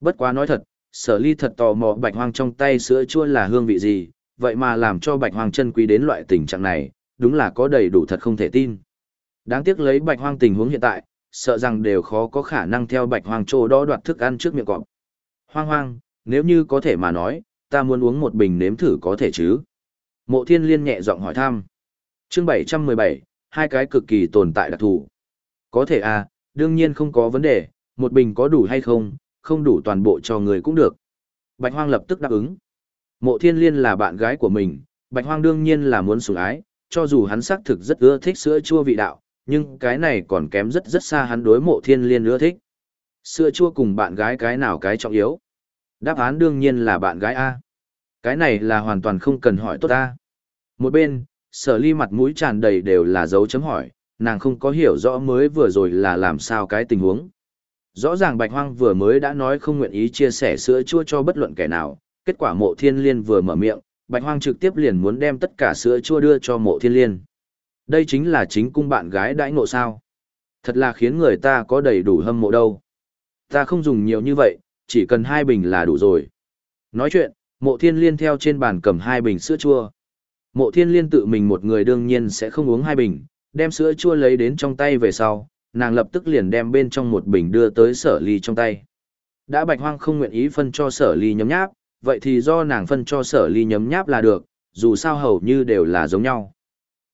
Bất quá nói thật, sở ly thật tò mò bạch hoang trong tay sữa chua là hương vị gì, vậy mà làm cho bạch hoang chân quý đến loại tình trạng này, đúng là có đầy đủ thật không thể tin. Đáng tiếc lấy bạch hoang tình huống hiện tại, sợ rằng đều khó có khả năng theo bạch hoang chỗ đó đoạt thức ăn trước miệng cọp. Hoang hoang, nếu như có thể mà nói, ta muốn uống một bình nếm thử có thể chứ? Mộ thiên liên nhẹ giọng hỏi thăm. Chương 717, hai cái cực kỳ tồn tại đặc thù. Có thể à, đương nhiên không có vấn đề, một bình có đủ hay không, không đủ toàn bộ cho người cũng được. Bạch hoang lập tức đáp ứng. Mộ thiên liên là bạn gái của mình, bạch hoang đương nhiên là muốn sủng ái, cho dù hắn xác thực rất ưa thích sữa chua vị đạo, nhưng cái này còn kém rất rất xa hắn đối mộ thiên liên ưa thích. Sữa chua cùng bạn gái cái nào cái trọng yếu? Đáp án đương nhiên là bạn gái A. Cái này là hoàn toàn không cần hỏi tốt A. Một bên, sở ly mặt mũi tràn đầy đều là dấu chấm hỏi, nàng không có hiểu rõ mới vừa rồi là làm sao cái tình huống. Rõ ràng bạch hoang vừa mới đã nói không nguyện ý chia sẻ sữa chua cho bất luận kẻ nào, kết quả mộ thiên liên vừa mở miệng, bạch hoang trực tiếp liền muốn đem tất cả sữa chua đưa cho mộ thiên liên. Đây chính là chính cung bạn gái đãi ngộ sao. Thật là khiến người ta có đầy đủ hâm mộ đâu. Ta không dùng nhiều như vậy, chỉ cần hai bình là đủ rồi. Nói chuyện, mộ thiên liên theo trên bàn cầm hai bình sữa chua. Mộ thiên liên tự mình một người đương nhiên sẽ không uống hai bình, đem sữa chua lấy đến trong tay về sau, nàng lập tức liền đem bên trong một bình đưa tới sở ly trong tay. Đã bạch hoang không nguyện ý phân cho sở ly nhấm nháp, vậy thì do nàng phân cho sở ly nhấm nháp là được, dù sao hầu như đều là giống nhau.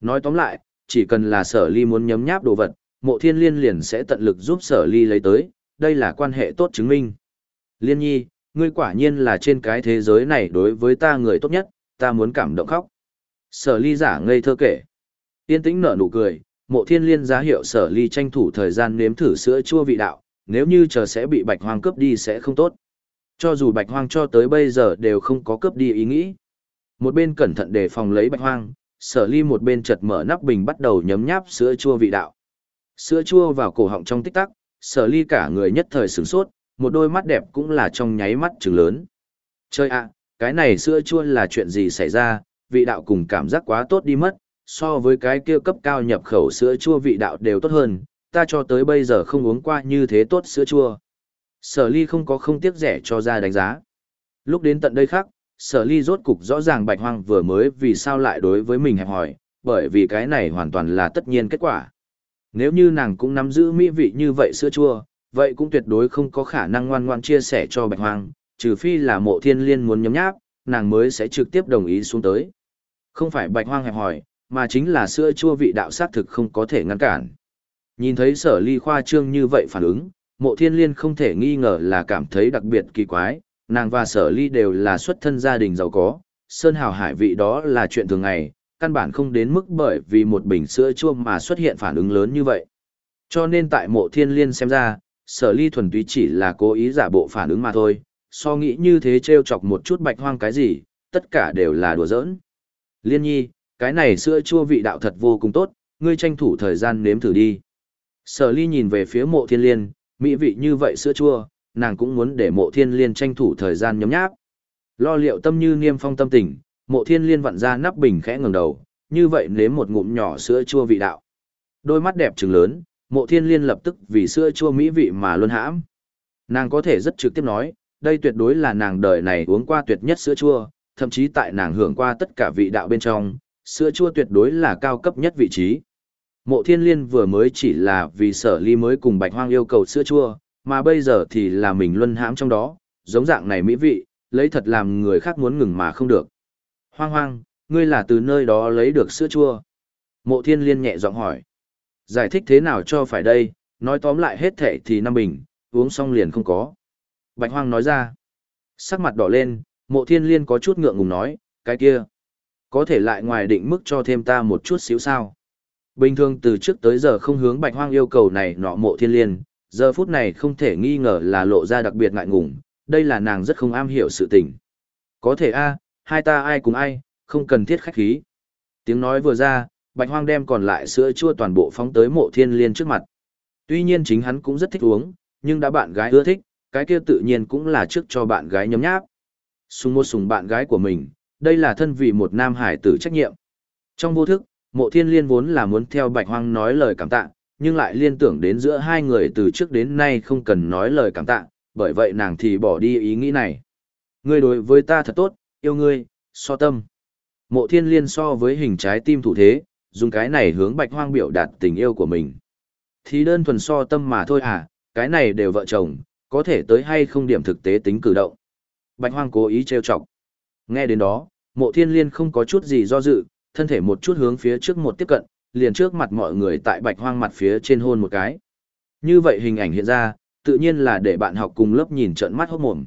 Nói tóm lại, chỉ cần là sở ly muốn nhấm nháp đồ vật, mộ thiên liên liền sẽ tận lực giúp sở ly lấy tới, đây là quan hệ tốt chứng minh. Liên nhi, ngươi quả nhiên là trên cái thế giới này đối với ta người tốt nhất, ta muốn cảm động khóc. Sở ly giả ngây thơ kể. Tiên tĩnh nở nụ cười, mộ thiên liên giá hiệu sở ly tranh thủ thời gian nếm thử sữa chua vị đạo, nếu như chờ sẽ bị bạch hoang cướp đi sẽ không tốt. Cho dù bạch hoang cho tới bây giờ đều không có cướp đi ý nghĩ. Một bên cẩn thận đề phòng lấy bạch hoang, sở ly một bên chật mở nắp bình bắt đầu nhấm nháp sữa chua vị đạo. Sữa chua vào cổ họng trong tích tắc, sở ly cả người nhất thời sửng sốt, một đôi mắt đẹp cũng là trong nháy mắt trừng lớn. Chơi ạ, cái này sữa chua là chuyện gì xảy ra, vị đạo cùng cảm giác quá tốt đi mất, so với cái kia cấp cao nhập khẩu sữa chua vị đạo đều tốt hơn, ta cho tới bây giờ không uống qua như thế tốt sữa chua. Sở ly không có không tiếc rẻ cho ra đánh giá. Lúc đến tận đây khác, sở ly rốt cục rõ ràng bạch hoang vừa mới vì sao lại đối với mình hẹp hỏi, bởi vì cái này hoàn toàn là tất nhiên kết quả. Nếu như nàng cũng nắm giữ mỹ vị như vậy sữa chua, vậy cũng tuyệt đối không có khả năng ngoan ngoan chia sẻ cho bạch hoang, trừ phi là mộ thiên liên muốn nhấm nháp, nàng mới sẽ trực tiếp đồng ý xuống tới. Không phải bạch hoang hẹp hỏi, mà chính là sữa chua vị đạo sát thực không có thể ngăn cản. Nhìn thấy sở ly khoa trương như vậy phản ứng, mộ thiên liên không thể nghi ngờ là cảm thấy đặc biệt kỳ quái, nàng và sở ly đều là xuất thân gia đình giàu có, sơn hào hải vị đó là chuyện thường ngày, căn bản không đến mức bởi vì một bình sữa chua mà xuất hiện phản ứng lớn như vậy. Cho nên tại mộ thiên liên xem ra, sở ly thuần túy chỉ là cố ý giả bộ phản ứng mà thôi, so nghĩ như thế trêu chọc một chút bạch hoang cái gì, tất cả đều là đùa giỡn. Liên nhi, cái này sữa chua vị đạo thật vô cùng tốt, ngươi tranh thủ thời gian nếm thử đi. Sở ly nhìn về phía mộ thiên liên, mỹ vị như vậy sữa chua, nàng cũng muốn để mộ thiên liên tranh thủ thời gian nhấm nháp. Lo liệu tâm như niêm phong tâm tình, mộ thiên liên vặn ra nắp bình khẽ ngẩng đầu, như vậy nếm một ngụm nhỏ sữa chua vị đạo. Đôi mắt đẹp trừng lớn, mộ thiên liên lập tức vì sữa chua mỹ vị mà luôn hãm. Nàng có thể rất trực tiếp nói, đây tuyệt đối là nàng đời này uống qua tuyệt nhất sữa chua, thậm chí tại nàng hưởng qua tất cả vị đạo bên trong, sữa chua tuyệt đối là cao cấp nhất vị trí. Mộ thiên liên vừa mới chỉ là vì sở ly mới cùng bạch hoang yêu cầu sữa chua, mà bây giờ thì là mình luân hãm trong đó, giống dạng này mỹ vị, lấy thật làm người khác muốn ngừng mà không được. Hoang hoang, ngươi là từ nơi đó lấy được sữa chua. Mộ thiên liên nhẹ giọng hỏi. Giải thích thế nào cho phải đây, nói tóm lại hết thể thì năm bình, uống xong liền không có. Bạch hoang nói ra. Sắc mặt đỏ lên, mộ thiên liên có chút ngượng ngùng nói, cái kia. Có thể lại ngoài định mức cho thêm ta một chút xíu sao. Bình thường từ trước tới giờ không hướng bạch hoang yêu cầu này nọ mộ thiên liên, giờ phút này không thể nghi ngờ là lộ ra đặc biệt ngại ngùng, đây là nàng rất không am hiểu sự tình. Có thể a, hai ta ai cùng ai, không cần thiết khách khí. Tiếng nói vừa ra, bạch hoang đem còn lại sữa chua toàn bộ phóng tới mộ thiên liên trước mặt. Tuy nhiên chính hắn cũng rất thích uống, nhưng đã bạn gái ưa thích, cái kia tự nhiên cũng là trước cho bạn gái nhấm nháp. Sùng một sùng bạn gái của mình, đây là thân vì một nam hải tử trách nhiệm. Trong vô thức, mộ thiên liên vốn là muốn theo bạch hoang nói lời cảm tạ, nhưng lại liên tưởng đến giữa hai người từ trước đến nay không cần nói lời cảm tạ, bởi vậy nàng thì bỏ đi ý nghĩ này. Ngươi đối với ta thật tốt, yêu ngươi, so tâm. Mộ thiên liên so với hình trái tim thủ thế, dùng cái này hướng bạch hoang biểu đạt tình yêu của mình. Thì đơn thuần so tâm mà thôi à, cái này đều vợ chồng, có thể tới hay không điểm thực tế tính cử động. Bạch hoang cố ý trêu chọc. Nghe đến đó, mộ thiên liên không có chút gì do dự, thân thể một chút hướng phía trước một tiếp cận, liền trước mặt mọi người tại bạch hoang mặt phía trên hôn một cái. Như vậy hình ảnh hiện ra, tự nhiên là để bạn học cùng lớp nhìn trợn mắt hốt mồm.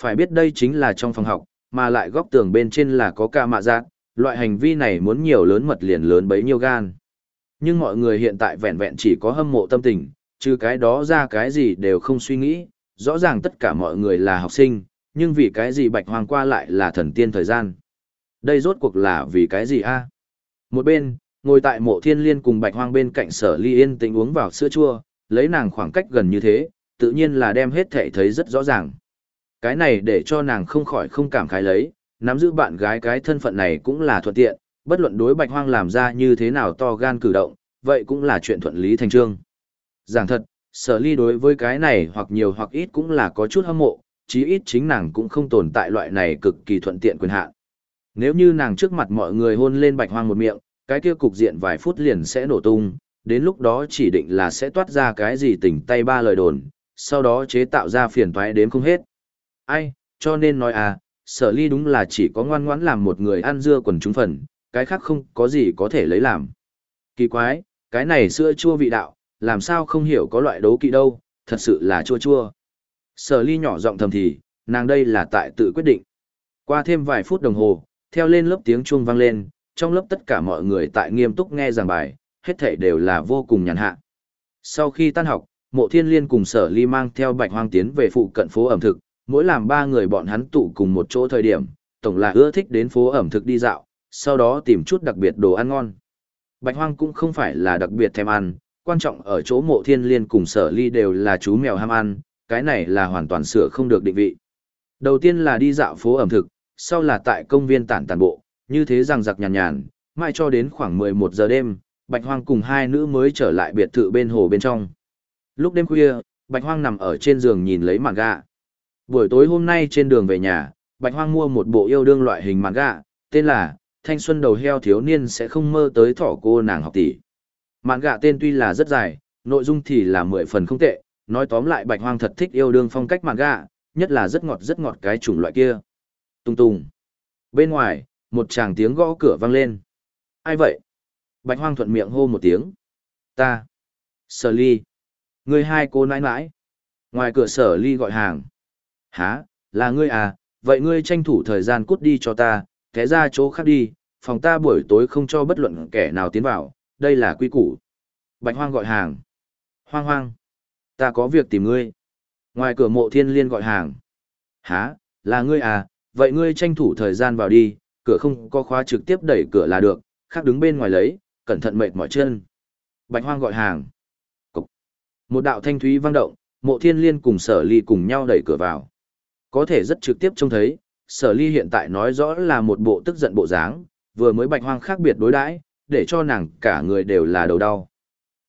Phải biết đây chính là trong phòng học, mà lại góc tường bên trên là có ca mạ giác, loại hành vi này muốn nhiều lớn mật liền lớn bấy nhiêu gan. Nhưng mọi người hiện tại vẹn vẹn chỉ có hâm mộ tâm tình, trừ cái đó ra cái gì đều không suy nghĩ, rõ ràng tất cả mọi người là học sinh, nhưng vì cái gì bạch hoàng qua lại là thần tiên thời gian. Đây rốt cuộc là vì cái gì a? Một bên, ngồi tại mộ thiên liên cùng bạch hoang bên cạnh sở ly yên tĩnh uống vào sữa chua, lấy nàng khoảng cách gần như thế, tự nhiên là đem hết thể thấy rất rõ ràng. Cái này để cho nàng không khỏi không cảm khái lấy, nắm giữ bạn gái cái thân phận này cũng là thuận tiện, bất luận đối bạch hoang làm ra như thế nào to gan cử động, vậy cũng là chuyện thuận lý thành trương. Giảng thật, sở ly đối với cái này hoặc nhiều hoặc ít cũng là có chút hâm mộ, chí ít chính nàng cũng không tồn tại loại này cực kỳ thuận tiện quyền hạn. Nếu như nàng trước mặt mọi người hôn lên bạch hoang một miệng, cái kia cục diện vài phút liền sẽ nổ tung, đến lúc đó chỉ định là sẽ toát ra cái gì tỉnh tay ba lời đồn, sau đó chế tạo ra phiền toái đến không hết. Ai, cho nên nói à, sở ly đúng là chỉ có ngoan ngoãn làm một người ăn dưa quần chúng phần, cái khác không có gì có thể lấy làm. Kỳ quái, cái này sữa chua vị đạo, làm sao không hiểu có loại đấu kỵ đâu, thật sự là chua chua. Sở ly nhỏ giọng thầm thì, nàng đây là tại tự quyết định. Qua thêm vài phút đồng hồ, theo lên lớp tiếng chuông vang lên, trong lớp tất cả mọi người tại nghiêm túc nghe giảng bài, hết thảy đều là vô cùng nhàn hạ. Sau khi tan học, mộ thiên liên cùng sở ly mang theo bạch hoang tiến về phụ cận phố ẩm thực, mỗi làm ba người bọn hắn tụ cùng một chỗ thời điểm, tổng là ưa thích đến phố ẩm thực đi dạo, sau đó tìm chút đặc biệt đồ ăn ngon. Bạch hoang cũng không phải là đặc biệt thèm ăn, quan trọng ở chỗ mộ thiên liên cùng sở ly đều là chú mèo ham ăn, cái này là hoàn toàn sửa không được định vị. Đầu tiên là đi dạo phố ẩm thực, sau là tại công viên tản tản bộ, như thế rằng giặc nhàn nhàn, mãi cho đến khoảng 11 giờ đêm, Bạch Hoang cùng hai nữ mới trở lại biệt thự bên hồ bên trong. Lúc đêm khuya, Bạch Hoang nằm ở trên giường nhìn lấy màn gạ. Buổi tối hôm nay trên đường về nhà, Bạch Hoang mua một bộ yêu đương loại hình màn gạ, tên là Thanh xuân đầu heo thiếu niên sẽ không mơ tới thỏ cô nàng học tỷ. Màn gạ tên tuy là rất dài, nội dung thì là mười phần không tệ, nói tóm lại Bạch Hoang thật thích yêu đương phong cách màn gạ, nhất là rất ngọt rất ngọt cái chủng loại kia. Tung tung. Bên ngoài, một chàng tiếng gõ cửa vang lên. Ai vậy? Bạch hoang thuận miệng hô một tiếng. Ta. Sở ly. Người hai cô nãi nãi. Ngoài cửa sở ly gọi hàng. Hả, là ngươi à, vậy ngươi tranh thủ thời gian cút đi cho ta, thế ra chỗ khác đi, phòng ta buổi tối không cho bất luận kẻ nào tiến vào, đây là quy củ. Bạch hoang gọi hàng. Hoang hoang. Ta có việc tìm ngươi. Ngoài cửa mộ thiên liên gọi hàng. Hả, là ngươi à, vậy ngươi tranh thủ thời gian vào đi, cửa không có khóa trực tiếp đẩy cửa là được, khác đứng bên ngoài lấy, cẩn thận mệt mỏi chân. Bạch hoang gọi hàng. Cục. Một đạo thanh thúy vang động, mộ thiên liên cùng sở ly cùng nhau đẩy cửa vào. Có thể rất trực tiếp trông thấy, sở ly hiện tại nói rõ là một bộ tức giận bộ dáng, vừa mới bạch hoang khác biệt đối đãi, để cho nàng cả người đều là đầu đau.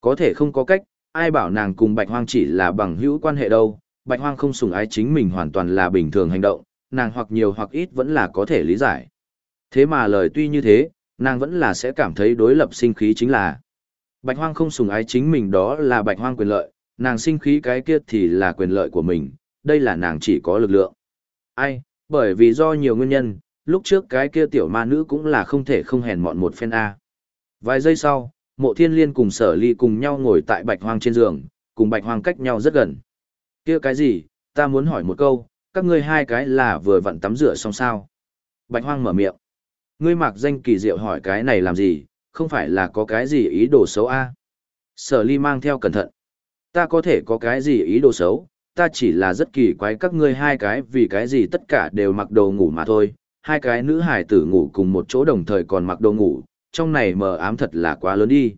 Có thể không có cách, ai bảo nàng cùng bạch hoang chỉ là bằng hữu quan hệ đâu, bạch hoang không sủng ái chính mình hoàn toàn là bình thường hành động, nàng hoặc nhiều hoặc ít vẫn là có thể lý giải. Thế mà lời tuy như thế, nàng vẫn là sẽ cảm thấy đối lập sinh khí chính là. Bạch hoang không sùng ái chính mình đó là bạch hoang quyền lợi nàng sinh khí cái kia thì là quyền lợi của mình đây là nàng chỉ có lực lượng. Ai bởi vì do nhiều nguyên nhân lúc trước cái kia tiểu ma nữ cũng là không thể không hèn mọn một phen a. Vài giây sau mộ thiên liên cùng sở ly cùng nhau ngồi tại bạch hoang trên giường cùng bạch hoang cách nhau rất gần. Kia cái gì? Ta muốn hỏi một câu các ngươi hai cái là vừa vặn tắm rửa xong sao? Bạch hoang mở miệng. Ngươi mặc danh kỳ diệu hỏi cái này làm gì, không phải là có cái gì ý đồ xấu a? Sở ly mang theo cẩn thận. Ta có thể có cái gì ý đồ xấu, ta chỉ là rất kỳ quái các ngươi hai cái vì cái gì tất cả đều mặc đồ ngủ mà thôi. Hai cái nữ hải tử ngủ cùng một chỗ đồng thời còn mặc đồ ngủ, trong này mờ ám thật là quá lớn đi.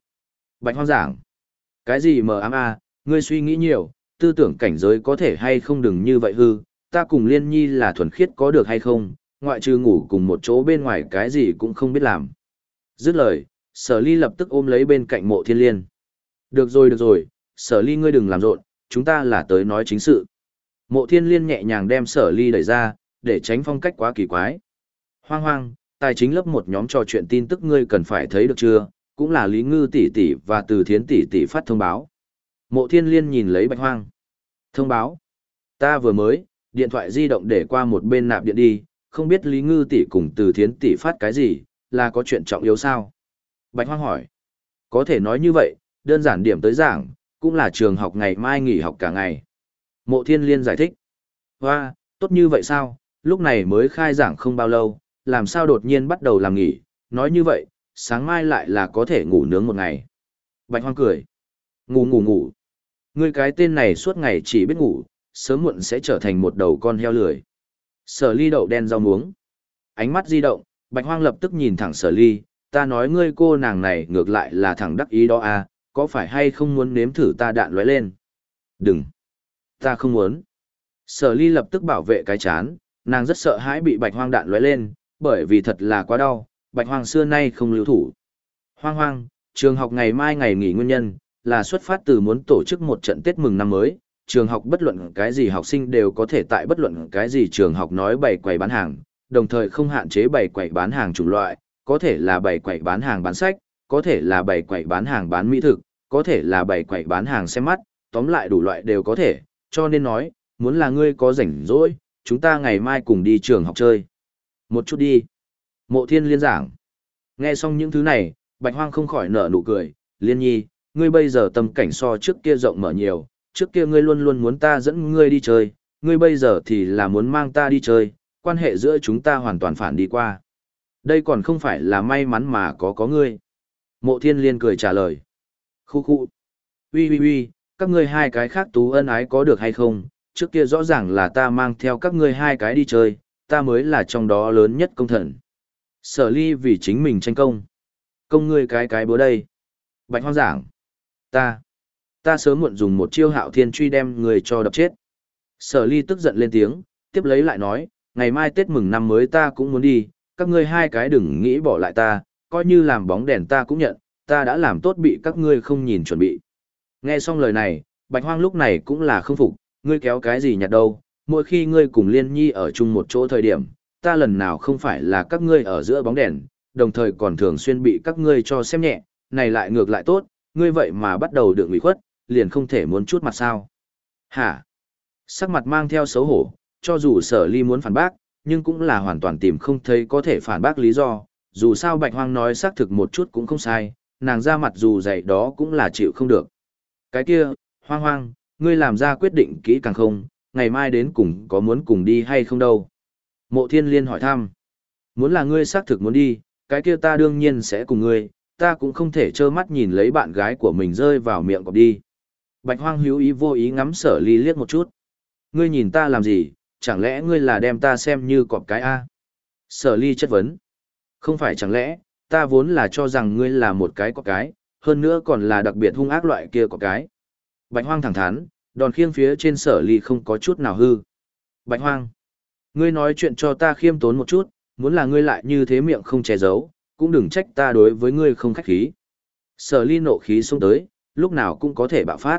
Bạch hoang giảng. Cái gì mờ ám a? ngươi suy nghĩ nhiều, tư tưởng cảnh giới có thể hay không đừng như vậy hư, ta cùng liên nhi là thuần khiết có được hay không, ngoại trừ ngủ cùng một chỗ bên ngoài cái gì cũng không biết làm. Dứt lời, sở ly lập tức ôm lấy bên cạnh mộ thiên liên. Được rồi được rồi, sở ly ngươi đừng làm rộn, chúng ta là tới nói chính sự. Mộ thiên liên nhẹ nhàng đem sở ly đẩy ra, để tránh phong cách quá kỳ quái. Hoang hoang, tài chính lớp một nhóm trò chuyện tin tức ngươi cần phải thấy được chưa, cũng là Lý Ngư tỷ tỷ và Từ Thiến tỷ tỷ phát thông báo. Mộ Thiên Liên nhìn lấy Bạch Hoang. Thông báo. Ta vừa mới, điện thoại di động để qua một bên nạp điện đi, không biết Lý Ngư tỷ cùng Từ Thiến tỷ phát cái gì, là có chuyện trọng yếu sao? Bạch Hoang hỏi. Có thể nói như vậy, đơn giản điểm tới giảng, cũng là trường học ngày mai nghỉ học cả ngày. Mộ Thiên Liên giải thích. Hoa, tốt như vậy sao, lúc này mới khai giảng không bao lâu, làm sao đột nhiên bắt đầu làm nghỉ, nói như vậy, sáng mai lại là có thể ngủ nướng một ngày. Bạch Hoang cười. Ngủ ngủ ngủ. Ngươi cái tên này suốt ngày chỉ biết ngủ, sớm muộn sẽ trở thành một đầu con heo lười. Sở ly đậu đen rau muống. Ánh mắt di động, Bạch Hoang lập tức nhìn thẳng sở ly, ta nói ngươi cô nàng này ngược lại là thẳng đắc ý đó à, có phải hay không muốn nếm thử ta đạn lóe lên? Đừng! Ta không muốn. Sở ly lập tức bảo vệ cái chán, nàng rất sợ hãi bị bạch hoang đạn lóe lên, bởi vì thật là quá đau, bạch hoang xưa nay không lưu thủ. Hoang hoang, trường học ngày mai ngày nghỉ nguyên nhân, là xuất phát từ muốn tổ chức một trận Tết mừng năm mới, trường học bất luận cái gì học sinh đều có thể tại bất luận cái gì trường học nói bày quầy bán hàng, đồng thời không hạn chế bày quầy bán hàng chủng loại, có thể là bày quầy bán hàng bán sách, có thể là bày quầy bán hàng bán mỹ thực, có thể là bày quầy bán hàng xem mắt, tóm lại đủ loại đều có thể, cho nên nói, muốn là ngươi có rảnh rỗi, chúng ta ngày mai cùng đi trường học chơi. Một chút đi. Mộ thiên liên giảng. Nghe xong những thứ này, bạch hoang không khỏi nở nụ cười, liên nhi, ngươi bây giờ tâm cảnh so trước kia rộng mở nhiều, trước kia ngươi luôn luôn muốn ta dẫn ngươi đi chơi, ngươi bây giờ thì là muốn mang ta đi chơi, quan hệ giữa chúng ta hoàn toàn phản đi qua. Đây còn không phải là may mắn mà có có ngươi. Mộ thiên liên cười trả lời. Khu khu. Ui ui ui, các ngươi hai cái khác tú ân ái có được hay không? Trước kia rõ ràng là ta mang theo các ngươi hai cái đi chơi, ta mới là trong đó lớn nhất công thần. Sở ly vì chính mình tranh công. Công ngươi cái cái bữa đây. Bạch hoang giảng. Ta. Ta sớm muộn dùng một chiêu hạo thiên truy đem người cho đập chết. Sở ly tức giận lên tiếng, tiếp lấy lại nói, ngày mai Tết mừng năm mới ta cũng muốn đi, các ngươi hai cái đừng nghĩ bỏ lại ta, coi như làm bóng đèn ta cũng nhận, ta đã làm tốt bị các ngươi không nhìn chuẩn bị. Nghe xong lời này, Bạch Hoang lúc này cũng là không phục, ngươi kéo cái gì nhặt đâu, mỗi khi ngươi cùng Liên Nhi ở chung một chỗ thời điểm, ta lần nào không phải là các ngươi ở giữa bóng đèn, đồng thời còn thường xuyên bị các ngươi cho xem nhẹ, này lại ngược lại tốt, ngươi vậy mà bắt đầu được ủy khuất, liền không thể muốn chút mặt sao. Hả? Sắc mặt mang theo xấu hổ, cho dù sở ly muốn phản bác, nhưng cũng là hoàn toàn tìm không thấy có thể phản bác lý do, dù sao bạch hoang nói xác thực một chút cũng không sai, nàng ra mặt dù dày đó cũng là chịu không được. Cái kia, hoang hoang, ngươi làm ra quyết định kỹ càng không, ngày mai đến cùng có muốn cùng đi hay không đâu. Mộ thiên liên hỏi thăm. Muốn là ngươi xác thực muốn đi, cái kia ta đương nhiên sẽ cùng ngươi, ta cũng không thể trơ mắt nhìn lấy bạn gái của mình rơi vào miệng cọp đi. Bạch hoang hữu ý vô ý ngắm sở ly liếc một chút. Ngươi nhìn ta làm gì, chẳng lẽ ngươi là đem ta xem như cọp cái A? Sở ly chất vấn. Không phải chẳng lẽ, ta vốn là cho rằng ngươi là một cái cọp cái, hơn nữa còn là đặc biệt hung ác loại kia cọp cái. Bạch hoang thẳng thắn, đòn khiêng phía trên sở ly không có chút nào hư. Bạch hoang, ngươi nói chuyện cho ta khiêm tốn một chút, muốn là ngươi lại như thế miệng không che giấu, cũng đừng trách ta đối với ngươi không khách khí. Sở ly nộ khí xông tới, lúc nào cũng có thể bạo phát.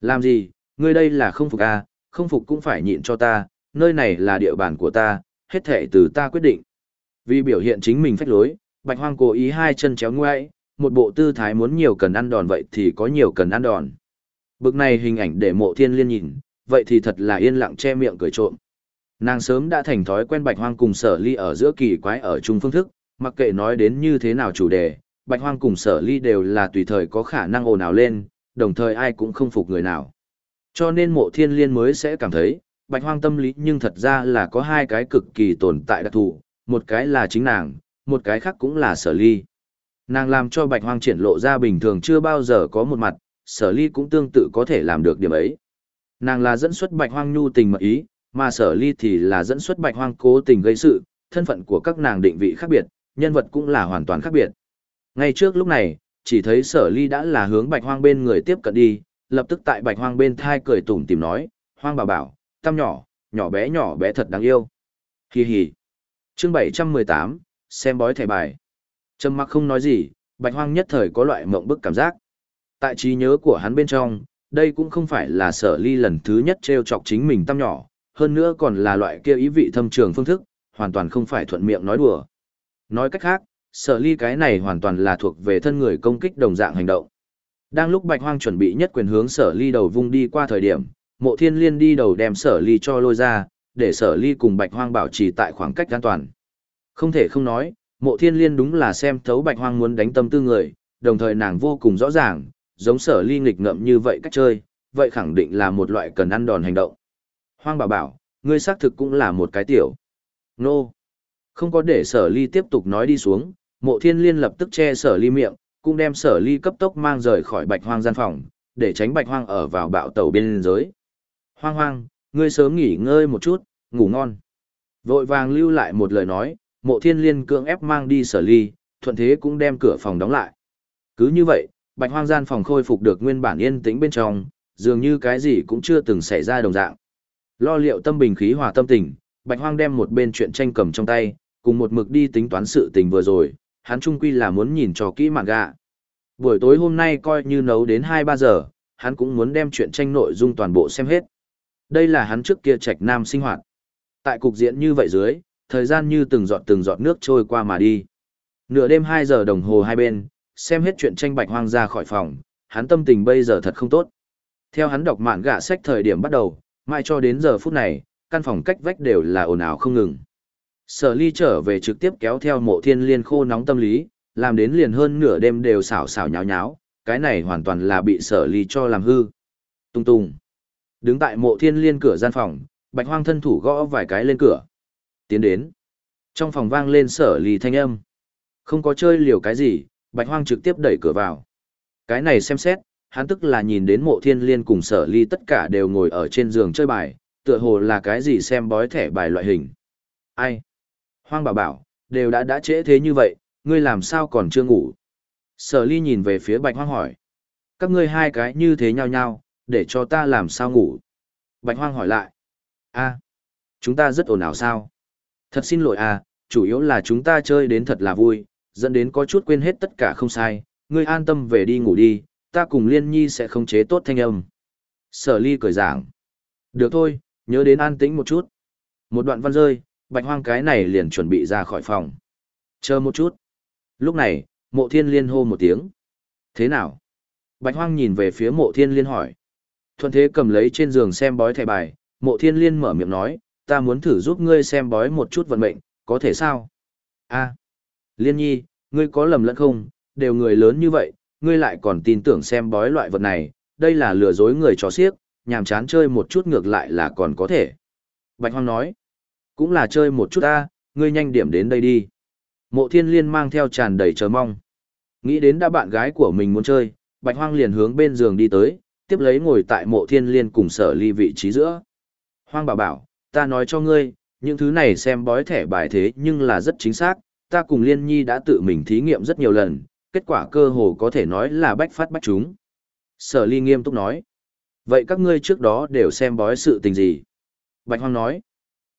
Làm gì, ngươi đây là không phục à, không phục cũng phải nhịn cho ta, nơi này là địa bàn của ta, hết thể từ ta quyết định. Vì biểu hiện chính mình phách lối, bạch hoang cố ý hai chân chéo ngoại, một bộ tư thái muốn nhiều cần ăn đòn vậy thì có nhiều cần ăn đòn. Bực này hình ảnh để mộ thiên liên nhìn, vậy thì thật là yên lặng che miệng cười trộm. Nàng sớm đã thành thói quen bạch hoang cùng sở ly ở giữa kỳ quái ở chung phương thức, mặc kệ nói đến như thế nào chủ đề, bạch hoang cùng sở ly đều là tùy thời có khả năng ồn ào lên, đồng thời ai cũng không phục người nào. Cho nên mộ thiên liên mới sẽ cảm thấy, bạch hoang tâm lý nhưng thật ra là có hai cái cực kỳ tồn tại đặc thù, một cái là chính nàng, một cái khác cũng là sở ly. Nàng làm cho bạch hoang triển lộ ra bình thường chưa bao giờ có một mặt, sở ly cũng tương tự có thể làm được điểm ấy. Nàng là dẫn xuất bạch hoang nhu tình mật ý, mà sở ly thì là dẫn xuất bạch hoang cố tình gây sự, thân phận của các nàng định vị khác biệt, nhân vật cũng là hoàn toàn khác biệt. Ngay trước lúc này, chỉ thấy sở ly đã là hướng bạch hoang bên người tiếp cận đi, lập tức tại bạch hoang bên thai cười tủm tìm nói, hoang bảo bảo, tam nhỏ, nhỏ bé nhỏ bé thật đáng yêu. Hi hi. Chương 718, xem bói thẻ bài. Trầm mặc không nói gì, bạch hoang nhất thời có loại mộng bức cảm giác. Tại trí nhớ của hắn bên trong, đây cũng không phải là sở ly lần thứ nhất treo chọc chính mình tâm nhỏ, hơn nữa còn là loại kia ý vị thâm trường phương thức, hoàn toàn không phải thuận miệng nói đùa. Nói cách khác, sở ly cái này hoàn toàn là thuộc về thân người công kích đồng dạng hành động. Đang lúc bạch hoang chuẩn bị nhất quyền hướng sở ly đầu vung đi qua thời điểm, mộ thiên liên đi đầu đem sở ly cho lôi ra, để sở ly cùng bạch hoang bảo trì tại khoảng cách an toàn. Không thể không nói, mộ thiên liên đúng là xem thấu bạch hoang muốn đánh tâm tư người, đồng thời nàng vô cùng rõ ràng, giống sở ly nghịch ngợm như vậy cách chơi, vậy khẳng định là một loại cần ăn đòn hành động. Hoang bảo bảo, ngươi xác thực cũng là một cái tiểu. Nô. No. Không có để sở ly tiếp tục nói đi xuống, mộ thiên liên lập tức che sở ly miệng, cũng đem sở ly cấp tốc mang rời khỏi bạch hoang gian phòng, để tránh bạch hoang ở vào bạo tàu biên giới. Hoang hoang, ngươi sớm nghỉ ngơi một chút, ngủ ngon. Vội vàng lưu lại một lời nói, mộ thiên liên cưỡng ép mang đi sở ly, thuận thế cũng đem cửa phòng đóng lại. Cứ như vậy, bạch hoang gian phòng khôi phục được nguyên bản yên tĩnh bên trong, dường như cái gì cũng chưa từng xảy ra đồng dạng. Lo liệu tâm bình khí hòa tâm tình, bạch hoang đem một bên chuyện tranh cầm trong tay, cùng một mực đi tính toán sự tình vừa rồi, hắn trung quy là muốn nhìn cho kỹ mạng gạ. Buổi tối hôm nay coi như nấu đến 2-3 giờ, hắn cũng muốn đem chuyện tranh nội dung toàn bộ xem hết. Đây là hắn trước kia trạch nam sinh hoạt. Tại cục diện như vậy dưới, thời gian như từng giọt từng giọt nước trôi qua mà đi. Nửa đêm 2 giờ đồng hồ hai bên, xem hết chuyện tranh bạch hoang ra khỏi phòng, hắn tâm tình bây giờ thật không tốt. Theo hắn đọc mạn gạ sách thời điểm bắt đầu, mãi cho đến giờ phút này, căn phòng cách vách đều là ồn ào không ngừng. Sở ly trở về trực tiếp kéo theo mộ thiên liên khô nóng tâm lý, làm đến liền hơn nửa đêm đều xảo xảo nháo nháo, cái này hoàn toàn là bị sở ly cho làm hư. Tung tung. Đứng tại mộ thiên liên cửa gian phòng, bạch hoang thân thủ gõ vài cái lên cửa. Tiến đến. Trong phòng vang lên sở ly thanh âm. Không có chơi liều cái gì, bạch hoang trực tiếp đẩy cửa vào. Cái này xem xét, hắn tức là nhìn đến mộ thiên liên cùng sở ly tất cả đều ngồi ở trên giường chơi bài, tựa hồ là cái gì xem bói thẻ bài loại hình. Ai? Hoang bảo bảo, đều đã đã trễ thế như vậy, ngươi làm sao còn chưa ngủ? Sở ly nhìn về phía bạch hoang hỏi. Các ngươi hai cái như thế nhau nhau, để cho ta làm sao ngủ? Bạch hoang hỏi lại. a chúng ta rất ồn ào sao? Thật xin lỗi à, chủ yếu là chúng ta chơi đến thật là vui, dẫn đến có chút quên hết tất cả không sai, ngươi an tâm về đi ngủ đi, ta cùng liên nhi sẽ không chế tốt thanh âm. Sở ly cười giảng. Được thôi, nhớ đến an tĩnh một chút. Một đoạn văn rơi, bạch hoang cái này liền chuẩn bị ra khỏi phòng. Chờ một chút. Lúc này, mộ thiên liên hô một tiếng. Thế nào? Bạch hoang nhìn về phía mộ thiên liên hỏi. Thuận thế cầm lấy trên giường xem bói thẻ bài, mộ thiên liên mở miệng nói, ta muốn thử giúp ngươi xem bói một chút vận mệnh, có thể sao? A, liên nhi, ngươi có lầm lẫn không, đều người lớn như vậy, ngươi lại còn tin tưởng xem bói loại vật này, đây là lừa dối người chó xiếc, nhàm chán chơi một chút ngược lại là còn có thể. Bạch Hoang nói, cũng là chơi một chút ta, ngươi nhanh điểm đến đây đi. Mộ thiên liên mang theo tràn đầy chờ mong. Nghĩ đến đã bạn gái của mình muốn chơi, Bạch Hoang liền hướng bên giường đi tới, tiếp lấy ngồi tại mộ thiên liên cùng sở ly vị trí giữa. Hoang bảo bảo, ta nói cho ngươi, những thứ này xem bói thẻ bài thế nhưng là rất chính xác, ta cùng liên nhi đã tự mình thí nghiệm rất nhiều lần, kết quả cơ hồ có thể nói là bách phát bách chúng. Sở ly nghiêm túc nói. Vậy các ngươi trước đó đều xem bói sự tình gì? Bạch Hoang nói.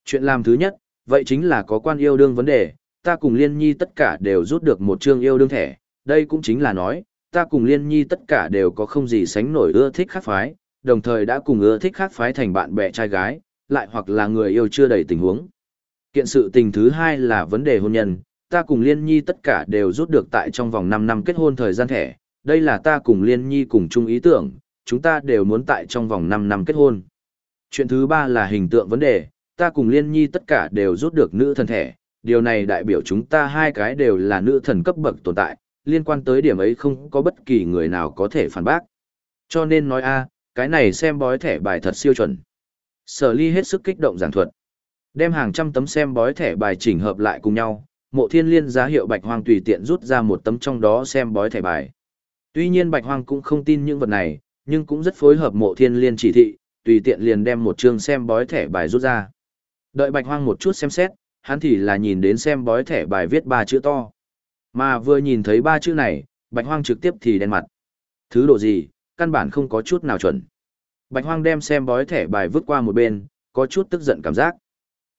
Chuyện làm thứ nhất, vậy chính là có quan yêu đương vấn đề, ta cùng Liên Nhi tất cả đều rút được một chương yêu đương thẻ, đây cũng chính là nói, ta cùng Liên Nhi tất cả đều có không gì sánh nổi ưa thích khác phái, đồng thời đã cùng ưa thích khác phái thành bạn bè trai gái, lại hoặc là người yêu chưa đầy tình huống. Kiện sự tình thứ hai là vấn đề hôn nhân, ta cùng Liên Nhi tất cả đều rút được tại trong vòng 5 năm kết hôn thời gian thẻ, đây là ta cùng Liên Nhi cùng chung ý tưởng, chúng ta đều muốn tại trong vòng 5 năm kết hôn. Chuyện thứ ba là hình tượng vấn đề, ta cùng Liên Nhi tất cả đều rút được nữ thần thẻ, điều này đại biểu chúng ta hai cái đều là nữ thần cấp bậc tồn tại, liên quan tới điểm ấy không có bất kỳ người nào có thể phản bác. Cho nên nói a, cái này xem bói thẻ bài thật siêu chuẩn. Sở ly hết sức kích động giảng thuật. Đem hàng trăm tấm xem bói thẻ bài chỉnh hợp lại cùng nhau, mộ thiên liên giá hiệu bạch hoang tùy tiện rút ra một tấm trong đó xem bói thẻ bài. Tuy nhiên bạch hoang cũng không tin những vật này, nhưng cũng rất phối hợp mộ thiên liên chỉ thị, tùy tiện liền đem một chương xem bói thẻ bài rút ra. Đợi bạch hoang một chút xem xét, hắn thì là nhìn đến xem bói thẻ bài viết ba chữ to. Mà vừa nhìn thấy ba chữ này, bạch hoang trực tiếp thì đen mặt. Thứ độ gì, căn bản không có chút nào chuẩn. Bạch hoang đem xem bói thẻ bài vứt qua một bên, có chút tức giận cảm giác.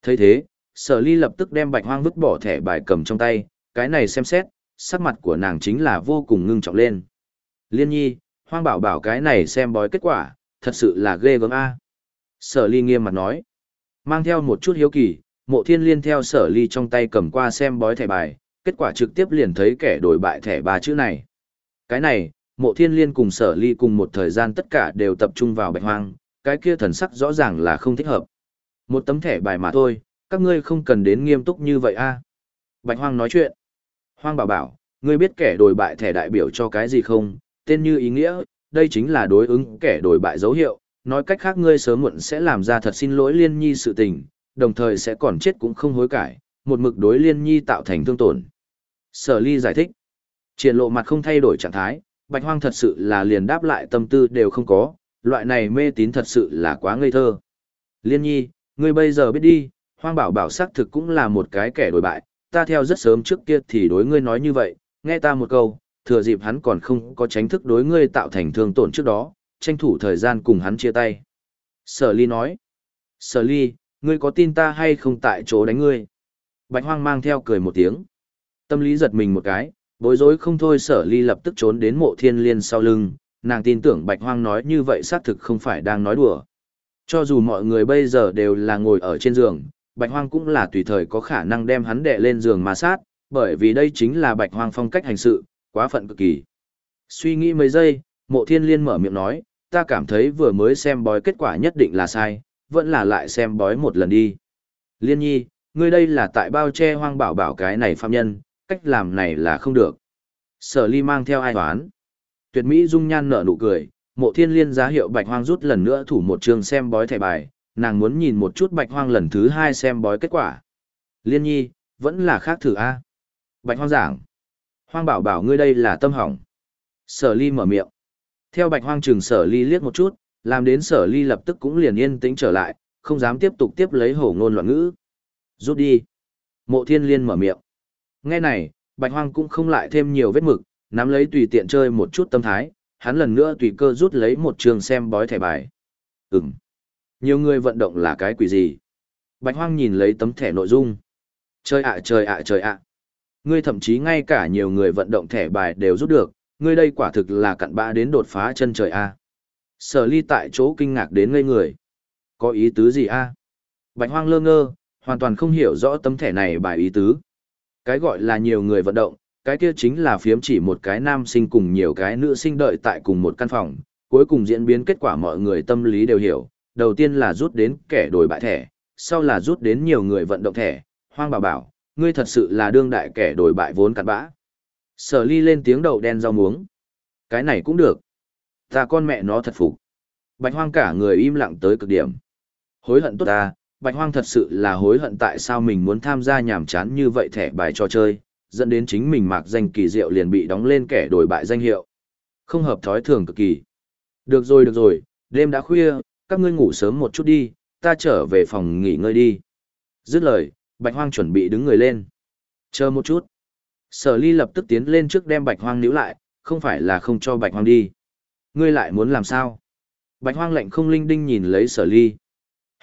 thấy thế, sở ly lập tức đem bạch hoang vứt bỏ thẻ bài cầm trong tay, cái này xem xét, sắc mặt của nàng chính là vô cùng ngưng trọng lên. Liên nhi, hoang bảo bảo cái này xem bói kết quả, thật sự là ghê gớm a. Sở ly nghiêm mặt nói. Mang theo một chút hiếu kỳ, mộ thiên liên theo sở ly trong tay cầm qua xem bói thẻ bài, kết quả trực tiếp liền thấy kẻ đổi bại thẻ ba chữ này. Cái này, mộ thiên liên cùng sở ly cùng một thời gian tất cả đều tập trung vào bạch hoang, cái kia thần sắc rõ ràng là không thích hợp. Một tấm thẻ bài mà thôi, các ngươi không cần đến nghiêm túc như vậy a. Bạch hoang nói chuyện. Hoang bảo bảo, ngươi biết kẻ đổi bại thẻ đại biểu cho cái gì không? Tên như ý nghĩa, đây chính là đối ứng kẻ đổi bại dấu hiệu, nói cách khác ngươi sớm muộn sẽ làm ra thật xin lỗi liên nhi sự tình, đồng thời sẽ còn chết cũng không hối cải, một mực đối liên nhi tạo thành thương tổn. Sở ly giải thích, triển lộ mặt không thay đổi trạng thái, bạch hoang thật sự là liền đáp lại tâm tư đều không có, loại này mê tín thật sự là quá ngây thơ. Liên nhi, ngươi bây giờ biết đi, hoang bảo bảo xác thực cũng là một cái kẻ đổi bại, ta theo rất sớm trước kia thì đối ngươi nói như vậy, nghe ta một câu, thừa dịp hắn còn không có tránh thức đối ngươi tạo thành thương tổn trước đó, tranh thủ thời gian cùng hắn chia tay. Sở ly nói, sở ly, ngươi có tin ta hay không tại chỗ đánh ngươi? Bạch hoang mang theo cười một tiếng. Tâm lý giật mình một cái, bối rối không thôi sở ly lập tức trốn đến mộ thiên liên sau lưng, nàng tin tưởng bạch hoang nói như vậy xác thực không phải đang nói đùa. Cho dù mọi người bây giờ đều là ngồi ở trên giường, bạch hoang cũng là tùy thời có khả năng đem hắn đè lên giường mà sát, bởi vì đây chính là bạch hoang phong cách hành sự, quá phận cực kỳ. Suy nghĩ mấy giây, mộ thiên liên mở miệng nói, ta cảm thấy vừa mới xem bói kết quả nhất định là sai, vẫn là lại xem bói một lần đi. Liên nhi, ngươi đây là tại bao che hoang bảo bảo cái này phạm nhân, cách làm này là không được. Sở ly mang theo ai toán. Tuyệt mỹ dung nhan nở nụ cười, mộ thiên liên giá hiệu bạch hoang rút lần nữa thủ một trường xem bói thẻ bài, nàng muốn nhìn một chút bạch hoang lần thứ hai xem bói kết quả. Liên nhi, vẫn là khác thử A. Bạch hoang giảng. Hoang bảo bảo ngươi đây là tâm hỏng. Sở ly mở miệng. Theo bạch hoang trừng sở ly liếc một chút, làm đến sở ly lập tức cũng liền yên tĩnh trở lại, không dám tiếp tục tiếp lấy hổ ngôn loạn ngữ. Rút đi. Mộ thiên liên mở miệng. Nghe này, bạch hoang cũng không lại thêm nhiều vết mực, nắm lấy tùy tiện chơi một chút tâm thái, hắn lần nữa tùy cơ rút lấy một trường xem bói thẻ bài. Ừm. Nhiều người vận động là cái quỷ gì? Bạch hoang nhìn lấy tấm thẻ nội dung. trời ạ trời ạ trời ạ. Ngươi thậm chí ngay cả nhiều người vận động thẻ bài đều rút được, ngươi đây quả thực là cặn bã đến đột phá chân trời a. Sở ly tại chỗ kinh ngạc đến ngây người. Có ý tứ gì a? Bạch hoang lơ ngơ, hoàn toàn không hiểu rõ tấm thẻ này bài ý tứ. Cái gọi là nhiều người vận động, cái kia chính là phiếm chỉ một cái nam sinh cùng nhiều cái nữ sinh đợi tại cùng một căn phòng, cuối cùng diễn biến kết quả mọi người tâm lý đều hiểu, đầu tiên là rút đến kẻ đổi bại thẻ, sau là rút đến nhiều người vận động thẻ, hoang bảo bảo, ngươi thật sự là đương đại kẻ đổi bại vốn cặn bã. Sở ly lên tiếng đầu đen rau muống. Cái này cũng được. Ta con mẹ nó thật phục. Bạch hoang cả người im lặng tới cực điểm. Hối hận tốt ta, bạch hoang thật sự là hối hận tại sao mình muốn tham gia nhảm chán như vậy thẻ bài trò chơi, dẫn đến chính mình mạc danh kỳ diệu liền bị đóng lên kẻ đổi bại danh hiệu. Không hợp thói thường cực kỳ. Được rồi được rồi, đêm đã khuya, các ngươi ngủ sớm một chút đi, ta trở về phòng nghỉ ngơi đi. Dứt lời, bạch hoang chuẩn bị đứng người lên. Chờ một chút. Sở ly lập tức tiến lên trước đem bạch hoang níu lại, không phải là không cho bạch hoang đi. Ngươi lại muốn làm sao? Bạch hoang lạnh không linh đinh nhìn lấy sở ly.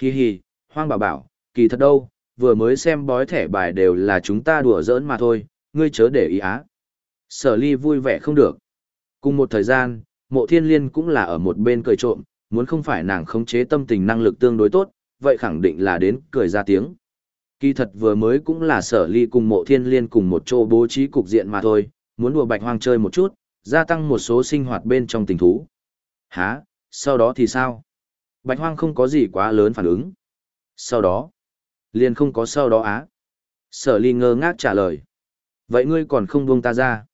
Hi hi, hoang bảo bảo, kỳ thật đâu, vừa mới xem bói thẻ bài đều là chúng ta đùa giỡn mà thôi, ngươi chớ để ý á. Sở ly vui vẻ không được. Cùng một thời gian, mộ thiên liên cũng là ở một bên cười trộm, muốn không phải nàng khống chế tâm tình năng lực tương đối tốt, vậy khẳng định là đến cười ra tiếng. Kỳ thật vừa mới cũng là sở ly cùng mộ thiên liên cùng một chỗ bố trí cục diện mà thôi, muốn đùa bạch hoang chơi một chút, gia tăng một số sinh hoạt bên trong tình thú. Hả, sau đó thì sao? Bạch hoang không có gì quá lớn phản ứng. Sau đó, liền không có sau đó á. Sở ly ngơ ngác trả lời. Vậy ngươi còn không buông ta ra?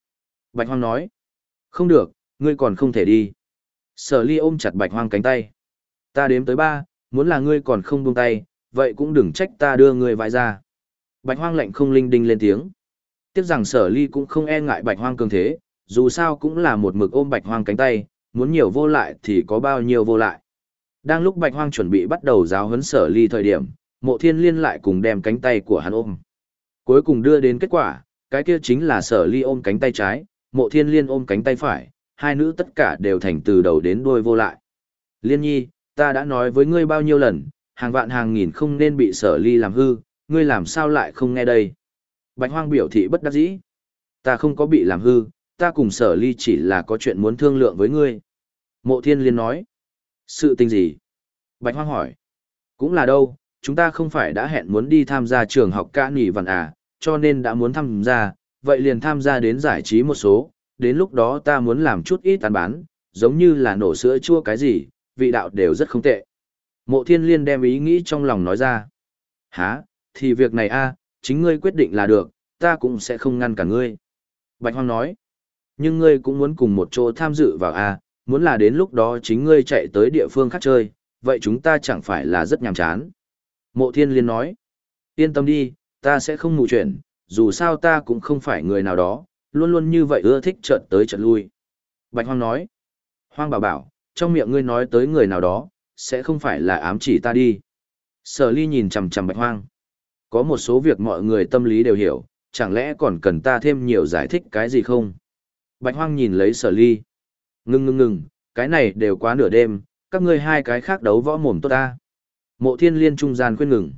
Bạch hoang nói. Không được, ngươi còn không thể đi. Sở ly ôm chặt bạch hoang cánh tay. Ta đếm tới ba, muốn là ngươi còn không buông tay, vậy cũng đừng trách ta đưa ngươi vãi ra. Bạch hoang lạnh không linh đinh lên tiếng. Tiếc rằng sở ly cũng không e ngại bạch hoang cường thế, dù sao cũng là một mực ôm bạch hoang cánh tay, muốn nhiều vô lại thì có bao nhiêu vô lại. Đang lúc bạch hoang chuẩn bị bắt đầu giáo huấn sở ly thời điểm, mộ thiên liên lại cùng đem cánh tay của hắn ôm. Cuối cùng đưa đến kết quả, cái kia chính là sở ly ôm cánh tay trái, mộ thiên liên ôm cánh tay phải, hai nữ tất cả đều thành từ đầu đến đuôi vô lại. Liên nhi, ta đã nói với ngươi bao nhiêu lần, hàng vạn hàng nghìn không nên bị sở ly làm hư, ngươi làm sao lại không nghe đây. Bạch hoang biểu thị bất đắc dĩ. Ta không có bị làm hư, ta cùng sở ly chỉ là có chuyện muốn thương lượng với ngươi. Mộ thiên liên nói. Sự tình gì? Bạch hoang hỏi. Cũng là đâu, chúng ta không phải đã hẹn muốn đi tham gia trường học ca nỉ vằn à, cho nên đã muốn tham gia, vậy liền tham gia đến giải trí một số, đến lúc đó ta muốn làm chút ít tàn bán, giống như là nổ sữa chua cái gì, vị đạo đều rất không tệ. Mộ thiên liên đem ý nghĩ trong lòng nói ra. Hả, thì việc này a, chính ngươi quyết định là được, ta cũng sẽ không ngăn cả ngươi. Bạch Hoang nói. Nhưng ngươi cũng muốn cùng một chỗ tham dự vào a, muốn là đến lúc đó chính ngươi chạy tới địa phương khác chơi, vậy chúng ta chẳng phải là rất nhàm chán. Mộ thiên liên nói. Yên tâm đi, ta sẽ không mù chuyển, dù sao ta cũng không phải người nào đó, luôn luôn như vậy ưa thích trận tới trận lui. Bạch Hoang nói. Hoang bảo bảo, trong miệng ngươi nói tới người nào đó, sẽ không phải là ám chỉ ta đi. Sở ly nhìn chằm chằm bạch hoang. Có một số việc mọi người tâm lý đều hiểu, chẳng lẽ còn cần ta thêm nhiều giải thích cái gì không? Bạch hoang nhìn lấy sở ly. Ngưng ngưng ngưng, cái này đều quá nửa đêm, các ngươi hai cái khác đấu võ mồm tốt ta. Mộ thiên liên trung gian khuyên ngừng.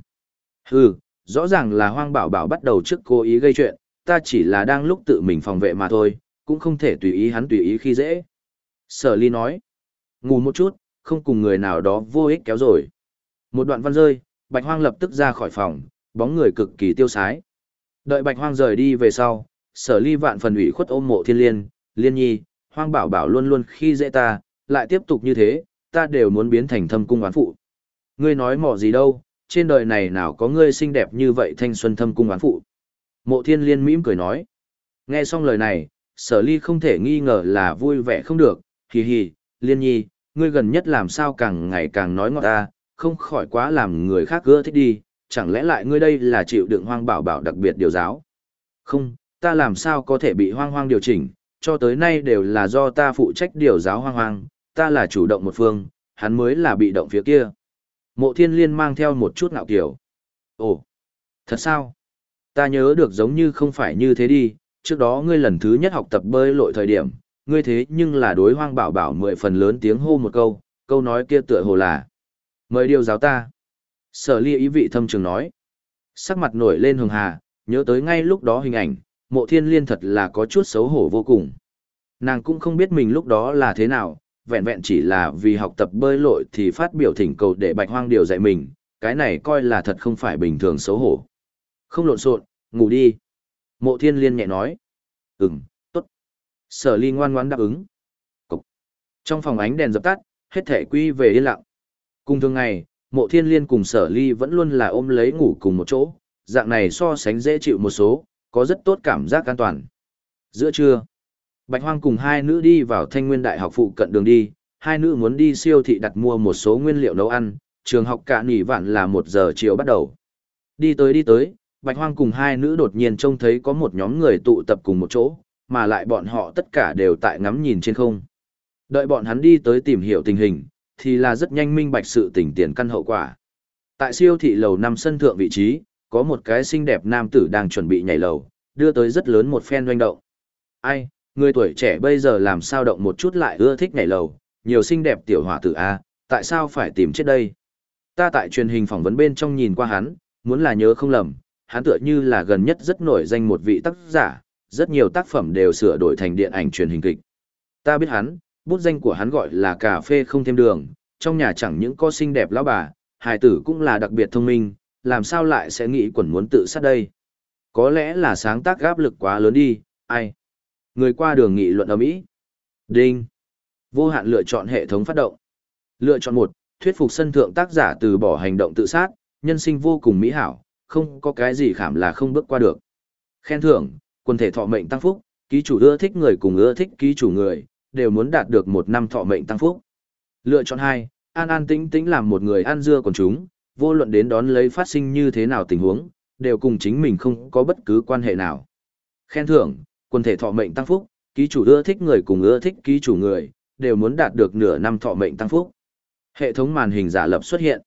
Hừ, rõ ràng là hoang bảo bảo bắt đầu trước cố ý gây chuyện, ta chỉ là đang lúc tự mình phòng vệ mà thôi, cũng không thể tùy ý hắn tùy ý khi dễ. Sở ly nói. Ngủ một chút, không cùng người nào đó vô ích kéo rồi. Một đoạn văn rơi, Bạch Hoang lập tức ra khỏi phòng, bóng người cực kỳ tiêu sái. Đợi Bạch Hoang rời đi về sau, sở ly vạn phần ủy khuất ôm mộ thiên liên, liên nhi, Hoang bảo bảo luôn luôn khi dễ ta, lại tiếp tục như thế, ta đều muốn biến thành thâm cung oán phụ. Ngươi nói mỏ gì đâu, trên đời này nào có ngươi xinh đẹp như vậy thanh xuân thâm cung oán phụ. Mộ thiên liên mỉm cười nói. Nghe xong lời này, sở ly không thể nghi ngờ là vui vẻ không được, hì hì, liên nhi, ngươi gần nhất làm sao càng ngày càng nói ngọt ta, không khỏi quá làm người khác gỡ thích đi, chẳng lẽ lại ngươi đây là chịu đựng hoang bảo bảo đặc biệt điều giáo. Không, ta làm sao có thể bị hoang hoang điều chỉnh, cho tới nay đều là do ta phụ trách điều giáo hoang hoang, ta là chủ động một phương, hắn mới là bị động phía kia. Mộ thiên liên mang theo một chút ngạo kiểu. Ồ, thật sao? Ta nhớ được giống như không phải như thế đi, trước đó ngươi lần thứ nhất học tập bơi lội thời điểm, ngươi thế nhưng là đối hoang bảo bảo mười phần lớn tiếng hô một câu, câu nói kia tựa hồ là. Mời điều giáo ta. Sở ly ý vị thâm trường nói. Sắc mặt nổi lên hường hà, nhớ tới ngay lúc đó hình ảnh, mộ thiên liên thật là có chút xấu hổ vô cùng. Nàng cũng không biết mình lúc đó là thế nào, vẹn vẹn chỉ là vì học tập bơi lội thì phát biểu thỉnh cầu để bạch hoang điều dạy mình, cái này coi là thật không phải bình thường xấu hổ. Không lộn xộn, ngủ đi. Mộ thiên liên nhẹ nói. Ừm, tốt. Sở ly ngoan ngoãn đáp ứng. Cục. Trong phòng ánh đèn dập tắt, hết thể quy về yên lặng. Cùng thường ngày, mộ thiên liên cùng sở ly vẫn luôn là ôm lấy ngủ cùng một chỗ, dạng này so sánh dễ chịu một số, có rất tốt cảm giác an toàn. Giữa trưa, Bạch Hoang cùng hai nữ đi vào thanh nguyên đại học phụ cận đường đi, hai nữ muốn đi siêu thị đặt mua một số nguyên liệu nấu ăn, trường học cả nỉ vạn là một giờ chiều bắt đầu. Đi tới đi tới, Bạch Hoang cùng hai nữ đột nhiên trông thấy có một nhóm người tụ tập cùng một chỗ, mà lại bọn họ tất cả đều tại ngắm nhìn trên không. Đợi bọn hắn đi tới tìm hiểu tình hình, thì là rất nhanh minh bạch sự tình tiền căn hậu quả. Tại siêu thị lầu năm sân thượng vị trí, có một cái xinh đẹp nam tử đang chuẩn bị nhảy lầu, đưa tới rất lớn một phen doanh động. Ai, người tuổi trẻ bây giờ làm sao động một chút lại ưa thích nhảy lầu, nhiều xinh đẹp tiểu hỏa tử A, tại sao phải tìm chết đây? Ta tại truyền hình phỏng vấn bên trong nhìn qua hắn, muốn là nhớ không lầm, hắn tựa như là gần nhất rất nổi danh một vị tác giả, rất nhiều tác phẩm đều sửa đổi thành điện ảnh truyền hình kịch. Ta biết hắn, bút danh của hắn gọi là cà phê không thêm đường, trong nhà chẳng những có xinh đẹp lão bà, hài tử cũng là đặc biệt thông minh, làm sao lại sẽ nghĩ quẩn muốn tự sát đây. Có lẽ là sáng tác áp lực quá lớn đi, ai. Người qua đường nghị luận ở Mỹ. Đinh. Vô hạn lựa chọn hệ thống phát động. Lựa chọn một, thuyết phục sân thượng tác giả từ bỏ hành động tự sát, nhân sinh vô cùng mỹ hảo, không có cái gì khảm là không bước qua được. Khen thưởng, quần thể thọ mệnh tăng phúc, ký chủ ưa thích người cùng ưa thích ký chủ người, đều muốn đạt được một năm thọ mệnh tăng phúc. Lựa chọn hai, an an tĩnh tĩnh làm một người ăn dưa còn chúng, vô luận đến đón lấy phát sinh như thế nào tình huống, đều cùng chính mình không có bất cứ quan hệ nào. Khen thưởng, quần thể thọ mệnh tăng phúc, ký chủ ưa thích người cùng ưa thích ký chủ người, đều muốn đạt được nửa năm thọ mệnh tăng phúc. Hệ thống màn hình giả lập xuất hiện.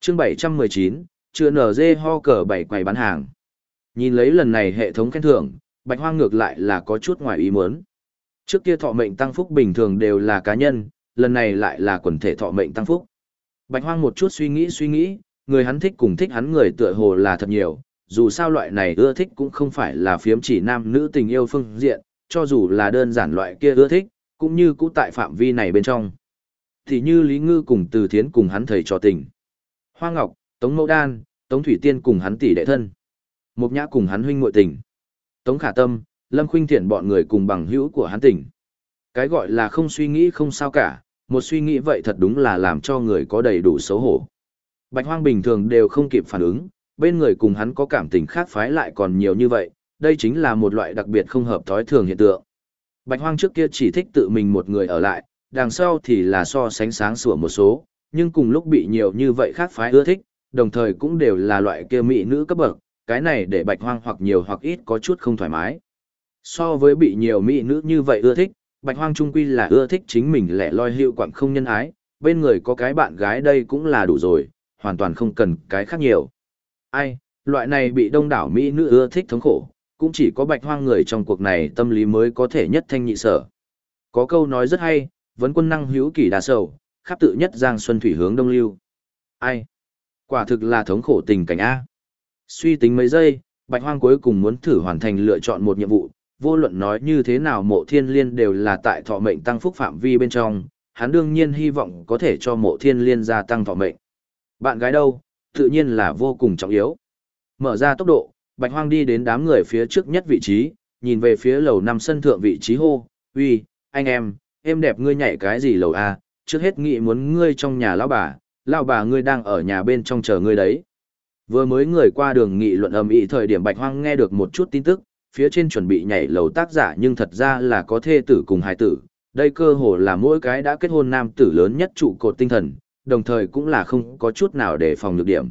Chương 719, chưa nở dê ho cờ bảy quầy bán hàng. Nhìn lấy lần này hệ thống khen thưởng, Bạch Hoang ngược lại là có chút ngoài ý muốn. Trước kia thọ mệnh tăng phúc bình thường đều là cá nhân, lần này lại là quần thể thọ mệnh tăng phúc. Bạch Hoang một chút suy nghĩ suy nghĩ, người hắn thích cùng thích hắn người tựa hồ là thật nhiều, dù sao loại này ưa thích cũng không phải là phiếm chỉ nam nữ tình yêu phương diện, cho dù là đơn giản loại kia ưa thích, cũng như cũ tại phạm vi này bên trong. Thì như Lý Ngư cùng Từ Thiến cùng hắn thầy trò tình. Hoa Ngọc, Tống Mẫu Đan, Tống Thủy Tiên cùng hắn tỷ đệ thân. Mục Nhã cùng hắn huynh muội tình. Tống Khả Tâm, Lâm Khuynh Thiện bọn người cùng bằng hữu của hắn tình. Cái gọi là không suy nghĩ không sao cả, một suy nghĩ vậy thật đúng là làm cho người có đầy đủ xấu hổ. Bạch Hoang bình thường đều không kịp phản ứng, bên người cùng hắn có cảm tình khác phái lại còn nhiều như vậy, đây chính là một loại đặc biệt không hợp thói thường hiện tượng. Bạch Hoang trước kia chỉ thích tự mình một người ở lại, đằng sau thì là so sánh sáng sủa một số, nhưng cùng lúc bị nhiều như vậy khác phái ưa thích, đồng thời cũng đều là loại kia mỹ nữ cấp bậc, cái này để Bạch Hoang hoặc nhiều hoặc ít có chút không thoải mái. So với bị nhiều mỹ nữ như vậy ưa thích, Bạch Hoang trung quy là ưa thích chính mình lẻ loi hiệu quảng không nhân ái, bên người có cái bạn gái đây cũng là đủ rồi, hoàn toàn không cần cái khác nhiều. Ai, loại này bị đông đảo mỹ nữ ưa thích thống khổ, cũng chỉ có Bạch Hoang người trong cuộc này tâm lý mới có thể nhất thanh nhị sở. Có câu nói rất hay, vấn quân năng hữu kỳ đa sầu, khắp tự nhất giang xuân thủy hướng đông lưu. Ai? Quả thực là thống khổ tình cảnh A. Suy tính mấy giây, Bạch Hoang cuối cùng muốn thử hoàn thành lựa chọn một nhiệm vụ, vô luận nói như thế nào mộ thiên liên đều là tại thọ mệnh tăng phúc phạm vi bên trong, hắn đương nhiên hy vọng có thể cho mộ thiên liên gia tăng thọ mệnh. Bạn gái đâu, tự nhiên là vô cùng trọng yếu. Mở ra tốc độ, Bạch Hoang đi đến đám người phía trước nhất vị trí, nhìn về phía lầu năm sân thượng vị trí hô, uy, anh em, em đẹp ngươi nhảy cái gì lầu A, trước hết nghĩ muốn ngươi trong nhà lão bà, lão bà ngươi đang ở nhà bên trong chờ ngươi đấy. Vừa mới người qua đường nghị luận ầm ĩ thời điểm Bạch Hoang nghe được một chút tin tức, phía trên chuẩn bị nhảy lầu tác giả nhưng thật ra là có thê tử cùng hài tử, đây cơ hồ là mỗi cái đã kết hôn nam tử lớn nhất trụ cột tinh thần, đồng thời cũng là không có chút nào để phòng nhược điểm.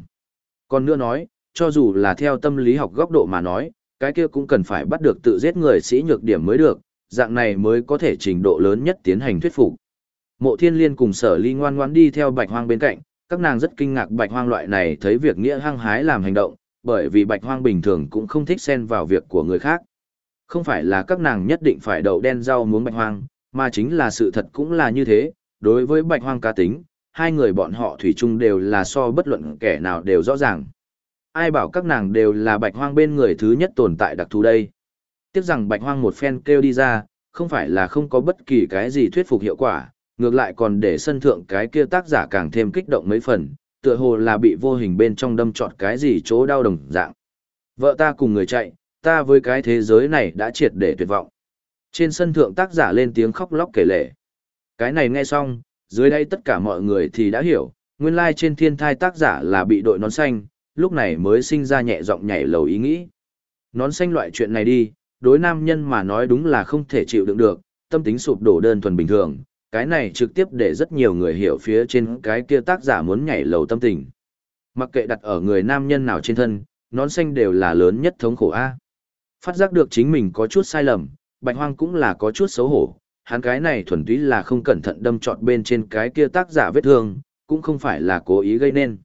Còn nữa nói, cho dù là theo tâm lý học góc độ mà nói, cái kia cũng cần phải bắt được tự giết người sĩ nhược điểm mới được, dạng này mới có thể trình độ lớn nhất tiến hành thuyết phục. Mộ Thiên Liên cùng Sở Ly ngoan ngoãn đi theo Bạch Hoang bên cạnh, các nàng rất kinh ngạc Bạch Hoang loại này thấy việc nghĩa hăng hái làm hành động, bởi vì Bạch Hoang bình thường cũng không thích xen vào việc của người khác. Không phải là các nàng nhất định phải đậu đen rau muốn Bạch Hoang, mà chính là sự thật cũng là như thế, đối với Bạch Hoang cá tính, hai người bọn họ thủy chung đều là so bất luận kẻ nào đều rõ ràng. Ai bảo các nàng đều là Bạch Hoang bên người thứ nhất tồn tại đặc thù đây. Tiếc rằng Bạch Hoang một phen kêu đi ra, không phải là không có bất kỳ cái gì thuyết phục hiệu quả, ngược lại còn để sân thượng cái kia tác giả càng thêm kích động mấy phần, tựa hồ là bị vô hình bên trong đâm trọt cái gì chỗ đau đồng dạng. Vợ ta cùng người chạy, ta với cái thế giới này đã triệt để tuyệt vọng. Trên sân thượng tác giả lên tiếng khóc lóc kể lể. Cái này nghe xong, dưới đây tất cả mọi người thì đã hiểu, nguyên lai like trên thiên thai tác giả là bị đội nón xanh, lúc này mới sinh ra nhẹ giọng nhảy lầu ý nghĩ. Nón xanh loại chuyện này đi, đối nam nhân mà nói đúng là không thể chịu đựng được, tâm tính sụp đổ đơn thuần bình thường, cái này trực tiếp để rất nhiều người hiểu phía trên cái kia tác giả muốn nhảy lầu tâm tình. Mặc kệ đặt ở người nam nhân nào trên thân, nón xanh đều là lớn nhất thống khổ A. Phát giác được chính mình có chút sai lầm, bạch hoang cũng là có chút xấu hổ, hắn cái này thuần túy là không cẩn thận đâm trọt bên trên cái kia tác giả vết thương, cũng không phải là cố ý gây nên.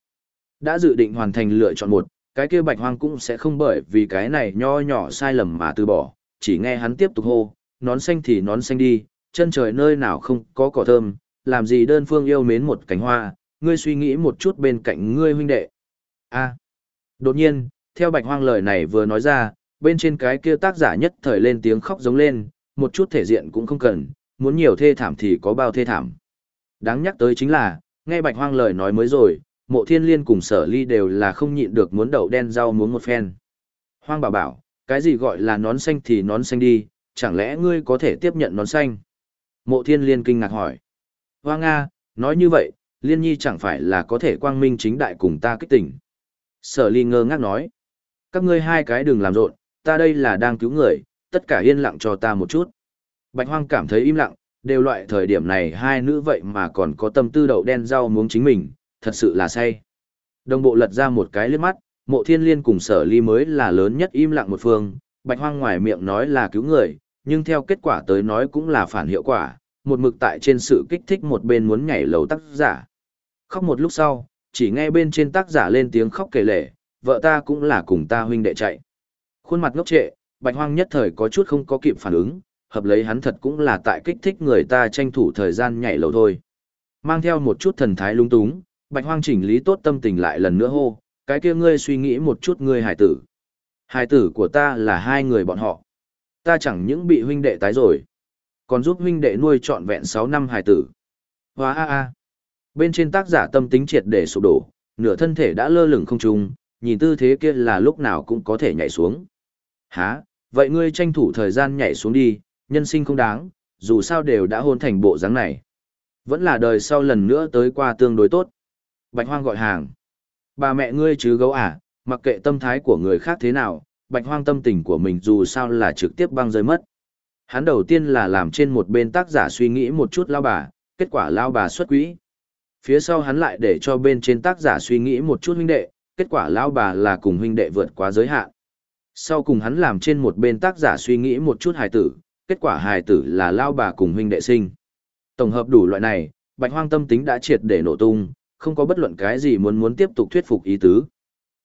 Đã dự định hoàn thành lựa chọn một, cái kia bạch hoang cũng sẽ không bởi vì cái này nho nhỏ sai lầm mà từ bỏ, chỉ nghe hắn tiếp tục hô, nón xanh thì nón xanh đi, chân trời nơi nào không có cỏ thơm, làm gì đơn phương yêu mến một cánh hoa, ngươi suy nghĩ một chút bên cạnh ngươi huynh đệ. A. Đột nhiên, theo bạch hoang lời này vừa nói ra, bên trên cái kia tác giả nhất thời lên tiếng khóc giống lên, một chút thể diện cũng không cần, muốn nhiều thê thảm thì có bao thê thảm. Đáng nhắc tới chính là, nghe bạch hoang lời nói mới rồi, mộ thiên liên cùng sở ly đều là không nhịn được muốn đậu đen rau muốn một phen. Hoang bảo bảo, cái gì gọi là nón xanh thì nón xanh đi, chẳng lẽ ngươi có thể tiếp nhận nón xanh? Mộ thiên liên kinh ngạc hỏi. Hoa Nga, nói như vậy, liên nhi chẳng phải là có thể quang minh chính đại cùng ta kích tỉnh. Sở ly ngơ ngác nói. Các ngươi hai cái đừng làm rộn, ta đây là đang cứu người, tất cả yên lặng cho ta một chút. Bạch hoang cảm thấy im lặng, đều loại thời điểm này hai nữ vậy mà còn có tâm tư đậu đen rau muống chính mình, thật sự là say. Đồng bộ lật ra một cái liếc mắt, mộ thiên liên cùng sở ly mới là lớn nhất im lặng một phương, bạch hoang ngoài miệng nói là cứu người, nhưng theo kết quả tới nói cũng là phản hiệu quả, một mực tại trên sự kích thích một bên muốn nhảy lầu tác giả. Khóc một lúc sau, chỉ nghe bên trên tác giả lên tiếng khóc kể lể, vợ ta cũng là cùng ta huynh đệ chạy. Khuôn mặt ngốc trệ, bạch hoang nhất thời có chút không có kịp phản ứng, hợp lấy hắn thật cũng là tại kích thích người ta tranh thủ thời gian nhảy lầu thôi. Mang theo một chút thần thái lung túng, bạch hoang chỉnh lý tốt tâm tình lại lần nữa hô, cái kia ngươi suy nghĩ một chút ngươi hải tử. Hải tử của ta là hai người bọn họ. Ta chẳng những bị huynh đệ tái rồi, còn giúp huynh đệ nuôi trọn vẹn 6 năm hài tử. Hóa a a. Bên trên tác giả tâm tính triệt để sụp đổ, nửa thân thể đã lơ lửng không trung, nhìn tư thế kia là lúc nào cũng có thể nhảy xuống. Hả, vậy ngươi tranh thủ thời gian nhảy xuống đi, nhân sinh không đáng, dù sao đều đã hôn thành bộ dáng này. Vẫn là đời sau lần nữa tới qua tương đối tốt. Bạch hoang gọi hàng. Bà mẹ ngươi chứ gấu à, mặc kệ tâm thái của người khác thế nào, bạch hoang tâm tình của mình dù sao là trực tiếp băng rơi mất. Hắn đầu tiên là làm trên một bên tác giả suy nghĩ một chút lao bà, kết quả lao bà xuất quỹ. Phía sau hắn lại để cho bên trên tác giả suy nghĩ một chút huynh đệ, kết quả lao bà là cùng huynh đệ vượt quá giới hạn. Sau cùng hắn làm trên một bên tác giả suy nghĩ một chút hài tử, kết quả hài tử là lao bà cùng huynh đệ sinh. Tổng hợp đủ loại này, bạch hoang tâm tính đã triệt để nổ tung, không có bất luận cái gì muốn muốn tiếp tục thuyết phục ý tứ.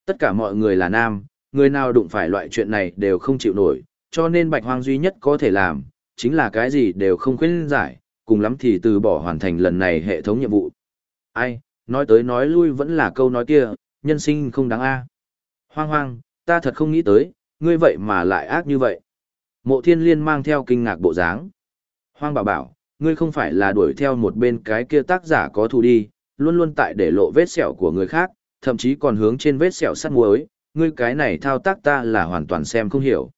Tất cả mọi người là nam, người nào đụng phải loại chuyện này đều không chịu nổi, cho nên bạch hoang duy nhất có thể làm, chính là cái gì đều không khuyên giải, cùng lắm thì từ bỏ hoàn thành lần này hệ thống nhiệm vụ. Ai, nói tới nói lui vẫn là câu nói kia, nhân sinh không đáng a. Hoang hoang, ta thật không nghĩ tới, ngươi vậy mà lại ác như vậy. Mộ thiên liên mang theo kinh ngạc bộ dáng. Hoang bảo bảo, ngươi không phải là đuổi theo một bên cái kia tác giả có thù đi, luôn luôn tại để lộ vết sẹo của người khác, thậm chí còn hướng trên vết sẹo sắt muối, ngươi cái này thao tác ta là hoàn toàn xem không hiểu.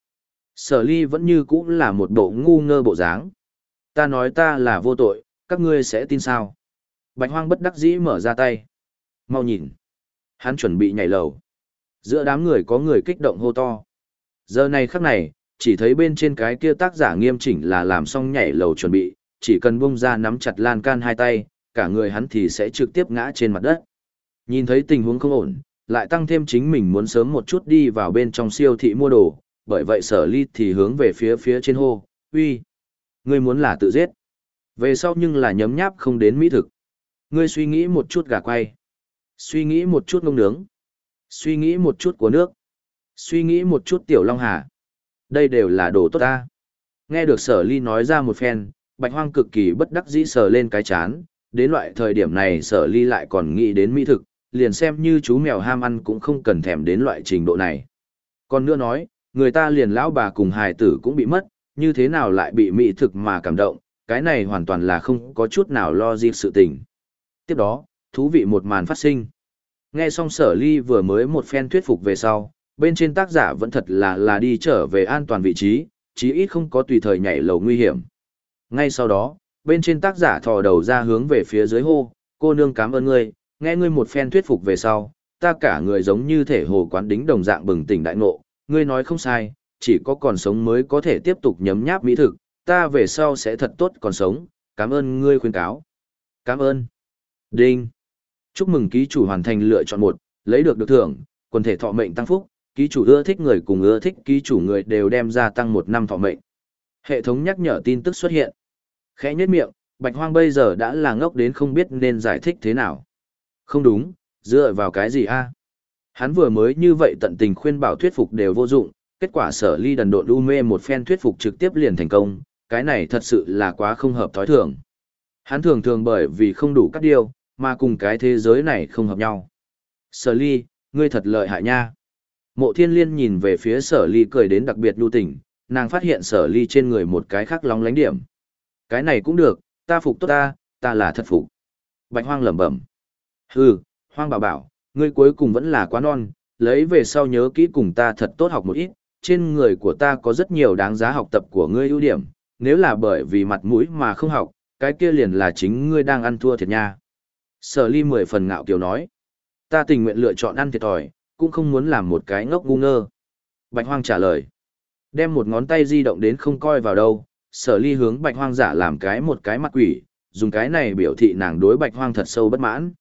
Sở ly vẫn như cũ là một bộ ngu ngơ bộ dáng. Ta nói ta là vô tội, các ngươi sẽ tin sao? Bạch hoang bất đắc dĩ mở ra tay. Mau nhìn. Hắn chuẩn bị nhảy lầu. Giữa đám người có người kích động hô to. Giờ này khắc này, chỉ thấy bên trên cái kia tác giả nghiêm chỉnh là làm xong nhảy lầu chuẩn bị, chỉ cần bung ra nắm chặt lan can hai tay, cả người hắn thì sẽ trực tiếp ngã trên mặt đất. Nhìn thấy tình huống không ổn, lại tăng thêm chính mình muốn sớm một chút đi vào bên trong siêu thị mua đồ, bởi vậy sở ly thì hướng về phía phía trên hô, uy, ngươi muốn là tự giết. Về sau nhưng là nhấm nháp không đến mỹ thực. Ngươi suy nghĩ một chút gà quay, suy nghĩ một chút ngông nướng, suy nghĩ một chút của nước, suy nghĩ một chút tiểu long hà. Đây đều là đồ tốt ta. Nghe được sở ly nói ra một phen, bạch hoang cực kỳ bất đắc dĩ sờ lên cái chán, đến loại thời điểm này sở ly lại còn nghĩ đến mỹ thực, liền xem như chú mèo ham ăn cũng không cần thèm đến loại trình độ này. Còn nữa nói, người ta liền lão bà cùng hài tử cũng bị mất, như thế nào lại bị mỹ thực mà cảm động, cái này hoàn toàn là không có chút nào lo dịp sự tình. Tiếp đó, thú vị một màn phát sinh. Nghe xong sở ly vừa mới một phen thuyết phục về sau, bên trên tác giả vẫn thật là là đi trở về an toàn vị trí, chí ít không có tùy thời nhảy lầu nguy hiểm. Ngay sau đó, bên trên tác giả thò đầu ra hướng về phía dưới hô, cô nương cảm ơn ngươi, nghe ngươi một phen thuyết phục về sau, ta cả người giống như thể hồ quán đính đồng dạng bừng tỉnh đại ngộ, ngươi nói không sai, chỉ có còn sống mới có thể tiếp tục nhấm nháp mỹ thực, ta về sau sẽ thật tốt còn sống, cảm ơn ngươi khuyên cáo. Cảm ơn. Đinh. Chúc mừng ký chủ hoàn thành lựa chọn một, lấy được được thưởng, quần thể thọ mệnh tăng phúc, ký chủ ưa thích người cùng ưa thích ký chủ người đều đem ra tăng một năm thọ mệnh. Hệ thống nhắc nhở tin tức xuất hiện. Khẽ nhếch miệng, Bạch Hoang bây giờ đã là ngốc đến không biết nên giải thích thế nào. Không đúng, dựa vào cái gì a? Hắn vừa mới như vậy tận tình khuyên bảo thuyết phục đều vô dụng, kết quả sở ly đần độn u mê một phen thuyết phục trực tiếp liền thành công, cái này thật sự là quá không hợp thói thường. Hắn thường thường bởi vì không đủ các điều, mà cùng cái thế giới này không hợp nhau. Sở ly, ngươi thật lợi hại nha. Mộ thiên liên nhìn về phía sở ly cười đến đặc biệt lưu tình, nàng phát hiện sở ly trên người một cái khác lóng lánh điểm. Cái này cũng được, ta phục tốt ta, ta là thật phục. Bạch hoang lẩm bẩm. Hừ, hoang bảo bảo, ngươi cuối cùng vẫn là quá non, lấy về sau nhớ kỹ cùng ta thật tốt học một ít, trên người của ta có rất nhiều đáng giá học tập của ngươi ưu điểm, nếu là bởi vì mặt mũi mà không học, cái kia liền là chính ngươi đang ăn thua thiệt nha. Sở ly mười phần ngạo kiều nói, ta tình nguyện lựa chọn ăn thiệt thòi, cũng không muốn làm một cái ngốc ngu ngơ. Bạch hoang trả lời, đem một ngón tay di động đến không coi vào đâu, sở ly hướng bạch hoang giả làm cái một cái mặt quỷ, dùng cái này biểu thị nàng đối bạch hoang thật sâu bất mãn.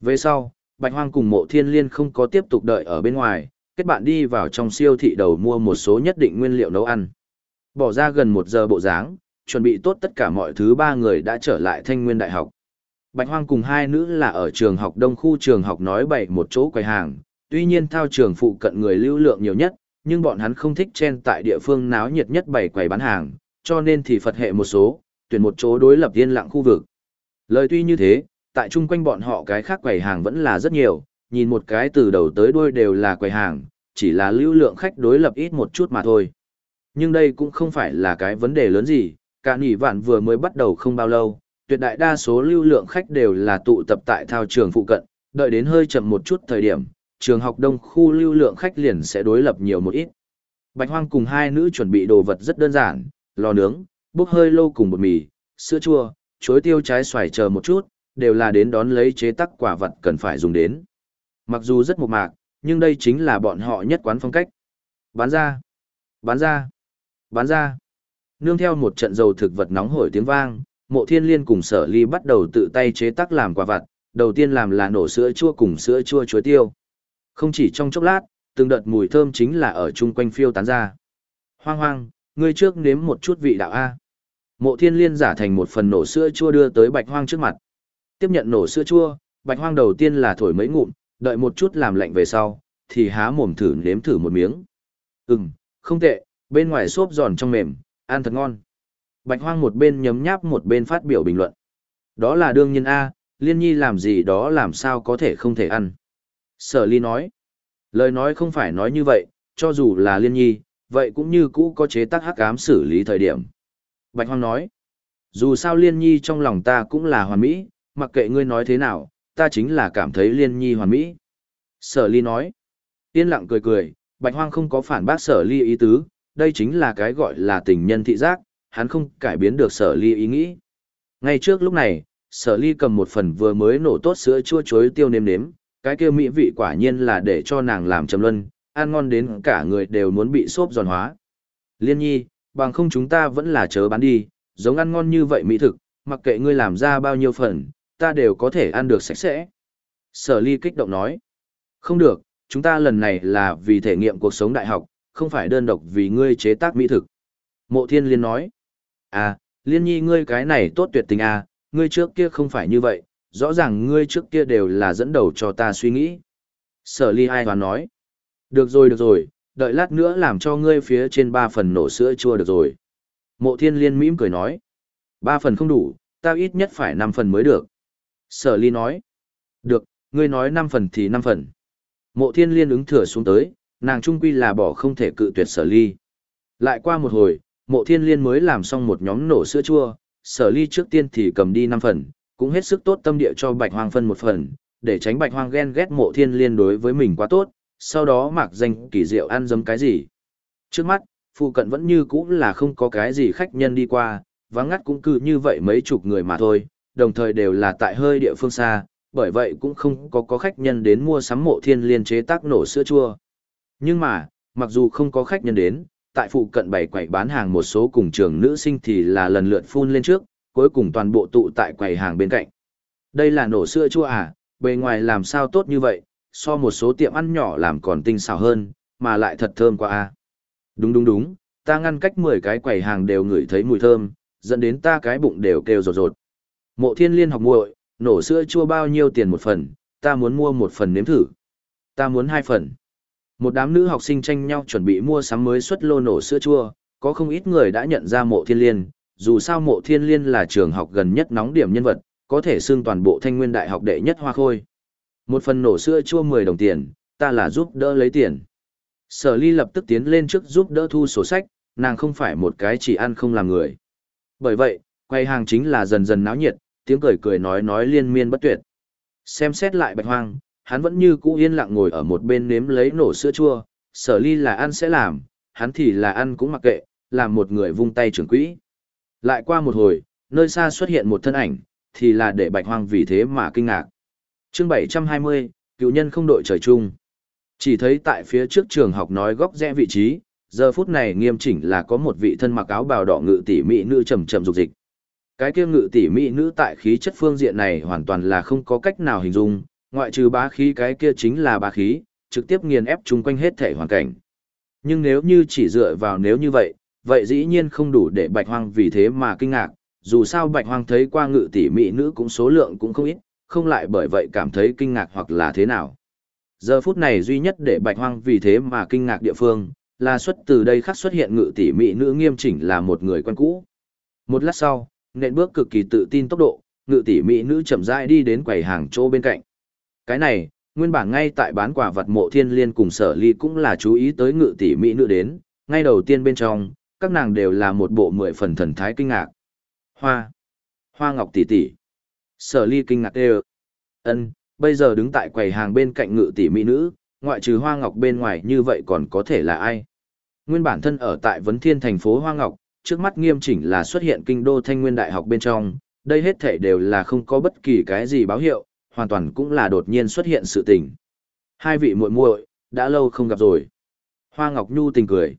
Về sau, bạch hoang cùng mộ thiên liên không có tiếp tục đợi ở bên ngoài, kết bạn đi vào trong siêu thị đầu mua một số nhất định nguyên liệu nấu ăn. Bỏ ra gần một giờ bộ dáng, chuẩn bị tốt tất cả mọi thứ ba người đã trở lại thanh nguyên đại học. Bạch hoang cùng hai nữ là ở trường học đông khu trường học nói bảy một chỗ quầy hàng, tuy nhiên thao trường phụ cận người lưu lượng nhiều nhất, nhưng bọn hắn không thích chen tại địa phương náo nhiệt nhất bày quầy bán hàng, cho nên thì Phật hệ một số, tuyển một chỗ đối lập yên lặng khu vực. Lời tuy như thế, tại chung quanh bọn họ cái khác quầy hàng vẫn là rất nhiều, nhìn một cái từ đầu tới đuôi đều là quầy hàng, chỉ là lưu lượng khách đối lập ít một chút mà thôi. Nhưng đây cũng không phải là cái vấn đề lớn gì, cả nỉ vạn vừa mới bắt đầu không bao lâu, tuyệt đại đa số lưu lượng khách đều là tụ tập tại thao trường phụ cận, đợi đến hơi chậm một chút thời điểm, trường học đông khu lưu lượng khách liền sẽ đối lập nhiều một ít. Bạch Hoang cùng hai nữ chuẩn bị đồ vật rất đơn giản, lò nướng, bốc hơi lâu cùng bột mì, sữa chua, chuối tiêu trái xoài chờ một chút, đều là đến đón lấy chế tác quả vật cần phải dùng đến. Mặc dù rất mộc mạc, nhưng đây chính là bọn họ nhất quán phong cách. Bán ra, bán ra, bán ra. Nương theo một trận dầu thực vật nóng hổi tiếng vang, mộ thiên liên cùng sở ly bắt đầu tự tay chế tác làm quả vật, đầu tiên làm là nổ sữa chua cùng sữa chua chuối tiêu. Không chỉ trong chốc lát, từng đợt mùi thơm chính là ở chung quanh phiêu tán ra. Hoang hoang, ngươi trước nếm một chút vị đạo A. Mộ thiên liên giả thành một phần nổ sữa chua đưa tới bạch hoang trước mặt. Tiếp nhận nổ sữa chua, bạch hoang đầu tiên là thổi mấy ngụm, đợi một chút làm lạnh về sau, thì há mồm thử nếm thử một miếng. Ừm, không tệ, bên ngoài xốp giòn trong mềm, ăn thật ngon. Bạch hoang một bên nhấm nháp một bên phát biểu bình luận. Đó là đương nhiên A, liên nhi làm gì đó làm sao có thể không thể ăn. Sở ly nói. Lời nói không phải nói như vậy, cho dù là liên nhi, vậy cũng như cũ có chế tác hắc ám xử lý thời điểm. Bạch hoang nói. Dù sao liên nhi trong lòng ta cũng là hoàn mỹ, mặc kệ ngươi nói thế nào, ta chính là cảm thấy liên nhi hoàn mỹ. Sở ly nói. Yên lặng cười cười, bạch hoang không có phản bác sở ly ý tứ, đây chính là cái gọi là tình nhân thị giác, hắn không cải biến được sở ly ý nghĩ. Ngay trước lúc này, sở ly cầm một phần vừa mới nổ tốt sữa chua chuối tiêu nêm nếm, cái kia mỹ vị quả nhiên là để cho nàng làm trầm luân, ăn ngon đến cả người đều muốn bị xốp giòn hóa. Liên nhi, bằng không chúng ta vẫn là chớ bán đi, giống ăn ngon như vậy mỹ thực, mặc kệ ngươi làm ra bao nhiêu phần, ta đều có thể ăn được sạch sẽ. Sở ly kích động nói, không được, chúng ta lần này là vì thể nghiệm cuộc sống đại học, không phải đơn độc vì ngươi chế tác mỹ thực. Mộ thiên liên nói, à, liên nhi ngươi cái này tốt tuyệt tình à, ngươi trước kia không phải như vậy, rõ ràng ngươi trước kia đều là dẫn đầu cho ta suy nghĩ. Sở ly ai hoàn nói, được rồi được rồi, đợi lát nữa làm cho ngươi phía trên ba phần nổ sữa chua được rồi. Mộ thiên liên mỉm cười nói, ba phần không đủ, ta ít nhất phải năm phần mới được. Sở ly nói, được, ngươi nói năm phần thì năm phần. Mộ thiên liên ứng thừa xuống tới, nàng trung quy là bỏ không thể cự tuyệt sở ly. Lại qua một hồi, mộ thiên liên mới làm xong một nhóm nổ sữa chua, sở ly trước tiên thì cầm đi năm phần, cũng hết sức tốt tâm địa cho bạch hoang phân một phần, để tránh bạch hoang ghen ghét mộ thiên liên đối với mình quá tốt, sau đó mặc danh kỳ diệu ăn dấm cái gì. Trước mắt, phụ cận vẫn như cũ là không có cái gì khách nhân đi qua, vắng ngắt cũng cứ như vậy mấy chục người mà thôi, đồng thời đều là tại hơi địa phương xa, bởi vậy cũng không có có khách nhân đến mua sắm mộ thiên liên chế tác nổ sữa chua. Nhưng mà, mặc dù không có khách nhân đến, tại phụ cận bảy quầy bán hàng một số cùng trường nữ sinh thì là lần lượt phun lên trước, cuối cùng toàn bộ tụ tại quầy hàng bên cạnh. Đây là nổ sữa chua à, bề ngoài làm sao tốt như vậy, so một số tiệm ăn nhỏ làm còn tinh xảo hơn, mà lại thật thơm quá à. Đúng đúng đúng, ta ngăn cách 10 cái quầy hàng đều ngửi thấy mùi thơm, dẫn đến ta cái bụng đều kêu rột rột. Mộ thiên liên học muội, nổ sữa chua bao nhiêu tiền một phần, ta muốn mua một phần nếm thử. Ta muốn hai phần. Một đám nữ học sinh tranh nhau chuẩn bị mua sắm mới xuất lô nổ sữa chua, có không ít người đã nhận ra mộ thiên liên, dù sao mộ thiên liên là trường học gần nhất nóng điểm nhân vật, có thể xưng toàn bộ thanh nguyên đại học đệ nhất hoa khôi. Một phần nổ sữa chua 10 đồng tiền, ta là giúp đỡ lấy tiền. Sở ly lập tức tiến lên trước giúp đỡ thu sổ sách, nàng không phải một cái chỉ ăn không làm người. Bởi vậy, quay hàng chính là dần dần náo nhiệt, tiếng cười cười nói nói liên miên bất tuyệt. Xem xét lại bạch hoang, hắn vẫn như cũ yên lặng ngồi ở một bên nếm lấy nổ sữa chua, sở ly là ăn sẽ làm, hắn thì là ăn cũng mặc kệ, làm một người vung tay trưởng quỹ. Lại qua một hồi, nơi xa xuất hiện một thân ảnh, thì là để bạch hoang vì thế mà kinh ngạc. Chương 720, cựu nhân không đội trời chung. Chỉ thấy tại phía trước trường học nói góc rẽ vị trí, giờ phút này nghiêm chỉnh là có một vị thân mặc áo bào đỏ ngự tỷ mỹ nữ trầm trầm dục dịch. Cái kia ngự tỷ mỹ nữ tại khí chất phương diện này hoàn toàn là không có cách nào hình dung, ngoại trừ bá khí cái kia chính là bá khí, trực tiếp nghiền ép chung quanh hết thể hoàn cảnh. Nhưng nếu như chỉ dựa vào nếu như vậy, vậy dĩ nhiên không đủ để bạch hoang vì thế mà kinh ngạc, dù sao bạch hoang thấy qua ngự tỷ mỹ nữ cũng số lượng cũng không ít, không lại bởi vậy cảm thấy kinh ngạc hoặc là thế nào. Giờ phút này duy nhất để bạch hoang vì thế mà kinh ngạc địa phương, là xuất từ đây khắc xuất hiện ngự tỷ mỹ nữ nghiêm chỉnh là một người quen cũ. Một lát sau, nện bước cực kỳ tự tin tốc độ, ngự tỷ mỹ nữ chậm rãi đi đến quầy hàng chỗ bên cạnh. Cái này, nguyên bản ngay tại bán quả vật mộ thiên liên cùng sở ly cũng là chú ý tới ngự tỷ mỹ nữ đến, ngay đầu tiên bên trong, các nàng đều là một bộ mười phần thần thái kinh ngạc. Hoa! Hoa Ngọc tỷ tỷ. Sở ly kinh ngạc đều. ân bây giờ đứng tại quầy hàng bên cạnh ngự tỷ mỹ nữ, ngoại trừ Hoa Ngọc bên ngoài như vậy còn có thể là ai? Nguyên bản thân ở tại Vấn Thiên thành phố Hoa Ngọc, trước mắt nghiêm chỉnh là xuất hiện kinh đô thanh nguyên đại học bên trong, đây hết thể đều là không có bất kỳ cái gì báo hiệu, hoàn toàn cũng là đột nhiên xuất hiện sự tình. Hai vị muội muội đã lâu không gặp rồi. Hoa Ngọc Nhu tình cười.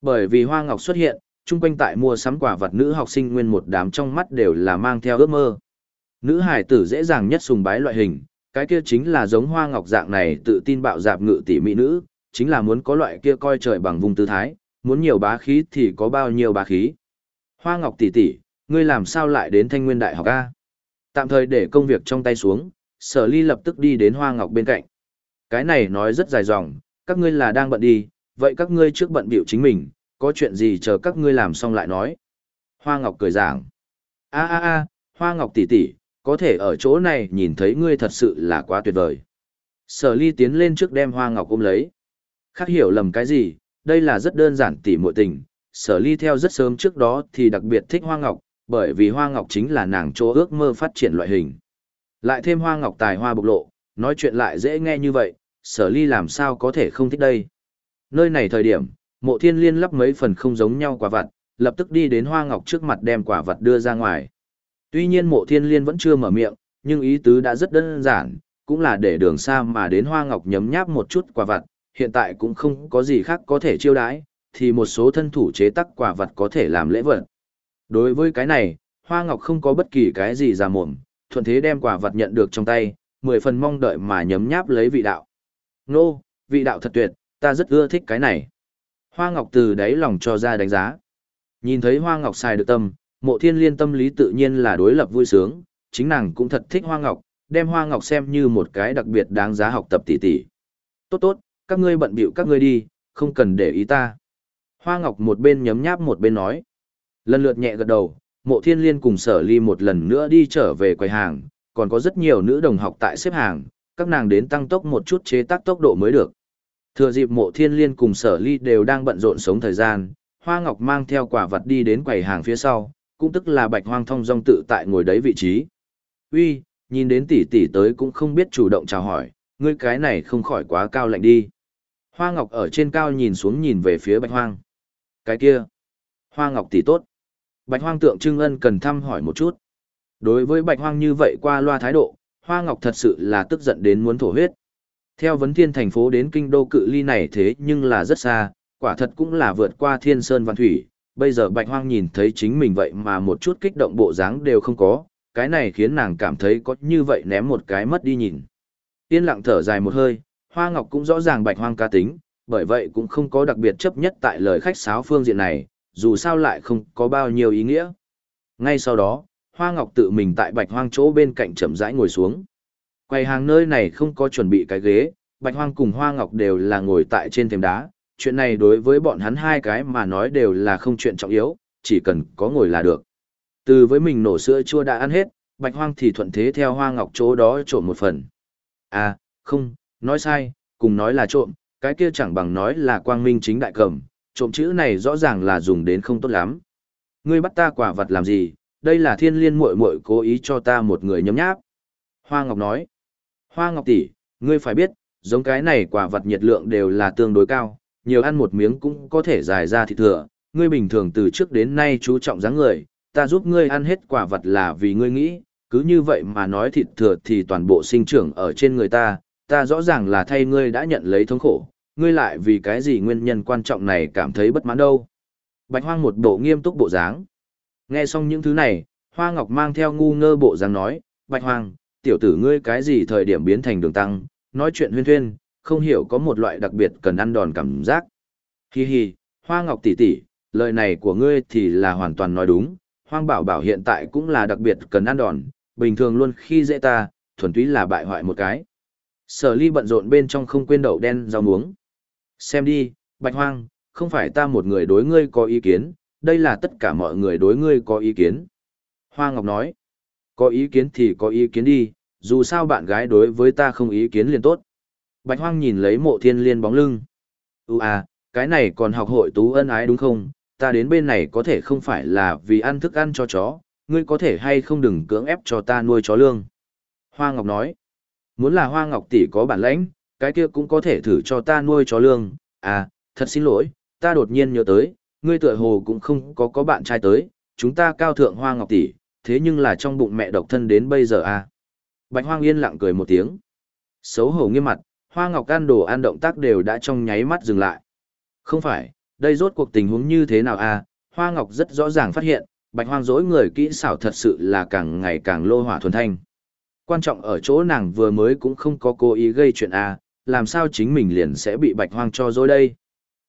Bởi vì Hoa Ngọc xuất hiện, chung quanh tại mua sắm quả vật nữ học sinh nguyên một đám trong mắt đều là mang theo ước mơ. Nữ hải tử dễ dàng nhất sùng bái loại hình, cái kia chính là giống Hoa Ngọc dạng này tự tin bạo dạp ngự tỷ mỹ nữ, chính là muốn có loại kia coi trời bằng vùng tư thái, muốn nhiều bá khí thì có bao nhiêu bá khí. Hoa Ngọc tỷ tỷ, ngươi làm sao lại đến Thanh Nguyên Đại học a? Tạm thời để công việc trong tay xuống, Sở Ly lập tức đi đến Hoa Ngọc bên cạnh. Cái này nói rất dài dòng, các ngươi là đang bận đi, vậy các ngươi trước bận biểu chính mình, có chuyện gì chờ các ngươi làm xong lại nói. Hoa Ngọc cười giảng. A a a, Hoa Ngọc tỷ tỷ, có thể ở chỗ này nhìn thấy ngươi thật sự là quá tuyệt vời. Sở Ly tiến lên trước đem Hoa Ngọc ôm lấy. Khác hiểu lầm cái gì, đây là rất đơn giản tỉ muội tình. Sở Ly theo rất sớm trước đó thì đặc biệt thích Hoa Ngọc, bởi vì Hoa Ngọc chính là nàng chỗ ước mơ phát triển loại hình. Lại thêm Hoa Ngọc tài hoa bộc lộ, nói chuyện lại dễ nghe như vậy, Sở Ly làm sao có thể không thích đây. Nơi này thời điểm, Mộ Thiên Liên lắp mấy phần không giống nhau quả vật, lập tức đi đến Hoa Ngọc trước mặt đem quả vật đưa ra ngoài. Tuy nhiên Mộ Thiên Liên vẫn chưa mở miệng, nhưng ý tứ đã rất đơn giản, cũng là để đường xa mà đến Hoa Ngọc nhấm nháp một chút quả vật, hiện tại cũng không có gì khác có thể chiêu đãi, thì một số thân thủ chế tác quả vật có thể làm lễ vật. Đối với cái này, Hoa Ngọc không có bất kỳ cái gì ra mồm, thuận thế đem quả vật nhận được trong tay, mười phần mong đợi mà nhấm nháp lấy vị đạo. Nô, vị đạo thật tuyệt, ta rất ưa thích cái này. Hoa Ngọc từ đáy lòng cho ra đánh giá. Nhìn thấy Hoa Ngọc xài được tâm, mộ thiên liên tâm lý tự nhiên là đối lập vui sướng, chính nàng cũng thật thích Hoa Ngọc, đem Hoa Ngọc xem như một cái đặc biệt đáng giá học tập tỉ tỉ. Tốt tốt, các ngươi bận bịu các ngươi đi, không cần để ý ta. Hoa Ngọc một bên nhấm nháp một bên nói. Lần lượt nhẹ gật đầu, mộ thiên liên cùng sở ly một lần nữa đi trở về quầy hàng, còn có rất nhiều nữ đồng học tại xếp hàng, các nàng đến tăng tốc một chút chế tác tốc độ mới được. Thừa dịp mộ thiên liên cùng sở ly đều đang bận rộn sống thời gian, Hoa Ngọc mang theo quả vật đi đến quầy hàng phía sau, cũng tức là bạch hoang thông dong tự tại ngồi đấy vị trí. Uy, nhìn đến tỷ tỷ tới cũng không biết chủ động chào hỏi, ngươi cái này không khỏi quá cao lạnh đi. Hoa Ngọc ở trên cao nhìn xuống nhìn về phía bạch hoang. Cái kia, Hoa Ngọc tỷ tốt. Bạch hoang tượng trưng ân cần thăm hỏi một chút. Đối với bạch hoang như vậy qua loa thái độ, Hoa Ngọc thật sự là tức giận đến muốn thổ huyết. Theo vấn thiên thành phố đến kinh đô cự ly này thế nhưng là rất xa, quả thật cũng là vượt qua thiên sơn văn thủy. Bây giờ bạch hoang nhìn thấy chính mình vậy mà một chút kích động bộ dáng đều không có, cái này khiến nàng cảm thấy có như vậy ném một cái mất đi nhìn. Yên lặng thở dài một hơi, Hoa Ngọc cũng rõ ràng bạch hoang ca tính, bởi vậy cũng không có đặc biệt chấp nhất tại lời khách sáo phương diện này, dù sao lại không có bao nhiêu ý nghĩa. Ngay sau đó, Hoa Ngọc tự mình tại bạch hoang chỗ bên cạnh chậm rãi ngồi xuống. Quầy hàng nơi này không có chuẩn bị cái ghế, bạch hoang cùng Hoa Ngọc đều là ngồi tại trên thềm đá. Chuyện này đối với bọn hắn hai cái mà nói đều là không chuyện trọng yếu, chỉ cần có ngồi là được. Từ với mình nổ sữa chua đã ăn hết, bạch hoang thì thuận thế theo Hoa Ngọc chỗ đó trộm một phần. À, không, nói sai, cùng nói là trộm, cái kia chẳng bằng nói là quang minh chính đại cầm, trộm chữ này rõ ràng là dùng đến không tốt lắm. Ngươi bắt ta quả vật làm gì, đây là thiên liên muội muội cố ý cho ta một người nhấm nháp. Hoa Ngọc nói, Hoa Ngọc tỷ, ngươi phải biết, giống cái này quả vật nhiệt lượng đều là tương đối cao, nhiều ăn một miếng cũng có thể dài ra thịt thừa, ngươi bình thường từ trước đến nay chú trọng dáng người, ta giúp ngươi ăn hết quả vật là vì ngươi nghĩ, cứ như vậy mà nói thịt thừa thì toàn bộ sinh trưởng ở trên người ta, ta rõ ràng là thay ngươi đã nhận lấy thống khổ, ngươi lại vì cái gì nguyên nhân quan trọng này cảm thấy bất mãn đâu. Bạch Hoang một bộ nghiêm túc bộ dáng. Nghe xong những thứ này, Hoa Ngọc mang theo ngu ngơ bộ dáng nói, Bạch Hoang, tiểu tử ngươi cái gì thời điểm biến thành đường tăng, nói chuyện huyên thuyên, không hiểu có một loại đặc biệt cần ăn đòn cảm giác. Hi hi, Hoa Ngọc tỷ tỷ, lời này của ngươi thì là hoàn toàn nói đúng, Hoang Bảo Bảo hiện tại cũng là đặc biệt cần ăn đòn, bình thường luôn khi dễ ta, thuần túy là bại hoại một cái. Sở ly bận rộn bên trong không quên đậu đen rau muống. Xem đi, Bạch Hoang, không phải ta một người đối ngươi có ý kiến, đây là tất cả mọi người đối ngươi có ý kiến. Hoa Ngọc nói, có ý kiến thì có ý kiến đi, dù sao bạn gái đối với ta không ý kiến liền tốt. Bạch Hoang nhìn lấy mộ thiên liên bóng lưng. Ú à, cái này còn học hội tú ân ái đúng không? Ta đến bên này có thể không phải là vì ăn thức ăn cho chó, ngươi có thể hay không đừng cưỡng ép cho ta nuôi chó lương. Hoa Ngọc nói, muốn là Hoa Ngọc tỷ có bản lãnh, cái kia cũng có thể thử cho ta nuôi chó lương. À, thật xin lỗi, ta đột nhiên nhớ tới, ngươi tựa hồ cũng không có có bạn trai tới, chúng ta cao thượng Hoa Ngọc tỷ, thế nhưng là trong bụng mẹ độc thân đến bây giờ à. Bạch Hoang yên lặng cười một tiếng. Xấu hổ nghiêm mặt, Hoa Ngọc ăn đồ ăn động tác đều đã trong nháy mắt dừng lại. Không phải, đây rốt cuộc tình huống như thế nào à, Hoa Ngọc rất rõ ràng phát hiện, Bạch Hoang dối người kỹ xảo thật sự là càng ngày càng lô hỏa thuần thanh. Quan trọng ở chỗ nàng vừa mới cũng không có cố ý gây chuyện à, làm sao chính mình liền sẽ bị Bạch Hoang cho dối đây.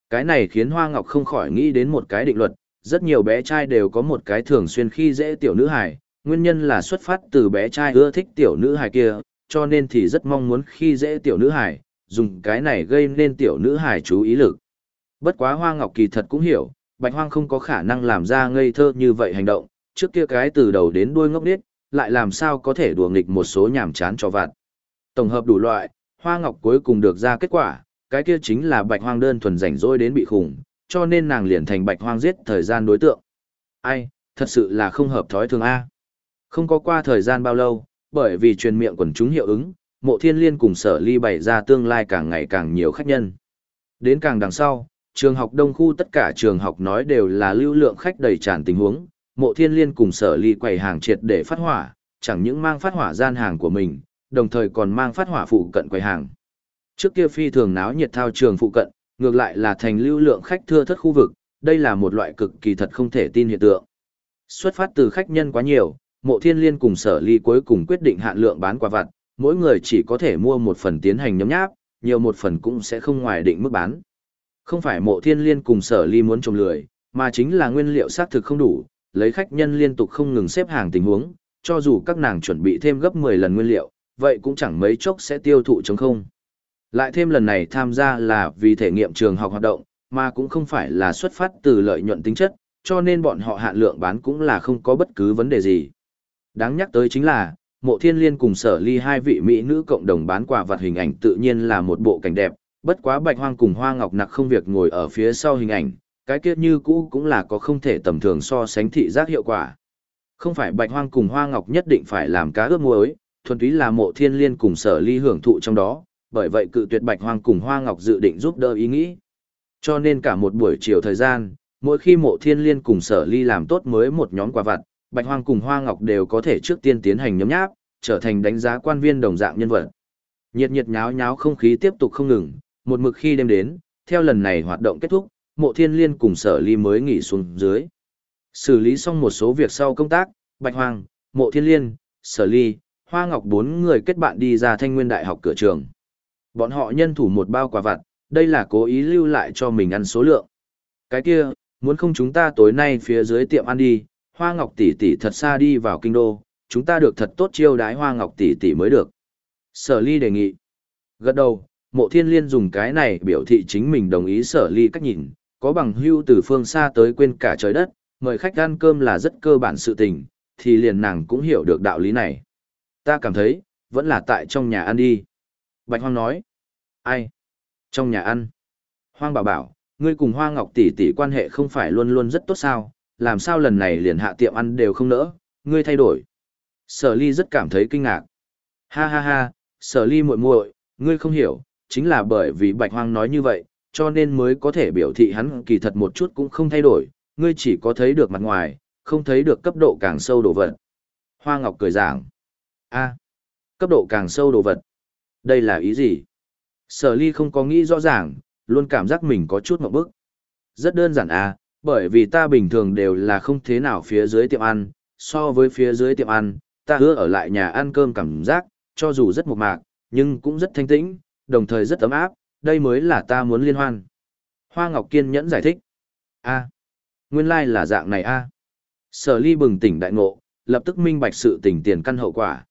Cái này khiến Hoa Ngọc không khỏi nghĩ đến một cái định luật, rất nhiều bé trai đều có một cái thường xuyên khi dễ tiểu nữ hài, nguyên nhân là xuất phát từ bé trai ưa thích tiểu nữ hài kia, cho nên thì rất mong muốn khi dễ tiểu nữ hài, dùng cái này gây nên tiểu nữ hài chú ý lực. Bất quá Hoa Ngọc kỳ thật cũng hiểu, Bạch Hoang không có khả năng làm ra ngây thơ như vậy hành động, trước kia cái từ đầu đến đuôi ngốc điếc, lại làm sao có thể đùa nghịch một số nhảm chán cho vặt. Tổng hợp đủ loại, Hoa Ngọc cuối cùng được ra kết quả, cái kia chính là Bạch Hoang đơn thuần rảnh rỗi đến bị khủng, cho nên nàng liền thành Bạch Hoang giết thời gian đối tượng. Ai, thật sự là không hợp thói thường A. Không có qua thời gian bao lâu, bởi vì truyền miệng quần chúng hiệu ứng, mộ thiên liên cùng sở ly bày ra tương lai càng ngày càng nhiều khách nhân. Đến càng đằng sau, trường học đông khu tất cả trường học nói đều là lưu lượng khách đầy tràn tình huống, mộ thiên liên cùng sở ly quầy hàng triệt để phát hỏa, chẳng những mang phát hỏa gian hàng của mình, đồng thời còn mang phát hỏa phụ cận quầy hàng. Trước kia phi thường náo nhiệt thao trường phụ cận, ngược lại là thành lưu lượng khách thưa thất khu vực, đây là một loại cực kỳ thật không thể tin hiện tượng. Xuất phát từ khách nhân quá nhiều, mộ thiên liên cùng sở ly cuối cùng quyết định hạn lượng bán quả vặt, mỗi người chỉ có thể mua một phần tiến hành nhấm nháp, nhiều một phần cũng sẽ không ngoài định mức bán. Không phải mộ thiên liên cùng sở ly muốn trồng lười, mà chính là nguyên liệu xác thực không đủ, lấy khách nhân liên tục không ngừng xếp hàng tình huống, cho dù các nàng chuẩn bị thêm gấp 10 lần nguyên liệu, vậy cũng chẳng mấy chốc sẽ tiêu thụ chống không. Lại thêm lần này tham gia là vì thể nghiệm trường học hoạt động, mà cũng không phải là xuất phát từ lợi nhuận tính chất, cho nên bọn họ hạn lượng bán cũng là không có bất cứ vấn đề gì. Đáng nhắc tới chính là, mộ thiên liên cùng sở ly hai vị mỹ nữ cộng đồng bán quà vật hình ảnh tự nhiên là một bộ cảnh đẹp, bất quá bạch hoang cùng hoa ngọc nặc không việc ngồi ở phía sau hình ảnh, cái kia như cũ cũng là có không thể tầm thường so sánh thị giác hiệu quả. Không phải bạch hoang cùng hoa ngọc nhất định phải làm cá ướp muối, thuần túy là mộ thiên liên cùng sở ly hưởng thụ trong đó, bởi vậy cự tuyệt bạch hoang cùng hoa ngọc dự định giúp đỡ ý nghĩ. Cho nên cả một buổi chiều thời gian, mỗi khi mộ thiên liên cùng sở ly làm tốt mới một nhóm quà vặt, bạch hoang cùng hoa ngọc đều có thể trước tiên tiến hành nhấm nháp, trở thành đánh giá quan viên đồng dạng nhân vật. Nhiệt nhiệt nháo nháo không khí tiếp tục không ngừng, một mực khi đêm đến, theo lần này hoạt động kết thúc, mộ thiên liên cùng sở ly mới nghỉ xuống dưới. Xử lý xong một số việc sau công tác, Bạch Hoang, mộ thiên liên, sở ly, hoa ngọc bốn người kết bạn đi ra thanh nguyên đại học cửa trường. Bọn họ nhân thủ một bao quà vặt, đây là cố ý lưu lại cho mình ăn số lượng. Cái kia, muốn không chúng ta tối nay phía dưới tiệm ăn đi, hoa ngọc tỷ tỷ thật xa đi vào kinh đô, chúng ta được thật tốt chiêu đái hoa ngọc tỷ tỷ mới được. Sở ly đề nghị. Gật đầu, mộ thiên liên dùng cái này biểu thị chính mình đồng ý sở ly cách nhìn, có bằng hưu từ phương xa tới quên cả trời đất, mời khách ăn cơm là rất cơ bản sự tình, thì liền nàng cũng hiểu được đạo lý này. Ta cảm thấy, vẫn là tại trong nhà ăn đi. Bạch Hoang nói. Ai? Trong nhà ăn. Hoang bảo bảo, ngươi cùng Hoa Ngọc tỷ tỷ quan hệ không phải luôn luôn rất tốt sao, làm sao lần này liền hạ tiệm ăn đều không nỡ, ngươi thay đổi. Sở ly rất cảm thấy kinh ngạc. Ha ha ha, sở ly muội muội, ngươi không hiểu, chính là bởi vì Bạch Hoang nói như vậy, cho nên mới có thể biểu thị hắn kỳ thật một chút cũng không thay đổi, ngươi chỉ có thấy được mặt ngoài, không thấy được cấp độ càng sâu đồ vật. Hoa Ngọc cười giảng. a cấp độ càng sâu đồ vật. Đây là ý gì? Sở ly không có nghĩ rõ ràng, luôn cảm giác mình có chút mộng bức. Rất đơn giản à, bởi vì ta bình thường đều là không thế nào phía dưới tiệm ăn, so với phía dưới tiệm ăn, ta hứa ở lại nhà ăn cơm cảm giác, cho dù rất mộc mạc, nhưng cũng rất thanh tĩnh, đồng thời rất ấm áp, đây mới là ta muốn liên hoan. Hoa Ngọc kiên nhẫn giải thích. a nguyên lai là dạng này a Sở ly bừng tỉnh đại ngộ, lập tức minh bạch sự tình tiền căn hậu quả.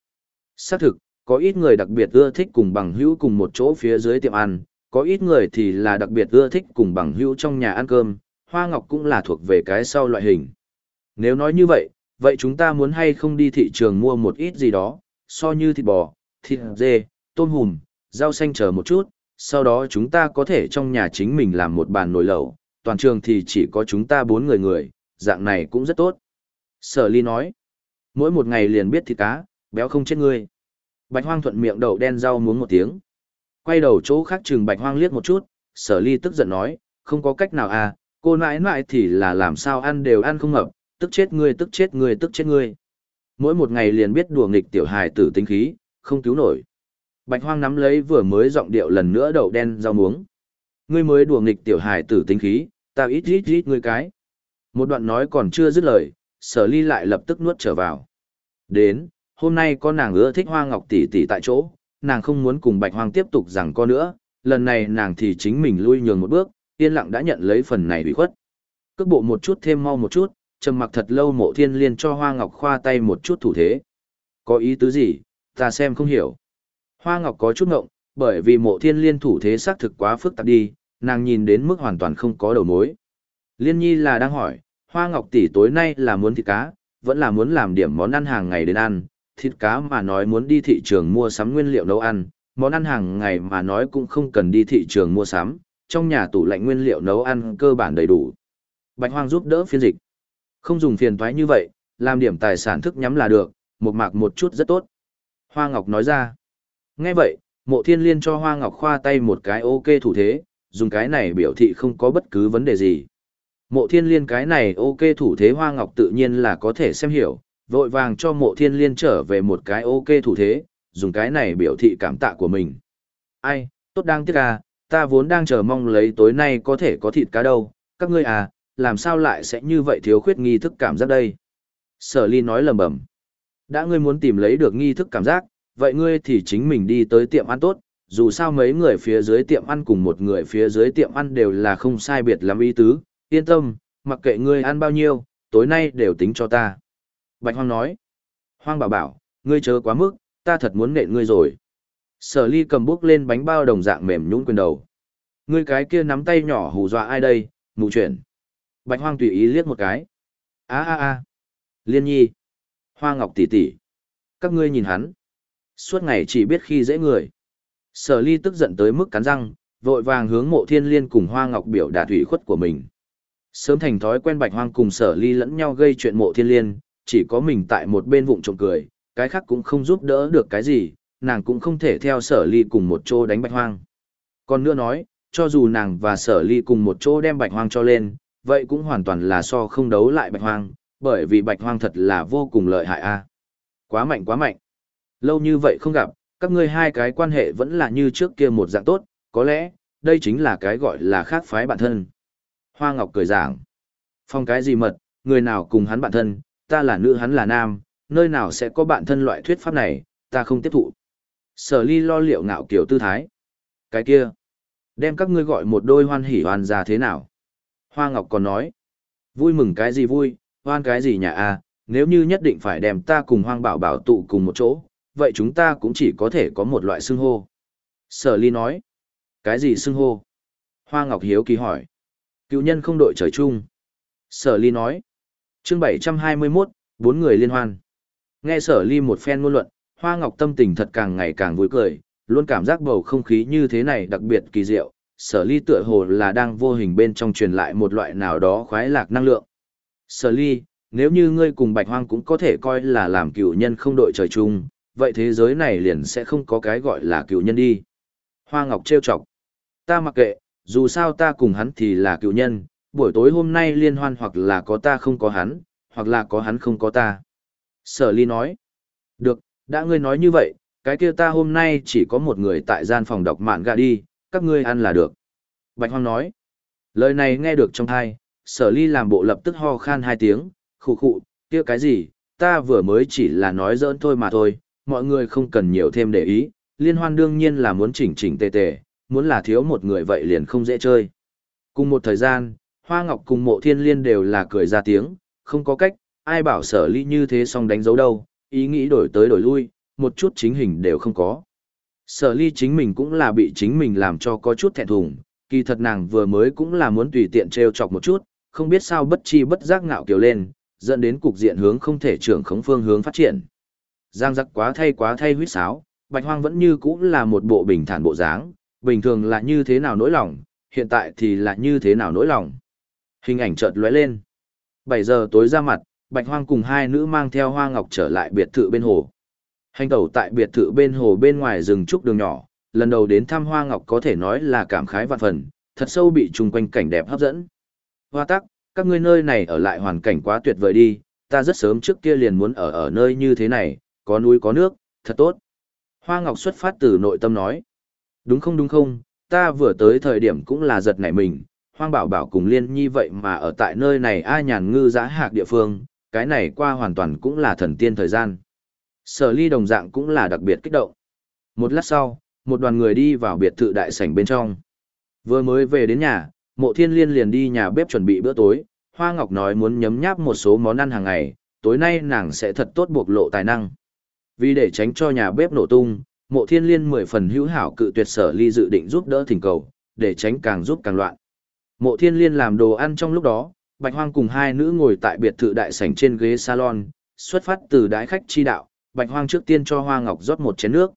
Xác thực, có ít người đặc biệt ưa thích cùng bằng hữu cùng một chỗ phía dưới tiệm ăn, có ít người thì là đặc biệt ưa thích cùng bằng hữu trong nhà ăn cơm, Hoa Ngọc cũng là thuộc về cái sau loại hình. Nếu nói như vậy, vậy chúng ta muốn hay không đi thị trường mua một ít gì đó, so như thịt bò, thịt dê, tôm hùm, rau xanh chờ một chút, sau đó chúng ta có thể trong nhà chính mình làm một bàn nồi lẩu, toàn trường thì chỉ có chúng ta bốn người người, dạng này cũng rất tốt. Sở Ly nói, Mỗi một ngày liền biết thịt cá, béo không chết ngươi. Bạch hoang thuận miệng đậu đen rau muống một tiếng. Quay đầu chỗ khác chừng bạch hoang liếc một chút, sở ly tức giận nói, không có cách nào à, cô nãi nãi thì là làm sao ăn đều ăn không hợp, tức chết ngươi tức chết ngươi tức chết ngươi. Mỗi một ngày liền biết đùa nghịch tiểu hài tử tính khí, không cứu nổi. Bạch hoang nắm lấy vừa mới giọng điệu lần nữa đậu đen rau muống. Ngươi mới đùa nghịch tiểu hài tử tính khí, tao ít ít ít ngươi cái. Một đoạn nói còn chưa dứt lời, sở ly lại lập tức nuốt trở vào. Đến, hôm nay con nàng ưa thích hoa ngọc tỷ tỷ tại chỗ, nàng không muốn cùng bạch hoang tiếp tục rằng con nữa, lần này nàng thì chính mình lui nhường một bước, yên lặng đã nhận lấy phần này bị khuất. Cước bộ một chút thêm mau một chút, trầm mặc thật lâu mộ thiên liên cho hoa ngọc khoa tay một chút thủ thế. Có ý tứ gì, ta xem không hiểu. Hoa ngọc có chút ngộng, bởi vì mộ thiên liên thủ thế xác thực quá phức tạp đi, nàng nhìn đến mức hoàn toàn không có đầu mối. Liên nhi là đang hỏi, hoa ngọc tỷ tối nay là muốn thịt cá, vẫn là muốn làm điểm món ăn hàng ngày đến ăn, thịt cá mà nói muốn đi thị trường mua sắm nguyên liệu nấu ăn, món ăn hàng ngày mà nói cũng không cần đi thị trường mua sắm, trong nhà tủ lạnh nguyên liệu nấu ăn cơ bản đầy đủ. Bạch Hoang giúp đỡ phiên dịch. Không dùng phiền toái như vậy, làm điểm tài sản thức nhắm là được, một mạc một chút rất tốt. Hoa Ngọc nói ra. Nghe vậy, mộ thiên liên cho Hoa Ngọc khoa tay một cái ok thủ thế, dùng cái này biểu thị không có bất cứ vấn đề gì. Mộ thiên liên cái này ok thủ thế Hoa Ngọc tự nhiên là có thể xem hiểu, vội vàng cho mộ thiên liên trở về một cái ok thủ thế, dùng cái này biểu thị cảm tạ của mình. Ai, tốt đang tiếc à, ta vốn đang chờ mong lấy tối nay có thể có thịt cá đâu, các ngươi à, làm sao lại sẽ như vậy thiếu khuyết nghi thức cảm giác đây? Sở ly nói lầm bầm. Đã ngươi muốn tìm lấy được nghi thức cảm giác, vậy ngươi thì chính mình đi tới tiệm ăn tốt, dù sao mấy người phía dưới tiệm ăn cùng một người phía dưới tiệm ăn đều là không sai biệt lắm ý tứ, yên tâm, mặc kệ ngươi ăn bao nhiêu, tối nay đều tính cho ta. Bạch Hoang nói, Hoang bảo bảo, ngươi chớ quá mức, ta thật muốn nện ngươi rồi. Sở ly cầm bước lên bánh bao đồng dạng mềm nhũn quyền đầu. Ngươi cái kia nắm tay nhỏ hù dọa ai đây, mù chuyển. Bạch hoang tùy ý liếc một cái. a a a Liên nhi. Hoa ngọc tỷ tỷ. Các ngươi nhìn hắn. Suốt ngày chỉ biết khi dễ người. Sở ly tức giận tới mức cắn răng, vội vàng hướng mộ thiên liên cùng hoa ngọc biểu đạt ủy khuất của mình. Sớm thành thói quen bạch hoang cùng sở ly lẫn nhau gây chuyện mộ thiên liên, chỉ có mình tại một bên vụng trộm cười, cái khác cũng không giúp đỡ được cái gì, nàng cũng không thể theo sở ly cùng một chỗ đánh bạch hoang. Còn nữa nói, cho dù nàng và sở ly cùng một chỗ đem bạch hoang cho lên, vậy cũng hoàn toàn là so không đấu lại bạch hoang, bởi vì bạch hoang thật là vô cùng lợi hại a. Quá mạnh quá mạnh. Lâu như vậy không gặp, các ngươi hai cái quan hệ vẫn là như trước kia một dạng tốt, có lẽ, đây chính là cái gọi là khác phái bản thân. Hoa Ngọc cười giảng. Phong cái gì mật, người nào cùng hắn bạn thân, ta là nữ hắn là nam, nơi nào sẽ có bạn thân loại thuyết pháp này, ta không tiếp thụ. Sở ly lo liệu ngạo kiểu tư thái. Cái kia, đem các ngươi gọi một đôi hoan hỉ hoàn ra thế nào? Hoa Ngọc còn nói, vui mừng cái gì vui, hoan cái gì nhà a nếu như nhất định phải đem ta cùng hoang bảo bảo tụ cùng một chỗ, vậy chúng ta cũng chỉ có thể có một loại xưng hô. Sở ly nói, cái gì xưng hô? Hoa Ngọc Hiếu kỳ hỏi, cựu nhân không đội trời chung. Sở ly nói, chương 721, bốn người liên hoan. Nghe sở ly một phen ngôn luận, Hoa Ngọc tâm tình thật càng ngày càng vui cười, luôn cảm giác bầu không khí như thế này đặc biệt kỳ diệu, sở ly tựa hồ là đang vô hình bên trong truyền lại một loại nào đó khoái lạc năng lượng. Sở ly, nếu như ngươi cùng bạch hoang cũng có thể coi là làm cựu nhân không đội trời chung, vậy thế giới này liền sẽ không có cái gọi là cựu nhân đi. Hoa Ngọc trêu chọc. Ta mặc kệ, dù sao ta cùng hắn thì là cựu nhân, buổi tối hôm nay liên hoan hoặc là có ta không có hắn, hoặc là có hắn không có ta. Sở ly nói. Được, đã ngươi nói như vậy, cái kia ta hôm nay chỉ có một người tại gian phòng đọc mạn gà đi, các ngươi ăn là được. Bạch Hoang nói. Lời này nghe được trong thai, sở ly làm bộ lập tức ho khan hai tiếng, khụ khụ, kia cái gì, ta vừa mới chỉ là nói giỡn thôi mà thôi, mọi người không cần nhiều thêm để ý, liên hoan đương nhiên là muốn chỉnh chỉnh tề tề, muốn là thiếu một người vậy liền không dễ chơi. Cùng một thời gian, Hoa Ngọc cùng mộ thiên liên đều là cười ra tiếng, không có cách, ai bảo sở ly như thế xong đánh dấu đâu, ý nghĩ đổi tới đổi lui, một chút chính hình đều không có. Sở ly chính mình cũng là bị chính mình làm cho có chút thẹn thùng, kỳ thật nàng vừa mới cũng là muốn tùy tiện trêu chọc một chút, không biết sao bất chi bất giác ngạo kiều lên, dẫn đến cục diện hướng không thể trưởng khống phương hướng phát triển. Giang giặc quá thay quá thay huýt sáo, bạch hoang vẫn như cũ là một bộ bình thản bộ dáng, bình thường là như thế nào nỗi lòng, hiện tại thì là như thế nào nỗi lòng. Hình ảnh chợt lóe lên. 7 giờ tối ra mặt, Bạch Hoang cùng hai nữ mang theo Hoa Ngọc trở lại biệt thự bên hồ. Hành tẩu tại biệt thự bên hồ bên ngoài rừng trúc đường nhỏ, lần đầu đến thăm Hoa Ngọc có thể nói là cảm khái vạn phần, thật sâu bị chung quanh cảnh đẹp hấp dẫn. Hoa tắc, các ngươi nơi này ở lại hoàn cảnh quá tuyệt vời đi, ta rất sớm trước kia liền muốn ở ở nơi như thế này, có núi có nước, thật tốt. Hoa Ngọc xuất phát từ nội tâm nói. Đúng không đúng không, ta vừa tới thời điểm cũng là giật nảy mình, Hoang Bảo Bảo cùng Liên Nhi vậy mà ở tại nơi này ai nhàn ngư giã hạc địa phương, cái này qua hoàn toàn cũng là thần tiên thời gian. Sở ly đồng dạng cũng là đặc biệt kích động. Một lát sau, một đoàn người đi vào biệt thự đại sảnh bên trong. Vừa mới về đến nhà, mộ thiên liên liền đi nhà bếp chuẩn bị bữa tối, Hoa Ngọc nói muốn nhấm nháp một số món ăn hàng ngày, tối nay nàng sẽ thật tốt bộc lộ tài năng. Vì để tránh cho nhà bếp nổ tung, mộ thiên liên mười phần hữu hảo cự tuyệt sở ly dự định giúp đỡ thỉnh cầu, để tránh càng giúp càng loạn. Mộ thiên liên làm đồ ăn trong lúc đó, Bạch Hoang cùng hai nữ ngồi tại biệt thự đại sảnh trên ghế salon, xuất phát từ đái khách chi đạo, Bạch Hoang trước tiên cho Hoa Ngọc rót một chén nước.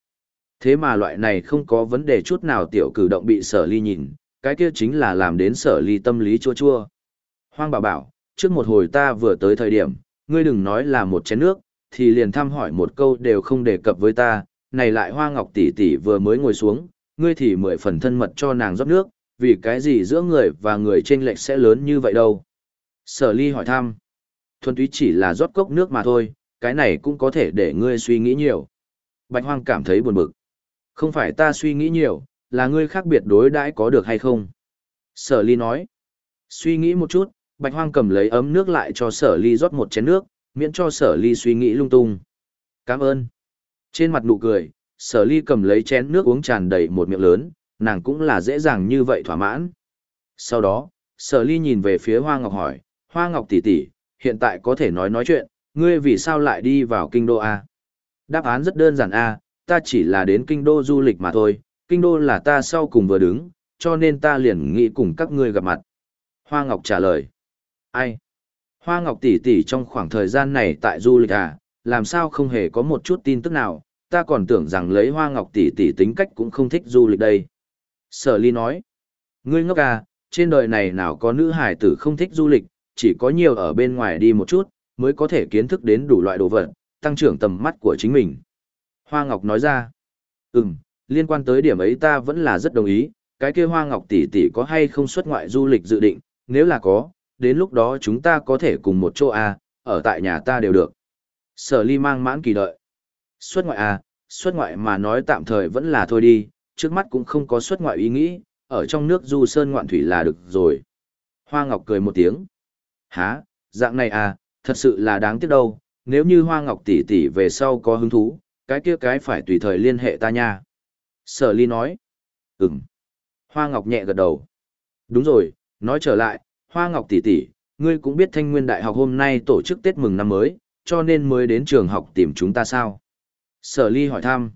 Thế mà loại này không có vấn đề chút nào tiểu cử động bị sở ly nhìn, cái kia chính là làm đến sở ly tâm lý chua chua. Hoang bảo bảo, trước một hồi ta vừa tới thời điểm, ngươi đừng nói là một chén nước, thì liền thăm hỏi một câu đều không đề cập với ta, này lại Hoa Ngọc tỷ tỷ vừa mới ngồi xuống, ngươi thì mười phần thân mật cho nàng rót nước, vì cái gì giữa người và người trên lệch sẽ lớn như vậy đâu. Sở ly hỏi thăm. Thuần túy chỉ là rót cốc nước mà thôi, cái này cũng có thể để ngươi suy nghĩ nhiều. Bạch Hoang cảm thấy buồn bực. Không phải ta suy nghĩ nhiều, là ngươi khác biệt đối đãi có được hay không? Sở ly nói. Suy nghĩ một chút, Bạch Hoang cầm lấy ấm nước lại cho sở ly rót một chén nước, miễn cho sở ly suy nghĩ lung tung. Cảm ơn. Trên mặt nụ cười, sở ly cầm lấy chén nước uống tràn đầy một miệng lớn, nàng cũng là dễ dàng như vậy thỏa mãn. Sau đó, sở ly nhìn về phía Hoa Ngọc hỏi, Hoa Ngọc tỷ tỷ, hiện tại có thể nói nói chuyện, ngươi vì sao lại đi vào kinh đô A? Đáp án rất đơn giản A, ta chỉ là đến kinh đô du lịch mà thôi, kinh đô là ta sau cùng vừa đứng, cho nên ta liền nghĩ cùng các ngươi gặp mặt. Hoa Ngọc trả lời. Ai? Hoa Ngọc tỷ tỷ trong khoảng thời gian này tại du lịch à, làm sao không hề có một chút tin tức nào, ta còn tưởng rằng lấy Hoa Ngọc tỷ tỷ tính cách cũng không thích du lịch đây. Sở Ly nói. Ngươi ngốc à, trên đời này nào có nữ hải tử không thích du lịch, chỉ có nhiều ở bên ngoài đi một chút, mới có thể kiến thức đến đủ loại đồ vật, tăng trưởng tầm mắt của chính mình. Hoa Ngọc nói ra, ừm, liên quan tới điểm ấy ta vẫn là rất đồng ý, cái kia Hoa Ngọc tỷ tỷ có hay không xuất ngoại du lịch dự định, nếu là có, đến lúc đó chúng ta có thể cùng một chỗ à, ở tại nhà ta đều được. Sở ly mang mãn kỳ đợi. Xuất ngoại à, xuất ngoại mà nói tạm thời vẫn là thôi đi, trước mắt cũng không có xuất ngoại ý nghĩ, ở trong nước du sơn ngoạn thủy là được rồi. Hoa Ngọc cười một tiếng. Hả, dạng này à, thật sự là đáng tiếc đâu, nếu như Hoa Ngọc tỷ tỷ về sau có hứng thú, cái kia cái phải tùy thời liên hệ ta nha. Sở ly nói. Ừm. Hoa Ngọc nhẹ gật đầu. Đúng rồi, nói trở lại, Hoa Ngọc tỷ tỷ, ngươi cũng biết Thanh Nguyên Đại học hôm nay tổ chức Tết mừng năm mới, cho nên mới đến trường học tìm chúng ta sao? Sở ly hỏi thăm.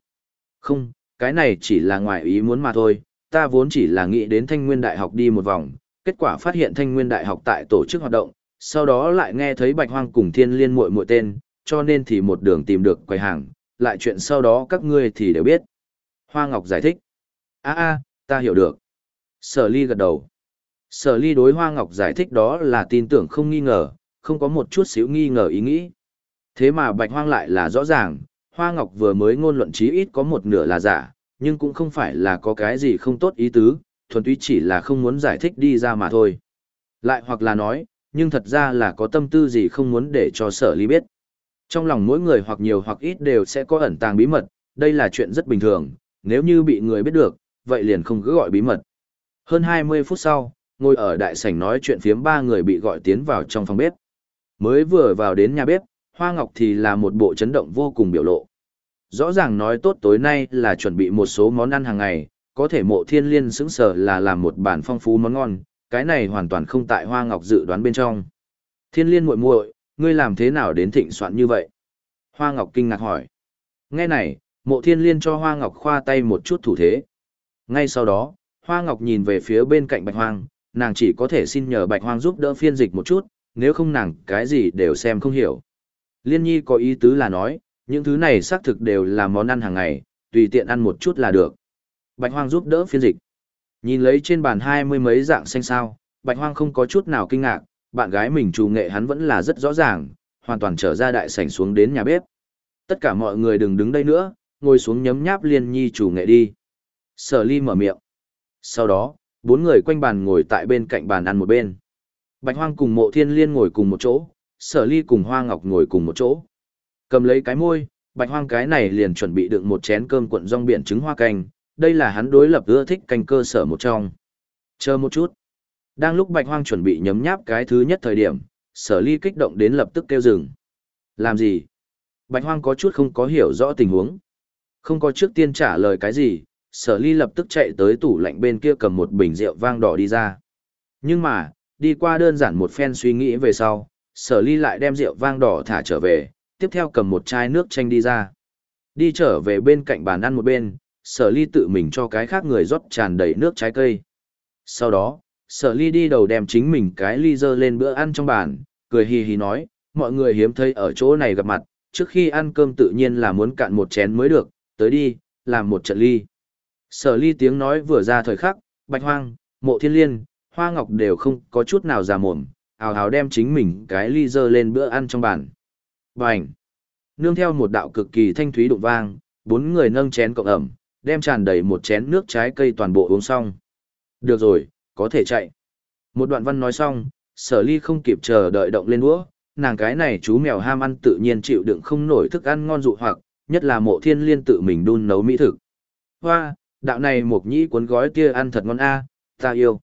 Không, cái này chỉ là ngoài ý muốn mà thôi, ta vốn chỉ là nghĩ đến Thanh Nguyên Đại học đi một vòng, kết quả phát hiện Thanh Nguyên Đại học tại tổ chức hoạt động, sau đó lại nghe thấy Bạch Hoang cùng Thiên Liên muội muội tên, cho nên thì một đường tìm được quầy hàng, lại chuyện sau đó các ngươi thì đều biết. Hoa Ngọc giải thích. A a, ta hiểu được. Sở Ly gật đầu. Sở Ly đối Hoa Ngọc giải thích đó là tin tưởng không nghi ngờ, không có một chút xíu nghi ngờ ý nghĩ. Thế mà Bạch Hoang lại là rõ ràng, Hoa Ngọc vừa mới ngôn luận chí ít có một nửa là giả, nhưng cũng không phải là có cái gì không tốt ý tứ, thuần túy chỉ là không muốn giải thích đi ra mà thôi. Lại hoặc là nói, nhưng thật ra là có tâm tư gì không muốn để cho sở ly biết. Trong lòng mỗi người hoặc nhiều hoặc ít đều sẽ có ẩn tàng bí mật, đây là chuyện rất bình thường, nếu như bị người biết được, vậy liền không cứ gọi bí mật. Hơn 20 phút sau, ngồi ở đại sảnh nói chuyện phiếm ba người bị gọi tiến vào trong phòng bếp. Mới vừa vào đến nhà bếp, Hoa Ngọc thì là một bộ chấn động vô cùng biểu lộ. Rõ ràng nói tốt tối nay là chuẩn bị một số món ăn hàng ngày, có thể mộ thiên liên xứng sở là làm một bản phong phú món ngon, cái này hoàn toàn không tại Hoa Ngọc dự đoán bên trong. Thiên liên muội muội, ngươi làm thế nào đến thịnh soạn như vậy? Hoa Ngọc kinh ngạc hỏi. Nghe này, mộ thiên liên cho Hoa Ngọc khoa tay một chút thủ thế. Ngay sau đó, Hoa Ngọc nhìn về phía bên cạnh Bạch Hoang, nàng chỉ có thể xin nhờ Bạch Hoang giúp đỡ phiên dịch một chút, nếu không nàng cái gì đều xem không hiểu. Liên nhi có ý tứ là nói, những thứ này xác thực đều là món ăn hàng ngày, tùy tiện ăn một chút là được. Bạch Hoang giúp đỡ phiên dịch. Nhìn lấy trên bàn hai mươi mấy dạng xanh sao, Bạch Hoang không có chút nào kinh ngạc, bạn gái mình chủ nghệ hắn vẫn là rất rõ ràng, hoàn toàn trở ra đại sảnh xuống đến nhà bếp. Tất cả mọi người đừng đứng đây nữa, ngồi xuống nhấm nháp liên nhi chủ nghệ đi. Sở ly mở miệng. Sau đó, bốn người quanh bàn ngồi tại bên cạnh bàn ăn một bên. Bạch hoang cùng mộ thiên liên ngồi cùng một chỗ, sở ly cùng hoa ngọc ngồi cùng một chỗ. Cầm lấy cái môi, bạch hoang cái này liền chuẩn bị đựng một chén cơm cuộn rong biển trứng hoa canh, đây là hắn đối lập ưa thích canh cơ sở một trong. Chờ một chút. Đang lúc bạch hoang chuẩn bị nhấm nháp cái thứ nhất thời điểm, sở ly kích động đến lập tức kêu dừng. Làm gì? Bạch hoang có chút không có hiểu rõ tình huống. Không có trước tiên trả lời cái gì, sở ly lập tức chạy tới tủ lạnh bên kia cầm một bình rượu vang đỏ đi ra. Nhưng mà, đi qua đơn giản một phen suy nghĩ về sau, sở ly lại đem rượu vang đỏ thả trở về, tiếp theo cầm một chai nước chanh đi ra. Đi trở về bên cạnh bàn ăn một bên, sở ly tự mình cho cái khác người rót tràn đầy nước trái cây. Sau đó, sở ly đi đầu đem chính mình cái ly dơ lên bữa ăn trong bàn, cười hì hì nói, mọi người hiếm thấy ở chỗ này gặp mặt, trước khi ăn cơm tự nhiên là muốn cạn một chén mới được, tới đi, làm một trận ly. Sở ly tiếng nói vừa ra thời khắc, bạch hoang, mộ thiên liên, hoa ngọc đều không có chút nào già mồm, ào ào đem chính mình cái ly dơ lên bữa ăn trong bàn. Bành! Nương theo một đạo cực kỳ thanh thúy đụng vang, bốn người nâng chén cộng ẩm, đem tràn đầy một chén nước trái cây toàn bộ uống xong. Được rồi, có thể chạy. Một đoạn văn nói xong, sở ly không kịp chờ đợi động lên đũa, nàng cái này chú mèo ham ăn tự nhiên chịu đựng không nổi thức ăn ngon dụ hoặc, nhất là mộ thiên liên tự mình đun nấu mỹ thực. Hoa, đạo này mộc nhĩ cuốn gói tia ăn thật ngon a, ta yêu.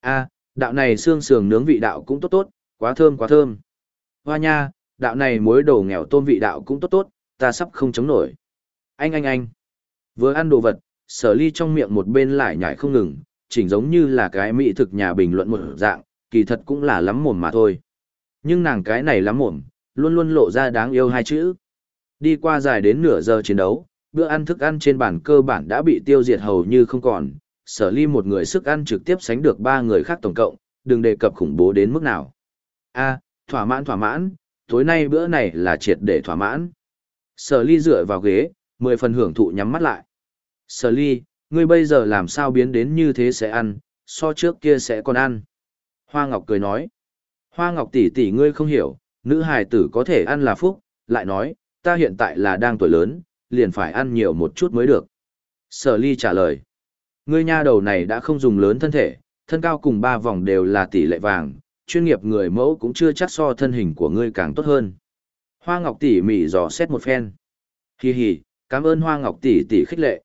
A, đạo này xương sườn nướng vị đạo cũng tốt tốt, quá thơm quá thơm. Hoa nha, đạo này muối đồ nghèo tôm vị đạo cũng tốt tốt, ta sắp không chống nổi. Anh anh anh. Vừa ăn đồ vật, sở ly trong miệng một bên lại nhảy không ngừng, chỉnh giống như là cái mỹ thực nhà bình luận một dạng, kỳ thật cũng là lắm mồm mà thôi. Nhưng nàng cái này lắm mồm, luôn luôn lộ ra đáng yêu hai chữ. Đi qua dài đến nửa giờ chiến đấu, bữa ăn thức ăn trên bàn cơ bản đã bị tiêu diệt hầu như không còn, sở ly một người sức ăn trực tiếp sánh được ba người khác tổng cộng, đừng đề cập khủng bố đến mức nào. a thỏa mãn thỏa mãn, tối nay bữa này là triệt để thỏa mãn. Sở ly dựa vào ghế, mười phần hưởng thụ nhắm mắt lại. Sở ly, ngươi bây giờ làm sao biến đến như thế sẽ ăn, so trước kia sẽ còn ăn. Hoa Ngọc cười nói. Hoa Ngọc tỷ tỷ ngươi không hiểu, nữ hài tử có thể ăn là phúc, lại nói, ta hiện tại là đang tuổi lớn, liền phải ăn nhiều một chút mới được. Sở ly trả lời. Ngươi nha đầu này đã không dùng lớn thân thể, thân cao cùng ba vòng đều là tỷ lệ vàng, chuyên nghiệp người mẫu cũng chưa chắc so thân hình của ngươi càng tốt hơn. Hoa Ngọc tỷ mỉ dò xét một phen. Hi hi, cảm ơn Hoa Ngọc tỷ tỷ khích lệ.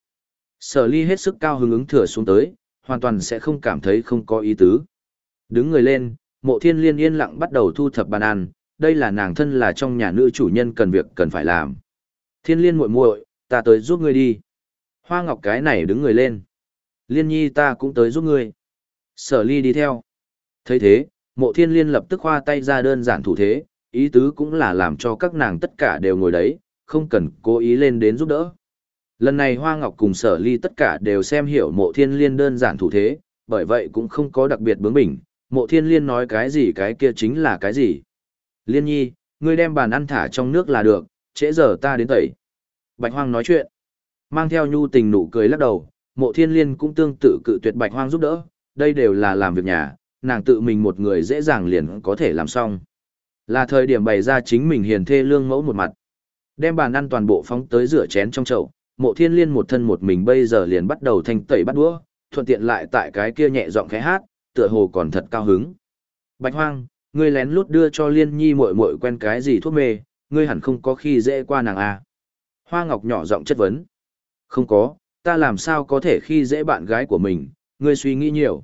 Sở ly hết sức cao hứng ứng thừa xuống tới, hoàn toàn sẽ không cảm thấy không có ý tứ. Đứng người lên, mộ thiên liên yên lặng bắt đầu thu thập bàn ăn, đây là nàng thân là trong nhà nữ chủ nhân cần việc cần phải làm. Thiên liên muội muội, ta tới giúp ngươi đi. Hoa ngọc cái này đứng người lên. Liên nhi ta cũng tới giúp ngươi. Sở ly đi theo. thấy thế, mộ thiên liên lập tức khoa tay ra đơn giản thủ thế, ý tứ cũng là làm cho các nàng tất cả đều ngồi đấy, không cần cố ý lên đến giúp đỡ. Lần này Hoa Ngọc cùng sở ly tất cả đều xem hiểu mộ thiên liên đơn giản thủ thế, bởi vậy cũng không có đặc biệt bướng bỉnh, mộ thiên liên nói cái gì cái kia chính là cái gì. Liên nhi, ngươi đem bàn ăn thả trong nước là được, trễ giờ ta đến tẩy. Bạch Hoang nói chuyện, mang theo nhu tình nụ cười lắc đầu, mộ thiên liên cũng tương tự cự tuyệt Bạch Hoang giúp đỡ, đây đều là làm việc nhà, nàng tự mình một người dễ dàng liền có thể làm xong. Là thời điểm bày ra chính mình hiền thê lương mẫu một mặt. Đem bàn ăn toàn bộ phóng tới rửa chén trong chậu, mộ thiên liên một thân một mình bây giờ liền bắt đầu thanh tẩy bắt đũa, thuận tiện lại tại cái kia nhẹ giọng khẽ hát, tựa hồ còn thật cao hứng. Bạch hoang, ngươi lén lút đưa cho liên nhi muội muội quen cái gì thuốc mê, ngươi hẳn không có khi dễ qua nàng à. Hoa ngọc nhỏ giọng chất vấn. Không có, ta làm sao có thể khi dễ bạn gái của mình, ngươi suy nghĩ nhiều.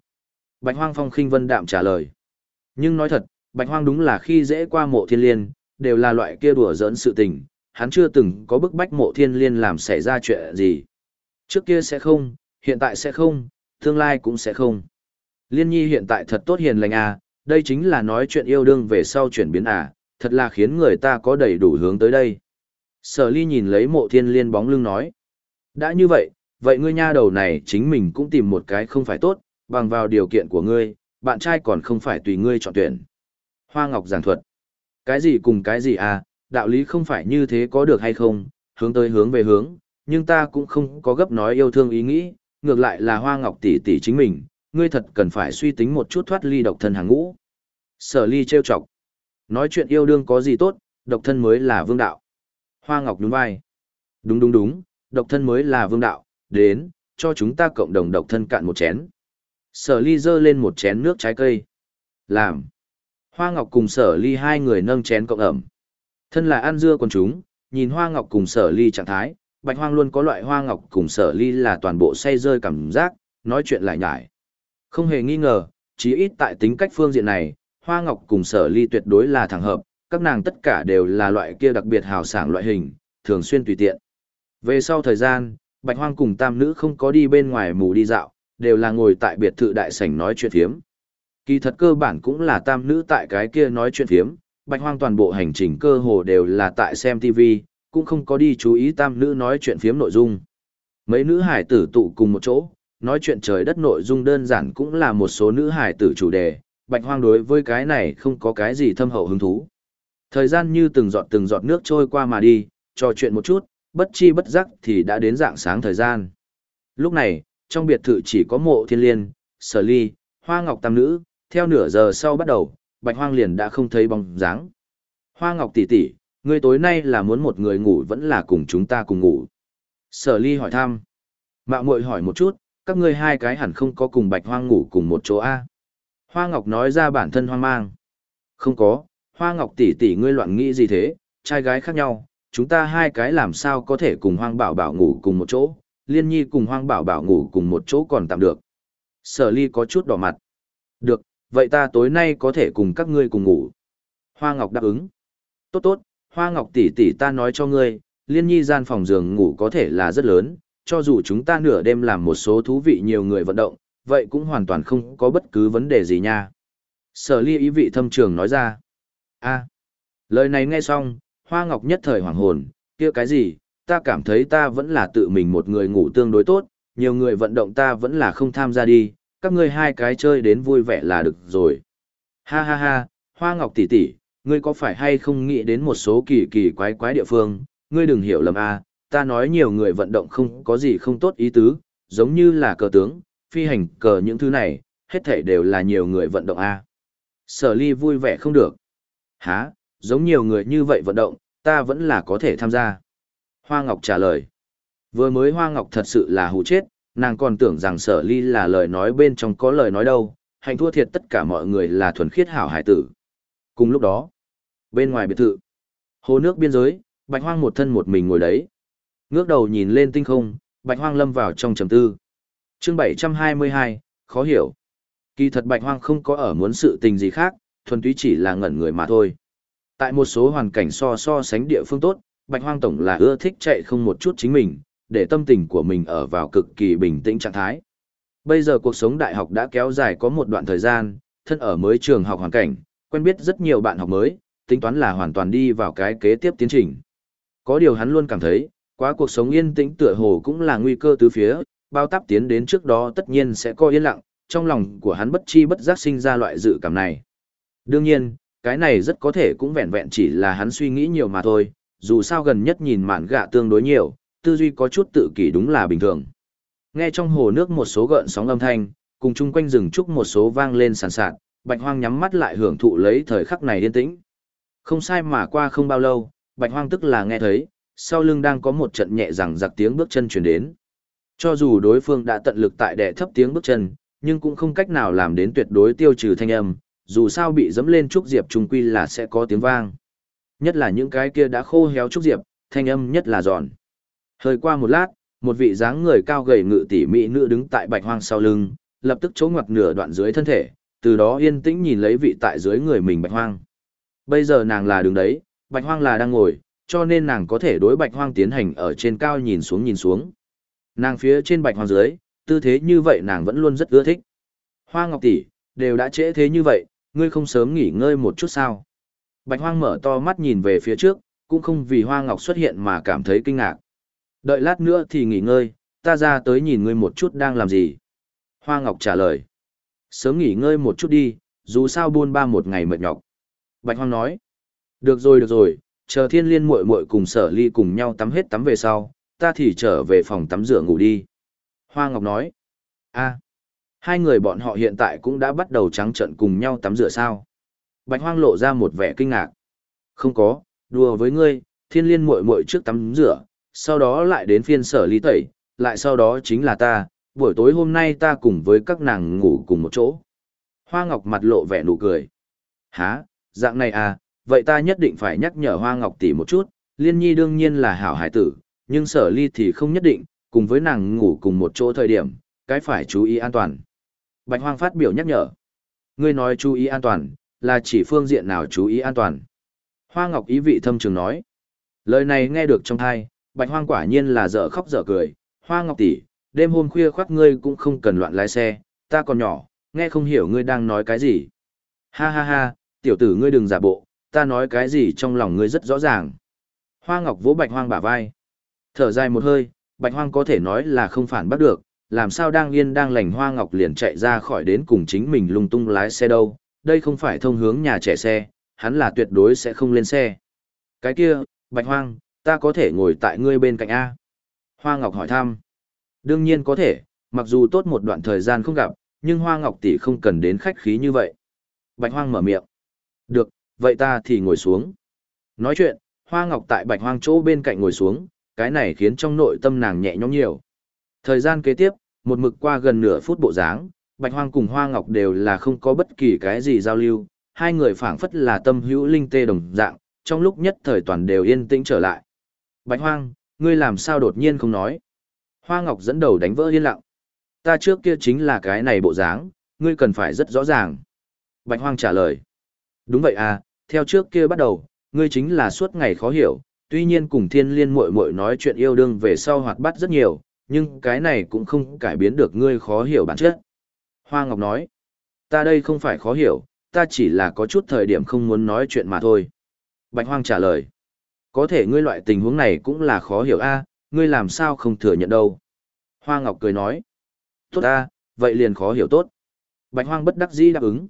Bạch hoang phong khinh vân đạm trả lời. Nhưng nói thật, bạch hoang đúng là khi dễ qua mộ thiên liên, đều là loại kia đùa giỡn sự tình, hắn chưa từng có bức bách mộ thiên liên làm xảy ra chuyện gì. Trước kia sẽ không, hiện tại sẽ không, tương lai cũng sẽ không. Liên nhi hiện tại thật tốt hiền lành à, đây chính là nói chuyện yêu đương về sau chuyển biến à, thật là khiến người ta có đầy đủ hướng tới đây. Sở ly nhìn lấy mộ thiên liên bóng lưng nói. Đã như vậy, vậy ngươi nha đầu này chính mình cũng tìm một cái không phải tốt, bằng vào điều kiện của ngươi, bạn trai còn không phải tùy ngươi chọn tuyển. Hoa Ngọc giảng thuật. Cái gì cùng cái gì à, đạo lý không phải như thế có được hay không, hướng tới hướng về hướng, nhưng ta cũng không có gấp nói yêu thương ý nghĩ, ngược lại là Hoa Ngọc tỷ tỷ chính mình, ngươi thật cần phải suy tính một chút thoát ly độc thân hàng ngũ. Sở ly trêu chọc. Nói chuyện yêu đương có gì tốt, độc thân mới là vương đạo. Hoa Ngọc đúng vai. Đúng đúng đúng, độc thân mới là vương đạo, đến, cho chúng ta cộng đồng độc thân cạn một chén. Sở ly dơ lên một chén nước trái cây. Làm. Hoa Ngọc cùng sở ly hai người nâng chén cộng ẩm. Thân là ăn dưa con chúng, nhìn Hoa Ngọc cùng sở ly trạng thái, Bạch Hoang luôn có loại Hoa Ngọc cùng sở ly là toàn bộ say rơi cảm giác, nói chuyện lại nhải. Không hề nghi ngờ, chí ít tại tính cách phương diện này, Hoa Ngọc cùng sở ly tuyệt đối là thẳng hợp, các nàng tất cả đều là loại kia đặc biệt hào sảng loại hình, thường xuyên tùy tiện. Về sau thời gian, Bạch Hoang cùng tam nữ không có đi bên ngoài mù đi dạo, đều là ngồi tại biệt thự đại sảnh nói chuyện phiếm. Kỳ thật cơ bản cũng là tam nữ tại cái kia nói chuyện phiếm, Bạch Hoang toàn bộ hành trình cơ hồ đều là tại xem TV, cũng không có đi chú ý tam nữ nói chuyện phiếm nội dung. Mấy nữ hải tử tụ cùng một chỗ, nói chuyện trời đất nội dung đơn giản cũng là một số nữ hải tử chủ đề, Bạch Hoang đối với cái này không có cái gì thâm hậu hứng thú. Thời gian như từng giọt từng giọt nước trôi qua mà đi, trò chuyện một chút, bất chi bất giác thì đã đến dạng sáng thời gian. Lúc này, trong biệt thự chỉ có mộ thiên liên, sở ly, hoa ngọc tam nữ, theo nửa giờ sau bắt đầu, bạch hoang liền đã không thấy bóng dáng. Hoa ngọc tỷ tỷ, ngươi tối nay là muốn một người ngủ vẫn là cùng chúng ta cùng ngủ. Sở ly hỏi thăm. Mạo muội hỏi một chút, các ngươi hai cái hẳn không có cùng bạch hoang ngủ cùng một chỗ A. Hoa ngọc nói ra bản thân hoang mang. Không có, hoa ngọc tỷ tỷ ngươi loạn nghĩ gì thế, trai gái khác nhau, chúng ta hai cái làm sao có thể cùng hoang bảo bảo ngủ cùng một chỗ, liên nhi cùng hoang bảo bảo ngủ cùng một chỗ còn tạm được. Sở ly có chút đỏ mặt. Được, vậy ta tối nay có thể cùng các ngươi cùng ngủ. Hoa Ngọc đáp ứng. Tốt tốt, Hoa Ngọc tỷ tỷ ta nói cho ngươi, liên nhi gian phòng giường ngủ có thể là rất lớn, cho dù chúng ta nửa đêm làm một số thú vị nhiều người vận động, vậy cũng hoàn toàn không có bất cứ vấn đề gì nha. Sở ly ý vị thâm trường nói ra. a lời này nghe xong, Hoa Ngọc nhất thời hoàng hồn, kia cái gì, ta cảm thấy ta vẫn là tự mình một người ngủ tương đối tốt, nhiều người vận động ta vẫn là không tham gia đi, các ngươi hai cái chơi đến vui vẻ là được rồi. Ha ha ha, Hoa Ngọc tỷ tỷ, ngươi có phải hay không nghĩ đến một số kỳ kỳ quái quái địa phương, ngươi đừng hiểu lầm a, ta nói nhiều người vận động không có gì không tốt ý tứ, giống như là cờ tướng, phi hành cờ những thứ này, hết thảy đều là nhiều người vận động a. Sở ly vui vẻ không được. Hả, giống nhiều người như vậy vận động, ta vẫn là có thể tham gia. Hoa Ngọc trả lời. Vừa mới Hoa Ngọc thật sự là hù chết, nàng còn tưởng rằng sở ly là lời nói bên trong có lời nói đâu, hành thua thiệt tất cả mọi người là thuần khiết hảo hải tử. Cùng lúc đó, bên ngoài biệt thự, hồ nước biên giới, bạch hoang một thân một mình ngồi đấy. Ngước đầu nhìn lên tinh không, bạch hoang lâm vào trong trầm tư. Chương 722, khó hiểu. Kỳ thật bạch hoang không có ở muốn sự tình gì khác, thuần túy chỉ là ngẩn người mà thôi. Tại một số hoàn cảnh so so sánh địa phương tốt, Bạch Hoang Tổng là ưa thích chạy không một chút chính mình, để tâm tình của mình ở vào cực kỳ bình tĩnh trạng thái. Bây giờ cuộc sống đại học đã kéo dài có một đoạn thời gian, thân ở mới trường học hoàn cảnh, quen biết rất nhiều bạn học mới, tính toán là hoàn toàn đi vào cái kế tiếp tiến trình. Có điều hắn luôn cảm thấy, quá cuộc sống yên tĩnh tựa hồ cũng là nguy cơ tứ phía, bao táp tiến đến trước đó tất nhiên sẽ co yên lặng, trong lòng của hắn bất chi bất giác sinh ra loại dự cảm này. Đương nhiên, cái này rất có thể cũng vẹn vẹn chỉ là hắn suy nghĩ nhiều mà thôi, dù sao gần nhất nhìn mạn gạ tương đối nhiều, tư duy có chút tự kỷ đúng là bình thường. Nghe trong hồ nước một số gợn sóng âm thanh, cùng chung quanh rừng trúc một số vang lên sàn sạt, Bạch Hoang nhắm mắt lại hưởng thụ lấy thời khắc này yên tĩnh. Không sai mà qua không bao lâu, Bạch Hoang tức là nghe thấy, sau lưng đang có một trận nhẹ rằng giặc tiếng bước chân truyền đến. Cho dù đối phương đã tận lực tại đè thấp tiếng bước chân, nhưng cũng không cách nào làm đến tuyệt đối tiêu trừ thanh âm, dù sao bị dẫm lên trúc diệp trung quy là sẽ có tiếng vang. Nhất là những cái kia đã khô héo trúc diệp, thanh âm nhất là giòn. Hơi qua một lát, một vị dáng người cao gầy ngự tỉ mỹ nữ đứng tại bạch hoang sau lưng, lập tức chỗ ngoặt nửa đoạn dưới thân thể, từ đó yên tĩnh nhìn lấy vị tại dưới người mình bạch hoang. Bây giờ nàng là đứng đấy, bạch hoang là đang ngồi, cho nên nàng có thể đối bạch hoang tiến hành ở trên cao nhìn xuống nhìn xuống. Nàng phía trên bạch hoàng dưới, tư thế như vậy nàng vẫn luôn rất ưa thích. Hoa ngọc tỷ, đều đã trễ thế như vậy, ngươi không sớm nghỉ ngơi một chút sao? Bạch hoang mở to mắt nhìn về phía trước, cũng không vì hoa ngọc xuất hiện mà cảm thấy kinh ngạc. Đợi lát nữa thì nghỉ ngơi, ta ra tới nhìn ngươi một chút đang làm gì. Hoa ngọc trả lời. Sớm nghỉ ngơi một chút đi, dù sao buôn ba một ngày mệt nhọc. Bạch hoang nói. Được rồi được rồi, chờ thiên liên muội muội cùng sở ly cùng nhau tắm hết tắm về sau, ta thì trở về phòng tắm rửa ngủ đi. Hoa ngọc nói. a Hai người bọn họ hiện tại cũng đã bắt đầu trắng trận cùng nhau tắm rửa sao. Bạch hoang lộ ra một vẻ kinh ngạc. Không có, đùa với ngươi, thiên liên muội muội trước tắm rửa, sau đó lại đến phiên sở ly tẩy, lại sau đó chính là ta, buổi tối hôm nay ta cùng với các nàng ngủ cùng một chỗ. Hoa Ngọc mặt lộ vẻ nụ cười. Hả, dạng này à, vậy ta nhất định phải nhắc nhở Hoa Ngọc tỷ một chút, Liên Nhi đương nhiên là hảo hải tử, nhưng sở ly thì không nhất định, cùng với nàng ngủ cùng một chỗ thời điểm, cái phải chú ý an toàn. Bạch Hoang phát biểu nhắc nhở. Ngươi nói chú ý an toàn, là chỉ phương diện nào chú ý an toàn. Hoa Ngọc ý vị thâm trường nói. Lời này nghe được trong thai, Bạch Hoang quả nhiên là dở khóc dở cười. Hoa Ngọc tỷ, đêm hôm khuya khoác ngươi cũng không cần loạn lái xe, ta còn nhỏ, nghe không hiểu ngươi đang nói cái gì. Ha ha ha, tiểu tử ngươi đừng giả bộ, ta nói cái gì trong lòng ngươi rất rõ ràng. Hoa Ngọc vỗ Bạch Hoang bả vai. Thở dài một hơi, Bạch Hoang có thể nói là không phản bắt được, làm sao đang yên đang lành Hoa Ngọc liền chạy ra khỏi đến cùng chính mình lung tung lái xe đâu, đây không phải thông hướng nhà trẻ xe, hắn là tuyệt đối sẽ không lên xe. Cái kia, Bạch Hoang, ta có thể ngồi tại ngươi bên cạnh A. Hoa Ngọc hỏi thăm. Đương nhiên có thể, mặc dù tốt một đoạn thời gian không gặp, nhưng Hoa Ngọc tỷ không cần đến khách khí như vậy. Bạch Hoang mở miệng. Được, vậy ta thì ngồi xuống. Nói chuyện, Hoa Ngọc tại Bạch Hoang chỗ bên cạnh ngồi xuống, cái này khiến trong nội tâm nàng nhẹ nhõm nhiều. Thời gian kế tiếp, một mực qua gần nửa phút bộ dáng, Bạch Hoang cùng Hoa Ngọc đều là không có bất kỳ cái gì giao lưu, hai người phảng phất là tâm hữu linh tê đồng dạng, trong lúc nhất thời toàn đều yên tĩnh trở lại. Bạch Hoang, ngươi làm sao đột nhiên không nói? Hoa Ngọc dẫn đầu đánh vỡ yên lặng. Ta trước kia chính là cái này bộ dáng, ngươi cần phải rất rõ ràng. Bạch Hoang trả lời. Đúng vậy à, theo trước kia bắt đầu, ngươi chính là suốt ngày khó hiểu, tuy nhiên cùng thiên liên muội muội nói chuyện yêu đương về sau hoạt bát rất nhiều, nhưng cái này cũng không cải biến được ngươi khó hiểu bản chất. Hoa Ngọc nói, ta đây không phải khó hiểu, ta chỉ là có chút thời điểm không muốn nói chuyện mà thôi. Bạch Hoang trả lời, có thể ngươi loại tình huống này cũng là khó hiểu a, ngươi làm sao không thừa nhận đâu. Hoa Ngọc cười nói, tốt a, vậy liền khó hiểu tốt. Bạch Hoang bất đắc dĩ đáp ứng.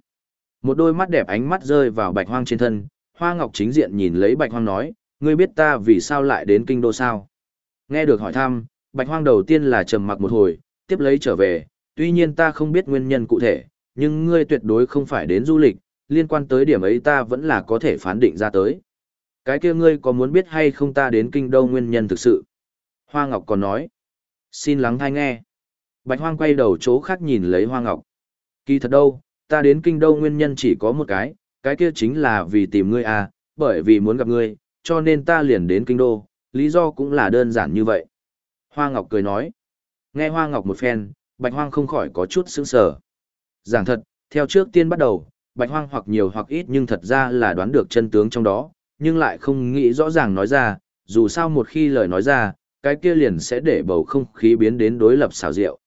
Một đôi mắt đẹp ánh mắt rơi vào Bạch Hoang trên thân, Hoa Ngọc chính diện nhìn lấy Bạch Hoang nói, ngươi biết ta vì sao lại đến kinh đô sao? Nghe được hỏi thăm, Bạch Hoang đầu tiên là trầm mặc một hồi, tiếp lấy trở về, tuy nhiên ta không biết nguyên nhân cụ thể, nhưng ngươi tuyệt đối không phải đến du lịch, liên quan tới điểm ấy ta vẫn là có thể phán định ra tới. Cái kia ngươi có muốn biết hay không ta đến kinh đô nguyên nhân thực sự? Hoa Ngọc còn nói, xin lắng thai nghe. Bạch Hoang quay đầu chỗ khác nhìn lấy Hoa Ngọc. Kỳ thật đâu, ta đến kinh đô nguyên nhân chỉ có một cái, cái kia chính là vì tìm ngươi à, bởi vì muốn gặp ngươi, cho nên ta liền đến kinh đô, lý do cũng là đơn giản như vậy. Hoa Ngọc cười nói. Nghe Hoa Ngọc một phen, Bạch Hoang không khỏi có chút sững sờ. Giảng thật, theo trước tiên bắt đầu, Bạch Hoang hoặc nhiều hoặc ít nhưng thật ra là đoán được chân tướng trong đó, nhưng lại không nghĩ rõ ràng nói ra, dù sao một khi lời nói ra, cái kia liền sẽ để bầu không khí biến đến đối lập xào diệu.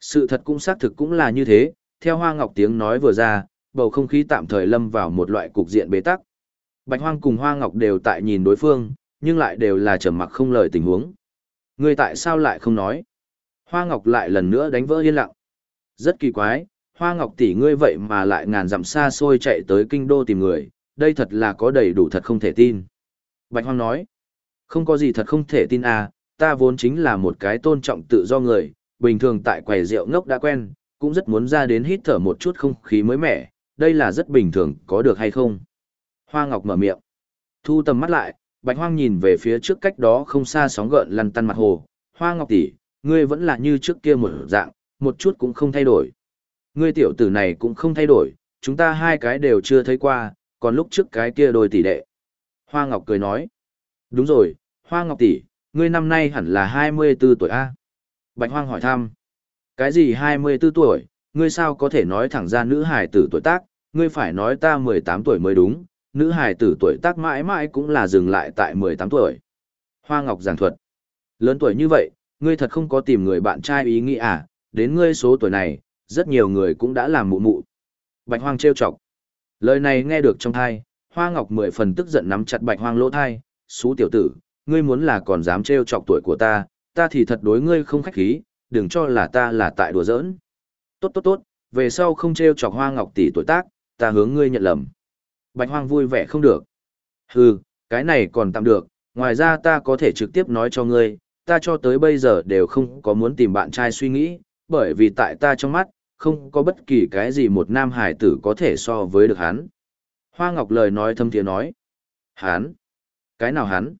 Sự thật cũng xác thực cũng là như thế, theo Hoa Ngọc tiếng nói vừa ra, bầu không khí tạm thời lâm vào một loại cục diện bế tắc. Bạch Hoang cùng Hoa Ngọc đều tại nhìn đối phương, nhưng lại đều là trầm mặc không lời tình huống. Ngươi tại sao lại không nói? Hoa Ngọc lại lần nữa đánh vỡ yên lặng. Rất kỳ quái, Hoa Ngọc tỷ ngươi vậy mà lại ngàn dặm xa xôi chạy tới kinh đô tìm người, đây thật là có đầy đủ thật không thể tin. Bạch Hoang nói, không có gì thật không thể tin à, ta vốn chính là một cái tôn trọng tự do người, bình thường tại quầy rượu ngốc đã quen, cũng rất muốn ra đến hít thở một chút không khí mới mẻ, đây là rất bình thường, có được hay không? Hoa Ngọc mở miệng. Thu tầm mắt lại, Bạch Hoang nhìn về phía trước cách đó không xa sóng gợn lăn tăn mặt hồ. Hoa Ngọc tỷ, ngươi vẫn là như trước kia một dạng, một chút cũng không thay đổi. Ngươi tiểu tử này cũng không thay đổi, chúng ta hai cái đều chưa thấy qua, còn lúc trước cái kia đôi tỷ đệ. Hoa Ngọc cười nói. Đúng rồi, Hoa Ngọc tỷ, ngươi năm nay hẳn là 24 tuổi A. Bạch Hoang hỏi thăm. Cái gì 24 tuổi, ngươi sao có thể nói thẳng ra nữ hài tử tuổi tác, ngươi phải nói ta 18 tuổi mới đúng, nữ hài tử tuổi tác mãi mãi cũng là dừng lại tại 18 tuổi. Hoa Ngọc giảng thuật. Lớn tuổi như vậy, ngươi thật không có tìm người bạn trai ý nghĩ à, đến ngươi số tuổi này, rất nhiều người cũng đã làm mụ mụ. Bạch Hoang trêu chọc. Lời này nghe được trong thai, Hoa Ngọc mười phần tức giận nắm chặt Bạch Hoang lỗ thai, xú tiểu tử, ngươi muốn là còn dám trêu chọc tuổi của ta, ta thì thật đối ngươi không khách khí, đừng cho là ta là tại đùa giỡn. Tốt tốt tốt, về sau không trêu chọc Hoa Ngọc tỷ tuổi tác, ta hướng ngươi nhận lầm. Bạch Hoang vui vẻ không được. Hừ, cái này còn tạm được, ngoài ra ta có thể trực tiếp nói cho ngươi, ta cho tới bây giờ đều không có muốn tìm bạn trai suy nghĩ, bởi vì tại ta trong mắt, không có bất kỳ cái gì một nam hải tử có thể so với được hắn. Hoa Ngọc lời nói thâm thiện nói. Hắn? Cái nào hắn?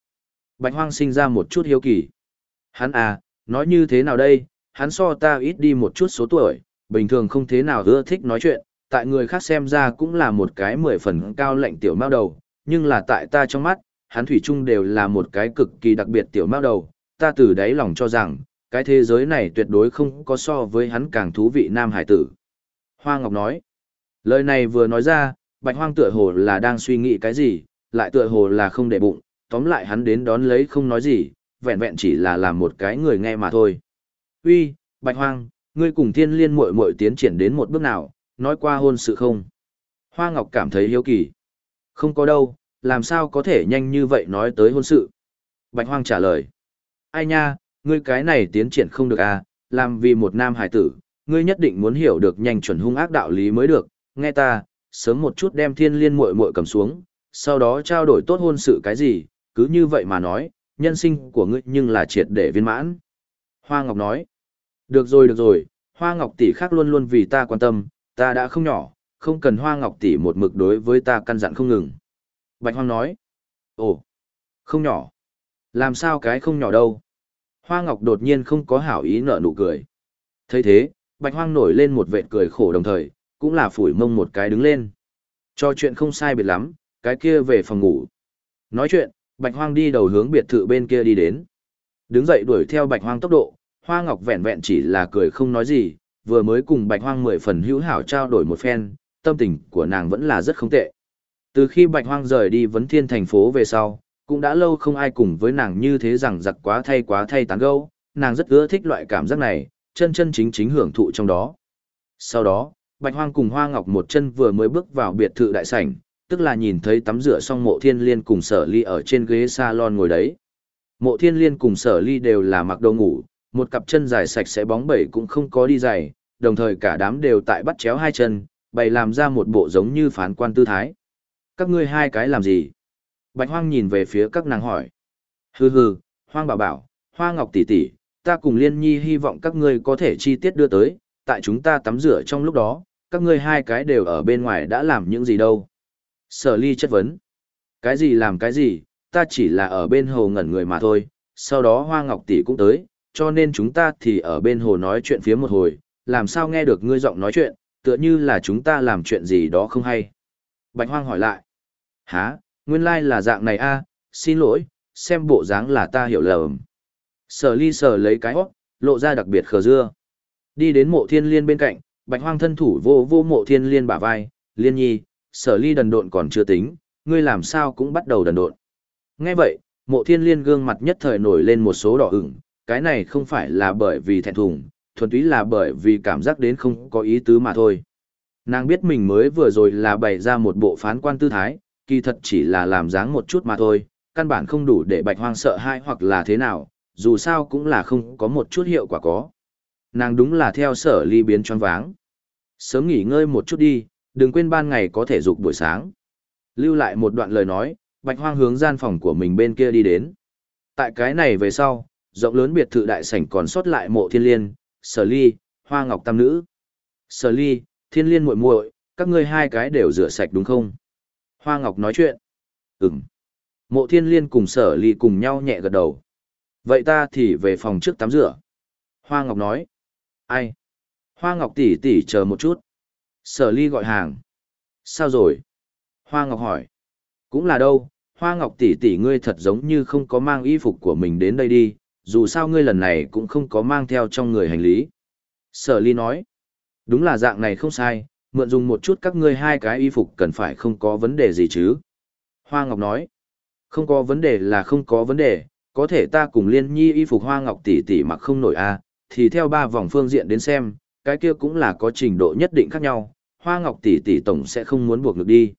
Bạch hoang sinh ra một chút hiếu kỳ. Hắn à, nói như thế nào đây, hắn so ta ít đi một chút số tuổi, bình thường không thế nào ưa thích nói chuyện, tại người khác xem ra cũng là một cái mười phần cao lệnh tiểu mao đầu, nhưng là tại ta trong mắt, hắn thủy chung đều là một cái cực kỳ đặc biệt tiểu mao đầu, ta từ đáy lòng cho rằng, cái thế giới này tuyệt đối không có so với hắn càng thú vị nam hải tử. Hoa Ngọc nói, lời này vừa nói ra, Bạch Hoang tựa hồ là đang suy nghĩ cái gì, lại tựa hồ là không để bụng, tóm lại hắn đến đón lấy không nói gì, vẹn vẹn chỉ là làm một cái người nghe mà thôi. Uy, Bạch Hoang, ngươi cùng Thiên Liên muội muội tiến triển đến một bước nào, nói qua hôn sự không? Hoa Ngọc cảm thấy hiếu kỳ. Không có đâu, làm sao có thể nhanh như vậy nói tới hôn sự? Bạch Hoang trả lời. Ai nha, ngươi cái này tiến triển không được à, làm vì một nam hải tử, ngươi nhất định muốn hiểu được nhanh chuẩn hung ác đạo lý mới được, nghe ta, sớm một chút đem thiên liên muội muội cầm xuống, sau đó trao đổi tốt hôn sự cái gì, cứ như vậy mà nói, nhân sinh của ngươi nhưng là triệt để viên mãn. Hoa Ngọc nói, được rồi được rồi, Hoa Ngọc tỷ khác luôn luôn vì ta quan tâm, ta đã không nhỏ, không cần Hoa Ngọc tỷ một mực đối với ta căn dặn không ngừng. Bạch Hoang nói, ồ, không nhỏ, làm sao cái không nhỏ đâu. Hoa Ngọc đột nhiên không có hảo ý nở nụ cười. thấy thế, Bạch Hoang nổi lên một vệt cười khổ đồng thời, cũng là phủi mông một cái đứng lên. Cho chuyện không sai biệt lắm, cái kia về phòng ngủ. Nói chuyện, Bạch Hoang đi đầu hướng biệt thự bên kia đi đến. Đứng dậy đuổi theo Bạch Hoang tốc độ, Hoa Ngọc vẹn vẹn chỉ là cười không nói gì, vừa mới cùng Bạch Hoang mười phần hữu hảo trao đổi một phen, tâm tình của nàng vẫn là rất không tệ. Từ khi Bạch Hoang rời đi vấn thiên thành phố về sau, cũng đã lâu không ai cùng với nàng như thế rằng giặc quá thay quá thay tán gẫu, nàng rất ưa thích loại cảm giác này, chân chân chính chính hưởng thụ trong đó. Sau đó, Bạch Hoang cùng Hoa Ngọc một chân vừa mới bước vào biệt thự đại sảnh, tức là nhìn thấy tắm rửa xong mộ thiên liên cùng sở ly ở trên ghế salon ngồi đấy. Mộ thiên liên cùng sở ly đều là mặc đồ ngủ, một cặp chân dài sạch sẽ bóng bẩy cũng không có đi giày, đồng thời cả đám đều tại bắt chéo hai chân, bày làm ra một bộ giống như phán quan tư thái. Các ngươi hai cái làm gì? Bạch Hoang nhìn về phía các nàng hỏi. Hừ hừ, Hoang bảo bảo, Hoa Ngọc tỷ tỷ, ta cùng Liên Nhi hy vọng các ngươi có thể chi tiết đưa tới, tại chúng ta tắm rửa trong lúc đó, các ngươi hai cái đều ở bên ngoài đã làm những gì đâu. Sở ly chất vấn. Cái gì làm cái gì, ta chỉ là ở bên hồ ngẩn người mà thôi, sau đó Hoa Ngọc tỷ cũng tới, cho nên chúng ta thì ở bên hồ nói chuyện phía một hồi, làm sao nghe được ngươi giọng nói chuyện, tựa như là chúng ta làm chuyện gì đó không hay. Bạch Hoang hỏi lại. Hả, nguyên lai là dạng này a, xin lỗi, xem bộ dáng là ta hiểu lầm. Sở ly sở lấy cái hót, lộ ra đặc biệt khờ dưa. Đi đến mộ thiên liên bên cạnh, bạch hoang thân thủ vô vô mộ thiên liên bả vai, liên nhi, sở ly đần độn còn chưa tính, ngươi làm sao cũng bắt đầu đần độn. Nghe vậy, mộ thiên liên gương mặt nhất thời nổi lên một số đỏ ửng, cái này không phải là bởi vì thẹn thùng, thuần túy là bởi vì cảm giác đến không có ý tứ mà thôi. Nàng biết mình mới vừa rồi là bày ra một bộ phán quan tư thái, kỳ thật chỉ là làm dáng một chút mà thôi, căn bản không đủ để bạch hoang sợ hãi hoặc là thế nào, dù sao cũng là không có một chút hiệu quả có. Nàng đúng là theo sở ly biến choáng váng. Sớm nghỉ ngơi một chút đi, đừng quên ban ngày có thể dục buổi sáng. Lưu lại một đoạn lời nói, bạch hoang hướng gian phòng của mình bên kia đi đến. Tại cái này về sau, rộng lớn biệt thự đại sảnh còn sót lại mộ thiên liên, sở ly, hoa ngọc tam nữ. Sở ly, thiên liên muội muội, các ngươi hai cái đều rửa sạch đúng không? Hoa ngọc nói chuyện. Ừm. Mộ thiên liên cùng sở ly cùng nhau nhẹ gật đầu. Vậy ta thì về phòng trước tắm rửa. Hoa ngọc nói. Ai? Hoa ngọc tỉ tỉ chờ một chút. Sở ly gọi hàng. Sao rồi? Hoa ngọc hỏi. Cũng là đâu, Hoa ngọc tỷ tỷ ngươi thật giống như không có mang y phục của mình đến đây đi, dù sao ngươi lần này cũng không có mang theo trong người hành lý. Sở ly nói, đúng là dạng này không sai, mượn dùng một chút các ngươi hai cái y phục cần phải không có vấn đề gì chứ. Hoa Ngọc nói, không có vấn đề là không có vấn đề, có thể ta cùng liên nhi y phục Hoa Ngọc tỷ tỷ mặc không nổi a à, thì theo ba vòng phương diện đến xem, cái kia cũng là có trình độ nhất định khác nhau, Hoa Ngọc tỷ tỷ tổng sẽ không muốn buộc được đi.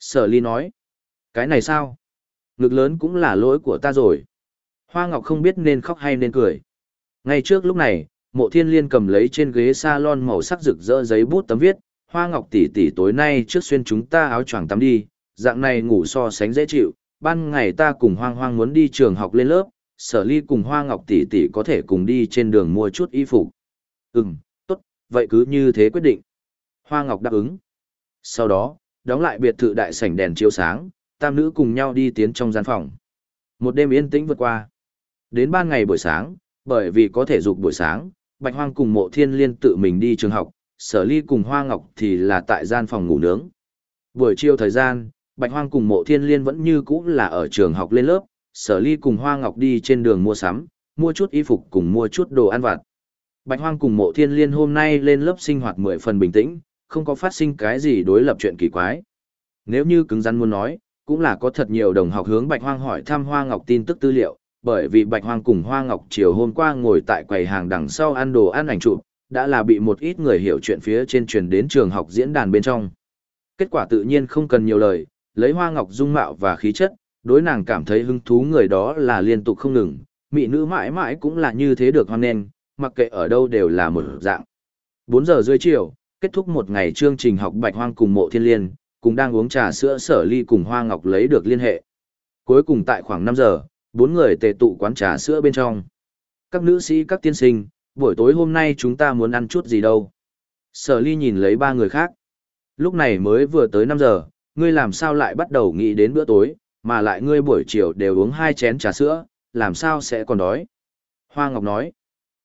Sở ly nói, cái này sao? Ngực lớn cũng là lỗi của ta rồi. Hoa Ngọc không biết nên khóc hay nên cười. Ngay trước lúc này, mộ thiên liên cầm lấy trên ghế salon màu sắc rực rỡ giấy bút tấm viết, Hoa Ngọc tỷ tỷ tối nay trước xuyên chúng ta áo choàng tắm đi, dạng này ngủ so sánh dễ chịu, ban ngày ta cùng Hoang Hoang muốn đi trường học lên lớp, sở ly cùng Hoa Ngọc tỷ tỷ có thể cùng đi trên đường mua chút y phục. Ừm, tốt, vậy cứ như thế quyết định. Hoa Ngọc đáp ứng. Sau đó, đóng lại biệt thự đại sảnh đèn chiếu sáng, tam nữ cùng nhau đi tiến trong gian phòng. Một đêm yên tĩnh vượt qua. Đến ban ngày buổi sáng, bởi vì có thể dục buổi sáng, Bạch Hoang cùng mộ thiên liên tự mình đi trường học, sở ly cùng Hoa Ngọc thì là tại gian phòng ngủ nướng. Buổi chiều thời gian, Bạch Hoang cùng mộ thiên liên vẫn như cũ là ở trường học lên lớp, sở ly cùng Hoa Ngọc đi trên đường mua sắm, mua chút y phục cùng mua chút đồ ăn vặt. Bạch Hoang cùng mộ thiên liên hôm nay lên lớp sinh hoạt mười phần bình tĩnh, không có phát sinh cái gì đối lập chuyện kỳ quái. Nếu như cứng rắn muốn nói, cũng là có thật nhiều đồng học hướng Bạch Hoang hỏi thăm Hoa Ngọc tin tức tư liệu, bởi vì Bạch Hoang cùng Hoa Ngọc chiều hôm qua ngồi tại quầy hàng đằng sau ăn đồ ăn ảnh chụp, đã là bị một ít người hiểu chuyện phía trên truyền đến trường học diễn đàn bên trong. Kết quả tự nhiên không cần nhiều lời, lấy Hoa Ngọc dung mạo và khí chất, đối nàng cảm thấy hứng thú người đó là liên tục không ngừng, mỹ nữ mãi mãi cũng là như thế được hoan nghênh, mặc kệ ở đâu đều là một dạng. 4 giờ rưỡi chiều, kết thúc một ngày chương trình học Bạch Hoang cùng Mộ Thiên Liên, cùng đang uống trà sữa sở ly cùng Hoa Ngọc lấy được liên hệ. Cuối cùng tại khoảng 5 giờ, bốn người tề tụ quán trà sữa bên trong. Các nữ sĩ các tiên sinh, buổi tối hôm nay chúng ta muốn ăn chút gì đâu. Sở ly nhìn lấy ba người khác. Lúc này mới vừa tới 5 giờ, ngươi làm sao lại bắt đầu nghĩ đến bữa tối, mà lại ngươi buổi chiều đều uống hai chén trà sữa, làm sao sẽ còn đói. Hoa Ngọc nói,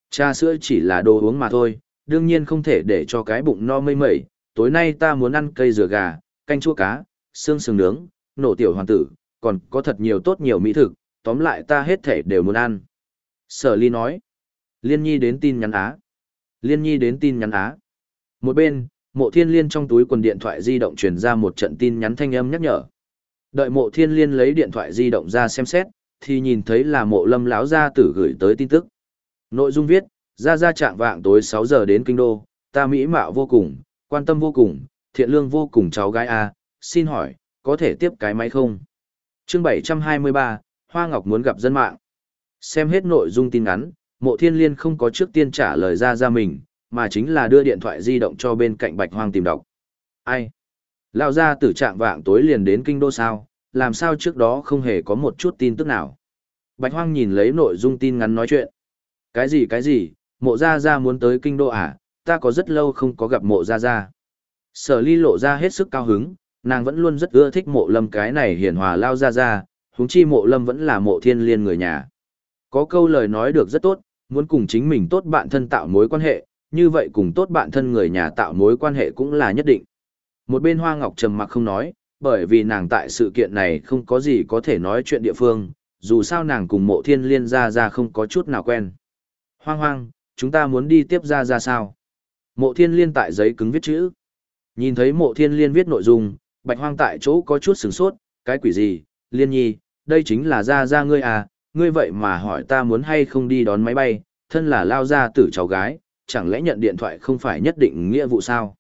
trà sữa chỉ là đồ uống mà thôi, đương nhiên không thể để cho cái bụng no mây mẩy, tối nay ta muốn ăn cây dừa gà, canh chua cá, xương sườn nướng, nổ tiểu hoàng tử, còn có thật nhiều tốt nhiều mỹ thực, tóm lại ta hết thể đều muốn ăn. Sở ly nói, liên nhi đến tin nhắn á. Liên nhi đến tin nhắn á. Một bên, mộ thiên liên trong túi quần điện thoại di động truyền ra một trận tin nhắn thanh âm nhắc nhở. Đợi mộ thiên liên lấy điện thoại di động ra xem xét, thì nhìn thấy là mộ lâm lão gia tử gửi tới tin tức. Nội dung viết, ra ra trạng vạng tối 6 giờ đến kinh đô, ta mỹ mạo vô cùng, quan tâm vô cùng, thiện lương vô cùng cháu gái A, xin hỏi, có thể tiếp cái máy không? chương 723, Hoa Ngọc muốn gặp dân mạng. Xem hết nội dung tin ngắn, mộ thiên liên không có trước tiên trả lời ra ra mình, mà chính là đưa điện thoại di động cho bên cạnh bạch hoang tìm đọc. Ai? Lao ra tử trạng vạng tối liền đến kinh đô sao, làm sao trước đó không hề có một chút tin tức nào. Bạch hoang nhìn lấy nội dung tin ngắn nói chuyện. Cái gì cái gì, mộ gia gia muốn tới kinh đô à, ta có rất lâu không có gặp mộ gia gia. Sở ly lộ ra hết sức cao hứng, nàng vẫn luôn rất ưa thích mộ lâm cái này hiền hòa lao ra ra, huống chi mộ lâm vẫn là mộ thiên liên người nhà. Có câu lời nói được rất tốt, muốn cùng chính mình tốt bạn thân tạo mối quan hệ, như vậy cùng tốt bạn thân người nhà tạo mối quan hệ cũng là nhất định. Một bên Hoa Ngọc trầm mặc không nói, bởi vì nàng tại sự kiện này không có gì có thể nói chuyện địa phương, dù sao nàng cùng mộ thiên liên ra ra không có chút nào quen. Hoang hoang, chúng ta muốn đi tiếp ra ra sao? Mộ thiên liên tại giấy cứng viết chữ. Nhìn thấy mộ thiên liên viết nội dung, bạch hoang tại chỗ có chút sửng sốt, cái quỷ gì, liên nhi, đây chính là ra ra ngươi à, ngươi vậy mà hỏi ta muốn hay không đi đón máy bay, thân là lao ra tử cháu gái, chẳng lẽ nhận điện thoại không phải nhất định nghĩa vụ sao?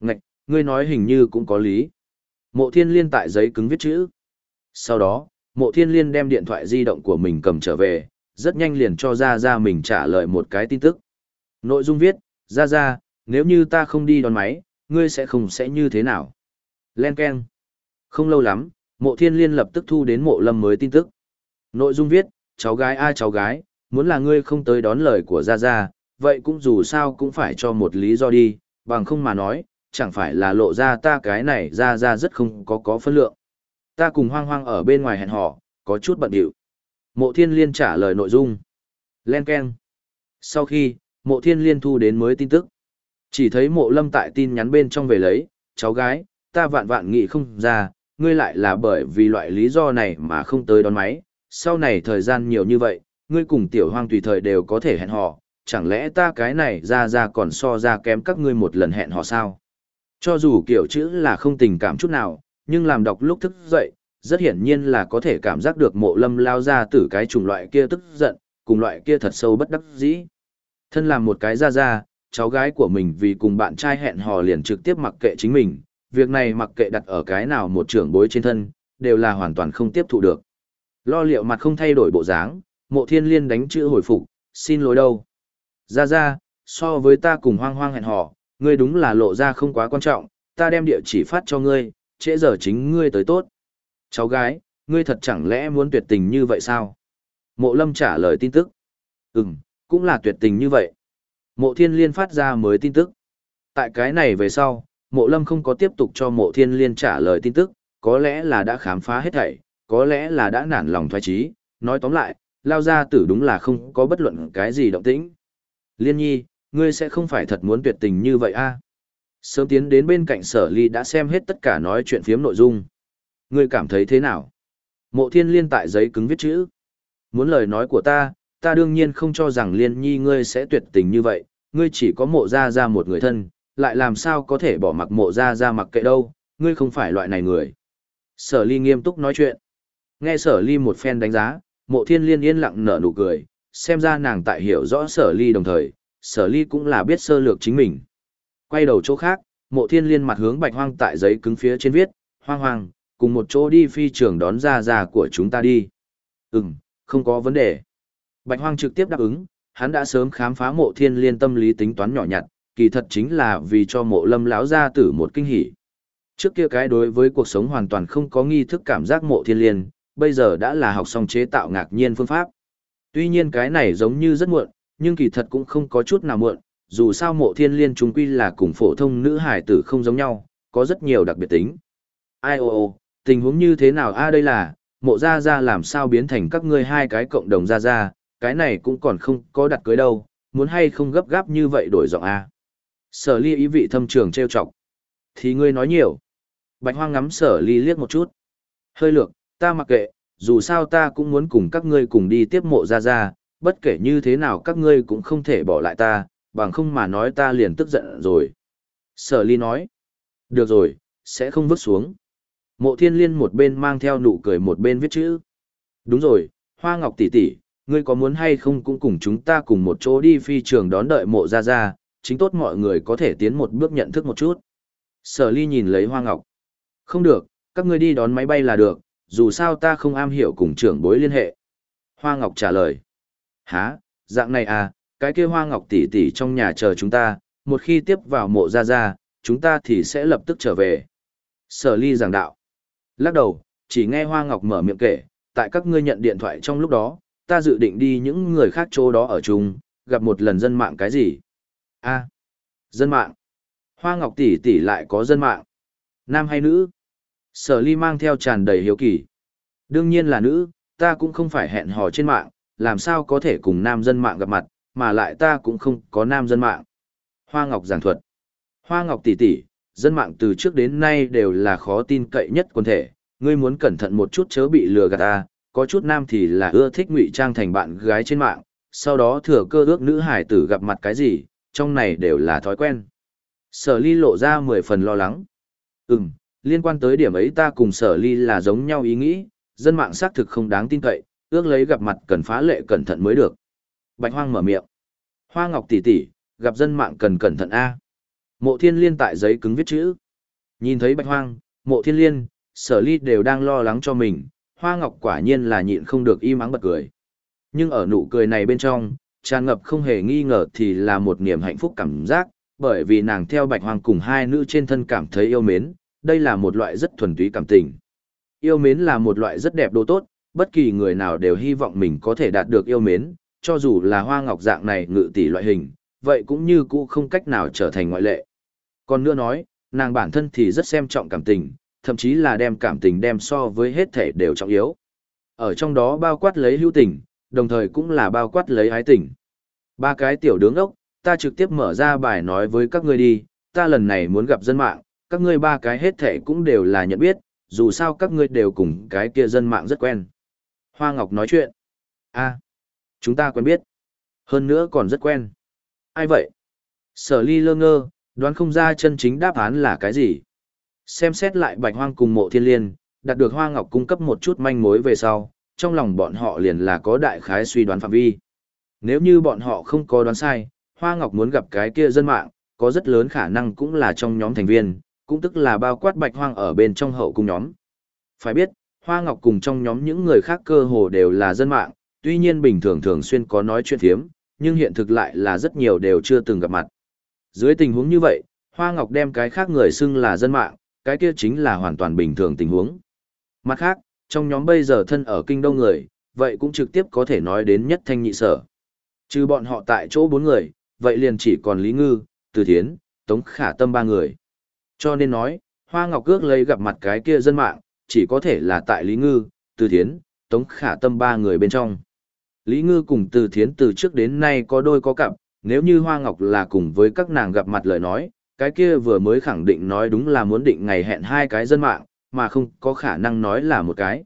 Ngạch, ngươi nói hình như cũng có lý. Mộ thiên liên tại giấy cứng viết chữ. Sau đó, mộ thiên liên đem điện thoại di động của mình cầm trở về, rất nhanh liền cho ra ra mình trả lời một cái tin tức. Nội dung viết, ra ra, nếu như ta không đi đón máy, ngươi sẽ không sẽ như thế nào. Len Ken. Không lâu lắm, mộ thiên liên lập tức thu đến mộ lâm mới tin tức. Nội dung viết, cháu gái a cháu gái, muốn là ngươi không tới đón lời của Gia Gia, vậy cũng dù sao cũng phải cho một lý do đi, bằng không mà nói, chẳng phải là lộ ra ta cái này Gia Gia rất không có có phân lượng. Ta cùng hoang hoang ở bên ngoài hẹn hò, có chút bận điệu. Mộ thiên liên trả lời nội dung. Len Ken. Sau khi, mộ thiên liên thu đến mới tin tức. Chỉ thấy mộ lâm tại tin nhắn bên trong về lấy, cháu gái, ta vạn vạn nghị không ra, ngươi lại là bởi vì loại lý do này mà không tới đón máy, sau này thời gian nhiều như vậy, ngươi cùng tiểu hoang tùy thời đều có thể hẹn hò, chẳng lẽ ta cái này ra ra còn so ra kém các ngươi một lần hẹn hò sao? Cho dù kiểu chữ là không tình cảm chút nào, nhưng làm đọc lúc thức dậy, rất hiển nhiên là có thể cảm giác được mộ lâm lao ra từ cái chủng loại kia tức giận, cùng loại kia thật sâu bất đắc dĩ. Thân làm một cái ra ra, cháu gái của mình vì cùng bạn trai hẹn hò liền trực tiếp mặc kệ chính mình, việc này mặc kệ đặt ở cái nào một trưởng bối trên thân, đều là hoàn toàn không tiếp thụ được. Lo liệu mặt không thay đổi bộ dáng, mộ thiên liên đánh chữ hồi phục, xin lỗi đâu. Ra ra, so với ta cùng hoang hoang hẹn hò, ngươi đúng là lộ ra không quá quan trọng, ta đem địa chỉ phát cho ngươi, trễ giờ chính ngươi tới tốt. Cháu gái, ngươi thật chẳng lẽ muốn tuyệt tình như vậy sao? Mộ lâm trả lời tin tức. Ừm, cũng là tuyệt tình như vậy. Mộ thiên liên phát ra mới tin tức. Tại cái này về sau, mộ lâm không có tiếp tục cho mộ thiên liên trả lời tin tức, có lẽ là đã khám phá hết thảy, có lẽ là đã nản lòng thoái trí, nói tóm lại, lao ra tử đúng là không có bất luận cái gì động tĩnh. Liên nhi, ngươi sẽ không phải thật muốn tuyệt tình như vậy a? Sớm tiến đến bên cạnh sở ly đã xem hết tất cả nói chuyện phiếm nội dung. Ngươi cảm thấy thế nào? Mộ thiên liên tại giấy cứng viết chữ. Muốn lời nói của ta, ta đương nhiên không cho rằng liên nhi ngươi sẽ tuyệt tình như vậy, ngươi chỉ có mộ ra ra một người thân, lại làm sao có thể bỏ mặc mộ ra ra mặc kệ đâu, ngươi không phải loại này người. Sở ly nghiêm túc nói chuyện. Nghe sở ly một phen đánh giá, mộ thiên liên yên lặng nở nụ cười, xem ra nàng tại hiểu rõ sở ly đồng thời, sở ly cũng là biết sơ lược chính mình. Quay đầu chỗ khác, mộ thiên liên mặt hướng bạch hoang tại giấy cứng phía trên viết, hoang hoang, cùng một chỗ đi phi trường đón ra ra của chúng ta đi. Ừm, không có vấn đề. Bạch hoang trực tiếp đáp ứng, hắn đã sớm khám phá mộ thiên liên tâm lý tính toán nhỏ nhặt, kỳ thật chính là vì cho mộ lâm lão gia tử một kinh hỉ. Trước kia cái đối với cuộc sống hoàn toàn không có nghi thức cảm giác mộ thiên liên, bây giờ đã là học xong chế tạo ngạc nhiên phương pháp. Tuy nhiên cái này giống như rất muộn, nhưng kỳ thật cũng không có chút nào muộn, dù sao mộ thiên liên chúng quy là cùng phổ thông nữ hải tử không giống nhau, có rất nhiều đặc biệt tính. Ai ô ô, tình huống như thế nào a đây là, mộ ra ra làm sao biến thành các ngươi hai cái cộng đồng ra ra, cái này cũng còn không có đặt cưới đâu, muốn hay không gấp gáp như vậy đổi giọng a. Sở ly ý vị thâm trường trêu chọc. Thì ngươi nói nhiều. Bạch hoang ngắm sở ly liếc một chút. Hơi lược, ta mặc kệ, dù sao ta cũng muốn cùng các ngươi cùng đi tiếp mộ ra ra, bất kể như thế nào các ngươi cũng không thể bỏ lại ta, bằng không mà nói ta liền tức giận rồi. Sở ly nói, được rồi, sẽ không vứt xuống. Mộ thiên liên một bên mang theo nụ cười một bên viết chữ. Đúng rồi, hoa ngọc tỷ tỷ, ngươi có muốn hay không cũng cùng chúng ta cùng một chỗ đi phi trường đón đợi mộ ra ra, chính tốt mọi người có thể tiến một bước nhận thức một chút. Sở ly nhìn lấy hoa ngọc. Không được, các ngươi đi đón máy bay là được, dù sao ta không am hiểu cùng trưởng bối liên hệ. Hoa ngọc trả lời. Hả, dạng này à, cái kia hoa ngọc tỷ tỷ trong nhà chờ chúng ta, một khi tiếp vào mộ ra ra, chúng ta thì sẽ lập tức trở về. Sở ly giảng đạo. Lắc đầu, chỉ nghe hoa ngọc mở miệng kể, tại các ngươi nhận điện thoại trong lúc đó, ta dự định đi những người khác chỗ đó ở chung, gặp một lần dân mạng cái gì a dân mạng. Hoa ngọc tỷ tỷ lại có dân mạng. Nam hay nữ? Sở ly mang theo tràn đầy hiếu kỳ. Đương nhiên là nữ, ta cũng không phải hẹn hò trên mạng, làm sao có thể cùng nam dân mạng gặp mặt, mà lại ta cũng không có nam dân mạng. Hoa Ngọc giảng thuật. Hoa Ngọc tỷ tỷ, dân mạng từ trước đến nay đều là khó tin cậy nhất quân thể, ngươi muốn cẩn thận một chút chớ bị lừa gạt ta, có chút nam thì là ưa thích ngụy trang thành bạn gái trên mạng, sau đó thừa cơ ước nữ hải tử gặp mặt cái gì, trong này đều là thói quen. Sở ly lộ ra mười phần lo lắng. Ừm, liên quan tới điểm ấy ta cùng sở ly là giống nhau ý nghĩ, dân mạng xác thực không đáng tin cậy, ước lấy gặp mặt cần phá lệ cẩn thận mới được. Bạch Hoang mở miệng. Hoa Ngọc tỷ tỷ, gặp dân mạng cần cẩn thận a. Mộ Thiên Liên tại giấy cứng viết chữ. Nhìn thấy Bạch Hoang, Mộ Thiên Liên, Sở Ly đều đang lo lắng cho mình, Hoa Ngọc quả nhiên là nhịn không được im ắng bật cười. Nhưng ở nụ cười này bên trong, tràn ngập không hề nghi ngờ thì là một niềm hạnh phúc cảm giác, bởi vì nàng theo Bạch Hoang cùng hai nữ trên thân cảm thấy yêu mến, đây là một loại rất thuần túy cảm tình. Yêu mến là một loại rất đẹp đồ tốt, bất kỳ người nào đều hy vọng mình có thể đạt được yêu mến, cho dù là hoa ngọc dạng này ngự tỷ loại hình, vậy cũng như cũ không cách nào trở thành ngoại lệ. Còn nữa nói, nàng bản thân thì rất xem trọng cảm tình, thậm chí là đem cảm tình đem so với hết thể đều trọng yếu. Ở trong đó bao quát lấy hữu tình, đồng thời cũng là bao quát lấy ái tình. Ba cái tiểu đứng ốc, ta trực tiếp mở ra bài nói với các ngươi đi, ta lần này muốn gặp dân mạng, các ngươi ba cái hết thể cũng đều là nhận biết, dù sao các ngươi đều cùng cái kia dân mạng rất quen. Hoa Ngọc nói chuyện. a chúng ta quen biết. Hơn nữa còn rất quen. Ai vậy? Sở ly lơ ngơ, đoán không ra chân chính đáp án là cái gì. Xem xét lại bạch hoang cùng mộ thiên liên, đạt được Hoa Ngọc cung cấp một chút manh mối về sau, trong lòng bọn họ liền là có đại khái suy đoán phạm vi. Nếu như bọn họ không có đoán sai, Hoa Ngọc muốn gặp cái kia dân mạng, có rất lớn khả năng cũng là trong nhóm thành viên, cũng tức là bao quát bạch hoang ở bên trong hậu cung nhóm. Phải biết, Hoa Ngọc cùng trong nhóm những người khác cơ hồ đều là dân mạng, tuy nhiên bình thường thường xuyên có nói chuyện thiếm, nhưng hiện thực lại là rất nhiều đều chưa từng gặp mặt. Dưới tình huống như vậy, Hoa Ngọc đem cái khác người xưng là dân mạng, cái kia chính là hoàn toàn bình thường tình huống. Mặt khác, trong nhóm bây giờ thân ở kinh đông người, vậy cũng trực tiếp có thể nói đến nhất thanh nhị sở. Trừ bọn họ tại chỗ bốn người, vậy liền chỉ còn Lý Ngư, Từ Thiến, Tống Khả Tâm ba người. Cho nên nói, Hoa Ngọc Cước lấy gặp mặt cái kia dân mạng, chỉ có thể là tại Lý Ngư, Từ Thiến, Tống Khả Tâm ba người bên trong. Lý Ngư cùng Từ Thiến từ trước đến nay có đôi có cặp, nếu như Hoa Ngọc là cùng với các nàng gặp mặt lời nói, cái kia vừa mới khẳng định nói đúng là muốn định ngày hẹn hai cái dân mạng, mà không có khả năng nói là một cái.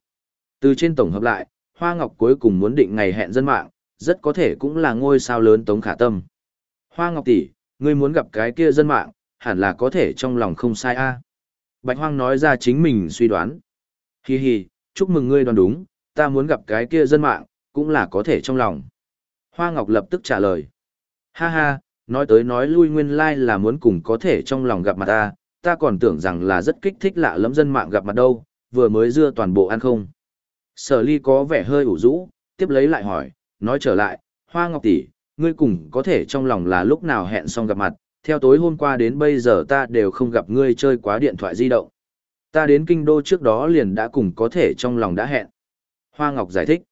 Từ trên tổng hợp lại, Hoa Ngọc cuối cùng muốn định ngày hẹn dân mạng, rất có thể cũng là ngôi sao lớn Tống Khả Tâm. Hoa Ngọc tỷ, ngươi muốn gặp cái kia dân mạng, hẳn là có thể trong lòng không sai a. Bạch Hoang nói ra chính mình suy đoán. Hi hi, chúc mừng ngươi đoán đúng, ta muốn gặp cái kia dân mạng, cũng là có thể trong lòng. Hoa Ngọc lập tức trả lời. Ha ha, nói tới nói lui nguyên lai like là muốn cùng có thể trong lòng gặp mặt ta, ta còn tưởng rằng là rất kích thích lạ lẫm dân mạng gặp mặt đâu, vừa mới dưa toàn bộ ăn không. Sở ly có vẻ hơi ủ rũ, tiếp lấy lại hỏi, nói trở lại, Hoa Ngọc tỷ, ngươi cùng có thể trong lòng là lúc nào hẹn xong gặp mặt, theo tối hôm qua đến bây giờ ta đều không gặp ngươi chơi quá điện thoại di động. Ta đến kinh đô trước đó liền đã cùng có thể trong lòng đã hẹn. Hoa Ngọc giải thích.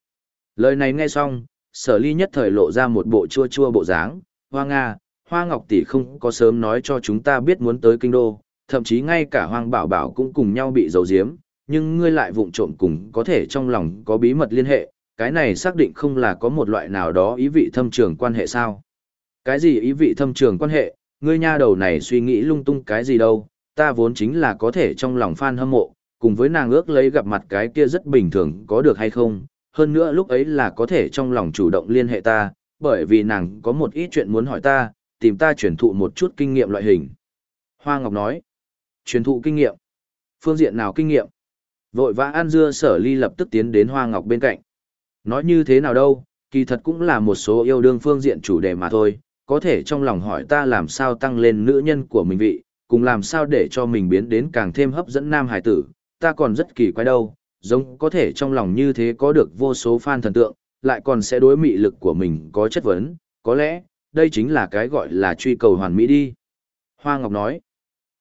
Lời này nghe xong, sở ly nhất thời lộ ra một bộ chua chua bộ dáng. Hoa Nga, Hoa Ngọc tỷ không có sớm nói cho chúng ta biết muốn tới kinh đô, thậm chí ngay cả Hoang Bảo Bảo cũng cùng nhau bị giấu giếm, nhưng ngươi lại vụng trộm cùng có thể trong lòng có bí mật liên hệ, cái này xác định không là có một loại nào đó ý vị thâm trường quan hệ sao? Cái gì ý vị thâm trường quan hệ, ngươi nha đầu này suy nghĩ lung tung cái gì đâu, ta vốn chính là có thể trong lòng fan hâm mộ, cùng với nàng ước lấy gặp mặt cái kia rất bình thường có được hay không, hơn nữa lúc ấy là có thể trong lòng chủ động liên hệ ta, bởi vì nàng có một ít chuyện muốn hỏi ta, tìm ta chuyển thụ một chút kinh nghiệm loại hình. Hoa Ngọc nói, truyền thụ kinh nghiệm, phương diện nào kinh nghiệm? Vội vã An Dưa sở ly lập tức tiến đến Hoa Ngọc bên cạnh. Nói như thế nào đâu, kỳ thật cũng là một số yêu đương phương diện chủ đề mà thôi, có thể trong lòng hỏi ta làm sao tăng lên nữ nhân của mình vị, cùng làm sao để cho mình biến đến càng thêm hấp dẫn nam hải tử, ta còn rất kỳ quái đâu, giống có thể trong lòng như thế có được vô số fan thần tượng, lại còn sẽ đối mị lực của mình có chất vấn, có lẽ, đây chính là cái gọi là truy cầu hoàn mỹ đi. Hoa Ngọc nói,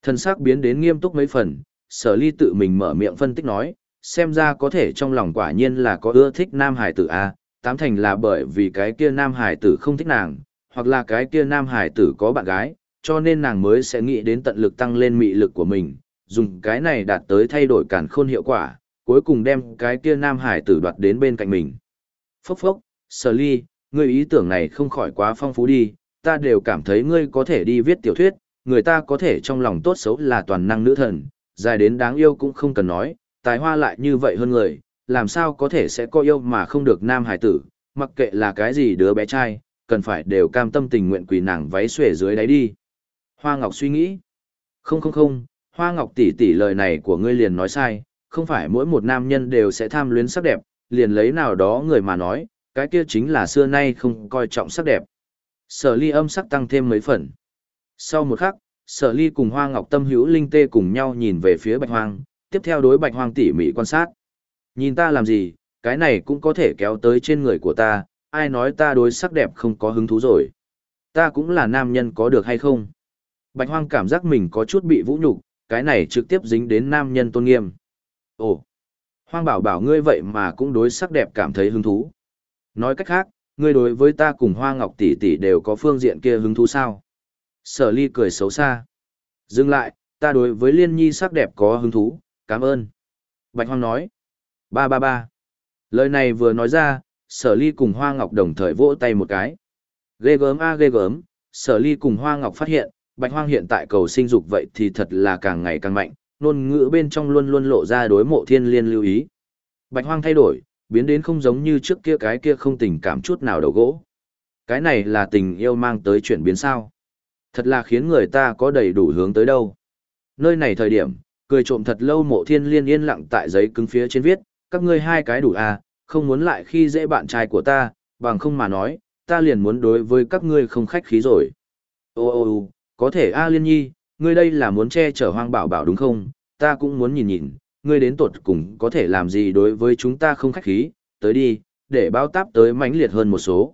thân xác biến đến nghiêm túc mấy phần, sở ly tự mình mở miệng phân tích nói, xem ra có thể trong lòng quả nhiên là có ưa thích nam hải tử A, tám thành là bởi vì cái kia nam hải tử không thích nàng, hoặc là cái kia nam hải tử có bạn gái, cho nên nàng mới sẽ nghĩ đến tận lực tăng lên mị lực của mình, dùng cái này đạt tới thay đổi cản khôn hiệu quả, cuối cùng đem cái kia nam hải tử đoạt đến bên cạnh mình. Phốc phốc, sở ly, ngươi ý tưởng này không khỏi quá phong phú đi, ta đều cảm thấy ngươi có thể đi viết tiểu thuyết, người ta có thể trong lòng tốt xấu là toàn năng nữ thần, dài đến đáng yêu cũng không cần nói, tài hoa lại như vậy hơn người, làm sao có thể sẽ có yêu mà không được nam hải tử, mặc kệ là cái gì đứa bé trai, cần phải đều cam tâm tình nguyện quỳ nàng váy xuể dưới đáy đi. Hoa Ngọc suy nghĩ. Không không không, Hoa Ngọc tỷ tỷ lời này của ngươi liền nói sai, không phải mỗi một nam nhân đều sẽ tham luyến sắc đẹp, liền lấy nào đó người mà nói, cái kia chính là xưa nay không coi trọng sắc đẹp. Sở ly âm sắc tăng thêm mấy phần. Sau một khắc, sở ly cùng Hoa Ngọc tâm hữu linh tê cùng nhau nhìn về phía bạch hoang, tiếp theo đối bạch hoang tỉ mỉ quan sát. Nhìn ta làm gì, cái này cũng có thể kéo tới trên người của ta, ai nói ta đối sắc đẹp không có hứng thú rồi. Ta cũng là nam nhân có được hay không? Bạch hoang cảm giác mình có chút bị vũ nhục, cái này trực tiếp dính đến nam nhân tôn nghiêm. Ồ, hoang bảo bảo ngươi vậy mà cũng đối sắc đẹp cảm thấy hứng thú. Nói cách khác, ngươi đối với ta cùng hoa ngọc tỷ tỷ đều có phương diện kia hứng thú sao? Sở ly cười xấu xa. Dừng lại, ta đối với liên nhi sắc đẹp có hứng thú, cảm ơn. Bạch hoang nói. Ba ba ba. Lời này vừa nói ra, sở ly cùng hoa ngọc đồng thời vỗ tay một cái. Ghê gớm a ghê gớm, sở ly cùng hoa ngọc phát hiện, bạch hoang hiện tại cầu sinh dục vậy thì thật là càng ngày càng mạnh, ngôn ngữ bên trong luôn luôn lộ ra đối mộ thiên liên lưu ý. Bạch hoang thay đổi, biến đến không giống như trước kia cái kia không tình cảm chút nào đầu gỗ. Cái này là tình yêu mang tới chuyển biến sao. Thật là khiến người ta có đầy đủ hướng tới đâu. Nơi này thời điểm, cười trộm thật lâu mộ thiên liên yên lặng tại giấy cứng phía trên viết, các ngươi hai cái đủ à, không muốn lại khi dễ bạn trai của ta, bằng không mà nói, ta liền muốn đối với các ngươi không khách khí rồi. Ô ô ô, có thể A Liên Nhi, ngươi đây là muốn che chở hoang bảo bảo đúng không? Ta cũng muốn nhìn nhìn, ngươi đến tột cùng có thể làm gì đối với chúng ta không khách khí, tới đi, để bao táp tới mãnh liệt hơn một số.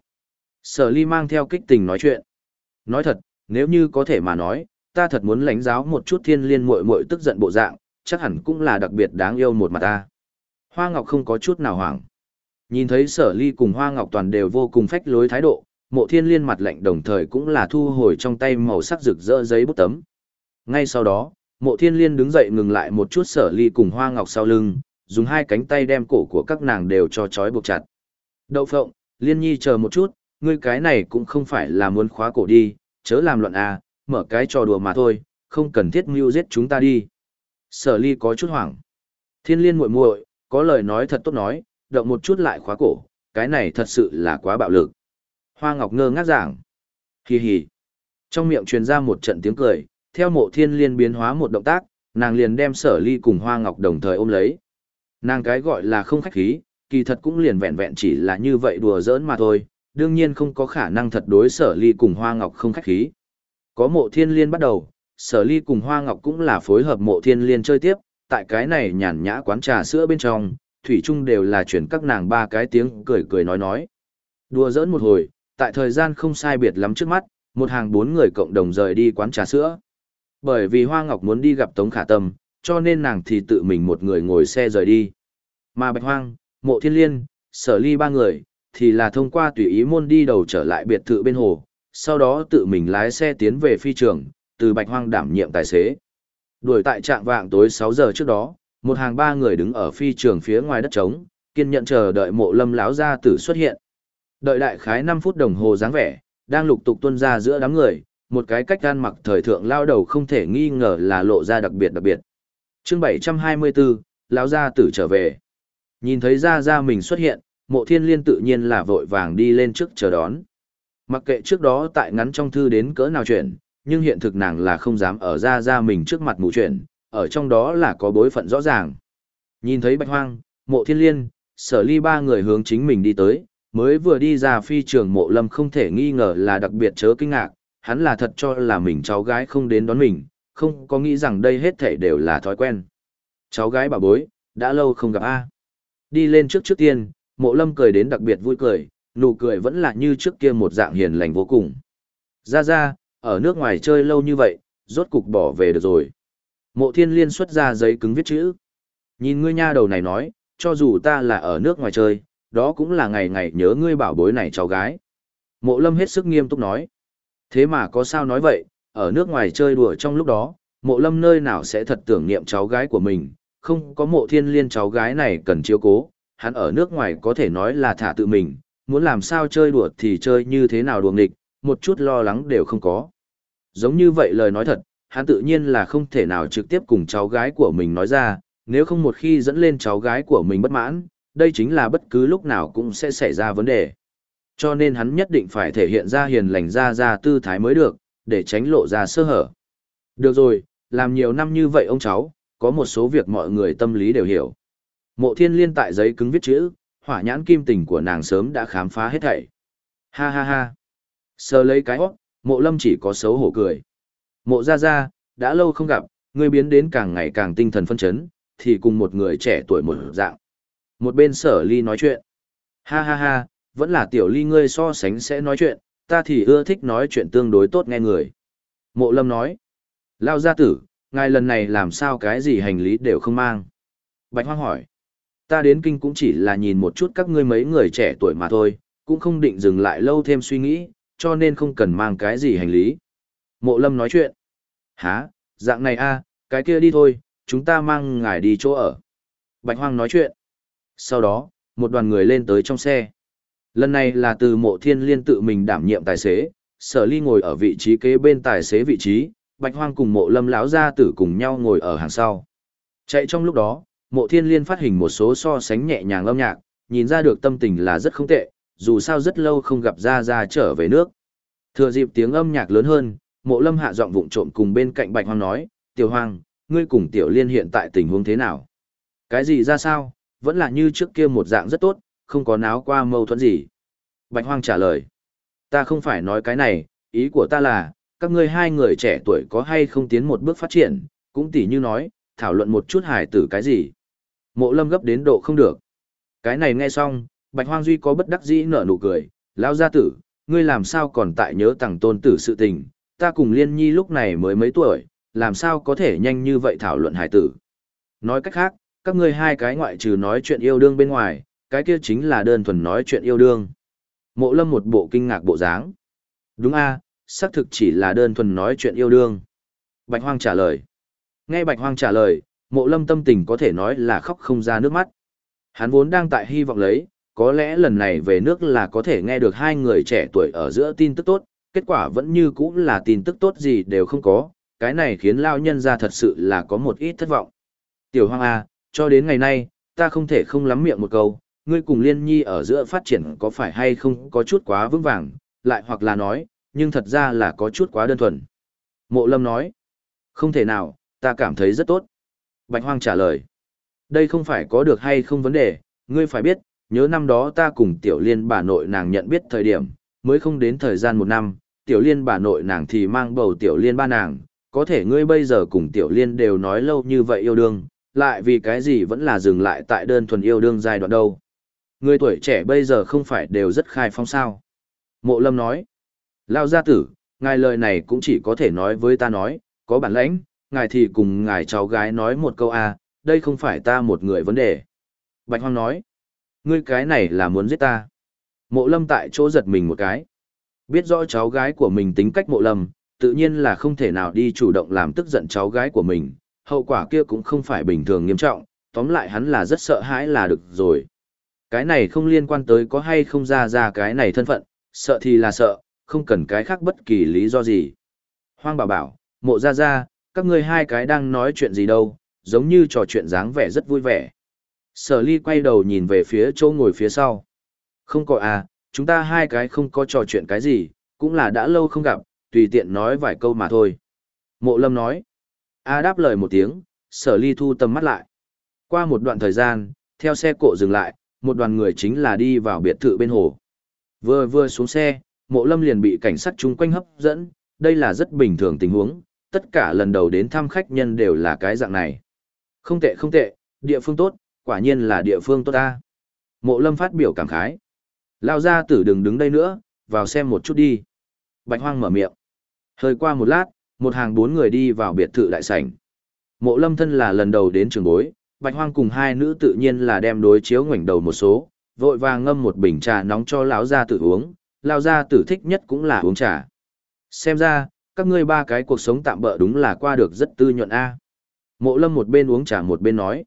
Sở ly mang theo kích tình nói chuyện. Nói thật, nếu như có thể mà nói, ta thật muốn lãnh giáo một chút thiên liên muội muội tức giận bộ dạng, chắc hẳn cũng là đặc biệt đáng yêu một mặt ta. Hoa Ngọc không có chút nào hoảng. Nhìn thấy sở ly cùng Hoa Ngọc toàn đều vô cùng phách lối thái độ, mộ thiên liên mặt lạnh đồng thời cũng là thu hồi trong tay màu sắc rực rỡ giấy bút tấm. Ngay sau đó, mộ thiên liên đứng dậy ngừng lại một chút sở ly cùng Hoa Ngọc sau lưng, dùng hai cánh tay đem cổ của các nàng đều cho trói buộc chặt. Đậu phộng, liên nhi chờ một chút, ngươi cái này cũng không phải là muốn khóa cổ đi, chớ làm loạn à, mở cái trò đùa mà thôi, không cần thiết mưu giết chúng ta đi. Sở ly có chút hoảng. Thiên liên muội muội, có lời nói thật tốt nói, động một chút lại khóa cổ, cái này thật sự là quá bạo lực. Hoa Ngọc ngơ ngác giảng. Hì hì. Trong miệng truyền ra một trận tiếng cười, theo mộ thiên liên biến hóa một động tác, nàng liền đem sở ly cùng Hoa Ngọc đồng thời ôm lấy. Nàng cái gọi là không khách khí, kỳ thật cũng liền vẹn vẹn chỉ là như vậy đùa giỡn mà thôi, đương nhiên không có khả năng thật đối sở ly cùng Hoa Ngọc không khách khí. Có mộ thiên liên bắt đầu, sở ly cùng Hoa Ngọc cũng là phối hợp mộ thiên liên chơi tiếp, tại cái này nhàn nhã quán trà sữa bên trong, thủy chung đều là chuyển các nàng ba cái tiếng cười cười nói nói. Đùa giỡn một hồi, tại thời gian không sai biệt lắm trước mắt, một hàng bốn người cộng đồng rời đi quán trà sữa. Bởi vì Hoa Ngọc muốn đi gặp Tống Khả Tâm, cho nên nàng thì tự mình một người ngồi xe rời đi. Mà Bạch Hoang, Mộ Thiên Liên, Sở Ly ba người, thì là thông qua tùy ý môn đi đầu trở lại biệt thự bên hồ, sau đó tự mình lái xe tiến về phi trường, từ Bạch Hoang đảm nhiệm tài xế. Đuổi tại trạng vạng tối 6 giờ trước đó, một hàng ba người đứng ở phi trường phía ngoài đất trống, kiên nhận chờ đợi mộ lâm láo gia tử xuất hiện. Đợi đại khái 5 phút đồng hồ dáng vẻ, đang lục tục tuân ra giữa đám người, một cái cách gan mặc thời thượng lao đầu không thể nghi ngờ là lộ ra đặc biệt đặc biệt. chương 724, lão gia tử trở về. Nhìn thấy ra ra mình xuất hiện, mộ thiên liên tự nhiên là vội vàng đi lên trước chờ đón. Mặc kệ trước đó tại ngắn trong thư đến cỡ nào chuyện, nhưng hiện thực nàng là không dám ở ra ra mình trước mặt mù chuyện, ở trong đó là có bối phận rõ ràng. Nhìn thấy bạch hoang, mộ thiên liên, sở ly ba người hướng chính mình đi tới, mới vừa đi ra phi trường mộ lâm không thể nghi ngờ là đặc biệt chớ kinh ngạc, hắn là thật cho là mình cháu gái không đến đón mình, không có nghĩ rằng đây hết thảy đều là thói quen. Cháu gái bà bối, đã lâu không gặp A. Đi lên trước trước tiên, mộ lâm cười đến đặc biệt vui cười, nụ cười vẫn là như trước kia một dạng hiền lành vô cùng. Ra ra, ở nước ngoài chơi lâu như vậy, rốt cục bỏ về được rồi. Mộ thiên liên xuất ra giấy cứng viết chữ. Nhìn ngươi nha đầu này nói, cho dù ta là ở nước ngoài chơi, đó cũng là ngày ngày nhớ ngươi bảo bối này cháu gái. Mộ lâm hết sức nghiêm túc nói. Thế mà có sao nói vậy, ở nước ngoài chơi đùa trong lúc đó, mộ lâm nơi nào sẽ thật tưởng niệm cháu gái của mình, không có mộ thiên liên cháu gái này cần chiếu cố, hắn ở nước ngoài có thể nói là thả tự mình, muốn làm sao chơi đùa thì chơi như thế nào đùa nghịch, một chút lo lắng đều không có. Giống như vậy lời nói thật, hắn tự nhiên là không thể nào trực tiếp cùng cháu gái của mình nói ra, nếu không một khi dẫn lên cháu gái của mình bất mãn, đây chính là bất cứ lúc nào cũng sẽ xảy ra vấn đề. Cho nên hắn nhất định phải thể hiện ra hiền lành ra ra tư thái mới được, để tránh lộ ra sơ hở. Được rồi, làm nhiều năm như vậy ông cháu, có một số việc mọi người tâm lý đều hiểu. Mộ thiên liên tại giấy cứng viết chữ, hỏa nhãn kim tình của nàng sớm đã khám phá hết thảy. Ha ha ha. Sờ lấy cái hót, mộ lâm chỉ có xấu hổ cười. Mộ ra ra, đã lâu không gặp, ngươi biến đến càng ngày càng tinh thần phân chấn, thì cùng một người trẻ tuổi một dạng. Một bên sở ly nói chuyện. Ha ha ha, vẫn là tiểu ly ngươi so sánh sẽ nói chuyện, ta thì ưa thích nói chuyện tương đối tốt nghe người. Mộ lâm nói. Lao gia tử, ngài lần này làm sao cái gì hành lý đều không mang. Bạch hoang hỏi. Ta đến kinh cũng chỉ là nhìn một chút các ngươi mấy người trẻ tuổi mà thôi, cũng không định dừng lại lâu thêm suy nghĩ, cho nên không cần mang cái gì hành lý. Mộ lâm nói chuyện. Hả, dạng này a, cái kia đi thôi, chúng ta mang ngài đi chỗ ở. Bạch hoang nói chuyện. Sau đó, một đoàn người lên tới trong xe. Lần này là từ mộ thiên liên tự mình đảm nhiệm tài xế, sở ly ngồi ở vị trí kế bên tài xế vị trí, bạch hoang cùng mộ lâm lão gia tử cùng nhau ngồi ở hàng sau. Chạy trong lúc đó, mộ thiên liên phát hình một số so sánh nhẹ nhàng âm nhạc, nhìn ra được tâm tình là rất không tệ, dù sao rất lâu không gặp ra ra trở về nước. Thừa dịp tiếng âm nhạc lớn hơn, mộ lâm hạ giọng vụng trộm cùng bên cạnh bạch hoang nói, tiểu hoang, ngươi cùng tiểu liên hiện tại tình huống thế nào? Cái gì ra sao, vẫn là như trước kia một dạng rất tốt, không có náo qua mâu thuẫn gì. Bạch hoang trả lời, ta không phải nói cái này, ý của ta là, các ngươi hai người trẻ tuổi có hay không tiến một bước phát triển, cũng tỉ như nói, thảo luận một chút hài tử cái gì. Mộ lâm gấp đến độ không được. Cái này nghe xong, Bạch Hoang Duy có bất đắc dĩ nở nụ cười, lão gia tử, ngươi làm sao còn tại nhớ tàng tôn tử sự tình, ta cùng liên nhi lúc này mới mấy tuổi, làm sao có thể nhanh như vậy thảo luận hải tử. Nói cách khác, các ngươi hai cái ngoại trừ nói chuyện yêu đương bên ngoài, cái kia chính là đơn thuần nói chuyện yêu đương. Mộ lâm một bộ kinh ngạc bộ dáng. Đúng a, xác thực chỉ là đơn thuần nói chuyện yêu đương. Bạch Hoang trả lời. Nghe Bạch Hoang trả lời, Mộ lâm tâm tình có thể nói là khóc không ra nước mắt. Hắn vốn đang tại hy vọng lấy, có lẽ lần này về nước là có thể nghe được hai người trẻ tuổi ở giữa tin tức tốt, kết quả vẫn như cũ là tin tức tốt gì đều không có, cái này khiến lao nhân ra thật sự là có một ít thất vọng. Tiểu Hoang A, cho đến ngày nay, ta không thể không lắm miệng một câu, ngươi cùng Liên Nhi ở giữa phát triển có phải hay không có chút quá vững vàng, lại hoặc là nói, nhưng thật ra là có chút quá đơn thuần. Mộ Lâm nói, không thể nào, ta cảm thấy rất tốt. Bạch Hoang trả lời, đây không phải có được hay không vấn đề, ngươi phải biết, nhớ năm đó ta cùng Tiểu Liên bà nội nàng nhận biết thời điểm, mới không đến thời gian một năm, Tiểu Liên bà nội nàng thì mang bầu Tiểu Liên ba nàng, có thể ngươi bây giờ cùng Tiểu Liên đều nói lâu như vậy yêu đương, lại vì cái gì vẫn là dừng lại tại đơn thuần yêu đương giai đoạn đâu. Người tuổi trẻ bây giờ không phải đều rất khai phong sao. Mộ lâm nói, lao gia tử, ngài lời này cũng chỉ có thể nói với ta nói, có bản lãnh, ngài thì cùng ngài cháu gái nói một câu a à, đây không phải ta một người vấn đề. Bạch Hoang nói, ngươi cái này là muốn giết ta. Mộ lâm tại chỗ giật mình một cái. Biết rõ cháu gái của mình tính cách mộ lâm, tự nhiên là không thể nào đi chủ động làm tức giận cháu gái của mình, hậu quả kia cũng không phải bình thường nghiêm trọng, tóm lại hắn là rất sợ hãi là được rồi. Cái này không liên quan tới có hay không ra ra cái này thân phận, sợ thì là sợ, không cần cái khác bất kỳ lý do gì. Hoang bảo bảo, mộ ra ra, các ngươi hai cái đang nói chuyện gì đâu, giống như trò chuyện dáng vẻ rất vui vẻ. Sở ly quay đầu nhìn về phía chỗ ngồi phía sau. Không có à, chúng ta hai cái không có trò chuyện cái gì, cũng là đã lâu không gặp, tùy tiện nói vài câu mà thôi. Mộ lâm nói. A đáp lời một tiếng, sở ly thu tầm mắt lại. Qua một đoạn thời gian, theo xe cộ dừng lại, một đoàn người chính là đi vào biệt thự bên hồ. Vừa vừa xuống xe, mộ lâm liền bị cảnh sát chung quanh hấp dẫn, đây là rất bình thường tình huống, tất cả lần đầu đến thăm khách nhân đều là cái dạng này. Không tệ không tệ, địa phương tốt, quả nhiên là địa phương tốt ta. Mộ lâm phát biểu cảm khái. Lao ra tử đừng đứng đây nữa, vào xem một chút đi. Bạch hoang mở miệng. Hơi qua một lát, một hàng bốn người đi vào biệt thự đại sảnh. Mộ lâm thân là lần đầu đến trường bối, bạch hoang cùng hai nữ tự nhiên là đem đối chiếu ngoảnh đầu một số, vội vàng ngâm một bình trà nóng cho lão gia tử uống, lão gia tử thích nhất cũng là uống trà. Xem ra, các ngươi ba cái cuộc sống tạm bỡ đúng là qua được rất tư nhuận a. Mộ lâm một bên uống trà một bên nói.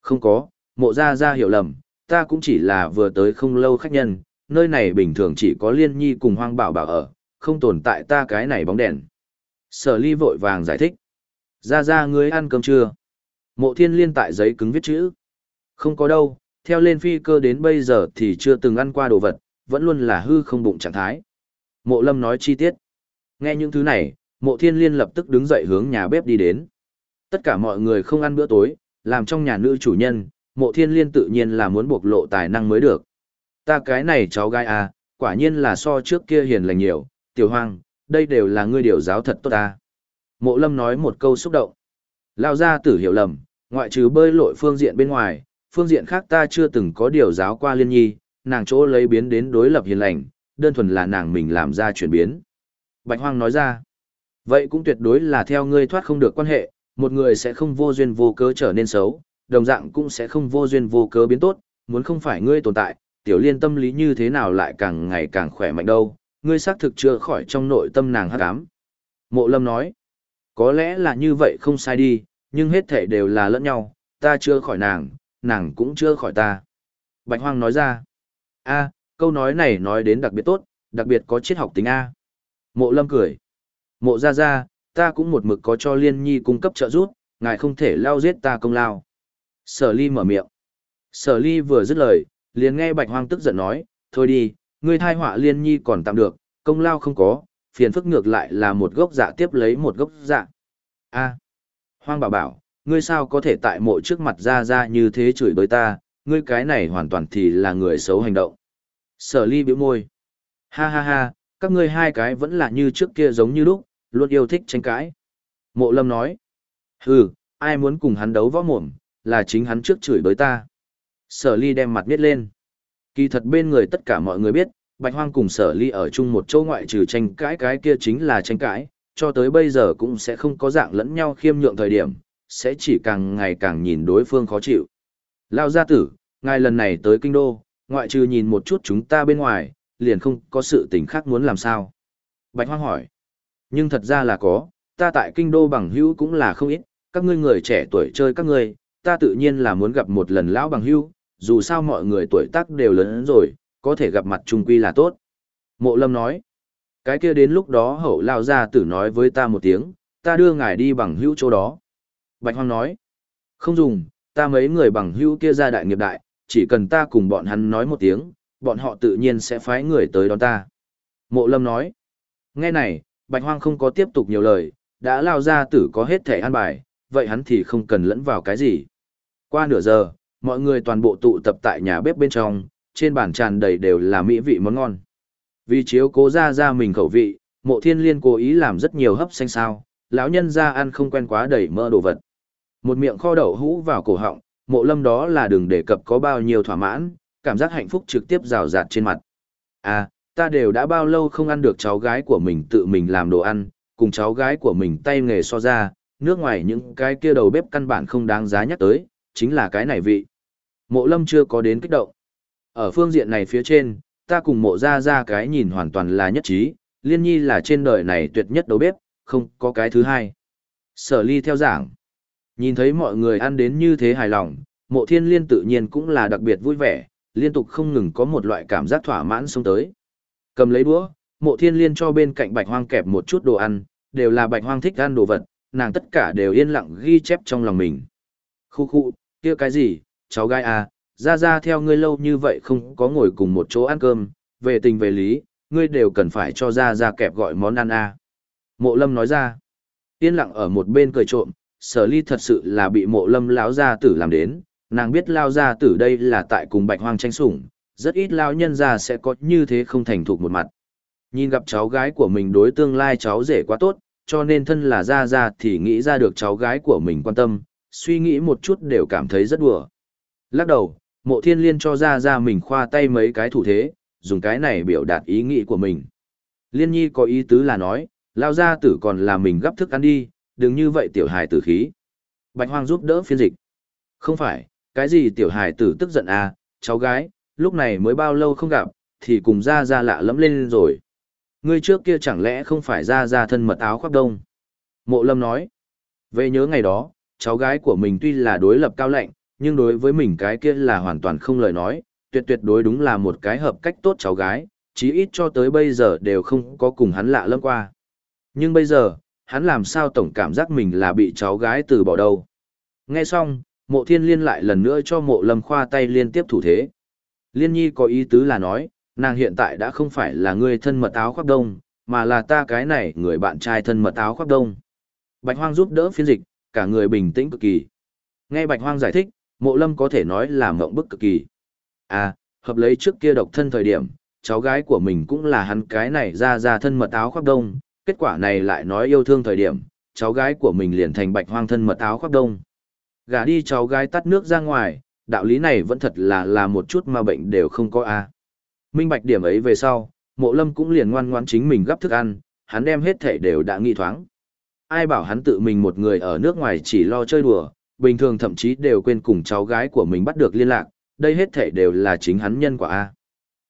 Không có, mộ gia gia hiểu lầm, ta cũng chỉ là vừa tới không lâu khách nhân, nơi này bình thường chỉ có liên nhi cùng hoang bảo bảo ở, không tồn tại ta cái này bóng đèn. Sở ly vội vàng giải thích. Ra ra ngươi ăn cơm chưa? Mộ thiên liên tại giấy cứng viết chữ. Không có đâu, theo lên phi cơ đến bây giờ thì chưa từng ăn qua đồ vật, vẫn luôn là hư không bụng trạng thái. Mộ lâm nói chi tiết. Nghe những thứ này, mộ thiên liên lập tức đứng dậy hướng nhà bếp đi đến. Tất cả mọi người không ăn bữa tối, làm trong nhà nữ chủ nhân, mộ thiên liên tự nhiên là muốn bộc lộ tài năng mới được. Ta cái này cháu gái à, quả nhiên là so trước kia hiền lành nhiều, tiểu hoang, đây đều là ngươi điều giáo thật tốt ta. Mộ lâm nói một câu xúc động. Lao ra tử hiểu lầm, ngoại trừ bơi lội phương diện bên ngoài, phương diện khác ta chưa từng có điều giáo qua liên nhi, nàng chỗ lấy biến đến đối lập hiền lành, đơn thuần là nàng mình làm ra chuyển biến. Bạch Hoang nói ra, vậy cũng tuyệt đối là theo ngươi thoát không được quan hệ, một người sẽ không vô duyên vô cớ trở nên xấu, đồng dạng cũng sẽ không vô duyên vô cớ biến tốt, muốn không phải ngươi tồn tại, tiểu liên tâm lý như thế nào lại càng ngày càng khỏe mạnh đâu, ngươi xác thực chưa khỏi trong nội tâm nàng hắc ám. Mộ lâm nói, có lẽ là như vậy không sai đi, nhưng hết thể đều là lẫn nhau, ta chưa khỏi nàng, nàng cũng chưa khỏi ta. Bạch Hoang nói ra, a, câu nói này nói đến đặc biệt tốt, đặc biệt có triết học tính A. Mộ lâm cười, mộ ra ra, ta cũng một mực có cho liên nhi cung cấp trợ giúp, ngài không thể lao giết ta công lao. Sở ly mở miệng. Sở ly vừa dứt lời, liền nghe bạch hoang tức giận nói, thôi đi, ngươi thai họa liên nhi còn tạm được, công lao không có, phiền phức ngược lại là một gốc dạ tiếp lấy một gốc dạ. A, hoang bảo bảo, ngươi sao có thể tại mộ trước mặt ra ra như thế chửi bới ta, ngươi cái này hoàn toàn thì là người xấu hành động. Sở ly bĩu môi. Ha ha ha, các ngươi hai cái vẫn là như trước kia giống như lúc, luôn yêu thích tranh cãi. Mộ lâm nói. Hừ, ai muốn cùng hắn đấu võ mồm, là chính hắn trước chửi bới ta. Sở ly đem mặt biết lên. Kỳ thật bên người tất cả mọi người biết, Bạch Hoang cùng sở ly ở chung một chỗ ngoại trừ tranh cãi cái kia chính là tranh cãi, cho tới bây giờ cũng sẽ không có dạng lẫn nhau khiêm nhượng thời điểm, sẽ chỉ càng ngày càng nhìn đối phương khó chịu. Lao gia tử, ngài lần này tới kinh đô, ngoại trừ nhìn một chút chúng ta bên ngoài, liền không có sự tình khác muốn làm sao. Bạch Hoang hỏi. Nhưng thật ra là có, ta tại kinh đô bằng hữu cũng là không ít, các ngươi người trẻ tuổi chơi các ngươi, ta tự nhiên là muốn gặp một lần lão bằng hữu. dù sao mọi người tuổi tác đều lớn rồi, có thể gặp mặt chung quy là tốt. Mộ lâm nói, cái kia đến lúc đó hậu lao ra tử nói với ta một tiếng, ta đưa ngài đi bằng hữu chỗ đó. Bạch Hoang nói, không dùng, ta mấy người bằng hữu kia ra đại nghiệp đại, chỉ cần ta cùng bọn hắn nói một tiếng, bọn họ tự nhiên sẽ phái người tới đón ta. Mộ lâm nói, nghe này, Bạch Hoang không có tiếp tục nhiều lời, đã lao ra tử có hết thể an bài, vậy hắn thì không cần lẫn vào cái gì. Qua nửa giờ, mọi người toàn bộ tụ tập tại nhà bếp bên trong, trên bàn tràn đầy đều là mỹ vị món ngon. Vì chiếu cố ra ra mình khẩu vị, mộ thiên liên cố ý làm rất nhiều hấp xanh sao, lão nhân ra ăn không quen quá đầy mỡ đồ vật. Một miệng kho đậu hũ vào cổ họng, mộ lâm đó là đừng đề cập có bao nhiêu thỏa mãn, cảm giác hạnh phúc trực tiếp rào rạt trên mặt. À, ta đều đã bao lâu không ăn được cháu gái của mình tự mình làm đồ ăn, cùng cháu gái của mình tay nghề so ra, nước ngoài những cái kia đầu bếp căn bản không đáng giá nhắc tới, chính là cái này vị. Mộ lâm chưa có đến kích động. Ở phương diện này phía trên, ta cùng mộ ra ra cái nhìn hoàn toàn là nhất trí, liên nhi là trên đời này tuyệt nhất đầu bếp, không có cái thứ hai. Sở ly theo giảng. Nhìn thấy mọi người ăn đến như thế hài lòng, mộ thiên liên tự nhiên cũng là đặc biệt vui vẻ, liên tục không ngừng có một loại cảm giác thỏa mãn xông tới. Cầm lấy đũa, mộ thiên liên cho bên cạnh bạch hoang kẹp một chút đồ ăn, đều là bạch hoang thích ăn đồ vật, nàng tất cả đều yên lặng ghi chép trong lòng mình. Khu khu, kia cái gì, cháu gái à, ra ra theo ngươi lâu như vậy không có ngồi cùng một chỗ ăn cơm, về tình về lý, ngươi đều cần phải cho ra ra kẹp gọi món ăn à. Mộ lâm nói ra, yên lặng ở một bên cười trộm, sở ly thật sự là bị mộ lâm lão gia tử làm đến, nàng biết lao ra tử đây là tại cùng bạch hoang tranh sủng, rất ít lao nhân ra sẽ có như thế không thành thục một mặt. Nhìn gặp cháu gái của mình đối tương lai cháu rể quá tốt, cho nên thân là ra ra thì nghĩ ra được cháu gái của mình quan tâm, suy nghĩ một chút đều cảm thấy rất đùa. Lắc đầu, mộ thiên liên cho ra ra mình khoa tay mấy cái thủ thế, dùng cái này biểu đạt ý nghĩ của mình. Liên nhi có ý tứ là nói, lao ra tử còn là mình gấp thức ăn đi, đừng như vậy tiểu hài tử khí. Bạch hoang giúp đỡ phiên dịch. Không phải, cái gì tiểu hải tử tức giận à, cháu gái, lúc này mới bao lâu không gặp, thì cùng ra ra lạ lẫm lên rồi. Ngươi trước kia chẳng lẽ không phải ra ra thân mật áo khoác đông? Mộ lâm nói. Về nhớ ngày đó, cháu gái của mình tuy là đối lập cao lạnh, nhưng đối với mình cái kia là hoàn toàn không lời nói, tuyệt tuyệt đối đúng là một cái hợp cách tốt cháu gái, chí ít cho tới bây giờ đều không có cùng hắn lạ lâm qua. Nhưng bây giờ, hắn làm sao tổng cảm giác mình là bị cháu gái từ bỏ đâu. Nghe xong, mộ thiên liên lại lần nữa cho mộ lâm khoa tay liên tiếp thủ thế. Liên nhi có ý tứ là nói, nàng hiện tại đã không phải là người thân mật áo khoác đông, mà là ta cái này người bạn trai thân mật áo khoác đông. Bạch hoang giúp đỡ phiên dịch, cả người bình tĩnh cực kỳ. Nghe bạch hoang giải thích, mộ lâm có thể nói là mộng bức cực kỳ. À, hợp lấy trước kia độc thân thời điểm, cháu gái của mình cũng là hắn cái này ra ra thân mật áo khoác đông, kết quả này lại nói yêu thương thời điểm, cháu gái của mình liền thành bạch hoang thân mật áo khoác đông. Gả đi cháu gái tắt nước ra ngoài, đạo lý này vẫn thật là là một chút mà bệnh đều không có a. Minh bạch điểm ấy về sau, mộ lâm cũng liền ngoan ngoãn chính mình gấp thức ăn, hắn đem hết thể đều đã nghi thoáng. Ai bảo hắn tự mình một người ở nước ngoài chỉ lo chơi đùa, bình thường thậm chí đều quên cùng cháu gái của mình bắt được liên lạc, đây hết thể đều là chính hắn nhân quả A.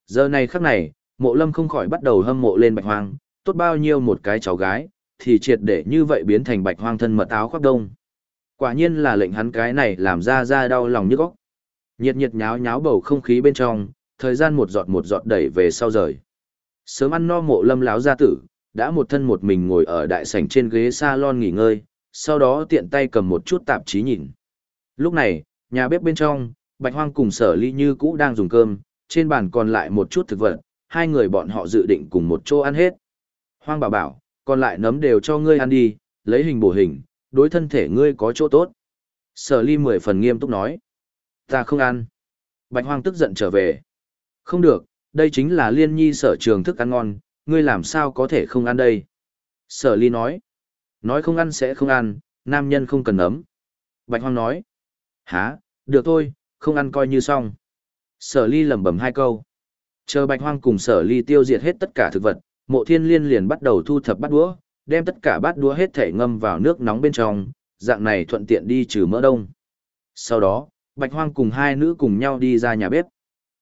Giờ này khắc này, mộ lâm không khỏi bắt đầu hâm mộ lên bạch hoang, tốt bao nhiêu một cái cháu gái, thì triệt để như vậy biến thành bạch hoang thân mật áo khoác đông. Quả nhiên là lệnh hắn cái này làm ra ra đau lòng nhức óc. Nhiệt nhiệt nháo nháo bầu không khí bên trong, thời gian một giọt một giọt đẩy về sau rời. Sớm ăn no mộ lâm láo gia tử, đã một thân một mình ngồi ở đại sảnh trên ghế salon nghỉ ngơi, sau đó tiện tay cầm một chút tạp chí nhìn. Lúc này, nhà bếp bên trong, Bạch Hoang cùng Sở Ly như cũ đang dùng cơm, trên bàn còn lại một chút thực vật, hai người bọn họ dự định cùng một chỗ ăn hết. Hoang bảo bảo, còn lại nấm đều cho ngươi ăn đi, lấy hình bổ hình, đối thân thể ngươi có chỗ tốt. Sở Ly mười phần nghiêm túc nói. Ta không ăn. Bạch Hoang tức giận trở về. Không được, đây chính là liên nhi sở trường thức ăn ngon, ngươi làm sao có thể không ăn đây? Sở Ly nói. Nói không ăn sẽ không ăn, nam nhân không cần ấm. Bạch Hoang nói. Hả, được thôi, không ăn coi như xong. Sở ly lẩm bẩm hai câu. Chờ Bạch Hoang cùng sở ly tiêu diệt hết tất cả thực vật, mộ thiên liên liền bắt đầu thu thập bắt đũa, đem tất cả bát đũa hết thể ngâm vào nước nóng bên trong, dạng này thuận tiện đi trừ mỡ đông. Sau đó, Bạch Hoang cùng hai nữ cùng nhau đi ra nhà bếp.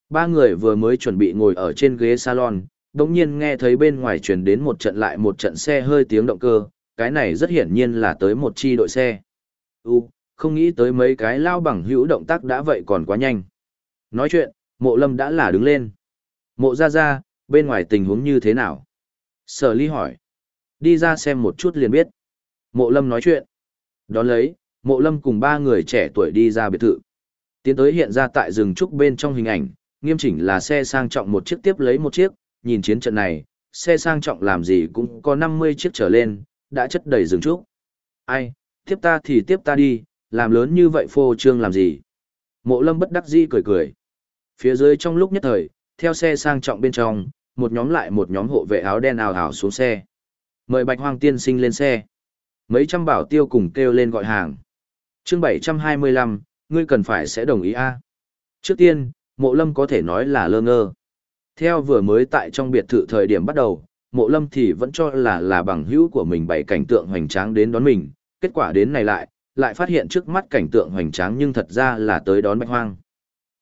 Ba người vừa mới chuẩn bị ngồi ở trên ghế salon, đống nhiên nghe thấy bên ngoài truyền đến một trận lại một trận xe hơi tiếng động cơ, cái này rất hiển nhiên là tới một chi đội xe. U, không nghĩ tới mấy cái lao bằng hữu động tác đã vậy còn quá nhanh. Nói chuyện, mộ lâm đã là đứng lên. Mộ ra ra, bên ngoài tình huống như thế nào? Sở ly hỏi. Đi ra xem một chút liền biết. Mộ lâm nói chuyện. Đón lấy, mộ lâm cùng ba người trẻ tuổi đi ra biệt thự. Tiến tới hiện ra tại rừng trúc bên trong hình ảnh, nghiêm chỉnh là xe sang trọng một chiếc tiếp lấy một chiếc, nhìn chiến trận này, xe sang trọng làm gì cũng có 50 chiếc trở lên, đã chất đầy rừng trúc. Ai, tiếp ta thì tiếp ta đi, làm lớn như vậy phô trương làm gì? Mộ lâm bất đắc dĩ cười cười. Phía dưới trong lúc nhất thời, theo xe sang trọng bên trong, một nhóm lại một nhóm hộ vệ áo đen ào ào xuống xe. Mời Bạch Hoang tiên sinh lên xe. Mấy trăm bảo tiêu cùng kêu lên gọi hàng. Chương 725, ngươi cần phải sẽ đồng ý a. Trước tiên, Mộ Lâm có thể nói là lơ ngơ. Theo vừa mới tại trong biệt thự thời điểm bắt đầu, Mộ Lâm thì vẫn cho là là bằng hữu của mình bày cảnh tượng hoành tráng đến đón mình, kết quả đến này lại, lại phát hiện trước mắt cảnh tượng hoành tráng nhưng thật ra là tới đón Bạch Hoang.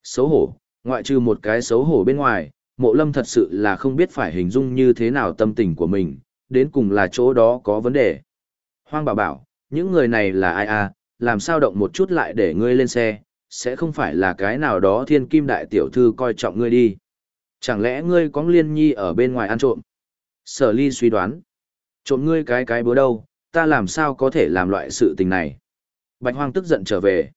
Xấu hổ, ngoại trừ một cái xấu hổ bên ngoài, Mộ Lâm thật sự là không biết phải hình dung như thế nào tâm tình của mình, đến cùng là chỗ đó có vấn đề. Hoang bảo bảo, những người này là ai à, làm sao động một chút lại để ngươi lên xe, sẽ không phải là cái nào đó thiên kim đại tiểu thư coi trọng ngươi đi. Chẳng lẽ ngươi có liên nhi ở bên ngoài ăn trộm? Sở ly suy đoán. Trộm ngươi cái cái bữa đâu, ta làm sao có thể làm loại sự tình này? Bạch hoang tức giận trở về.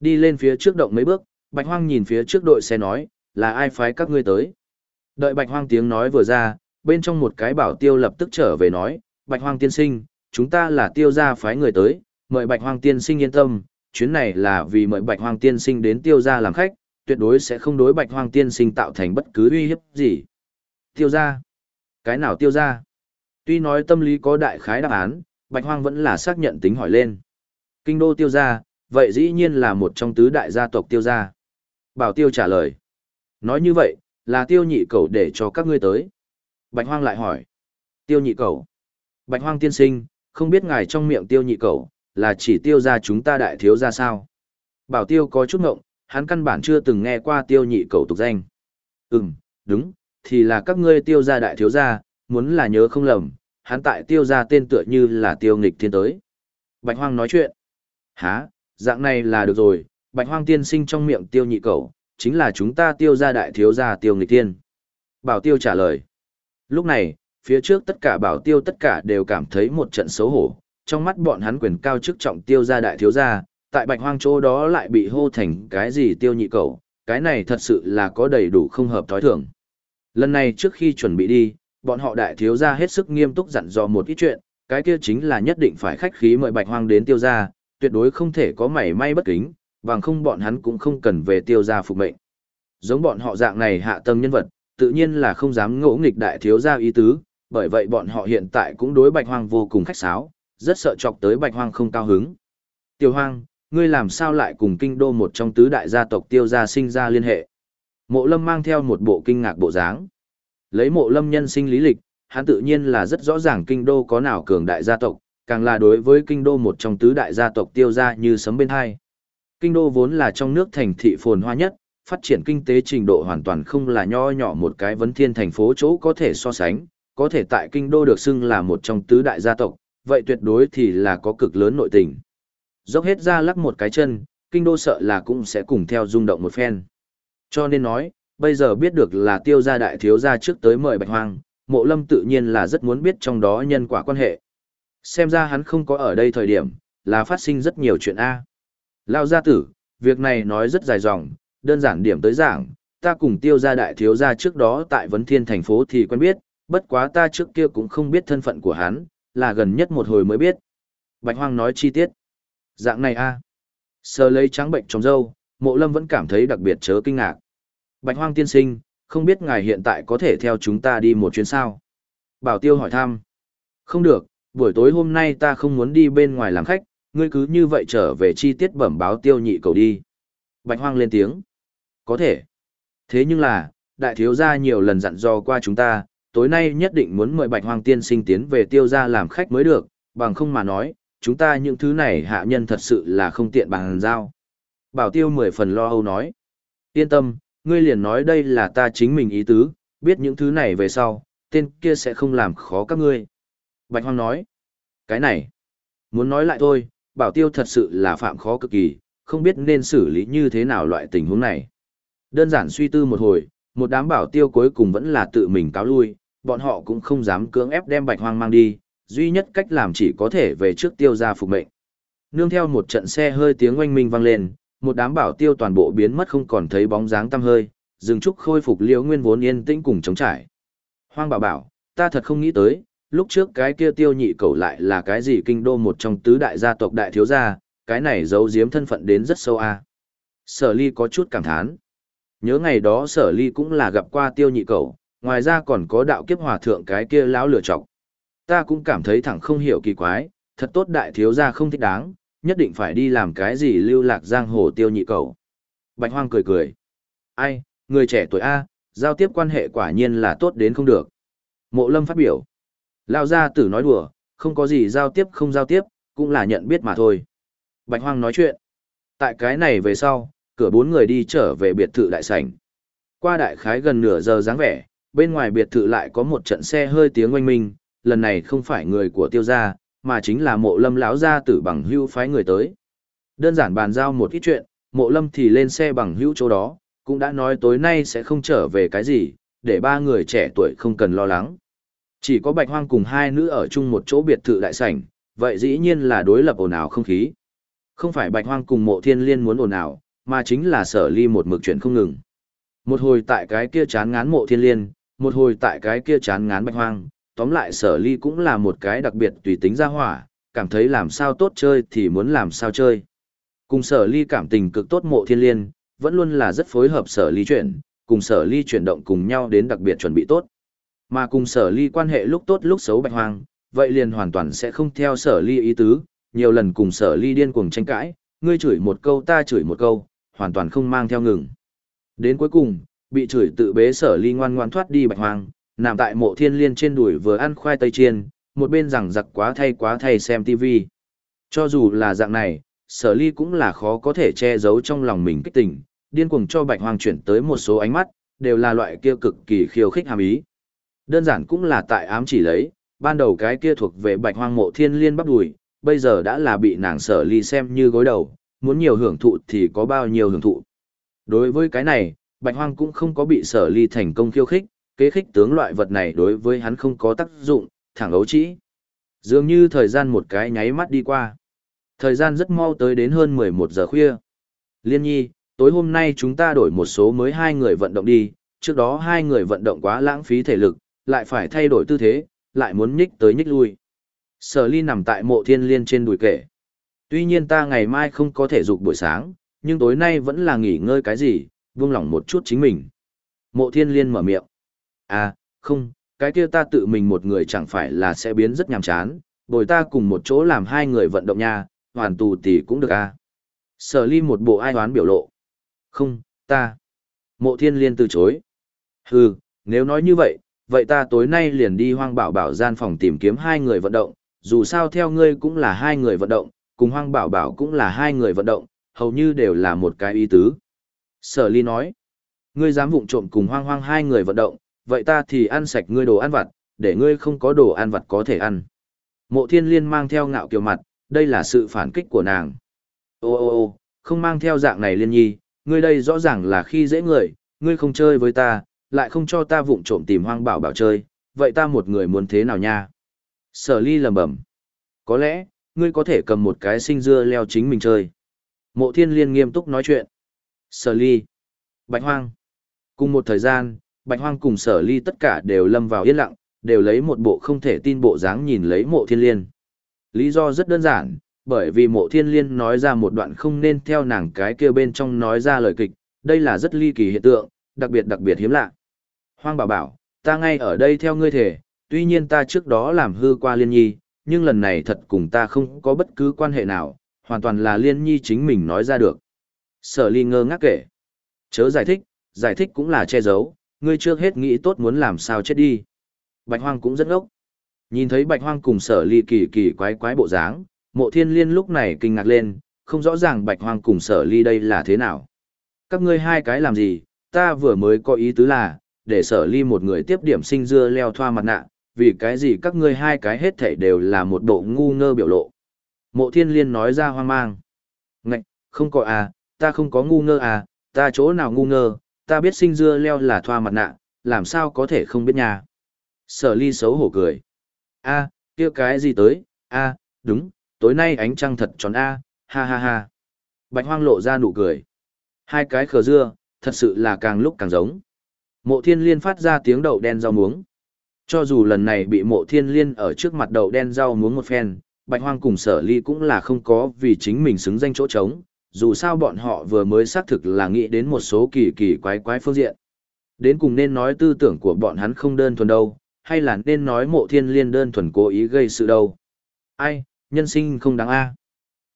Đi lên phía trước động mấy bước, bạch hoang nhìn phía trước đội xe nói, là ai phái các ngươi tới? Đợi bạch hoang tiếng nói vừa ra, bên trong một cái bảo tiêu lập tức trở về nói, bạch hoang tiên sinh, chúng ta là tiêu gia phái người tới, mời bạch hoang tiên sinh yên tâm, chuyến này là vì mời bạch hoang tiên sinh đến tiêu gia làm khách, tuyệt đối sẽ không đối bạch hoang tiên sinh tạo thành bất cứ uy hiếp gì. Tiêu gia? Cái nào tiêu gia? Tuy nói tâm lý có đại khái đáp án, bạch hoang vẫn là xác nhận tính hỏi lên. Kinh đô tiêu gia, vậy dĩ nhiên là một trong tứ đại gia tộc tiêu gia. Bảo tiêu trả lời. Nói như vậy, là tiêu nhị cầu để cho các ngươi tới. Bạch hoang lại hỏi. Tiêu nhị cầu. Bạch hoang tiên sinh, không biết ngài trong miệng tiêu nhị cầu, là chỉ tiêu gia chúng ta đại thiếu gia sao? Bảo tiêu có chút ngộng, hắn căn bản chưa từng nghe qua tiêu nhị cầu tục danh. Ừm, đúng, thì là các ngươi tiêu gia đại thiếu gia, muốn là nhớ không lầm, hắn tại tiêu gia tên tựa như là tiêu nghịch thiên tới. Bạch hoang nói chuyện. Hả, dạng này là được rồi, bạch hoang tiên sinh trong miệng tiêu nhị cầu, chính là chúng ta tiêu gia đại thiếu gia tiêu nghịch thiên. Bảo tiêu trả lời. Lúc này, phía trước tất cả bảo tiêu tất cả đều cảm thấy một trận xấu hổ, trong mắt bọn hắn quyền cao chức trọng tiêu gia đại thiếu gia, tại bạch hoang chỗ đó lại bị hô thành cái gì tiêu nhị cầu, cái này thật sự là có đầy đủ không hợp thói thường. Lần này trước khi chuẩn bị đi, bọn họ đại thiếu gia hết sức nghiêm túc dặn dò một ít chuyện, cái kia chính là nhất định phải khách khí mời bạch hoang đến tiêu gia, tuyệt đối không thể có mảy may bất kính, bằng không bọn hắn cũng không cần về tiêu gia phục mệnh. Giống bọn họ dạng này hạ tầng nhân vật, tự nhiên là không dám ngỗ nghịch đại thiếu gia ý tứ, bởi vậy bọn họ hiện tại cũng đối bạch hoang vô cùng khách sáo, rất sợ chọc tới bạch hoang không cao hứng. Tiêu hoang, ngươi làm sao lại cùng kinh đô một trong tứ đại gia tộc tiêu gia sinh ra liên hệ? Mộ lâm mang theo một bộ kinh ngạc bộ dáng. Lấy mộ lâm nhân sinh lý lịch, hắn tự nhiên là rất rõ ràng kinh đô có nào cường đại gia tộc, càng là đối với kinh đô một trong tứ đại gia tộc tiêu gia như sấm bên hai. Kinh đô vốn là trong nước thành thị phồn hoa nhất, phát triển kinh tế trình độ hoàn toàn không là nho nhỏ một cái vấn thiên thành phố chỗ có thể so sánh, có thể tại kinh đô được xưng là một trong tứ đại gia tộc, vậy tuyệt đối thì là có cực lớn nội tình. Dốc hết ra lắc một cái chân, kinh đô sợ là cũng sẽ cùng theo rung động một phen. Cho nên nói, bây giờ biết được là tiêu gia đại thiếu gia trước tới mời bạch hoang, mộ lâm tự nhiên là rất muốn biết trong đó nhân quả quan hệ. Xem ra hắn không có ở đây thời điểm, là phát sinh rất nhiều chuyện A. Lao gia tử, việc này nói rất dài dòng, đơn giản điểm tới giảng, ta cùng tiêu gia đại thiếu gia trước đó tại vấn thiên thành phố thì quen biết, bất quá ta trước kia cũng không biết thân phận của hắn, là gần nhất một hồi mới biết. Bạch hoang nói chi tiết. Dạng này a Sờ lấy trắng bệnh trong dâu, mộ lâm vẫn cảm thấy đặc biệt chớ kinh ngạc. Bạch hoang tiên sinh, không biết ngài hiện tại có thể theo chúng ta đi một chuyến sao? Bảo tiêu hỏi thăm. Không được, buổi tối hôm nay ta không muốn đi bên ngoài làm khách, ngươi cứ như vậy trở về chi tiết bẩm báo tiêu nhị cầu đi. Bạch hoang lên tiếng. Có thể. Thế nhưng là, đại thiếu gia nhiều lần dặn dò qua chúng ta, tối nay nhất định muốn mời bạch hoang tiên sinh tiến về tiêu gia làm khách mới được, bằng không mà nói, chúng ta những thứ này hạ nhân thật sự là không tiện bằng giao. Bảo tiêu mười phần lo âu nói. Yên tâm, ngươi liền nói đây là ta chính mình ý tứ, biết những thứ này về sau, tên kia sẽ không làm khó các ngươi. Bạch Hoang nói. Cái này, muốn nói lại thôi, bảo tiêu thật sự là phạm khó cực kỳ, không biết nên xử lý như thế nào loại tình huống này. Đơn giản suy tư một hồi, một đám bảo tiêu cuối cùng vẫn là tự mình cáo lui, bọn họ cũng không dám cưỡng ép đem bạch hoang mang đi, duy nhất cách làm chỉ có thể về trước tiêu gia phục mệnh. Nương theo một trận xe hơi tiếng oanh minh vang lên, một đám bảo tiêu toàn bộ biến mất không còn thấy bóng dáng tăm hơi, dừng trúc khôi phục liễu nguyên vốn yên tĩnh cùng chống trải. Hoang bảo bảo, ta thật không nghĩ tới, lúc trước cái kia tiêu nhị cầu lại là cái gì kinh đô một trong tứ đại gia tộc đại thiếu gia, cái này giấu giếm thân phận đến rất sâu a. Sở ly có chút cảm thán. Nhớ ngày đó sở ly cũng là gặp qua tiêu nhị cầu, ngoài ra còn có đạo kiếp hòa thượng cái kia lão lửa chọc. Ta cũng cảm thấy thẳng không hiểu kỳ quái, thật tốt đại thiếu gia không thích đáng, nhất định phải đi làm cái gì lưu lạc giang hồ tiêu nhị cầu. Bạch hoang cười cười. Ai, người trẻ tuổi A, giao tiếp quan hệ quả nhiên là tốt đến không được. Mộ lâm phát biểu. Lao gia tử nói đùa, không có gì giao tiếp không giao tiếp, cũng là nhận biết mà thôi. Bạch hoang nói chuyện. Tại cái này về sau, cửa bốn người đi trở về biệt thự đại sảnh. Qua đại khái gần nửa giờ dáng vẻ, bên ngoài biệt thự lại có một trận xe hơi tiếng oanh minh, lần này không phải người của tiêu gia, mà chính là mộ lâm lão gia tử bằng hưu phái người tới. Đơn giản bàn giao một ít chuyện, mộ lâm thì lên xe bằng hữu chỗ đó, cũng đã nói tối nay sẽ không trở về cái gì, để ba người trẻ tuổi không cần lo lắng. Chỉ có bạch hoang cùng hai nữ ở chung một chỗ biệt thự đại sảnh, vậy dĩ nhiên là đối lập ồn ào không khí. Không phải bạch hoang cùng mộ thiên liên muốn ồn ào, mà chính là sở ly một mực chuyện không ngừng. Một hồi tại cái kia chán ngán mộ thiên liên, một hồi tại cái kia chán ngán bạch hoang, tóm lại sở ly cũng là một cái đặc biệt tùy tính ra hỏa, cảm thấy làm sao tốt chơi thì muốn làm sao chơi. Cùng sở ly cảm tình cực tốt mộ thiên liên, vẫn luôn là rất phối hợp sở ly chuyển, cùng sở ly chuyển động cùng nhau đến đặc biệt chuẩn bị tốt. Mà cùng sở ly quan hệ lúc tốt lúc xấu bạch hoang, vậy liền hoàn toàn sẽ không theo sở ly ý tứ, nhiều lần cùng sở ly điên cuồng tranh cãi, ngươi chửi một câu ta chửi một câu, hoàn toàn không mang theo ngừng. Đến cuối cùng, bị chửi tự bế sở ly ngoan ngoan thoát đi bạch hoang, nằm tại mộ thiên liên trên đùi vừa ăn khoai tây chiên, một bên rằng giặc quá thay quá thay xem tivi. Cho dù là dạng này, sở ly cũng là khó có thể che giấu trong lòng mình kích tình, điên cuồng cho bạch hoang chuyển tới một số ánh mắt, đều là loại kia cực kỳ khiêu khích hàm ý. Đơn giản cũng là tại ám chỉ lấy, ban đầu cái kia thuộc về bạch hoang mộ thiên liên bắp đùi, bây giờ đã là bị nàng sở ly xem như gối đầu, muốn nhiều hưởng thụ thì có bao nhiêu hưởng thụ. Đối với cái này, bạch hoang cũng không có bị sở ly thành công khiêu khích, kế khích tướng loại vật này đối với hắn không có tác dụng, thẳng ấu trĩ. Dường như thời gian một cái nháy mắt đi qua. Thời gian rất mau tới đến hơn 11 giờ khuya. Liên nhi, tối hôm nay chúng ta đổi một số mới hai người vận động đi, trước đó hai người vận động quá lãng phí thể lực, lại phải thay đổi tư thế, lại muốn nhích tới nhích lui. Sở ly nằm tại mộ thiên liên trên đùi kể. Tuy nhiên ta ngày mai không có thể dục buổi sáng, nhưng tối nay vẫn là nghỉ ngơi cái gì, buông lỏng một chút chính mình. Mộ thiên liên mở miệng. À, không, cái kia ta tự mình một người chẳng phải là sẽ biến rất nhàm chán, bồi ta cùng một chỗ làm hai người vận động nha, hoàn tù tỷ cũng được à. Sở ly một bộ ai hoán biểu lộ. Không, ta. Mộ thiên liên từ chối. Hừ, nếu nói như vậy, vậy ta tối nay liền đi hoang bảo bảo gian phòng tìm kiếm hai người vận động, dù sao theo ngươi cũng là hai người vận động, cùng hoang bảo bảo cũng là hai người vận động, hầu như đều là một cái ý tứ. Sở ly nói, ngươi dám vụng trộm cùng hoang hoang hai người vận động, vậy ta thì ăn sạch ngươi đồ ăn vặt, để ngươi không có đồ ăn vặt có thể ăn. Mộ thiên liên mang theo ngạo kiều mặt, đây là sự phản kích của nàng. Ô ô ô, không mang theo dạng này liên nhi, ngươi đây rõ ràng là khi dễ người, ngươi không chơi với ta, lại không cho ta vụng trộm tìm hoang bảo bảo chơi, vậy ta một người muốn thế nào nha? Sở ly lầm bẩm. Có lẽ, ngươi có thể cầm một cái sinh dưa leo chính mình chơi. Mộ thiên liên nghiêm túc nói chuyện. Sở ly. Bạch hoang. Cùng một thời gian, bạch hoang cùng sở ly tất cả đều lâm vào yên lặng, đều lấy một bộ không thể tin bộ dáng nhìn lấy mộ thiên liên. Lý do rất đơn giản, bởi vì mộ thiên liên nói ra một đoạn không nên theo nàng cái kia bên trong nói ra lời kịch, đây là rất ly kỳ hiện tượng, đặc biệt đặc biệt hiếm lạ. Hoang bảo bảo, ta ngay ở đây theo ngươi thể, tuy nhiên ta trước đó làm hư qua liên nhi, nhưng lần này thật cùng ta không có bất cứ quan hệ nào, hoàn toàn là liên nhi chính mình nói ra được. Sở ly ngơ ngác kể. Chớ giải thích, giải thích cũng là che giấu, ngươi trước hết nghĩ tốt muốn làm sao chết đi. Bạch hoang cũng rất ngốc. Nhìn thấy bạch hoang cùng sở ly kỳ kỳ quái quái bộ dáng, mộ thiên liên lúc này kinh ngạc lên, không rõ ràng bạch hoang cùng sở ly đây là thế nào. Các ngươi hai cái làm gì, ta vừa mới có ý tứ là, để sở ly một người tiếp điểm sinh dưa leo thoa mặt nạ, vì cái gì các ngươi hai cái hết thảy đều là một bộ ngu ngơ biểu lộ. Mộ thiên liên nói ra hoang mang. Ngạch, không có à, ta không có ngu ngơ à, ta chỗ nào ngu ngơ, ta biết sinh dưa leo là thoa mặt nạ, làm sao có thể không biết nhà. Sở ly xấu hổ cười. a kia cái gì tới, a đúng, tối nay ánh trăng thật tròn a ha ha ha. Bạch hoang lộ ra nụ cười. Hai cái khờ dưa, thật sự là càng lúc càng giống. Mộ thiên liên phát ra tiếng đậu đen rau muống. Cho dù lần này bị mộ thiên liên ở trước mặt đậu đen rau muốn một phen, bạch hoang cùng sở ly cũng là không có vì chính mình xứng danh chỗ trống. Dù sao bọn họ vừa mới xác thực là nghĩ đến một số kỳ kỳ quái quái phương diện. Đến cùng nên nói tư tưởng của bọn hắn không đơn thuần đâu, hay là nên nói mộ thiên liên đơn thuần cố ý gây sự đâu. Ai, nhân sinh không đáng a.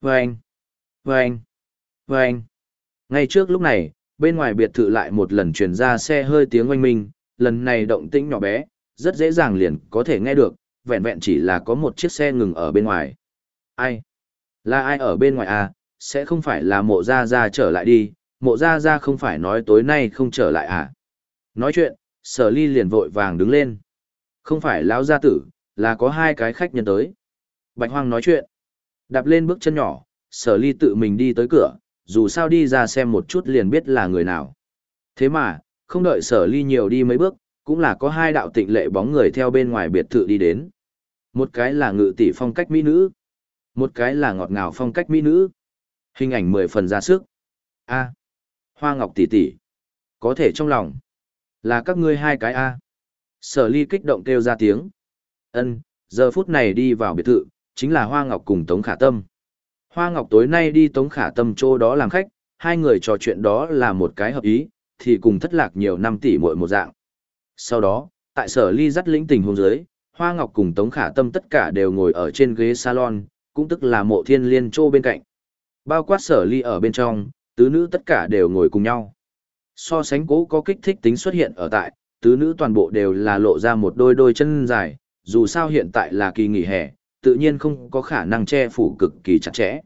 Vâng, vâng, vâng. Ngay trước lúc này, bên ngoài biệt thự lại một lần truyền ra xe hơi tiếng oanh minh, lần này động tĩnh nhỏ bé, rất dễ dàng liền có thể nghe được, vẹn vẹn chỉ là có một chiếc xe ngừng ở bên ngoài. Ai? Là ai ở bên ngoài à? Sẽ không phải là mộ gia gia trở lại đi, mộ gia gia không phải nói tối nay không trở lại à? Nói chuyện, sở ly liền vội vàng đứng lên. Không phải lão gia tử, là có hai cái khách nhân tới. Bạch hoang nói chuyện. Đạp lên bước chân nhỏ, sở ly tự mình đi tới cửa, dù sao đi ra xem một chút liền biết là người nào. Thế mà, không đợi sở ly nhiều đi mấy bước, cũng là có hai đạo tịnh lệ bóng người theo bên ngoài biệt thự đi đến. Một cái là ngự tỷ phong cách mỹ nữ, một cái là ngọt ngào phong cách mỹ nữ. Hình ảnh mười phần ra sức. A. Hoa ngọc tỷ tỷ. Có thể trong lòng. Là các ngươi hai cái A. Sở ly kích động kêu ra tiếng. ân giờ phút này đi vào biệt thự, chính là Hoa Ngọc cùng Tống Khả Tâm. Hoa Ngọc tối nay đi Tống Khả Tâm chỗ đó làm khách, hai người trò chuyện đó là một cái hợp ý, thì cùng thất lạc nhiều năm tỷ muội một dạng. Sau đó, tại sở ly dắt lĩnh tình hôn giới, Hoa Ngọc cùng Tống Khả Tâm tất cả đều ngồi ở trên ghế salon, cũng tức là mộ thiên liên trô bên cạnh. Bao quát sở ly ở bên trong, tứ nữ tất cả đều ngồi cùng nhau. So sánh cố có kích thích tính xuất hiện ở tại, tứ nữ toàn bộ đều là lộ ra một đôi đôi chân dài, dù sao hiện tại là kỳ nghỉ hè, tự nhiên không có khả năng che phủ cực kỳ chặt chẽ.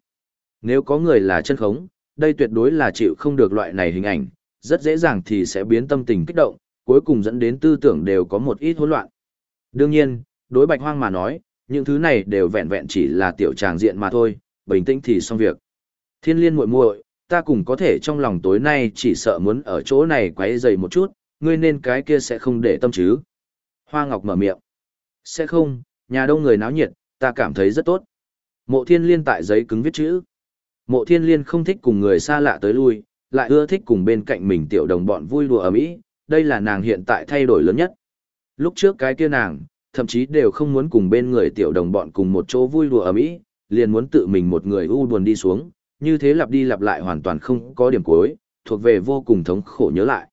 Nếu có người là chân khống, đây tuyệt đối là chịu không được loại này hình ảnh, rất dễ dàng thì sẽ biến tâm tình kích động, cuối cùng dẫn đến tư tưởng đều có một ít hỗn loạn. Đương nhiên, đối bạch hoang mà nói, những thứ này đều vẹn vẹn chỉ là tiểu tràng diện mà thôi, bình tĩnh thì xong việc. Thiên liên muội muội, ta cũng có thể trong lòng tối nay chỉ sợ muốn ở chỗ này quấy rầy một chút, ngươi nên cái kia sẽ không để tâm chứ. Hoa Ngọc mở miệng. Sẽ không, nhà đông người náo nhiệt, ta cảm thấy rất tốt. Mộ thiên liên tại giấy cứng viết chữ. Mộ thiên liên không thích cùng người xa lạ tới lui, lại ưa thích cùng bên cạnh mình tiểu đồng bọn vui đùa ở mỹ, đây là nàng hiện tại thay đổi lớn nhất. Lúc trước cái kia nàng, thậm chí đều không muốn cùng bên người tiểu đồng bọn cùng một chỗ vui đùa ở mỹ, liền muốn tự mình một người u buồn đi xuống, như thế lặp đi lặp lại hoàn toàn không có điểm cuối, thuộc về vô cùng thống khổ nhớ lại.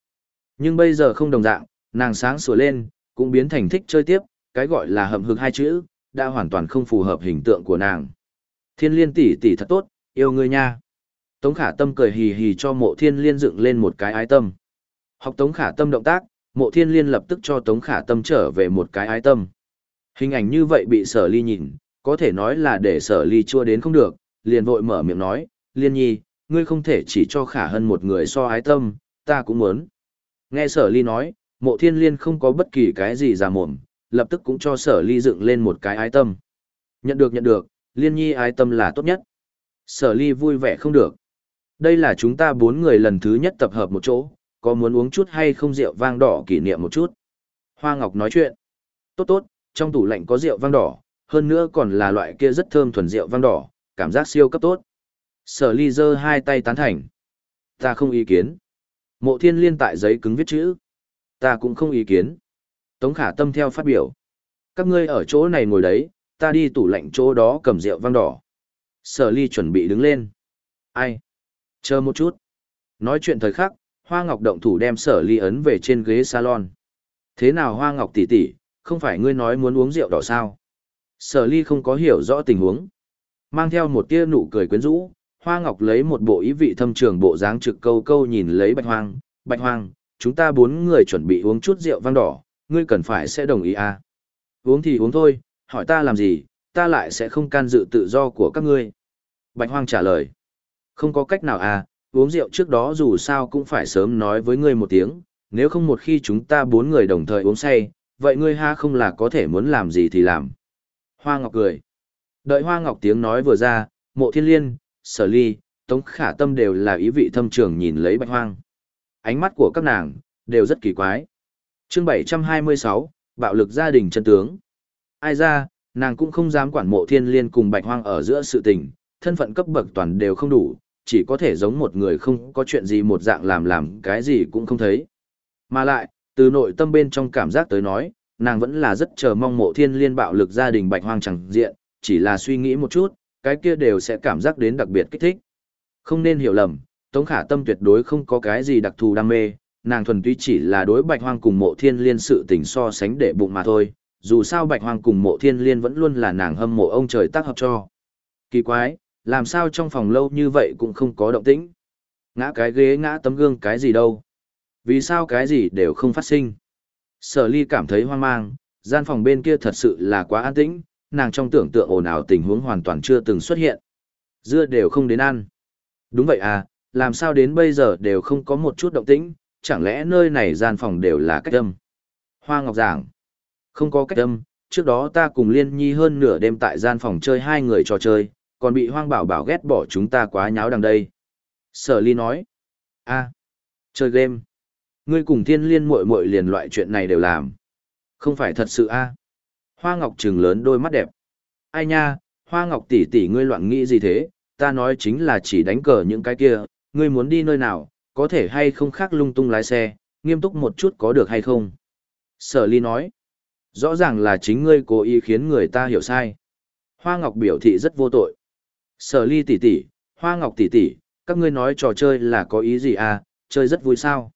Nhưng bây giờ không đồng dạng, nàng sáng sủa lên, cũng biến thành thích chơi tiếp, cái gọi là hậm hực hai chữ, đã hoàn toàn không phù hợp hình tượng của nàng. Thiên liên tỷ tỷ thật tốt, yêu ngươi nha. Tống khả tâm cười hì hì cho mộ thiên liên dựng lên một cái ái tâm. Học tống khả tâm động tác, mộ thiên liên lập tức cho tống khả tâm trở về một cái ái tâm. Hình ảnh như vậy bị sở ly nhìn, có thể nói là để sở ly chua đến không được, liền vội mở miệng nói, liên nhi, ngươi không thể chỉ cho khả hơn một người so ái tâm, ta cũng muốn. Nghe sở ly nói, mộ thiên liên không có bất kỳ cái gì giả mồm, lập tức cũng cho sở ly dựng lên một cái ái tâm. Nhận được nhận được, liên nhi ái tâm là tốt nhất. Sở ly vui vẻ không được. Đây là chúng ta bốn người lần thứ nhất tập hợp một chỗ, có muốn uống chút hay không rượu vang đỏ kỷ niệm một chút. Hoa Ngọc nói chuyện. Tốt tốt, trong tủ lạnh có rượu vang đỏ, hơn nữa còn là loại kia rất thơm thuần rượu vang đỏ, cảm giác siêu cấp tốt. Sở ly giơ hai tay tán thành. Ta không ý kiến. Mộ thiên liên tại giấy cứng viết chữ. Ta cũng không ý kiến. Tống khả tâm theo phát biểu. Các ngươi ở chỗ này ngồi đấy, ta đi tủ lạnh chỗ đó cầm rượu vang đỏ. Sở ly chuẩn bị đứng lên. Ai? Chờ một chút. Nói chuyện thời khắc, Hoa Ngọc động thủ đem sở ly ấn về trên ghế salon. Thế nào Hoa Ngọc tỷ tỷ, không phải ngươi nói muốn uống rượu đỏ sao? Sở ly không có hiểu rõ tình huống. Mang theo một tia nụ cười quyến rũ, Hoa Ngọc lấy một bộ ý vị thâm trường bộ dáng trực câu câu nhìn lấy Bạch Hoang. Bạch Hoang, chúng ta bốn người chuẩn bị uống chút rượu vang đỏ, ngươi cần phải sẽ đồng ý à? Uống thì uống thôi, hỏi ta làm gì, ta lại sẽ không can dự tự do của các ngươi. Bạch Hoang trả lời. Không có cách nào à, uống rượu trước đó dù sao cũng phải sớm nói với ngươi một tiếng, nếu không một khi chúng ta bốn người đồng thời uống say, vậy ngươi ha không là có thể muốn làm gì thì làm. Hoa Ngọc cười. Đợi Hoa Ngọc tiếng nói vừa ra, mộ thiên liên, sở ly, tống khả tâm đều là ý vị thâm trường nhìn lấy bạch hoang. Ánh mắt của các nàng, đều rất kỳ quái. Chương 726, Bạo lực gia đình chân tướng. Ai ra, nàng cũng không dám quản mộ thiên liên cùng bạch hoang ở giữa sự tình, thân phận cấp bậc toàn đều không đủ, chỉ có thể giống một người không có chuyện gì một dạng làm làm cái gì cũng không thấy. Mà lại, từ nội tâm bên trong cảm giác tới nói, nàng vẫn là rất chờ mong mộ thiên liên bạo lực gia đình bạch hoang chẳng diện, chỉ là suy nghĩ một chút, cái kia đều sẽ cảm giác đến đặc biệt kích thích. Không nên hiểu lầm, Tống Khả Tâm tuyệt đối không có cái gì đặc thù đam mê, nàng thuần túy chỉ là đối bạch hoang cùng mộ thiên liên sự tình so sánh để bụng mà thôi, dù sao bạch hoang cùng mộ thiên liên vẫn luôn là nàng hâm mộ ông trời tác hợp cho. Kỳ quái, làm sao trong phòng lâu như vậy cũng không có động tĩnh? Ngã cái ghế ngã tấm gương cái gì đâu? Vì sao cái gì đều không phát sinh? Sở ly cảm thấy hoang mang, gian phòng bên kia thật sự là quá an tĩnh, nàng trong tưởng tượng ồn ào tình huống hoàn toàn chưa từng xuất hiện. Dưa đều không đến ăn. Đúng vậy à, làm sao đến bây giờ đều không có một chút động tĩnh, chẳng lẽ nơi này gian phòng đều là cách âm? Hoa Ngọc giảng, không có cách âm, trước đó ta cùng Liên Nhi hơn nửa đêm tại gian phòng chơi hai người trò chơi, còn bị Hoang Bảo Bảo ghét bỏ chúng ta quá nháo đằng đây. Sở Ly nói, a, chơi game. Ngươi cùng Thiên Liên muội muội liền loại chuyện này đều làm. Không phải thật sự a? Hoa Ngọc trừng lớn đôi mắt đẹp. Ai nha, Hoa Ngọc tỷ tỷ ngươi loạn nghĩ gì thế, ta nói chính là chỉ đánh cờ những cái kia, ngươi muốn đi nơi nào, có thể hay không khác lung tung lái xe, nghiêm túc một chút có được hay không? Sở ly nói, rõ ràng là chính ngươi cố ý khiến người ta hiểu sai. Hoa Ngọc biểu thị rất vô tội. Sở ly tỷ tỷ, Hoa Ngọc tỷ tỷ, các ngươi nói trò chơi là có ý gì à, chơi rất vui sao?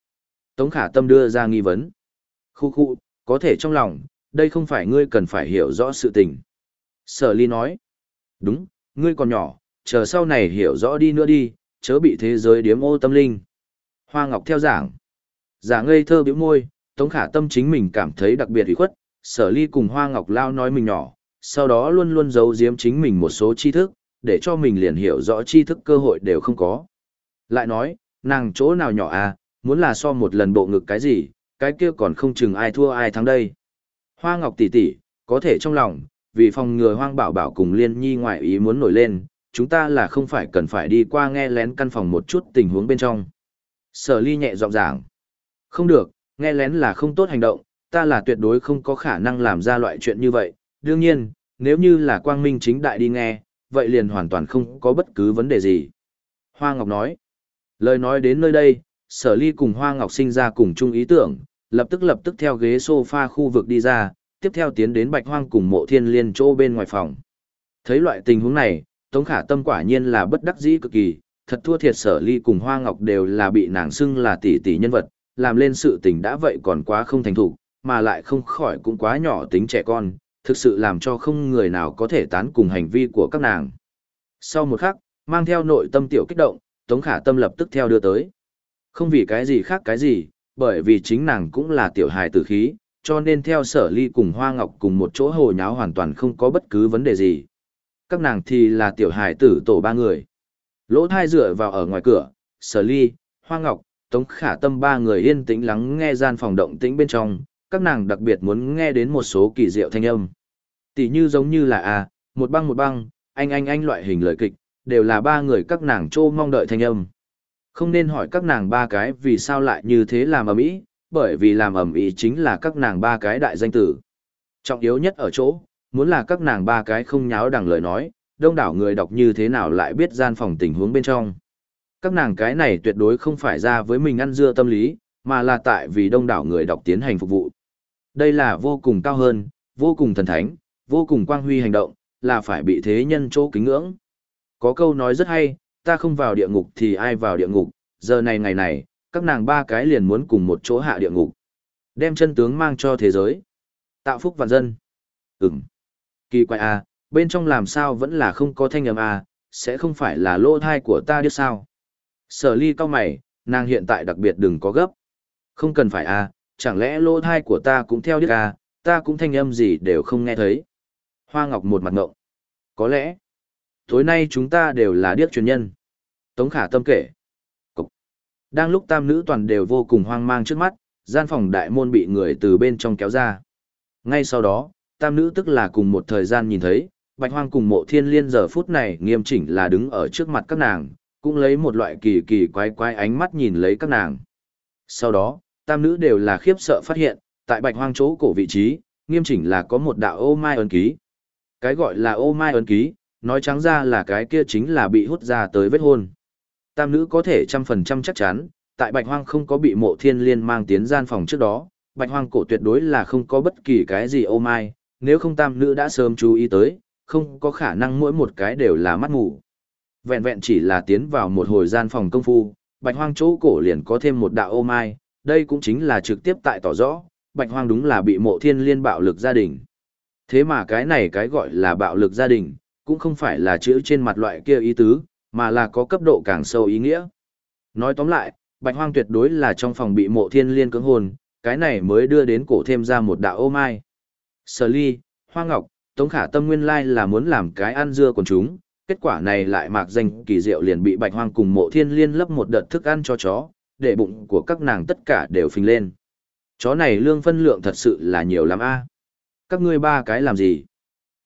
Tống khả tâm đưa ra nghi vấn. Khu khu, có thể trong lòng, đây không phải ngươi cần phải hiểu rõ sự tình. Sở ly nói, đúng, ngươi còn nhỏ, chờ sau này hiểu rõ đi nữa đi, chớ bị thế giới điếm ô tâm linh. Hoa Ngọc theo giảng. Giả ngây thơ biểu môi, Tống Khả Tâm chính mình cảm thấy đặc biệt ủy khuất, sở ly cùng Hoa Ngọc lao nói mình nhỏ, sau đó luôn luôn giấu giếm chính mình một số tri thức, để cho mình liền hiểu rõ tri thức cơ hội đều không có. Lại nói, nàng chỗ nào nhỏ à, muốn là so một lần bộ ngực cái gì, cái kia còn không chừng ai thua ai thắng đây. Hoa Ngọc tỷ tỷ, có thể trong lòng, vì phòng ngừa Hoang Bảo Bảo cùng Liên Nhi ngoại ý muốn nổi lên, chúng ta là không phải cần phải đi qua nghe lén căn phòng một chút tình huống bên trong. Sở ly nhẹ giọng giảng. Không được, nghe lén là không tốt hành động, ta là tuyệt đối không có khả năng làm ra loại chuyện như vậy. Đương nhiên, nếu như là quang minh chính đại đi nghe, vậy liền hoàn toàn không có bất cứ vấn đề gì. Hoa Ngọc nói. Lời nói đến nơi đây, sở ly cùng Hoa Ngọc sinh ra cùng chung ý tưởng, lập tức lập tức theo ghế sofa khu vực đi ra, tiếp theo tiến đến bạch hoang cùng mộ thiên liên chỗ bên ngoài phòng. Thấy loại tình huống này, Tống Khả Tâm quả nhiên là bất đắc dĩ cực kỳ, thật thua thiệt sở ly cùng Hoa Ngọc đều là bị nàng xưng là tỷ tỷ nhân vật, làm lên sự tình đã vậy còn quá không thành thủ, mà lại không khỏi cũng quá nhỏ tính trẻ con, thực sự làm cho không người nào có thể tán cùng hành vi của các nàng. Sau một khắc, mang theo nội tâm tiểu kích động, Tống Khả Tâm lập tức theo đưa tới. Không vì cái gì khác cái gì, bởi vì chính nàng cũng là tiểu hài tử khí, cho nên theo sở ly cùng Hoa Ngọc cùng một chỗ hồ nháo hoàn toàn không có bất cứ vấn đề gì. Các nàng thì là tiểu hài tử tổ ba người. Lỗ thai dựa vào ở ngoài cửa, sở ly, Hoa Ngọc, Tống Khả Tâm ba người yên tĩnh lắng nghe gian phòng động tĩnh bên trong, các nàng đặc biệt muốn nghe đến một số kỳ diệu thanh âm. Tỷ như giống như là a, một băng một băng, anh anh anh loại hình lời kịch, đều là ba người các nàng trô mong đợi thanh âm. Không nên hỏi các nàng ba cái vì sao lại như thế làm ầm ĩ, bởi vì làm ầm ĩ chính là các nàng ba cái đại danh tử. Trọng yếu nhất ở chỗ, muốn là các nàng ba cái không nháo đằng lời nói, đông đảo người đọc như thế nào lại biết gian phòng tình huống bên trong. Các nàng cái này tuyệt đối không phải ra với mình ăn dưa tâm lý, mà là tại vì đông đảo người đọc tiến hành phục vụ. Đây là vô cùng cao hơn, vô cùng thần thánh, vô cùng quang huy hành động, là phải bị thế nhân chỗ kính ngưỡng. Có câu nói rất hay, ta không vào địa ngục thì ai vào địa ngục, giờ này ngày này, các nàng ba cái liền muốn cùng một chỗ hạ địa ngục. Đem chân tướng mang cho thế giới. Tạo phúc vạn dân. Ừm. Kỳ quái à, bên trong làm sao vẫn là không có thanh âm à, sẽ không phải là lỗ thai của ta điếc sao. Sở ly cao mày, nàng hiện tại đặc biệt đừng có gấp. Không cần phải à, chẳng lẽ lỗ thai của ta cũng theo điếc à, ta cũng thanh âm gì đều không nghe thấy. Hoa Ngọc một mặt ngộng. Có lẽ, tối nay chúng ta đều là điếc truyền nhân. Tống khả tâm kể. Cục. Đang lúc tam nữ toàn đều vô cùng hoang mang trước mắt, gian phòng đại môn bị người từ bên trong kéo ra. Ngay sau đó, tam nữ tức là cùng một thời gian nhìn thấy, Bạch Hoang cùng mộ thiên liên giờ phút này nghiêm chỉnh là đứng ở trước mặt các nàng, cũng lấy một loại kỳ kỳ quái quái ánh mắt nhìn lấy các nàng. Sau đó, tam nữ đều là khiếp sợ phát hiện, tại Bạch Hoang chỗ cổ vị trí, nghiêm chỉnh là có một đạo ô mai ấn ký. Cái gọi là ô mai ấn ký, nói trắng ra là cái kia chính là bị hút ra tới vết hôn. Tam nữ có thể trăm phần trăm chắc chắn, tại Bạch Hoang không có bị mộ thiên liên mang tiến gian phòng trước đó, Bạch Hoang cổ tuyệt đối là không có bất kỳ cái gì ô mai, nếu không tam nữ đã sớm chú ý tới, không có khả năng mỗi một cái đều là mắt ngủ. Vẹn vẹn chỉ là tiến vào một hồi gian phòng công phu, Bạch Hoang chỗ cổ liền có thêm một đạo ô mai, đây cũng chính là trực tiếp tại tỏ rõ, Bạch Hoang đúng là bị mộ thiên liên bạo lực gia đình. Thế mà cái này cái gọi là bạo lực gia đình, cũng không phải là chữ trên mặt loại kia ý tứ, mà là có cấp độ càng sâu ý nghĩa. Nói tóm lại, Bạch Hoang tuyệt đối là trong phòng bị mộ thiên liên cưỡng hồn, cái này mới đưa đến cổ thêm ra một đạo ô mai. Sở ly, hoa ngọc, tống khả tâm nguyên lai là muốn làm cái ăn dưa của chúng, kết quả này lại mạc danh kỳ diệu liền bị Bạch Hoang cùng mộ thiên liên lấp một đợt thức ăn cho chó, để bụng của các nàng tất cả đều phình lên. Chó này lương phân lượng thật sự là nhiều lắm a. Các ngươi ba cái làm gì?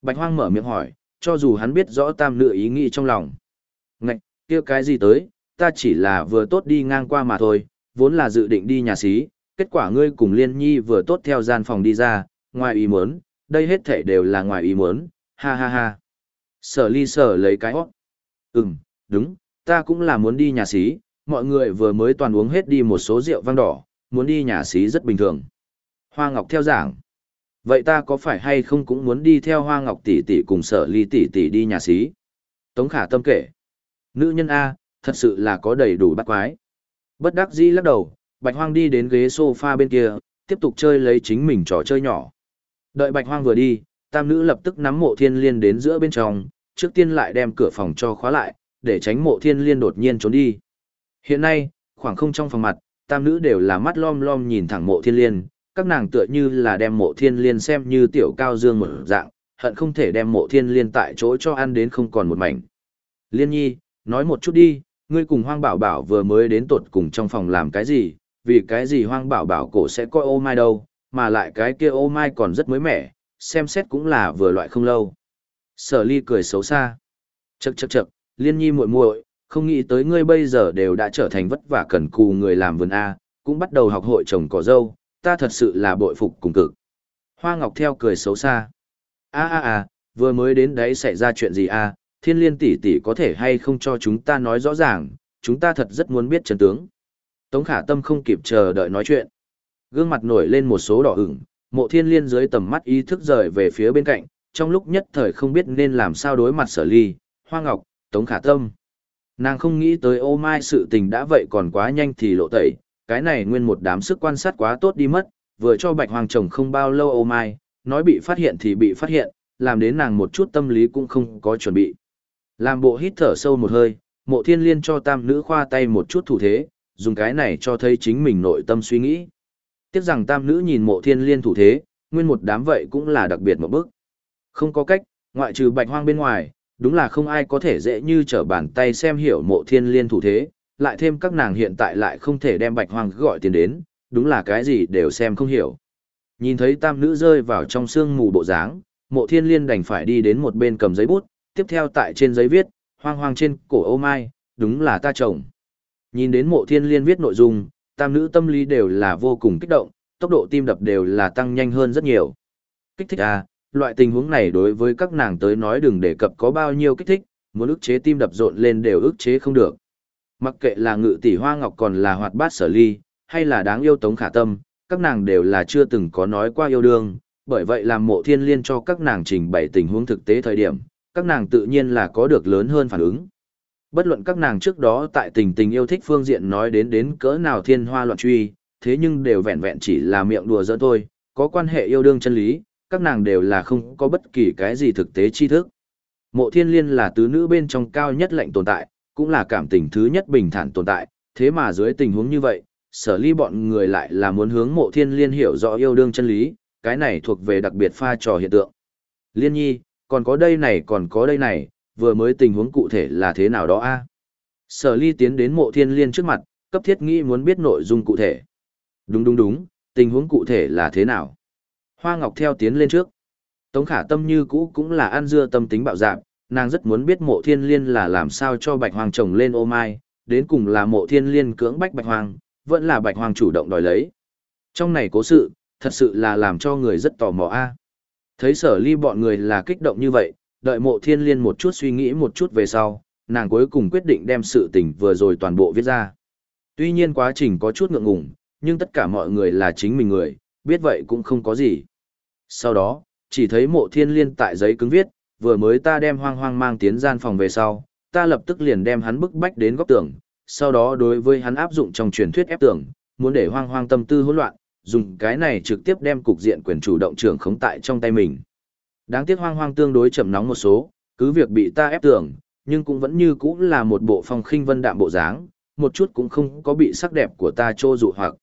Bạch Hoang mở miệng hỏi, cho dù hắn biết rõ tam nữ ý nghĩ trong lòng. Ngạch, kia cái gì tới, ta chỉ là vừa tốt đi ngang qua mà thôi, vốn là dự định đi nhà xí, kết quả ngươi cùng Liên Nhi vừa tốt theo gian phòng đi ra, ngoài ý muốn, đây hết thể đều là ngoài ý muốn, ha ha ha. Sở ly sở lấy cái hót. Ừm, đúng, ta cũng là muốn đi nhà xí, mọi người vừa mới toàn uống hết đi một số rượu vang đỏ, muốn đi nhà xí rất bình thường. Hoa Ngọc theo giảng. Vậy ta có phải hay không cũng muốn đi theo Hoa Ngọc tỷ tỷ cùng sở ly tỷ tỷ đi nhà xí? Tống khả tâm kể. Nữ nhân A, thật sự là có đầy đủ bắt quái. Bất đắc dĩ lắc đầu, Bạch Hoang đi đến ghế sofa bên kia, tiếp tục chơi lấy chính mình trò chơi nhỏ. Đợi Bạch Hoang vừa đi, tam nữ lập tức nắm mộ thiên liên đến giữa bên trong, trước tiên lại đem cửa phòng cho khóa lại, để tránh mộ thiên liên đột nhiên trốn đi. Hiện nay, khoảng không trong phòng mặt, tam nữ đều là mắt lom lom nhìn thẳng mộ thiên liên, các nàng tựa như là đem mộ thiên liên xem như tiểu cao dương một dạng, hận không thể đem mộ thiên liên tại chỗ cho ăn đến không còn một mảnh. Liên nhi, nói một chút đi, ngươi cùng hoang bảo bảo vừa mới đến tột cùng trong phòng làm cái gì, vì cái gì hoang bảo bảo cổ sẽ coi ô mai đâu, mà lại cái kia ô mai còn rất mới mẻ, xem xét cũng là vừa loại không lâu. Sở ly cười xấu xa. Chậc chậc chậc, liên nhi muội muội, không nghĩ tới ngươi bây giờ đều đã trở thành vất vả cần cù người làm vườn A, cũng bắt đầu học hội trồng cỏ dâu, ta thật sự là bội phục cùng cực. Hoa Ngọc theo cười xấu xa. A a a, vừa mới đến đấy xảy ra chuyện gì a? Thiên Liên tỷ tỷ có thể hay không cho chúng ta nói rõ ràng, chúng ta thật rất muốn biết chân tướng. Tống Khả Tâm không kịp chờ đợi nói chuyện. Gương mặt nổi lên một số đỏ ửng, Mộ Thiên Liên dưới tầm mắt ý thức rời về phía bên cạnh, trong lúc nhất thời không biết nên làm sao đối mặt Sở Ly, Hoa Ngọc, Tống Khả Tâm. Nàng không nghĩ tới ô mai sự tình đã vậy còn quá nhanh thì lộ tẩy, cái này nguyên một đám sức quan sát quá tốt đi mất, vừa cho bạch hoàng chồng không bao lâu ô mai, nói bị phát hiện thì bị phát hiện, làm đến nàng một chút tâm lý cũng không có chuẩn bị. Làm bộ hít thở sâu một hơi, mộ thiên liên cho tam nữ khoa tay một chút thủ thế, dùng cái này cho thấy chính mình nội tâm suy nghĩ. Tiếc rằng tam nữ nhìn mộ thiên liên thủ thế, nguyên một đám vậy cũng là đặc biệt một bước. Không có cách, ngoại trừ bạch hoang bên ngoài, đúng là không ai có thể dễ như trở bàn tay xem hiểu mộ thiên liên thủ thế, lại thêm các nàng hiện tại lại không thể đem bạch hoang gọi tiền đến, đúng là cái gì đều xem không hiểu. Nhìn thấy tam nữ rơi vào trong sương mù bộ dáng, mộ thiên liên đành phải đi đến một bên cầm giấy bút, tiếp theo tại trên giấy viết, hoang hoang trên cổ ô mai, đúng là ta chồng. Nhìn đến mộ thiên liên viết nội dung, tam nữ tâm lý đều là vô cùng kích động, tốc độ tim đập đều là tăng nhanh hơn rất nhiều. Kích thích à, loại tình huống này đối với các nàng tới nói đừng đề cập có bao nhiêu kích thích, muốn ức chế tim đập rộn lên đều ức chế không được. Mặc kệ là ngự tỷ hoa ngọc còn là hoạt bát sở ly, hay là đáng yêu tống khả tâm, các nàng đều là chưa từng có nói qua yêu đương, bởi vậy làm mộ thiên liên cho các nàng trình bày tình huống thực tế thời điểm, các nàng tự nhiên là có được lớn hơn phản ứng. Bất luận các nàng trước đó tại tình tình yêu thích phương diện nói đến đến cỡ nào thiên hoa loạn truy, thế nhưng đều vẹn vẹn chỉ là miệng đùa giỡn thôi, có quan hệ yêu đương chân lý, các nàng đều là không có bất kỳ cái gì thực tế tri thức. Mộ thiên liên là tứ nữ bên trong cao nhất lệnh tồn tại, cũng là cảm tình thứ nhất bình thản tồn tại, thế mà dưới tình huống như vậy, sở ly bọn người lại là muốn hướng mộ thiên liên hiểu rõ yêu đương chân lý, cái này thuộc về đặc biệt pha trò hiện tượng. Liên nhi, còn có đây này còn có đây này, vừa mới tình huống cụ thể là thế nào đó a Sở ly tiến đến mộ thiên liên trước mặt, cấp thiết nghĩ muốn biết nội dung cụ thể. Đúng đúng đúng, tình huống cụ thể là thế nào? Hoa Ngọc theo tiến lên trước. Tống khả tâm như cũ cũng là ăn dưa tâm tính bạo dạn, nàng rất muốn biết mộ thiên liên là làm sao cho bạch hoàng trồng lên ô mai, đến cùng là mộ thiên liên cưỡng bách bạch hoàng, vẫn là bạch hoàng chủ động đòi lấy. Trong này cố sự, thật sự là làm cho người rất tò mò a. Thấy sở ly bọn người là kích động như vậy, đợi mộ thiên liên một chút suy nghĩ một chút về sau, nàng cuối cùng quyết định đem sự tình vừa rồi toàn bộ viết ra. Tuy nhiên quá trình có chút ngượng ngùng, nhưng tất cả mọi người là chính mình người, biết vậy cũng không có gì. Sau đó, chỉ thấy mộ thiên liên tại giấy cứng viết, vừa mới ta đem hoang hoang mang tiến gian phòng về sau, ta lập tức liền đem hắn bức bách đến góc tường, sau đó đối với hắn áp dụng trong truyền thuyết ép tường, muốn để hoang hoang tâm tư hỗn loạn, dùng cái này trực tiếp đem cục diện quyền chủ động trưởng khống tại trong tay mình. Đáng tiếc hoang hoang tương đối chậm nóng một số, cứ việc bị ta ép tường, nhưng cũng vẫn như cũ là một bộ phong khinh vân đạm bộ dáng, một chút cũng không có bị sắc đẹp của ta trô dụ hoặc.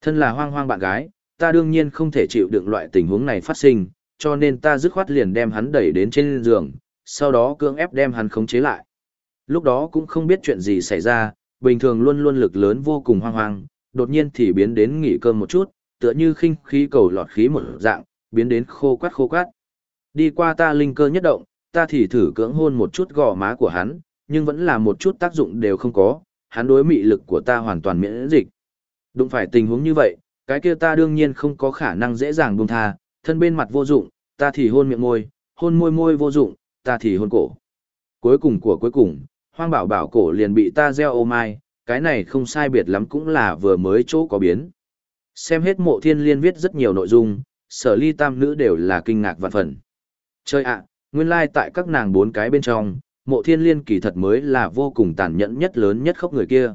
Thân là hoang hoang bạn gái, ta đương nhiên không thể chịu đựng loại tình huống này phát sinh, cho nên ta dứt khoát liền đem hắn đẩy đến trên giường, sau đó cưỡng ép đem hắn khống chế lại. Lúc đó cũng không biết chuyện gì xảy ra, bình thường luôn luôn lực lớn vô cùng hoang hoang, đột nhiên thì biến đến nghỉ cơm một chút, tựa như khinh khí cầu lọt khí một dạng, biến đến khô quát khô quát. Đi qua ta linh cơ nhất động, ta thì thử cưỡng hôn một chút gò má của hắn, nhưng vẫn là một chút tác dụng đều không có, hắn đối mị lực của ta hoàn toàn miễn dịch. Đụng phải tình huống như vậy, cái kia ta đương nhiên không có khả năng dễ dàng buông tha, thân bên mặt vô dụng, ta thì hôn miệng môi, hôn môi môi vô dụng, ta thì hôn cổ. Cuối cùng của cuối cùng, hoang bảo bảo cổ liền bị ta gieo ô mai, cái này không sai biệt lắm cũng là vừa mới chỗ có biến. Xem hết mộ thiên liên viết rất nhiều nội dung, sở ly tam nữ đều là kinh ngạc vạn phần. Chơi ạ, nguyên lai like tại các nàng bốn cái bên trong, mộ thiên liên kỳ thật mới là vô cùng tàn nhẫn nhất lớn nhất khóc người kia.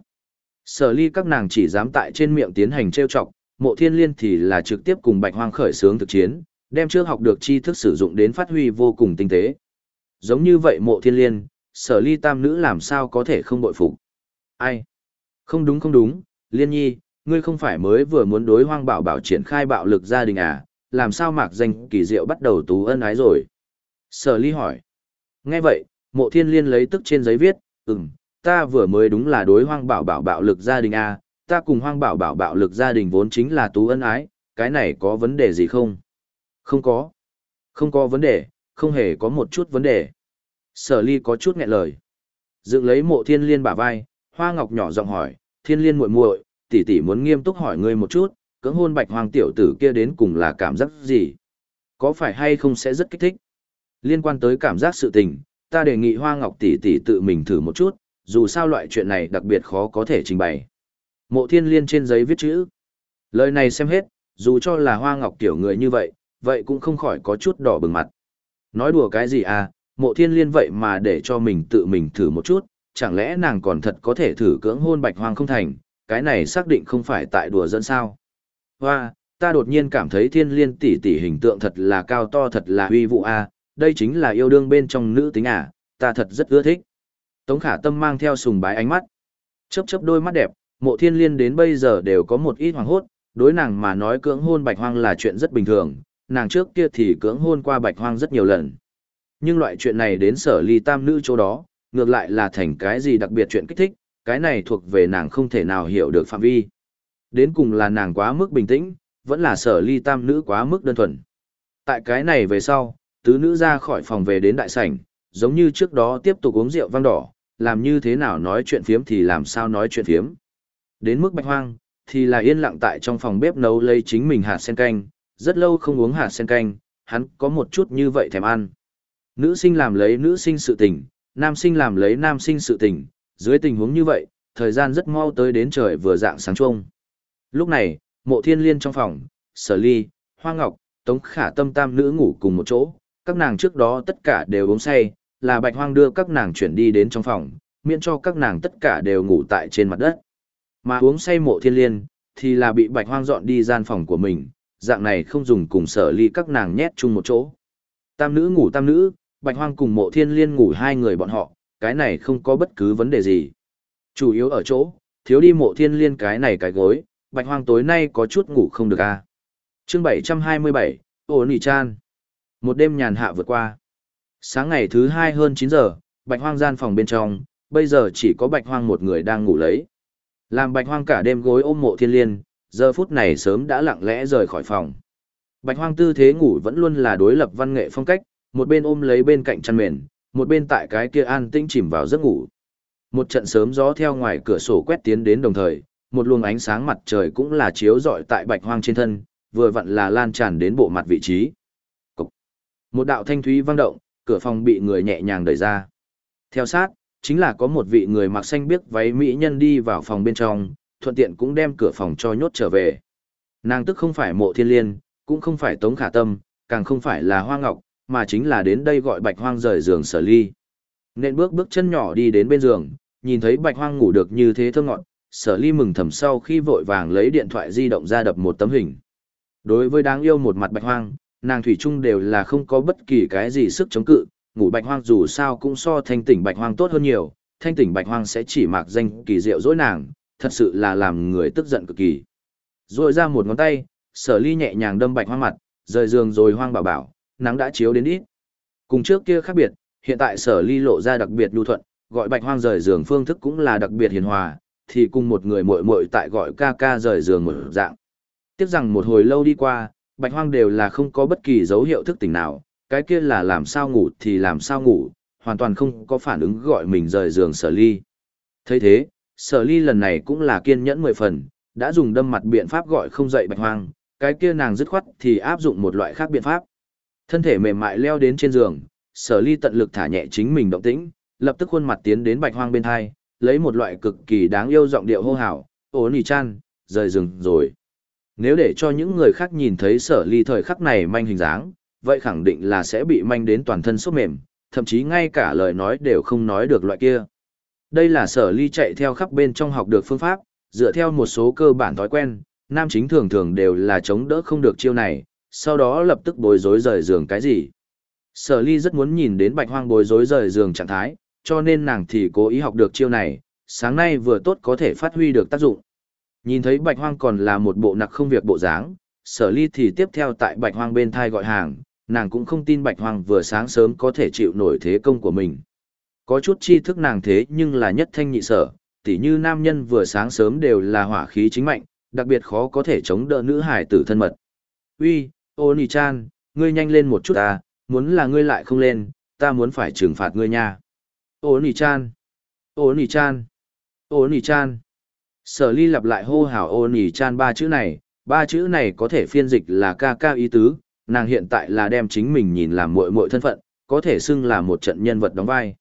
Sở ly các nàng chỉ dám tại trên miệng tiến hành trêu chọc, mộ thiên liên thì là trực tiếp cùng bạch hoang khởi sướng thực chiến, đem trước học được tri thức sử dụng đến phát huy vô cùng tinh tế. Giống như vậy mộ thiên liên, sở ly tam nữ làm sao có thể không bội phục. Ai? Không đúng không đúng, liên nhi, ngươi không phải mới vừa muốn đối hoang bảo bảo triển khai bạo lực gia đình à, làm sao mạc danh kỳ diệu bắt đầu tú ân ái rồi. Sở ly hỏi. Nghe vậy, mộ thiên liên lấy tức trên giấy viết, ừm, ta vừa mới đúng là đối hoang bảo bảo bạo lực gia đình à, ta cùng hoang bảo bảo bạo lực gia đình vốn chính là tú ân ái, cái này có vấn đề gì không? Không có. Không có vấn đề, không hề có một chút vấn đề. Sở ly có chút nghẹn lời. Dựng lấy mộ thiên liên bả vai, hoa ngọc nhỏ giọng hỏi, thiên liên muội muội, tỷ tỷ muốn nghiêm túc hỏi ngươi một chút, cưỡng hôn bạch hoàng tiểu tử kia đến cùng là cảm giác gì? Có phải hay không sẽ rất kích thích? Liên quan tới cảm giác sự tình, ta đề nghị hoa ngọc tỷ tỷ tự mình thử một chút, dù sao loại chuyện này đặc biệt khó có thể trình bày. Mộ thiên liên trên giấy viết chữ. Lời này xem hết, dù cho là hoa ngọc tiểu người như vậy, vậy cũng không khỏi có chút đỏ bừng mặt. Nói đùa cái gì à, mộ thiên liên vậy mà để cho mình tự mình thử một chút, chẳng lẽ nàng còn thật có thể thử cưỡng hôn bạch hoang không thành, cái này xác định không phải tại đùa dẫn sao. Hoa, ta đột nhiên cảm thấy thiên liên tỷ tỷ hình tượng thật là cao to thật là uy vũ a, đây chính là yêu đương bên trong nữ tính à, ta thật rất ưa thích. Tống khả tâm mang theo sùng bái ánh mắt. Chớp chớp đôi mắt đẹp, mộ thiên liên đến bây giờ đều có một ít hoàng hốt, đối nàng mà nói cưỡng hôn bạch hoang là chuyện rất bình thường, nàng trước kia thì cưỡng hôn qua bạch hoang rất nhiều lần. Nhưng loại chuyện này đến sở ly tam nữ chỗ đó, ngược lại là thành cái gì đặc biệt chuyện kích thích, cái này thuộc về nàng không thể nào hiểu được phạm vi. Đến cùng là nàng quá mức bình tĩnh, vẫn là sở ly tam nữ quá mức đơn thuần. Tại cái này về sau, tứ nữ ra khỏi phòng về đến đại sảnh, giống như trước đó tiếp tục uống rượu vang đỏ, làm như thế nào nói chuyện phiếm thì làm sao nói chuyện phiếm. Đến mức bạch hoang, thì là yên lặng tại trong phòng bếp nấu lấy chính mình hạt sen canh, rất lâu không uống hạt sen canh, hắn có một chút như vậy thèm ăn. Nữ sinh làm lấy nữ sinh sự tình, nam sinh làm lấy nam sinh sự tình, dưới tình huống như vậy, thời gian rất mau tới đến trời vừa dạng sáng chuông. Lúc này, mộ thiên liên trong phòng, sở ly, hoa ngọc, tống khả tâm tam nữ ngủ cùng một chỗ, các nàng trước đó tất cả đều uống say, là bạch hoang đưa các nàng chuyển đi đến trong phòng, miễn cho các nàng tất cả đều ngủ tại trên mặt đất. Mà uống say mộ thiên liên, thì là bị bạch hoang dọn đi gian phòng của mình, dạng này không dùng cùng sở ly các nàng nhét chung một chỗ. Tam nữ ngủ tam nữ, bạch hoang cùng mộ thiên liên ngủ hai người bọn họ, cái này không có bất cứ vấn đề gì. Chủ yếu ở chỗ, thiếu đi mộ thiên liên cái này cái gối, bạch hoang tối nay có chút ngủ không được a. À. Chương 727, Ô Nì Chan. Một đêm nhàn hạ vượt qua. Sáng ngày thứ hai hơn 9 giờ, bạch hoang gian phòng bên trong, bây giờ chỉ có bạch hoang một người đang ngủ lấy. Làm bạch hoang cả đêm gối ôm mộ thiên liên, giờ phút này sớm đã lặng lẽ rời khỏi phòng. Bạch hoang tư thế ngủ vẫn luôn là đối lập văn nghệ phong cách, một bên ôm lấy bên cạnh chăn mền, một bên tại cái kia an tĩnh chìm vào giấc ngủ. Một trận sớm gió theo ngoài cửa sổ quét tiến đến đồng thời, một luồng ánh sáng mặt trời cũng là chiếu rọi tại bạch hoang trên thân, vừa vặn là lan tràn đến bộ mặt vị trí. Cục. Một đạo thanh thúy vang động, cửa phòng bị người nhẹ nhàng đẩy ra. Theo sát, chính là có một vị người mặc xanh biếc váy mỹ nhân đi vào phòng bên trong, thuận tiện cũng đem cửa phòng cho nhốt trở về. Nàng tức không phải mộ thiên liên, cũng không phải tống khả tâm, càng không phải là hoa ngọc, mà chính là đến đây gọi bạch hoang rời giường sở ly. Nên bước bước chân nhỏ đi đến bên giường, nhìn thấy bạch hoang ngủ được như thế thơ ngọn, sở ly mừng thầm sau khi vội vàng lấy điện thoại di động ra đập một tấm hình. Đối với đáng yêu một mặt bạch hoang, nàng thủy chung đều là không có bất kỳ cái gì sức chống cự, ngủ bạch hoang dù sao cũng so thanh tỉnh bạch hoang tốt hơn nhiều, thanh tỉnh bạch hoang sẽ chỉ mặc danh kỳ diệu dối nàng, thật sự là làm người tức giận cực kỳ. Rồi ra một ngón tay, sở ly nhẹ nhàng đâm bạch hoang mặt, rời giường rồi hoang bảo bảo, nắng đã chiếu đến ít. Cùng trước kia khác biệt, hiện tại sở ly lộ ra đặc biệt lưu thuận, gọi bạch hoang rời giường phương thức cũng là đặc biệt hiền hòa, thì cùng một người muội muội tại gọi ca ca rời giường một dạng. Tiếp rằng một hồi lâu đi qua, bạch hoang đều là không có bất kỳ dấu hiệu thức tỉnh nào, cái kia là làm sao ngủ thì làm sao ngủ, hoàn toàn không có phản ứng gọi mình rời giường sở ly. thấy thế, sở ly lần này cũng là kiên nhẫn mười phần, đã dùng đâm mặt biện pháp gọi không dậy bạch hoang, cái kia nàng dứt khoát thì áp dụng một loại khác biện pháp. Thân thể mềm mại leo đến trên giường, sở ly tận lực thả nhẹ chính mình động tĩnh, lập tức khuôn mặt tiến đến bạch hoang bên hai, lấy một loại cực kỳ đáng yêu giọng điệu hô hào, ố nì chan, rời giường rồi. Nếu để cho những người khác nhìn thấy sở ly thời khắc này manh hình dáng, vậy khẳng định là sẽ bị manh đến toàn thân sốt mềm, thậm chí ngay cả lời nói đều không nói được loại kia. Đây là sở ly chạy theo khắp bên trong học được phương pháp, dựa theo một số cơ bản thói quen, nam chính thường thường đều là chống đỡ không được chiêu này, sau đó lập tức bối rối rời giường cái gì. Sở ly rất muốn nhìn đến bạch hoang bối rối rời giường trạng thái, cho nên nàng thì cố ý học được chiêu này, sáng nay vừa tốt có thể phát huy được tác dụng. Nhìn thấy bạch hoang còn là một bộ nặc không việc bộ dáng, sở ly thì tiếp theo tại bạch hoang bên thai gọi hàng, nàng cũng không tin bạch hoang vừa sáng sớm có thể chịu nổi thế công của mình. Có chút tri thức nàng thế nhưng là nhất thanh nhị sở, tỉ như nam nhân vừa sáng sớm đều là hỏa khí chính mạnh, đặc biệt khó có thể chống đỡ nữ hải tử thân mật. Uy, ô nì chan, ngươi nhanh lên một chút ta, muốn là ngươi lại không lên, ta muốn phải trừng phạt ngươi nha. Ô nì chan, ô nì chan, ô nì chan. Sở ly lặp lại hô hào ô nì chan ba chữ này, ba chữ này có thể phiên dịch là ca ca ý tứ, nàng hiện tại là đem chính mình nhìn làm muội muội thân phận, có thể xưng là một trận nhân vật đóng vai.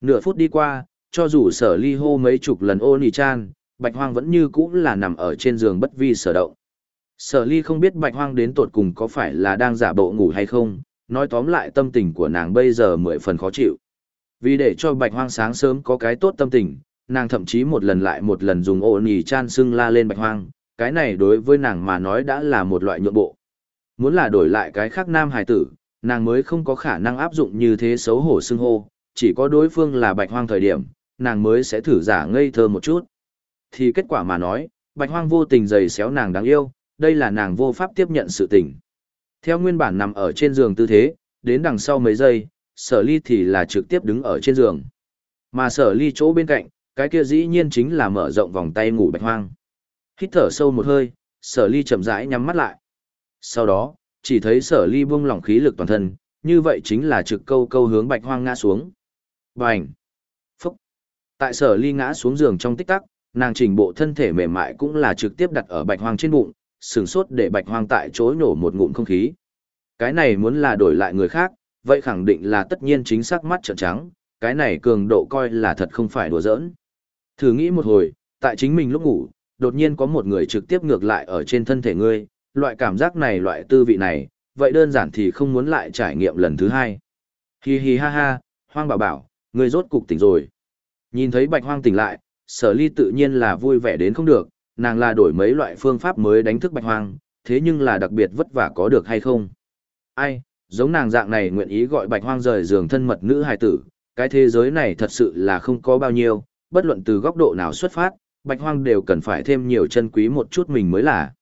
Nửa phút đi qua, cho dù sở ly hô mấy chục lần ô nì chan, bạch hoang vẫn như cũ là nằm ở trên giường bất vi sở động. Sở ly không biết bạch hoang đến tột cùng có phải là đang giả bộ ngủ hay không, nói tóm lại tâm tình của nàng bây giờ mười phần khó chịu. Vì để cho bạch hoang sáng sớm có cái tốt tâm tình, nàng thậm chí một lần lại một lần dùng ô nì chan xưng la lên bạch hoang, cái này đối với nàng mà nói đã là một loại nhượng bộ. Muốn là đổi lại cái khác nam hải tử, nàng mới không có khả năng áp dụng như thế xấu hổ xưng hô, chỉ có đối phương là bạch hoang thời điểm, nàng mới sẽ thử giả ngây thơ một chút. Thì kết quả mà nói, bạch hoang vô tình giày xéo nàng đáng yêu, đây là nàng vô pháp tiếp nhận sự tình. Theo nguyên bản nằm ở trên giường tư thế, đến đằng sau mấy giây, sở ly thì là trực tiếp đứng ở trên giường. Mà sở ly chỗ bên cạnh, cái kia dĩ nhiên chính là mở rộng vòng tay ngủ bạch hoang. Hít thở sâu một hơi, sở ly chậm rãi nhắm mắt lại. Sau đó, chỉ thấy sở ly buông lỏng khí lực toàn thân, như vậy chính là trực câu câu hướng bạch hoang ngã xuống. Bành! Phúc! Tại sở ly ngã xuống giường trong tích tắc, nàng chỉnh bộ thân thể mềm mại cũng là trực tiếp đặt ở bạch hoang trên bụng, sừng sốt để bạch hoang tại chỗ nổ một ngụm không khí. Cái này muốn là đổi lại người khác, vậy khẳng định là tất nhiên chính xác mắt trợn trắng, cái này cường độ coi là thật không phải đùa giỡn. Thử nghĩ một hồi, tại chính mình lúc ngủ, đột nhiên có một người trực tiếp ngược lại ở trên thân thể ngươi, loại cảm giác này loại tư vị này, vậy đơn giản thì không muốn lại trải nghiệm lần thứ hai. Hi hi ha ha, hoang bảo bảo, ngươi rốt cục tỉnh rồi. Nhìn thấy bạch hoang tỉnh lại, sở ly tự nhiên là vui vẻ đến không được, nàng là đổi mấy loại phương pháp mới đánh thức bạch hoang, thế nhưng là đặc biệt vất vả có được hay không. Ai, giống nàng dạng này nguyện ý gọi bạch hoang rời giường thân mật nữ hài tử, cái thế giới này thật sự là không có bao nhiêu, bất luận từ góc độ nào xuất phát, bạch hoang đều cần phải thêm nhiều chân quý một chút mình mới là.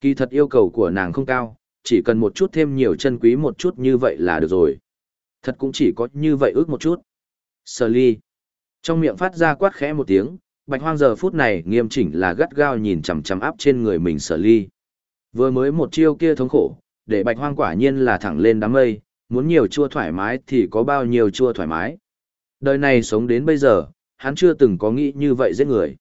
Kỳ thật yêu cầu của nàng không cao, chỉ cần một chút thêm nhiều chân quý một chút như vậy là được rồi. Thật cũng chỉ có như vậy ước một chút. Sở ly. Trong miệng phát ra quát khẽ một tiếng, bạch hoang giờ phút này nghiêm chỉnh là gắt gao nhìn chằm chằm áp trên người mình sở ly. Vừa mới một chiêu kia thống khổ, để bạch hoang quả nhiên là thẳng lên đám mây, muốn nhiều chua thoải mái thì có bao nhiêu chua thoải mái. Đời này sống đến bây giờ, hắn chưa từng có nghĩ như vậy giết người.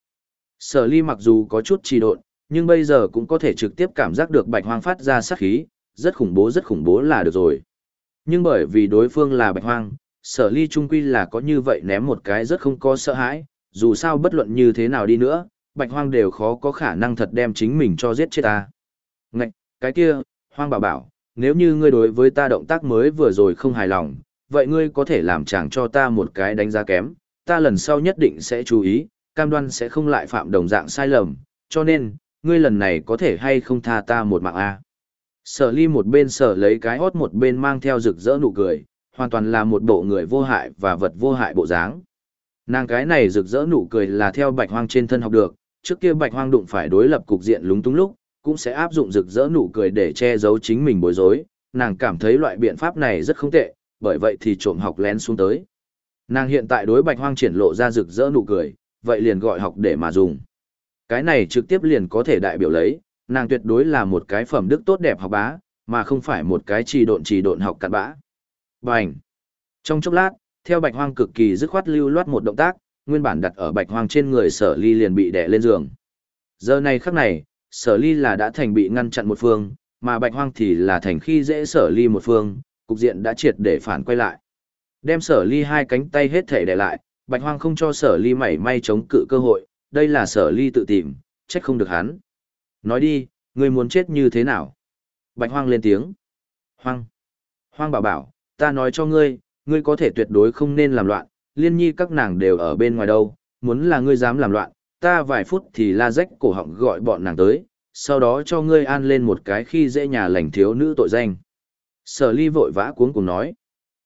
Sở ly mặc dù có chút trì độn, nhưng bây giờ cũng có thể trực tiếp cảm giác được bạch hoang phát ra sát khí, rất khủng bố rất khủng bố là được rồi. Nhưng bởi vì đối phương là bạch hoang, sở ly trung quy là có như vậy ném một cái rất không có sợ hãi, dù sao bất luận như thế nào đi nữa, bạch hoang đều khó có khả năng thật đem chính mình cho giết chết ta. Ngạch, cái kia, hoang bảo bảo, nếu như ngươi đối với ta động tác mới vừa rồi không hài lòng, vậy ngươi có thể làm chàng cho ta một cái đánh giá kém, ta lần sau nhất định sẽ chú ý, cam đoan sẽ không lại phạm đồng dạng sai lầm, cho nên, ngươi lần này có thể hay không tha ta một mạng a Sở ly một bên sở lấy cái hót một bên mang theo rực rỡ nụ cười, hoàn toàn là một bộ người vô hại và vật vô hại bộ dáng. Nàng cái này rực rỡ nụ cười là theo bạch hoang trên thân học được, trước kia bạch hoang đụng phải đối lập cục diện lúng túng lúc, cũng sẽ áp dụng rực rỡ nụ cười để che giấu chính mình bối rối, nàng cảm thấy loại biện pháp này rất không tệ, bởi vậy thì trộm học lén xuống tới. Nàng hiện tại đối bạch hoang triển lộ ra rực rỡ nụ cười, vậy liền gọi học để mà dùng. Cái này trực tiếp liền có thể đại biểu lấy, nàng tuyệt đối là một cái phẩm đức tốt đẹp học bá, mà không phải một cái trì độn trì độn học cặn bã. Bành! Trong chốc lát, theo bạch hoang cực kỳ dứt khoát lưu loát một động tác, nguyên bản đặt ở bạch hoang trên người sở ly liền bị đè lên giường. Giờ này khắc này, sở ly là đã thành bị ngăn chặn một phương, mà bạch hoang thì là thành khi dễ sở ly một phương, cục diện đã triệt để phản quay lại. Đem sở ly hai cánh tay hết thể đè lại, bạch hoang không cho sở ly mảy may chống cự cơ hội, đây là sở ly tự tìm, trách không được hắn. Nói đi, ngươi muốn chết như thế nào? Bạch hoang lên tiếng. Hoang! Hoang bảo bảo, ta nói cho ngươi, ngươi có thể tuyệt đối không nên làm loạn, liên nhi các nàng đều ở bên ngoài đâu, muốn là ngươi dám làm loạn, ta vài phút thì la rách cổ họng gọi bọn nàng tới, sau đó cho ngươi an lên một cái khi dễ nhà lành thiếu nữ tội danh. Sở ly vội vã cuống cùng nói.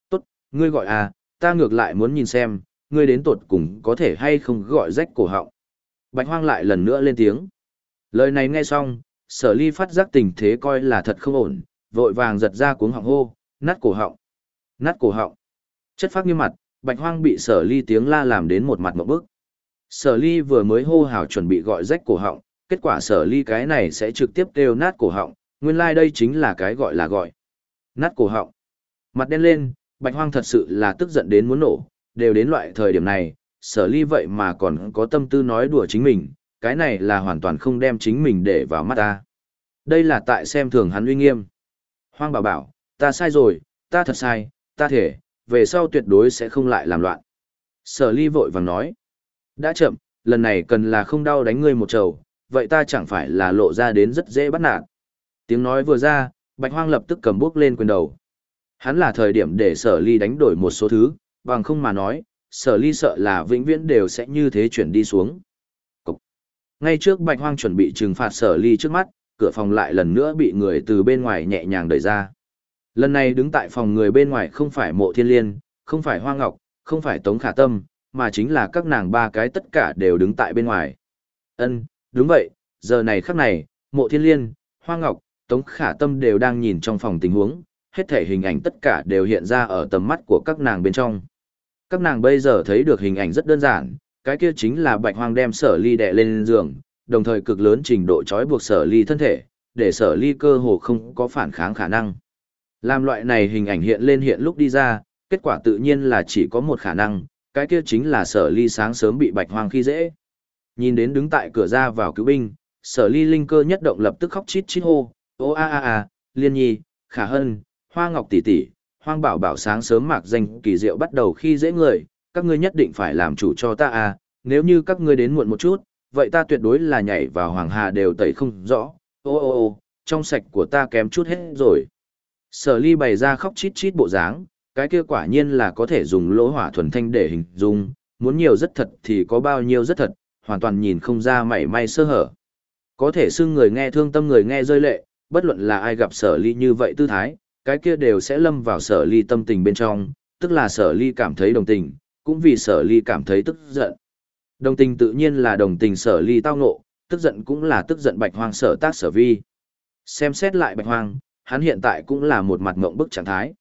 Tốt, ngươi gọi à, ta ngược lại muốn nhìn xem, ngươi đến tột cùng có thể hay không gọi rách cổ họng. Bạch hoang lại lần nữa lên tiếng. Lời này nghe xong, sở ly phát giác tình thế coi là thật không ổn, vội vàng giật ra cuống họng hô, nát cổ họng. Nát cổ họng. Chất phát nghiêm mặt, bạch hoang bị sở ly tiếng la làm đến một mặt một bức. Sở ly vừa mới hô hào chuẩn bị gọi rách cổ họng, kết quả sở ly cái này sẽ trực tiếp kêu nát cổ họng, nguyên lai like đây chính là cái gọi là gọi. Nát cổ họng. Mặt đen lên, bạch hoang thật sự là tức giận đến muốn nổ, đều đến loại thời điểm này, sở ly vậy mà còn có tâm tư nói đùa chính mình, cái này là hoàn toàn không đem chính mình để vào mắt ta. Đây là tại xem thường hắn uy nghiêm. Hoang bảo bảo, ta sai rồi, ta thật sai, ta thể, về sau tuyệt đối sẽ không lại làm loạn. Sở ly vội vàng nói. Đã chậm, lần này cần là không đau đánh ngươi một trầu, vậy ta chẳng phải là lộ ra đến rất dễ bắt nạt. Tiếng nói vừa ra, bạch hoang lập tức cầm bước lên quyền đầu. Hắn là thời điểm để sở ly đánh đổi một số thứ, bằng không mà nói, sở ly sợ là vĩnh viễn đều sẽ như thế chuyển đi xuống. Cục. Ngay trước bạch hoang chuẩn bị trừng phạt sở ly trước mắt, cửa phòng lại lần nữa bị người từ bên ngoài nhẹ nhàng đẩy ra. Lần này đứng tại phòng người bên ngoài không phải mộ thiên liên, không phải hoa ngọc, không phải tống khả tâm, mà chính là các nàng ba cái tất cả đều đứng tại bên ngoài. Ân, đúng vậy, giờ này khắc này, mộ thiên liên, hoa ngọc, tống khả tâm đều đang nhìn trong phòng tình huống, hết thể hình ảnh tất cả đều hiện ra ở tầm mắt của các nàng bên trong. Các nàng bây giờ thấy được hình ảnh rất đơn giản, cái kia chính là bạch hoang đem sở ly đè lên giường, đồng thời cực lớn trình độ trói buộc sở ly thân thể, để sở ly cơ hồ không có phản kháng khả năng. Làm loại này hình ảnh hiện lên hiện lúc đi ra, kết quả tự nhiên là chỉ có một khả năng, cái kia chính là sở ly sáng sớm bị bạch hoang khi dễ. Nhìn đến đứng tại cửa ra vào cứu binh, sở ly linh cơ nhất động lập tức khóc chít chít hô, ô a a a, liên nhi, khả hân, hoa ngọc tỷ tỷ, hoang bảo bảo sáng sớm mạc danh kỳ diệu bắt đầu khi dễ người, các ngươi nhất định phải làm chủ cho ta à? nếu như các ngươi đến muộn một chút, vậy ta tuyệt đối là nhảy vào hoàng hà đều tẩy không rõ, ô ô ô, trong sạch của ta kém chút hết rồi. Sở ly bày ra khóc chít chít bộ dáng, cái kia quả nhiên là có thể dùng lỗ hỏa thuần thanh để hình dung, muốn nhiều rất thật thì có bao nhiêu rất thật, hoàn toàn nhìn không ra mảy may sơ hở. Có thể xưng người nghe thương tâm người nghe rơi lệ, bất luận là ai gặp sở ly như vậy tư thái, cái kia đều sẽ lâm vào sở ly tâm tình bên trong, tức là sở ly cảm thấy đồng tình, cũng vì sở ly cảm thấy tức giận. Đồng tình tự nhiên là đồng tình sở ly tao ngộ, tức giận cũng là tức giận bạch hoang sở tác sở vi. Xem xét lại bạch hoang, hắn hiện tại cũng là một mặt ngộng bức trạng thái.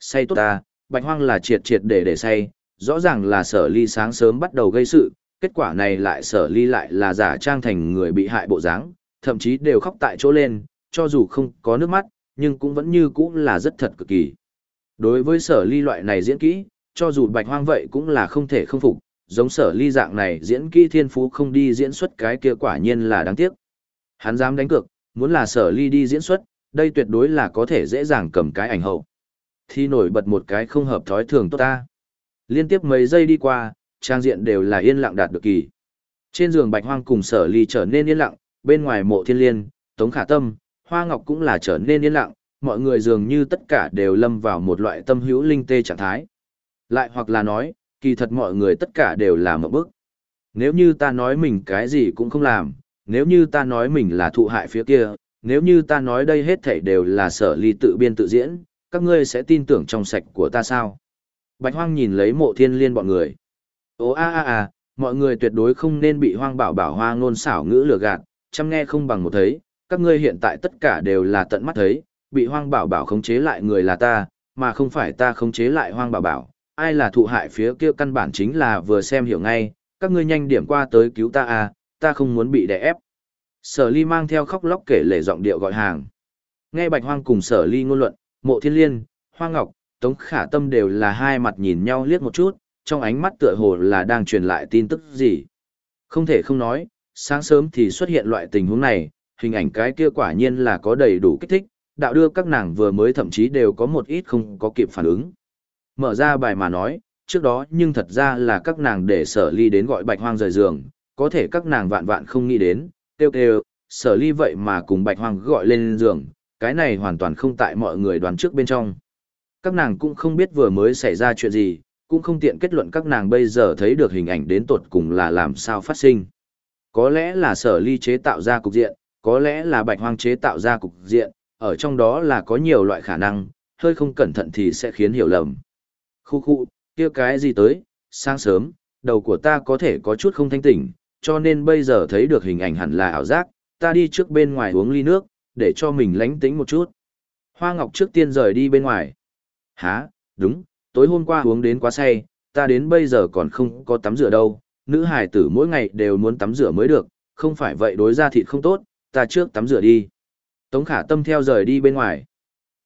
Say tốt ta, bạch hoang là triệt triệt để để say, rõ ràng là sở ly sáng sớm bắt đầu gây sự, kết quả này lại sở ly lại là giả trang thành người bị hại bộ dáng, thậm chí đều khóc tại chỗ lên, cho dù không có nước mắt, nhưng cũng vẫn như cũng là rất thật cực kỳ. Đối với sở ly loại này diễn kỹ, cho dù bạch hoang vậy cũng là không thể không phục, giống sở ly dạng này diễn kỹ thiên phú không đi diễn xuất cái kia quả nhiên là đáng tiếc. Hắn dám đánh cược, muốn là sở ly đi diễn xuất, đây tuyệt đối là có thể dễ dàng cầm cái ảnh hậu. Thì nổi bật một cái không hợp thói thường tốt ta. Liên tiếp mấy giây đi qua, trang diện đều là yên lặng đạt được kỳ. Trên giường bạch hoang cùng sở ly trở nên yên lặng, bên ngoài mộ thiên liên, tống khả tâm, hoa ngọc cũng là trở nên yên lặng, mọi người dường như tất cả đều lâm vào một loại tâm hữu linh tê trạng thái. Lại hoặc là nói, kỳ thật mọi người tất cả đều là một bức. Nếu như ta nói mình cái gì cũng không làm, nếu như ta nói mình là thụ hại phía kia, nếu như ta nói đây hết thảy đều là sở ly tự biên tự diễn, các ngươi sẽ tin tưởng trong sạch của ta sao? Bạch hoang nhìn lấy mộ thiên liên bọn người. Ô a a a, mọi người tuyệt đối không nên bị hoang bảo bảo hoa ngôn xảo ngữ lừa gạt, chăm nghe không bằng một thấy, các ngươi hiện tại tất cả đều là tận mắt thấy, bị hoang bảo bảo khống chế lại người là ta, mà không phải ta khống chế lại hoang bảo bảo, ai là thụ hại phía kia căn bản chính là vừa xem hiểu ngay, các ngươi nhanh điểm qua tới cứu ta à, ta không muốn bị đè ép. Sở ly mang theo khóc lóc kể lể giọng điệu gọi hàng. Nghe bạch hoang cùng sở ly ngôn luận, mộ thiên liên, hoa ngọc, tống khả tâm đều là hai mặt nhìn nhau liếc một chút, trong ánh mắt tựa hồ là đang truyền lại tin tức gì. Không thể không nói, sáng sớm thì xuất hiện loại tình huống này, hình ảnh cái kia quả nhiên là có đầy đủ kích thích, đạo đưa các nàng vừa mới thậm chí đều có một ít không có kịp phản ứng. Mở ra bài mà nói, trước đó nhưng thật ra là các nàng để sở ly đến gọi bạch hoang rời giường, có thể các nàng vạn vạn không nghĩ đến, tiêu kêu, sở ly vậy mà cùng bạch hoang gọi lên giường, cái này hoàn toàn không tại mọi người đoán trước bên trong. Các nàng cũng không biết vừa mới xảy ra chuyện gì, cũng không tiện kết luận các nàng bây giờ thấy được hình ảnh đến tột cùng là làm sao phát sinh. Có lẽ là sở ly chế tạo ra cục diện, có lẽ là bạch hoang chế tạo ra cục diện, ở trong đó là có nhiều loại khả năng, hơi không cẩn thận thì sẽ khiến hiểu lầm. Khu khu, kia cái gì tới, sáng sớm, đầu của ta có thể có chút không thanh tỉnh, cho nên bây giờ thấy được hình ảnh hẳn là ảo giác, ta đi trước bên ngoài uống ly nước, để cho mình lánh tĩnh một chút. Hoa Ngọc trước tiên rời đi bên ngoài. Hả, đúng, tối hôm qua uống đến quá say, ta đến bây giờ còn không có tắm rửa đâu, nữ hài tử mỗi ngày đều muốn tắm rửa mới được, không phải vậy đối ra thịt không tốt, ta trước tắm rửa đi. Tống khả tâm theo rời đi bên ngoài.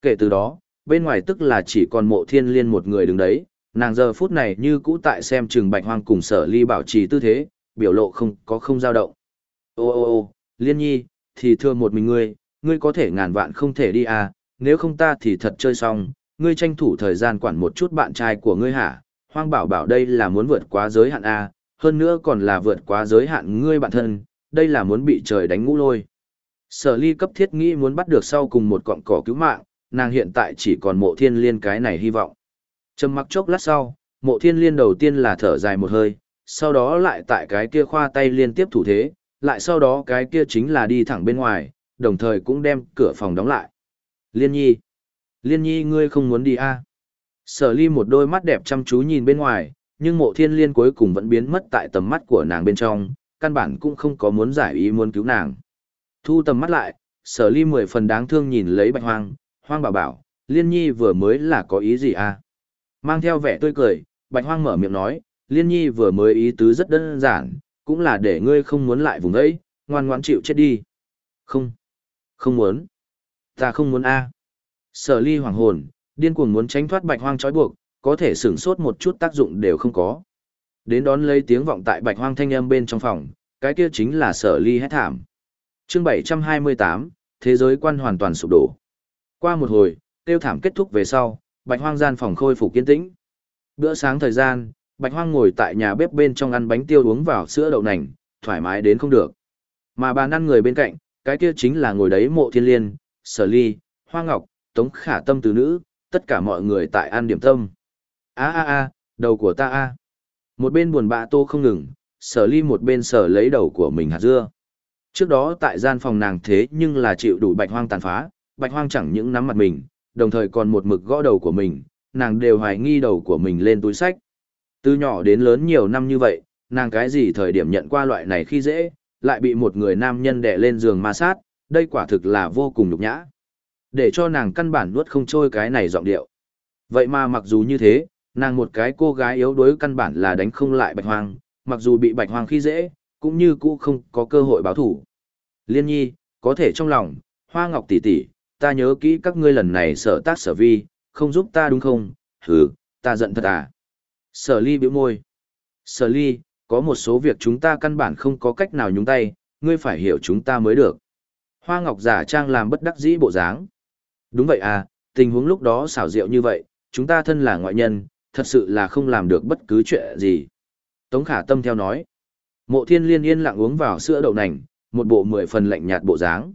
Kể từ đó, bên ngoài tức là chỉ còn mộ thiên liên một người đứng đấy, nàng giờ phút này như cũ tại xem Trường bạch hoang cùng sở ly bảo trì tư thế, biểu lộ không có không dao động. Ô ô ô, liên nhi, thì thưa một mình ngươi, ngươi có thể ngàn vạn không thể đi à, nếu không ta thì thật chơi xong, ngươi tranh thủ thời gian quản một chút bạn trai của ngươi hả, hoang bảo bảo đây là muốn vượt quá giới hạn à, hơn nữa còn là vượt quá giới hạn ngươi bản thân, đây là muốn bị trời đánh ngũ lôi. Sở ly cấp thiết nghĩ muốn bắt được sau cùng một cọng cỏ cứu mạng, nàng hiện tại chỉ còn mộ thiên liên cái này hy vọng. Trầm mặc chốc lát sau, mộ thiên liên đầu tiên là thở dài một hơi, sau đó lại tại cái kia khoa tay liên tiếp thủ thế, lại sau đó cái kia chính là đi thẳng bên ngoài, đồng thời cũng đem cửa phòng đóng lại. Liên nhi! Liên nhi ngươi không muốn đi à? Sở ly một đôi mắt đẹp chăm chú nhìn bên ngoài, nhưng mộ thiên liên cuối cùng vẫn biến mất tại tầm mắt của nàng bên trong, căn bản cũng không có muốn giải ý muốn cứu nàng. Thu tầm mắt lại, sở ly mười phần đáng thương nhìn lấy bạch hoang, hoang bảo bảo, liên nhi vừa mới là có ý gì à? Mang theo vẻ tươi cười, bạch hoang mở miệng nói, liên nhi vừa mới ý tứ rất đơn giản, cũng là để ngươi không muốn lại vùng ấy, ngoan ngoãn chịu chết đi. Không, không muốn, ta không muốn a. Sở ly hoàng hồn, điên cuồng muốn tránh thoát bạch hoang trói buộc, có thể sửng sốt một chút tác dụng đều không có. Đến đón lấy tiếng vọng tại bạch hoang thanh âm bên trong phòng, cái kia chính là sở ly hét thảm. Chương 728, thế giới quan hoàn toàn sụp đổ. Qua một hồi, tiêu thảm kết thúc về sau, bạch hoang gian phòng khôi phục kiên tĩnh. Bữa sáng thời gian, bạch hoang ngồi tại nhà bếp bên trong ăn bánh tiêu uống vào sữa đậu nành, thoải mái đến không được. Mà bàn ăn người bên cạnh, cái kia chính là ngồi đấy mộ thiên liên, sở ly, hoa ngọc, tống khả tâm từ nữ, tất cả mọi người tại ăn điểm tâm. a a a đầu của ta a Một bên buồn bã tô không ngừng, sở ly một bên sở lấy đầu của mình hạt dưa. Trước đó tại gian phòng nàng thế nhưng là chịu đủ bạch hoang tàn phá, bạch hoang chẳng những nắm mặt mình, đồng thời còn một mực gõ đầu của mình, nàng đều hoài nghi đầu của mình lên túi sách. Từ nhỏ đến lớn nhiều năm như vậy, nàng cái gì thời điểm nhận qua loại này khi dễ, lại bị một người nam nhân đè lên giường ma sát, đây quả thực là vô cùng nhục nhã. Để cho nàng căn bản nuốt không trôi cái này giọng điệu. Vậy mà mặc dù như thế, nàng một cái cô gái yếu đuối căn bản là đánh không lại bạch hoang, mặc dù bị bạch hoang khi dễ, cũng như cũ không có cơ hội báo thủ. Liên nhi, có thể trong lòng, hoa ngọc tỷ tỷ, ta nhớ kỹ các ngươi lần này sở tác sở vi, không giúp ta đúng không? Hừ, ta giận thật à? Sở ly bĩu môi. Sở ly, có một số việc chúng ta căn bản không có cách nào nhúng tay, ngươi phải hiểu chúng ta mới được. Hoa Ngọc giả trang làm bất đắc dĩ bộ dáng. Đúng vậy à, tình huống lúc đó xảo diệu như vậy, chúng ta thân là ngoại nhân, thật sự là không làm được bất cứ chuyện gì. Tống khả tâm theo nói. Mộ thiên liên yên lặng uống vào sữa đậu nành, một bộ mười phần lạnh nhạt bộ dáng.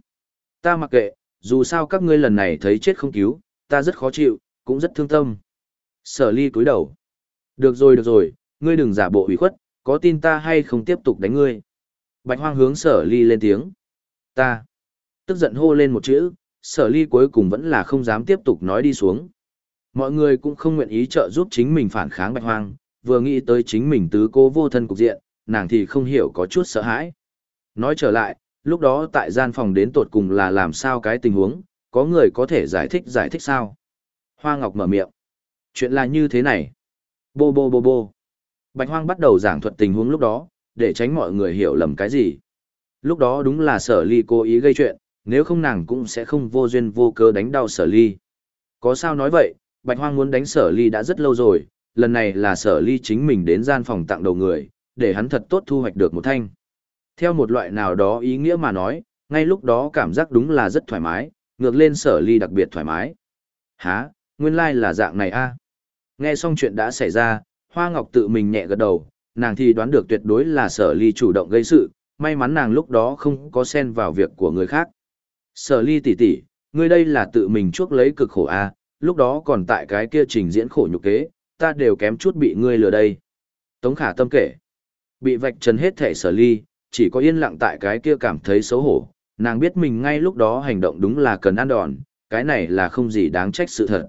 Ta mặc kệ, dù sao các ngươi lần này thấy chết không cứu, ta rất khó chịu, cũng rất thương tâm. Sở ly cúi đầu. Được rồi được rồi, ngươi đừng giả bộ ủy khuất, có tin ta hay không tiếp tục đánh ngươi. Bạch hoang hướng sở ly lên tiếng. Ta. Tức giận hô lên một chữ, sở ly cuối cùng vẫn là không dám tiếp tục nói đi xuống. Mọi người cũng không nguyện ý trợ giúp chính mình phản kháng bạch hoang, vừa nghĩ tới chính mình tứ cố vô thân cục diện, nàng thì không hiểu có chút sợ hãi. Nói trở lại, lúc đó tại gian phòng đến tột cùng là làm sao cái tình huống, có người có thể giải thích giải thích sao? Hoa Ngọc mở miệng. Chuyện là như thế này. Bô bô bô bô. Bạch Hoang bắt đầu giảng thuật tình huống lúc đó, để tránh mọi người hiểu lầm cái gì. Lúc đó đúng là sở ly cố ý gây chuyện, nếu không nàng cũng sẽ không vô duyên vô cớ đánh đau sở ly. Có sao nói vậy, Bạch Hoang muốn đánh sở ly đã rất lâu rồi, lần này là sở ly chính mình đến gian phòng tặng đầu người, để hắn thật tốt thu hoạch được một thanh. Theo một loại nào đó ý nghĩa mà nói, ngay lúc đó cảm giác đúng là rất thoải mái, ngược lên sở ly đặc biệt thoải mái. Hả, nguyên lai like là dạng này a Nghe xong chuyện đã xảy ra, Hoa Ngọc tự mình nhẹ gật đầu, nàng thì đoán được tuyệt đối là sở ly chủ động gây sự, may mắn nàng lúc đó không có xen vào việc của người khác. Sở ly tỷ tỷ, ngươi đây là tự mình chuốc lấy cực khổ a lúc đó còn tại cái kia trình diễn khổ nhục kế, ta đều kém chút bị ngươi lừa đây. Tống khả tâm kể, bị vạch trần hết thể sở ly, chỉ có yên lặng tại cái kia cảm thấy xấu hổ, nàng biết mình ngay lúc đó hành động đúng là cần ăn đòn, cái này là không gì đáng trách sự thật.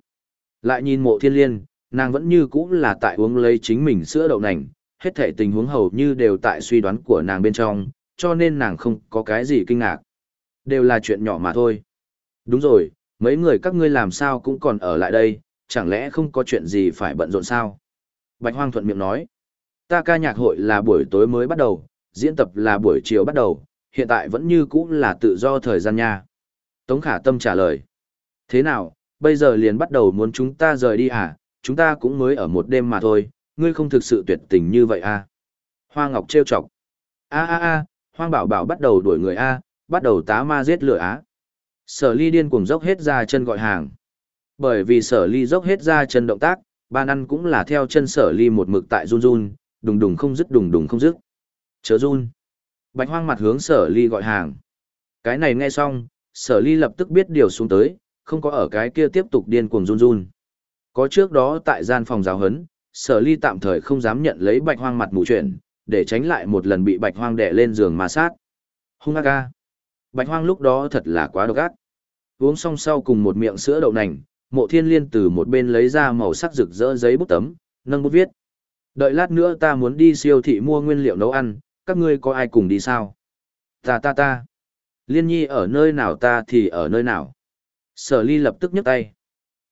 Lại nhìn mộ thiên liên, nàng vẫn như cũ là tại uống lấy chính mình sữa đậu nành, hết thể tình huống hầu như đều tại suy đoán của nàng bên trong, cho nên nàng không có cái gì kinh ngạc. Đều là chuyện nhỏ mà thôi. Đúng rồi, mấy người các ngươi làm sao cũng còn ở lại đây, chẳng lẽ không có chuyện gì phải bận rộn sao? Bạch Hoang thuận miệng nói, ta ca nhạc hội là buổi tối mới bắt đầu, diễn tập là buổi chiều bắt đầu, hiện tại vẫn như cũ là tự do thời gian nha. Tống Khả Tâm trả lời, thế nào, bây giờ liền bắt đầu muốn chúng ta rời đi à, chúng ta cũng mới ở một đêm mà thôi, ngươi không thực sự tuyệt tình như vậy à? Hoa Ngọc trêu chọc, a a a, Hoang Bảo Bảo bắt đầu đuổi người a, bắt đầu tá ma giết lửa á. Sở ly điên cuồng dốc hết ra chân gọi hàng. Bởi vì sở ly dốc hết ra chân động tác, ban ăn cũng là theo chân sở ly một mực tại run run, đùng đùng không dứt đùng đùng không dứt. Chớ run. Bạch hoang mặt hướng sở ly gọi hàng. Cái này nghe xong, sở ly lập tức biết điều xuống tới, không có ở cái kia tiếp tục điên cuồng run run. Có trước đó tại gian phòng giáo hấn, sở ly tạm thời không dám nhận lấy bạch hoang mặt mù chuyện, để tránh lại một lần bị bạch hoang đè lên giường mà sát. Hung ác Bạch hoang lúc đó thật là quá độc ác. Uống xong sau cùng một miệng sữa đậu nành, mộ thiên liên từ một bên lấy ra màu sắc rực rỡ giấy bút tấm, nâng bút viết. Đợi lát nữa ta muốn đi siêu thị mua nguyên liệu nấu ăn, các ngươi có ai cùng đi sao? Ta ta ta. Liên nhi ở nơi nào ta thì ở nơi nào. Sở ly lập tức nhấc tay.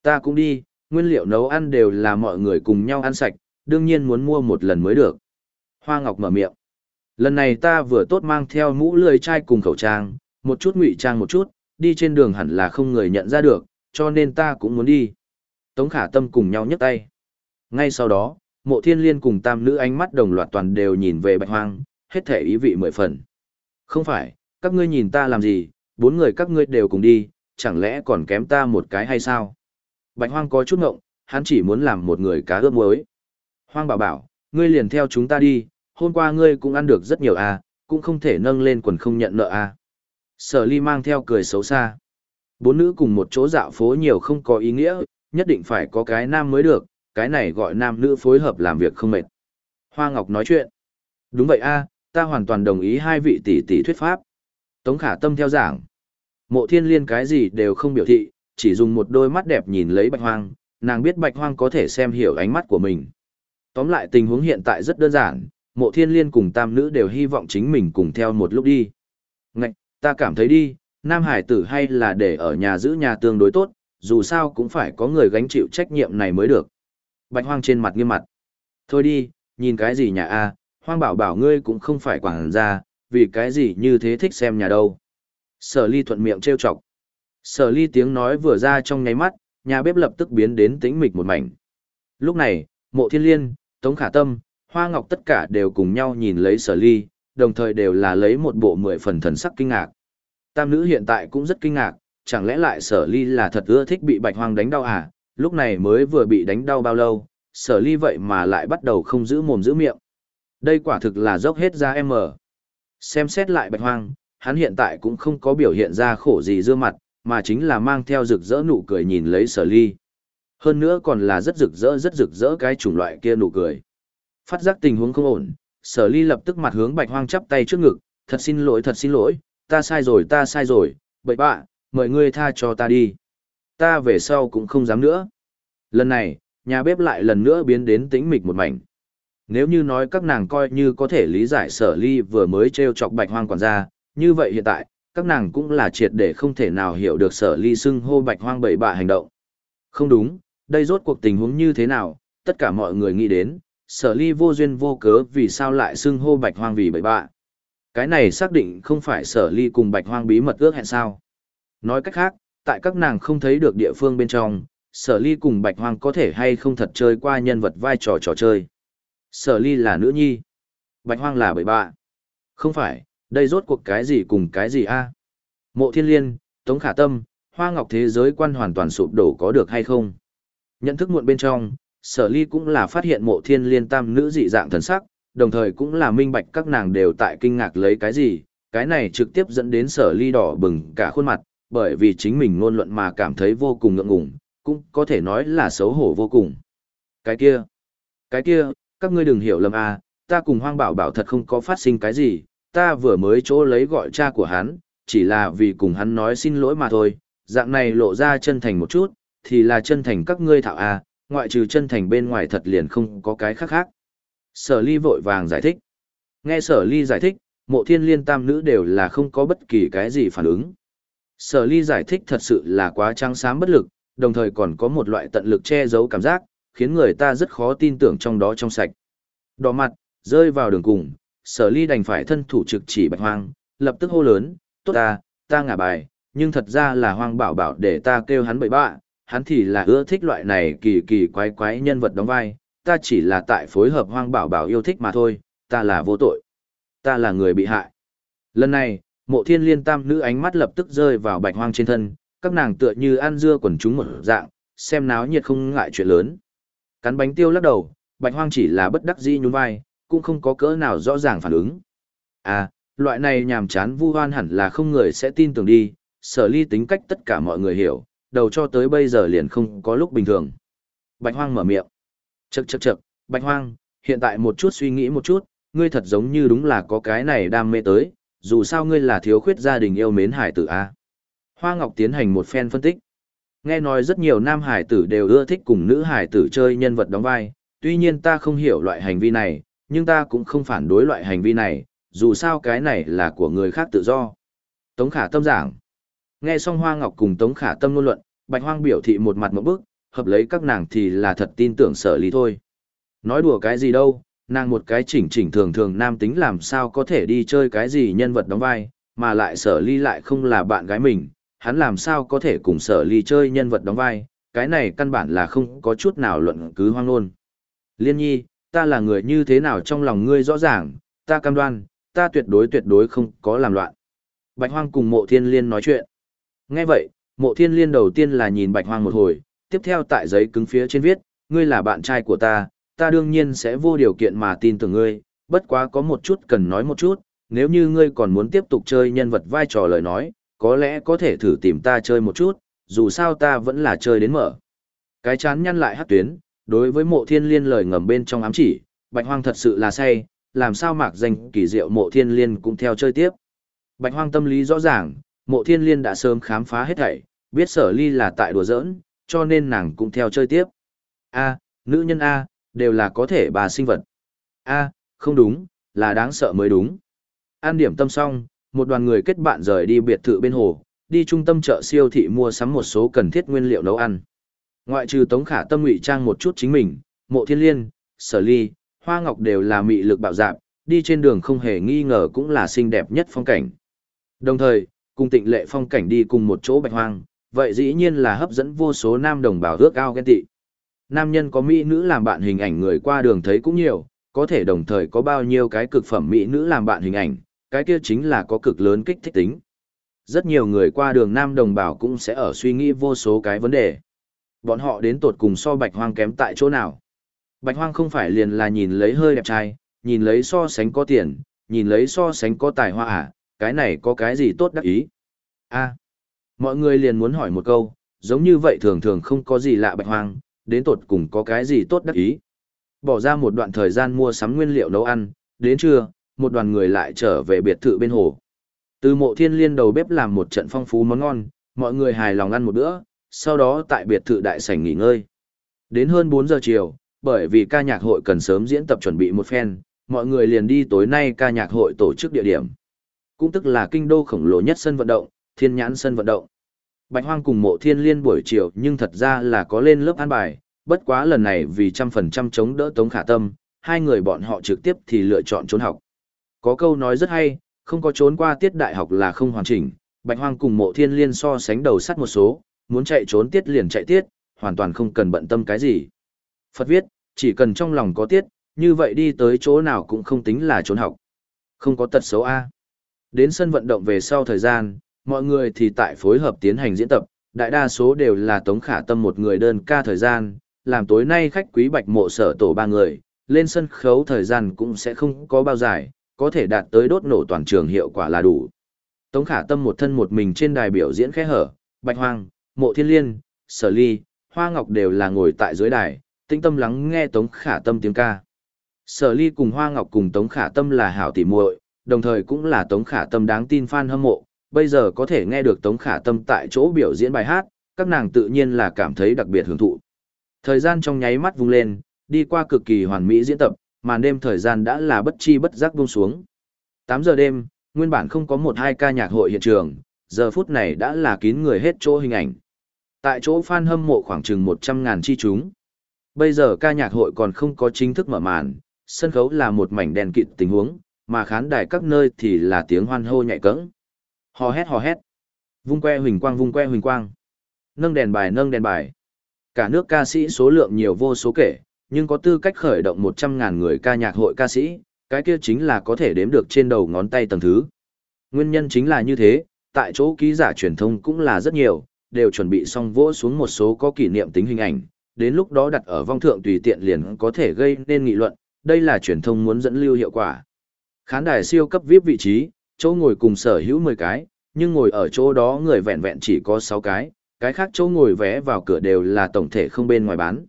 Ta cũng đi, nguyên liệu nấu ăn đều là mọi người cùng nhau ăn sạch, đương nhiên muốn mua một lần mới được. Hoa Ngọc mở miệng. Lần này ta vừa tốt mang theo mũ lười chai cùng khẩu trang, một chút ngụy trang một chút, đi trên đường hẳn là không người nhận ra được, cho nên ta cũng muốn đi. Tống khả tâm cùng nhau nhấc tay. Ngay sau đó, mộ thiên liên cùng tam nữ ánh mắt đồng loạt toàn đều nhìn về bạch hoang, hết thể ý vị mười phần. Không phải, các ngươi nhìn ta làm gì, bốn người các ngươi đều cùng đi, chẳng lẽ còn kém ta một cái hay sao? Bạch hoang có chút ngộng, hắn chỉ muốn làm một người cá ướp muối. Hoang bảo bảo, ngươi liền theo chúng ta đi, hôm qua ngươi cũng ăn được rất nhiều à, cũng không thể nâng lên quần không nhận nợ à. Sở ly mang theo cười xấu xa. Bốn nữ cùng một chỗ dạo phố nhiều không có ý nghĩa, nhất định phải có cái nam mới được, cái này gọi nam nữ phối hợp làm việc không mệt. Hoa Ngọc nói chuyện. Đúng vậy a, ta hoàn toàn đồng ý hai vị tỷ tỷ thuyết pháp. Tống khả tâm theo giảng. Mộ thiên liên cái gì đều không biểu thị, chỉ dùng một đôi mắt đẹp nhìn lấy bạch hoang, nàng biết bạch hoang có thể xem hiểu ánh mắt của mình. Tóm lại tình huống hiện tại rất đơn giản, mộ thiên liên cùng tam nữ đều hy vọng chính mình cùng theo một lúc đi. Ngạch, ta cảm thấy đi, nam hải tử hay là để ở nhà giữ nhà tương đối tốt, dù sao cũng phải có người gánh chịu trách nhiệm này mới được. Bạch hoang trên mặt nghiêm mặt. Thôi đi, nhìn cái gì nhà a, hoang bảo bảo ngươi cũng không phải quảng ra, vì cái gì như thế thích xem nhà đâu. Sở ly thuận miệng trêu chọc. Sở ly tiếng nói vừa ra trong nháy mắt, nhà bếp lập tức biến đến tĩnh mịch một mảnh. Lúc này, mộ thiên liên, tống khả tâm, hoa ngọc tất cả đều cùng nhau nhìn lấy sở ly, đồng thời đều là lấy một bộ mười phần thần sắc kinh ngạc. Tam nữ hiện tại cũng rất kinh ngạc, chẳng lẽ lại sở ly là thật ưa thích bị bạch hoang đánh đau à, lúc này mới vừa bị đánh đau bao lâu, sở ly vậy mà lại bắt đầu không giữ mồm giữ miệng. Đây quả thực là dốc hết ra em mở. Xem xét lại bạch hoang, hắn hiện tại cũng không có biểu hiện ra khổ gì dưa mặt, mà chính là mang theo rực rỡ nụ cười nhìn lấy sở ly. Hơn nữa còn là rất rực rỡ rất rực rỡ cái chủng loại kia nụ cười. Phát giác tình huống không ổn, sở ly lập tức mặt hướng bạch hoang chắp tay trước ngực, thật xin lỗi thật xin lỗi, ta sai rồi ta sai rồi, bậy bạ, mời ngươi tha cho ta đi. Ta về sau cũng không dám nữa. Lần này, nhà bếp lại lần nữa biến đến tĩnh mịch một mảnh. Nếu như nói các nàng coi như có thể lý giải sở ly vừa mới treo chọc bạch hoang quản gia, như vậy hiện tại, các nàng cũng là triệt để không thể nào hiểu được sở ly xưng hô bạch hoang bậy bạ hành động. Không đúng, đây rốt cuộc tình huống như thế nào, tất cả mọi người nghĩ đến, sở ly vô duyên vô cớ vì sao lại xưng hô bạch hoang vì bậy bạ. Cái này xác định không phải sở ly cùng bạch hoang bí mật ước hẹn sao. Nói cách khác, tại các nàng không thấy được địa phương bên trong, sở ly cùng bạch hoang có thể hay không thật chơi qua nhân vật vai trò trò chơi. Sở ly là nữ nhi, bạch hoang là bậy bạ. Không phải, đây rốt cuộc cái gì cùng cái gì a? Mộ thiên liên, tống khả tâm, hoa ngọc thế giới quan hoàn toàn sụp đổ có được hay không? Nhận thức muộn bên trong, sở ly cũng là phát hiện mộ thiên liên tam nữ dị dạng thần sắc, đồng thời cũng là minh bạch các nàng đều tại kinh ngạc lấy cái gì, cái này trực tiếp dẫn đến sở ly đỏ bừng cả khuôn mặt, bởi vì chính mình ngôn luận mà cảm thấy vô cùng ngượng ngùng, cũng có thể nói là xấu hổ vô cùng. Cái kia, cái kia, các ngươi đừng hiểu lầm à, ta cùng hoang bảo bảo thật không có phát sinh cái gì, ta vừa mới chỗ lấy gọi cha của hắn, chỉ là vì cùng hắn nói xin lỗi mà thôi, dạng này lộ ra chân thành một chút, thì là chân thành các ngươi thạo à, ngoại trừ chân thành bên ngoài thật liền không có cái khác khác. Sở ly vội vàng giải thích. Nghe sở ly giải thích, mộ thiên liên tam nữ đều là không có bất kỳ cái gì phản ứng. Sở ly giải thích thật sự là quá trắng xám bất lực, đồng thời còn có một loại tận lực che giấu cảm giác, khiến người ta rất khó tin tưởng trong đó trong sạch. Đỏ mặt, rơi vào đường cùng, sở ly đành phải thân thủ trực chỉ bạch hoang, lập tức hô lớn, tốt ta, ta ngả bài, nhưng thật ra là hoang bảo bảo để ta kêu hắn bậy bạ, hắn thì là ưa thích loại này kỳ kỳ quái quái nhân vật đóng vai, ta chỉ là tại phối hợp hoang bảo bảo yêu thích mà thôi, ta là vô tội. Ta là người bị hại. Lần này, mộ thiên liên tam nữ ánh mắt lập tức rơi vào bạch hoang trên thân, các nàng tựa như ăn dưa quần chúng một dạng, xem náo nhiệt không ngại chuyện lớn. Cắn bánh tiêu lắc đầu, bạch hoang chỉ là bất đắc dĩ nhún vai, cũng không có cỡ nào rõ ràng phản ứng. À, loại này nhàm chán vu hoan hẳn là không người sẽ tin tưởng đi, sở ly tính cách tất cả mọi người hiểu, đầu cho tới bây giờ liền không có lúc bình thường. Bạch hoang mở miệng. Chậc chậc chậc, Bạch hoang, hiện tại một chút suy nghĩ một chút, ngươi thật giống như đúng là có cái này đam mê tới, dù sao ngươi là thiếu khuyết gia đình yêu mến hải tử a. Hoa Ngọc tiến hành một phen phân tích. Nghe nói rất nhiều nam hải tử đều ưa thích cùng nữ hải tử chơi nhân vật đóng vai, tuy nhiên ta không hiểu loại hành vi này, nhưng ta cũng không phản đối loại hành vi này, dù sao cái này là của người khác tự do. Tống Khả Tâm giảng. Nghe xong Hoa Ngọc cùng Tống Khả Tâm ngôn luận, Bạch Hoang biểu thị một mặt một bức, hợp lấy các nàng thì là thật tin tưởng sở lý thôi. Nói đùa cái gì đâu, nàng một cái chỉnh chỉnh thường thường nam tính làm sao có thể đi chơi cái gì nhân vật đóng vai, mà lại sở ly lại không là bạn gái mình, hắn làm sao có thể cùng sở ly chơi nhân vật đóng vai, cái này căn bản là không có chút nào luận cứ hoang ngôn. Liên nhi, ta là người như thế nào trong lòng ngươi rõ ràng, ta cam đoan, ta tuyệt đối tuyệt đối không có làm loạn. Bạch hoang cùng mộ thiên liên nói chuyện. Nghe vậy, mộ thiên liên đầu tiên là nhìn bạch hoang một hồi, tiếp theo tại giấy cứng phía trên viết, ngươi là bạn trai của ta, ta đương nhiên sẽ vô điều kiện mà tin tưởng ngươi, bất quá có một chút cần nói một chút, nếu như ngươi còn muốn tiếp tục chơi nhân vật vai trò lời nói, có lẽ có thể thử tìm ta chơi một chút, dù sao ta vẫn là chơi đến mở. Cái chán nhăn lại hát tuyến, đối với mộ thiên liên lời ngầm bên trong ám chỉ, bạch hoang thật sự là say, làm sao mạc danh kỳ diệu mộ thiên liên cũng theo chơi tiếp. Bạch hoang tâm lý rõ ràng, mộ thiên liên đã sớm khám phá hết thảy, biết sở ly là tại đùa giỡn, cho nên nàng cũng theo chơi tiếp. A, nữ nhân A, đều là có thể bà sinh vật. A, không đúng, là đáng sợ mới đúng. An điểm tâm xong, một đoàn người kết bạn rời đi biệt thự bên hồ, đi trung tâm chợ siêu thị mua sắm một số cần thiết nguyên liệu nấu ăn. Ngoại trừ Tống Khả Tâm ngụy trang một chút chính mình, Mộ Thiên Liên, Sở Ly, Hoa Ngọc đều là mị lực bạo dạn, đi trên đường không hề nghi ngờ cũng là xinh đẹp nhất phong cảnh. Đồng thời, cùng Tịnh Lệ phong cảnh đi cùng một chỗ Bạch Hoang, vậy dĩ nhiên là hấp dẫn vô số nam đồng bào ước ao ghen tị. Nam nhân có mỹ nữ làm bạn hình ảnh người qua đường thấy cũng nhiều, có thể đồng thời có bao nhiêu cái cực phẩm mỹ nữ làm bạn hình ảnh, cái kia chính là có cực lớn kích thích tính. Rất nhiều người qua đường nam đồng bào cũng sẽ ở suy nghĩ vô số cái vấn đề. Bọn họ đến tột cùng so bạch hoang kém tại chỗ nào. Bạch hoang không phải liền là nhìn lấy hơi đẹp trai, nhìn lấy so sánh có tiền, nhìn lấy so sánh có tài hoa à, cái này có cái gì tốt đắc ý. a mọi người liền muốn hỏi một câu, giống như vậy thường thường không có gì lạ bạch hoang, đến tột cùng có cái gì tốt đắc ý. Bỏ ra một đoạn thời gian mua sắm nguyên liệu nấu ăn, đến trưa, một đoàn người lại trở về biệt thự bên hồ. Từ mộ thiên liên đầu bếp làm một trận phong phú món ngon, mọi người hài lòng ăn một bữa, sau đó tại biệt thự đại sảnh nghỉ ngơi. Đến hơn 4 giờ chiều, bởi vì ca nhạc hội cần sớm diễn tập chuẩn bị một phen, mọi người liền đi tối nay ca nhạc hội tổ chức địa điểm. Cũng tức là kinh đô khổng lồ nhất sân vận động, thiên nhãn sân vận động. Bạch Hoang cùng mộ thiên liên buổi chiều nhưng thật ra là có lên lớp an bài, bất quá lần này vì trăm phần trăm chống đỡ Tống Khả Tâm, hai người bọn họ trực tiếp thì lựa chọn trốn học. Có câu nói rất hay, không có trốn qua tiết đại học là không hoàn chỉnh, Bạch Hoang cùng mộ thiên liên so sánh đầu sắt một số, muốn chạy trốn tiết liền chạy tiết, hoàn toàn không cần bận tâm cái gì. Phật viết, chỉ cần trong lòng có tiết, như vậy đi tới chỗ nào cũng không tính là trốn học. Không có tật xấu A. Đến sân vận động về sau thời gian, mọi người thì tại phối hợp tiến hành diễn tập, đại đa số đều là Tống Khả Tâm một người đơn ca thời gian, làm tối nay khách quý bạch mộ sở tổ ba người, lên sân khấu thời gian cũng sẽ không có bao dài, có thể đạt tới đốt nổ toàn trường hiệu quả là đủ. Tống Khả Tâm một thân một mình trên đài biểu diễn khẽ hở, Bạch Hoang, Mộ Thiên Liên, Sở Ly, Hoa Ngọc đều là ngồi tại dưới đài, tĩnh tâm lắng nghe Tống Khả Tâm tiếng ca. Sở Ly cùng Hoa Ngọc cùng Tống Khả Tâm là hảo tỉ muội, đồng thời cũng là Tống Khả Tâm đáng tin fan hâm mộ, bây giờ có thể nghe được Tống Khả Tâm tại chỗ biểu diễn bài hát, các nàng tự nhiên là cảm thấy đặc biệt hưởng thụ. Thời gian trong nháy mắt vung lên, đi qua cực kỳ hoàn mỹ diễn tập, màn đêm thời gian đã là bất chi bất giác buông xuống. 8 giờ đêm, nguyên bản không có một hai ca nhạc hội hiện trường, giờ phút này đã là kín người hết chỗ hình ảnh. Tại chỗ fan hâm mộ khoảng chừng 100 ngàn chi chúng. Bây giờ ca nhạc hội còn không có chính thức mở màn, sân khấu là một mảnh đèn kịt tình huống, mà khán đài các nơi thì là tiếng hoan hô nhạy cẫng. Hò hét hò hét. Vung que huỳnh quang vung que huỳnh quang. Nâng đèn bài nâng đèn bài. Cả nước ca sĩ số lượng nhiều vô số kể, nhưng có tư cách khởi động 100.000 người ca nhạc hội ca sĩ, cái kia chính là có thể đếm được trên đầu ngón tay tầng thứ. Nguyên nhân chính là như thế, tại chỗ ký giả truyền thông cũng là rất nhiều, đều chuẩn bị xong vỗ xuống một số có kỷ niệm tính hình ảnh, đến lúc đó đặt ở vong thượng tùy tiện liền có thể gây nên nghị luận, đây là truyền thông muốn dẫn lưu hiệu quả. Khán đài siêu cấp VIP vị trí, chỗ ngồi cùng sở hữu 10 cái, nhưng ngồi ở chỗ đó người vẹn vẹn chỉ có 6 cái, cái khác chỗ ngồi vé vào cửa đều là tổng thể không bên ngoài bán.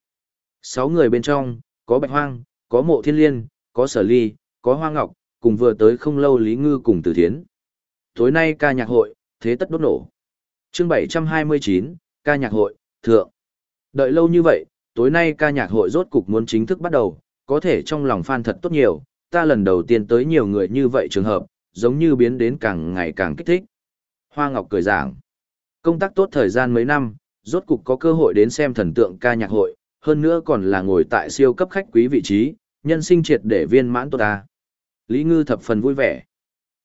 Sáu người bên trong, có Bạch Hoang, có Mộ Thiên Liên, có Sở Ly, có Hoa Ngọc, cùng vừa tới không lâu Lý Ngư cùng Từ Thiến. Tối nay ca nhạc hội, thế tất đốt nổ. Chương 729, ca nhạc hội, thượng. Đợi lâu như vậy, tối nay ca nhạc hội rốt cục muốn chính thức bắt đầu, có thể trong lòng fan thật tốt nhiều, ta lần đầu tiên tới nhiều người như vậy trường hợp, giống như biến đến càng ngày càng kích thích. Hoa Ngọc cười giảng, công tác tốt thời gian mấy năm, rốt cục có cơ hội đến xem thần tượng ca nhạc hội, hơn nữa còn là ngồi tại siêu cấp khách quý vị trí, nhân sinh triệt để viên mãn tốt ta. Lý Ngư thập phần vui vẻ.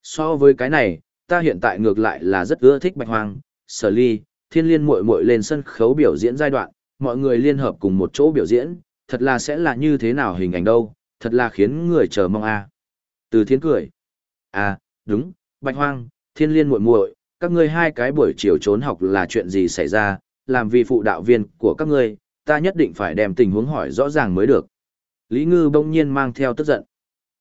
So với cái này, ta hiện tại ngược lại là rất ưa thích Bạch Hoàng, Sở Ly, Thiên Liên muội muội lên sân khấu biểu diễn giai đoạn, mọi người liên hợp cùng một chỗ biểu diễn, thật là sẽ là như thế nào hình ảnh đâu, thật là khiến người chờ mong a. Từ Thiên cười. À, đúng, Bạch Hoang, Thiên Liên muội muội, các ngươi hai cái buổi chiều trốn học là chuyện gì xảy ra, làm vì phụ đạo viên của các ngươi, ta nhất định phải đem tình huống hỏi rõ ràng mới được. Lý Ngư bỗng nhiên mang theo tức giận.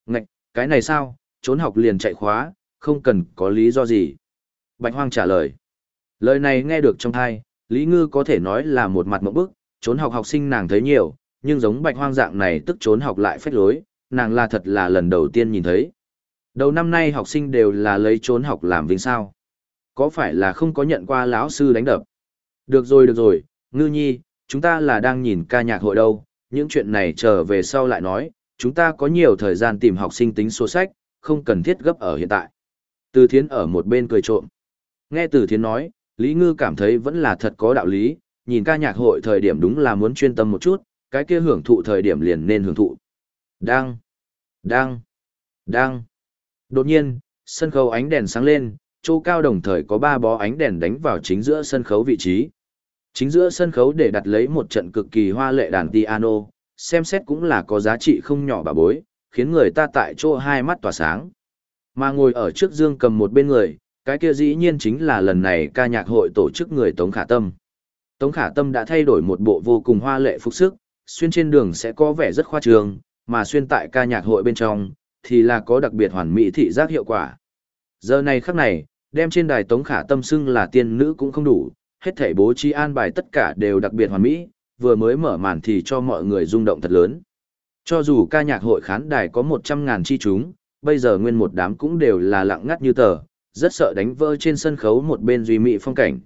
Ngạch, cái này sao, trốn học liền chạy khóa, không cần có lý do gì. Bạch Hoang trả lời. Lời này nghe được trong thai, Lý Ngư có thể nói là một mặt mộng bức, trốn học học sinh nàng thấy nhiều, nhưng giống Bạch Hoang dạng này tức trốn học lại phách lối, nàng là thật là lần đầu tiên nhìn thấy. Đầu năm nay học sinh đều là lấy trốn học làm vinh sao. Có phải là không có nhận qua lão sư đánh đập? Được rồi được rồi, ngư nhi, chúng ta là đang nhìn ca nhạc hội đâu, những chuyện này trở về sau lại nói, chúng ta có nhiều thời gian tìm học sinh tính số sách, không cần thiết gấp ở hiện tại. Từ thiến ở một bên cười trộm. Nghe từ thiến nói, Lý Ngư cảm thấy vẫn là thật có đạo lý, nhìn ca nhạc hội thời điểm đúng là muốn chuyên tâm một chút, cái kia hưởng thụ thời điểm liền nên hưởng thụ. Đang, đang, đang. Đột nhiên, sân khấu ánh đèn sáng lên, chỗ cao đồng thời có ba bó ánh đèn đánh vào chính giữa sân khấu vị trí. Chính giữa sân khấu để đặt lấy một trận cực kỳ hoa lệ đàn piano, xem xét cũng là có giá trị không nhỏ bà bối, khiến người ta tại chỗ hai mắt tỏa sáng. Mà ngồi ở trước dương cầm một bên người, cái kia dĩ nhiên chính là lần này ca nhạc hội tổ chức người Tống Khả Tâm. Tống Khả Tâm đã thay đổi một bộ vô cùng hoa lệ phục sức, xuyên trên đường sẽ có vẻ rất khoa trương, mà xuyên tại ca nhạc hội bên trong, thì là có đặc biệt hoàn mỹ thị giác hiệu quả. Giờ này khắc này, đem trên đài Tống Khả Tâm xưng là tiên nữ cũng không đủ, hết thảy bố trí an bài tất cả đều đặc biệt hoàn mỹ, vừa mới mở màn thì cho mọi người rung động thật lớn. Cho dù ca nhạc hội khán đài có 100.000 chi chúng, bây giờ nguyên một đám cũng đều là lặng ngắt như tờ, rất sợ đánh vỡ trên sân khấu một bên duy mỹ phong cảnh.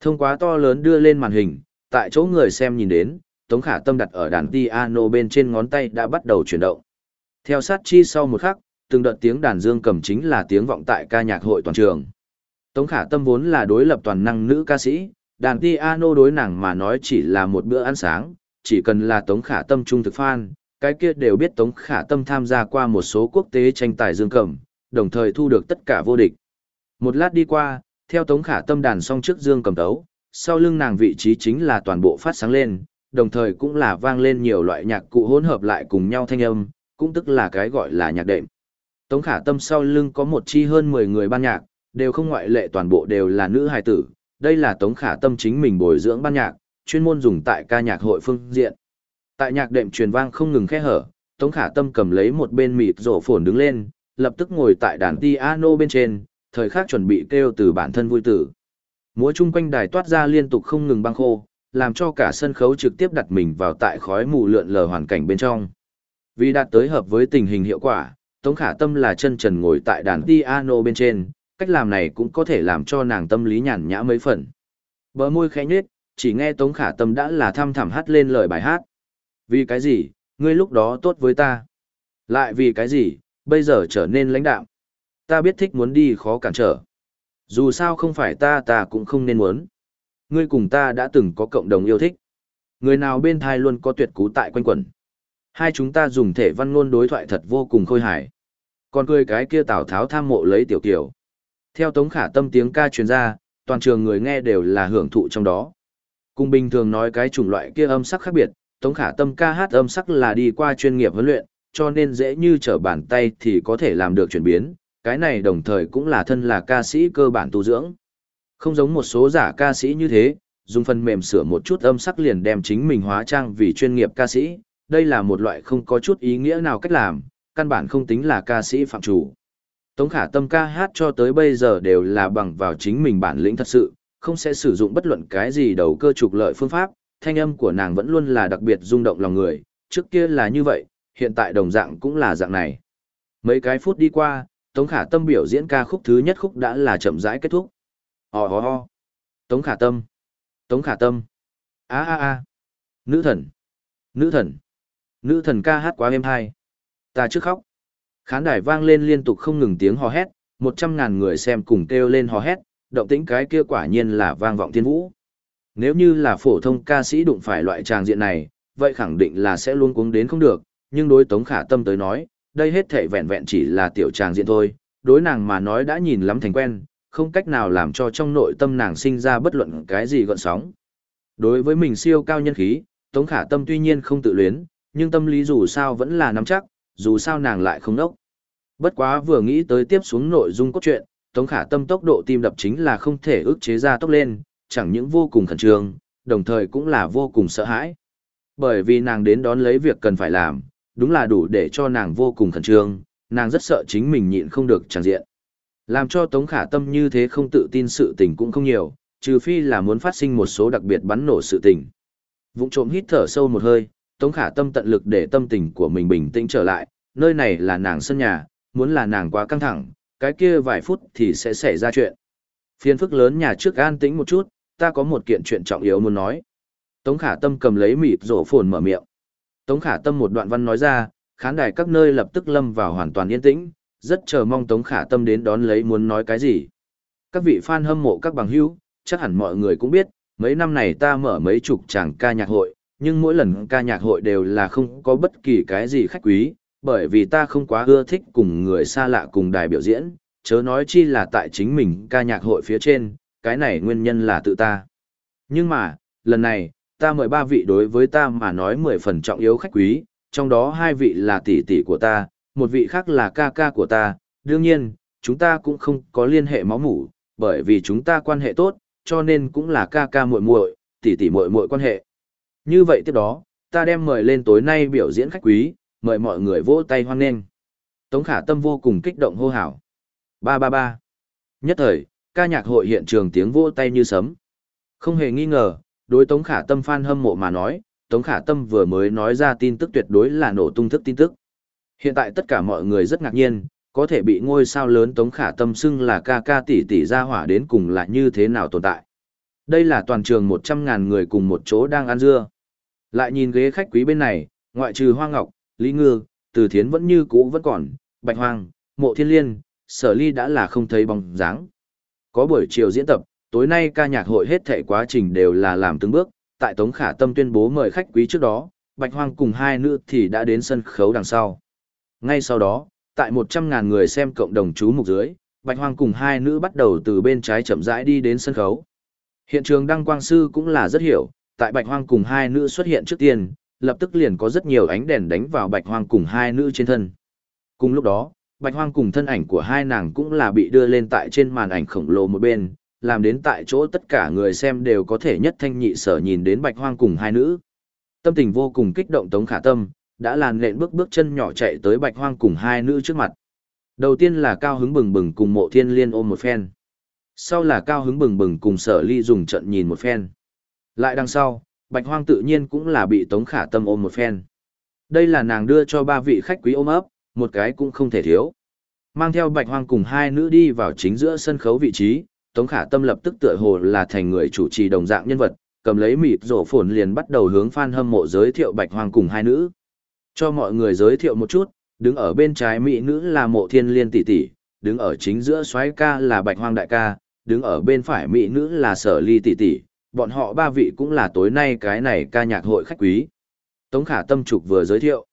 Thông quá to lớn đưa lên màn hình, tại chỗ người xem nhìn đến, Tống Khả Tâm đặt ở đàn piano bên trên ngón tay đã bắt đầu chuyển động. Theo sát chi sau một khắc, từng đợt tiếng đàn dương cầm chính là tiếng vọng tại ca nhạc hội toàn trường. Tống Khả Tâm vốn là đối lập toàn năng nữ ca sĩ, đàn piano đối nàng mà nói chỉ là một bữa ăn sáng, chỉ cần là Tống Khả Tâm trung thực fan, cái kia đều biết Tống Khả Tâm tham gia qua một số quốc tế tranh tài dương cầm, đồng thời thu được tất cả vô địch. Một lát đi qua, theo Tống Khả Tâm đàn xong trước dương cầm tấu, sau lưng nàng vị trí chính là toàn bộ phát sáng lên, đồng thời cũng là vang lên nhiều loại nhạc cụ hỗn hợp lại cùng nhau thanh âm, cũng tức là cái gọi là nhạc đệm. Tống Khả Tâm sau lưng có một chi hơn 10 người ban nhạc, đều không ngoại lệ toàn bộ đều là nữ hài tử, đây là Tống Khả Tâm chính mình bồi dưỡng ban nhạc, chuyên môn dùng tại ca nhạc hội phương diện. Tại nhạc đệm truyền vang không ngừng khe hở, Tống Khả Tâm cầm lấy một bên mịt rổ phồn đứng lên, lập tức ngồi tại đàn piano bên trên, thời khắc chuẩn bị kêu từ bản thân vui tử. Múa chung quanh đài toát ra liên tục không ngừng băng khô, làm cho cả sân khấu trực tiếp đặt mình vào tại khói mù lượn lờ hoàn cảnh bên trong. Vì đạt tới hợp với tình hình hiệu quả, Tống Khả Tâm là chân trần ngồi tại đàn piano bên trên, cách làm này cũng có thể làm cho nàng tâm lý nhàn nhã mấy phần. Bờ môi khẽ nhếch, chỉ nghe Tống Khả Tâm đã là thăm thẳm hát lên lời bài hát. Vì cái gì, ngươi lúc đó tốt với ta? Lại vì cái gì, bây giờ trở nên lãnh đạm Ta biết thích muốn đi khó cản trở. Dù sao không phải ta ta cũng không nên muốn. Ngươi cùng ta đã từng có cộng đồng yêu thích. Người nào bên thai luôn có tuyệt cú tại quanh quẩn. Hai chúng ta dùng thể văn ngôn đối thoại thật vô cùng khôi hài. Còn cười cái kia Tào Tháo tham mộ lấy tiểu kiểu. Theo Tống Khả Tâm tiếng ca truyền ra, toàn trường người nghe đều là hưởng thụ trong đó. Cùng bình thường nói cái chủng loại kia âm sắc khác biệt, Tống Khả Tâm ca hát âm sắc là đi qua chuyên nghiệp huấn luyện, cho nên dễ như trở bàn tay thì có thể làm được chuyển biến, cái này đồng thời cũng là thân là ca sĩ cơ bản tu dưỡng. Không giống một số giả ca sĩ như thế, dùng phần mềm sửa một chút âm sắc liền đem chính mình hóa trang vì chuyên nghiệp ca sĩ, đây là một loại không có chút ý nghĩa nào cách làm, căn bản không tính là ca sĩ phạm chủ. Tống khả tâm ca hát cho tới bây giờ đều là bằng vào chính mình bản lĩnh thật sự, không sẽ sử dụng bất luận cái gì đầu cơ trục lợi phương pháp, thanh âm của nàng vẫn luôn là đặc biệt rung động lòng người, trước kia là như vậy, hiện tại đồng dạng cũng là dạng này. Mấy cái phút đi qua, Tống Khả Tâm biểu diễn ca khúc thứ nhất khúc đã là chậm rãi kết thúc. Ho ho ho. Tống Khả Tâm. Tống Khả Tâm. A a a. Nữ thần. Nữ thần. Nữ thần ca hát quá êm hay. Ta trước khóc. Khán đài vang lên liên tục không ngừng tiếng hò hét, một trăm ngàn người xem cùng kêu lên hò hét, động tĩnh cái kia quả nhiên là vang vọng thiên vũ. Nếu như là phổ thông ca sĩ đụng phải loại tràng diện này, vậy khẳng định là sẽ luôn cuống đến không được, nhưng đối Tống Khả Tâm tới nói, đây hết thể vẹn vẹn chỉ là tiểu tràng diện thôi, đối nàng mà nói đã nhìn lắm thành quen, không cách nào làm cho trong nội tâm nàng sinh ra bất luận cái gì gọn sóng. Đối với mình siêu cao nhân khí, Tống Khả Tâm tuy nhiên không tự luyến, nhưng tâm lý dù sao vẫn là nắm chắc, dù sao nàng lại không nốc. Bất quá vừa nghĩ tới tiếp xuống nội dung cốt truyện, Tống Khả Tâm tốc độ tim đập chính là không thể ức chế ra tốc lên, chẳng những vô cùng khẩn trương, đồng thời cũng là vô cùng sợ hãi. Bởi vì nàng đến đón lấy việc cần phải làm, đúng là đủ để cho nàng vô cùng khẩn trương, nàng rất sợ chính mình nhịn không được tràn diện. Làm cho Tống Khả Tâm như thế không tự tin sự tình cũng không nhiều, trừ phi là muốn phát sinh một số đặc biệt bắn nổ sự tình. Vũng trộm hít thở sâu một hơi, Tống Khả Tâm tận lực để tâm tình của mình bình tĩnh trở lại, nơi này là nàng sân nhà, muốn là nàng quá căng thẳng, cái kia vài phút thì sẽ xảy ra chuyện. Phiên phức lớn nhà trước an tĩnh một chút, ta có một kiện chuyện trọng yếu muốn nói. Tống Khả Tâm cầm lấy mịp rổ phồn mở miệng. Tống Khả Tâm một đoạn văn nói ra, khán đài các nơi lập tức lâm vào hoàn toàn yên tĩnh, rất chờ mong Tống Khả Tâm đến đón lấy muốn nói cái gì. Các vị fan hâm mộ các bằng hữu, chắc hẳn mọi người cũng biết, mấy năm này ta mở mấy chục tràng ca nhạc hội, nhưng mỗi lần ca nhạc hội đều là không có bất kỳ cái gì khách quý, bởi vì ta không quá ưa thích cùng người xa lạ cùng đài biểu diễn, chớ nói chi là tại chính mình ca nhạc hội phía trên, cái này nguyên nhân là tự ta. Nhưng mà, lần này, ta mời ba vị đối với ta mà nói mười phần trọng yếu khách quý, trong đó hai vị là tỷ tỷ của ta, một vị khác là ca ca của ta, đương nhiên, chúng ta cũng không có liên hệ máu mủ, bởi vì chúng ta quan hệ tốt, cho nên cũng là ca ca muội muội, tỷ tỷ muội muội quan hệ. Như vậy tiếp đó, ta đem mời lên tối nay biểu diễn khách quý, mời mọi người vỗ tay hoan nghênh. Tống Khả Tâm vô cùng kích động hô hào. Ba ba ba. Nhất thời, ca nhạc hội hiện trường tiếng vỗ tay như sấm. Không hề nghi ngờ, đối Tống Khả Tâm fan hâm mộ mà nói, Tống Khả Tâm vừa mới nói ra tin tức tuyệt đối là nổ tung thức tin tức. Hiện tại tất cả mọi người rất ngạc nhiên, có thể bị ngôi sao lớn Tống Khả Tâm xưng là ca ca tỷ tỷ ra hỏa đến cùng là như thế nào tồn tại. Đây là toàn trường 100.000 người cùng một chỗ đang ăn dưa. Lại nhìn ghế khách quý bên này, ngoại trừ Hoa Ngọc, Lý Ngư, Từ Thiến vẫn như cũ vẫn còn, Bạch hoàng Mộ Thiên Liên, Sở Ly đã là không thấy bóng dáng. Có buổi chiều diễn tập, tối nay ca nhạc hội hết thể quá trình đều là làm từng bước, tại Tống Khả Tâm tuyên bố mời khách quý trước đó, Bạch Hoang cùng hai nữ thì đã đến sân khấu đằng sau. Ngay sau đó, tại 100.000 người xem cộng đồng chú mục dưới, Bạch Hoang cùng hai nữ bắt đầu từ bên trái chậm rãi đi đến sân khấu. Hiện trường Đăng Quang Sư cũng là rất hiểu, tại Bạch Hoang cùng hai nữ xuất hiện trước tiên, lập tức liền có rất nhiều ánh đèn đánh vào Bạch Hoang cùng hai nữ trên thân. Cùng lúc đó, Bạch Hoang cùng thân ảnh của hai nàng cũng là bị đưa lên tại trên màn ảnh khổng lồ một bên, làm đến tại chỗ tất cả người xem đều có thể nhất thanh nhị sở nhìn đến Bạch Hoang cùng hai nữ. Tâm tình vô cùng kích động Tống Khả Tâm, đã làn lện bước bước chân nhỏ chạy tới Bạch Hoang cùng hai nữ trước mặt. Đầu tiên là cao hứng bừng bừng cùng Mộ Thiên Liên ôm một phen. Sau là cao hứng bừng bừng cùng Sở Ly dùng trận nhìn một phen. Lại đằng sau, Bạch Hoang tự nhiên cũng là bị Tống Khả Tâm ôm một phen. Đây là nàng đưa cho ba vị khách quý ôm ấp, một cái cũng không thể thiếu. Mang theo Bạch Hoang cùng hai nữ đi vào chính giữa sân khấu vị trí, Tống Khả Tâm lập tức tựa hồ là thành người chủ trì đồng dạng nhân vật, cầm lấy mịt rổ phồn liền bắt đầu hướng fan hâm mộ giới thiệu Bạch Hoang cùng hai nữ. Cho mọi người giới thiệu một chút, đứng ở bên trái mỹ nữ là Mộ Thiên Liên tỷ tỷ, đứng ở chính giữa soái ca là Bạch Hoang đại ca, đứng ở bên phải mỹ nữ là Sở Ly tỷ tỷ, bọn họ ba vị cũng là tối nay cái này ca nhạc hội khách quý. Tống Khả Tâm trục vừa giới thiệu.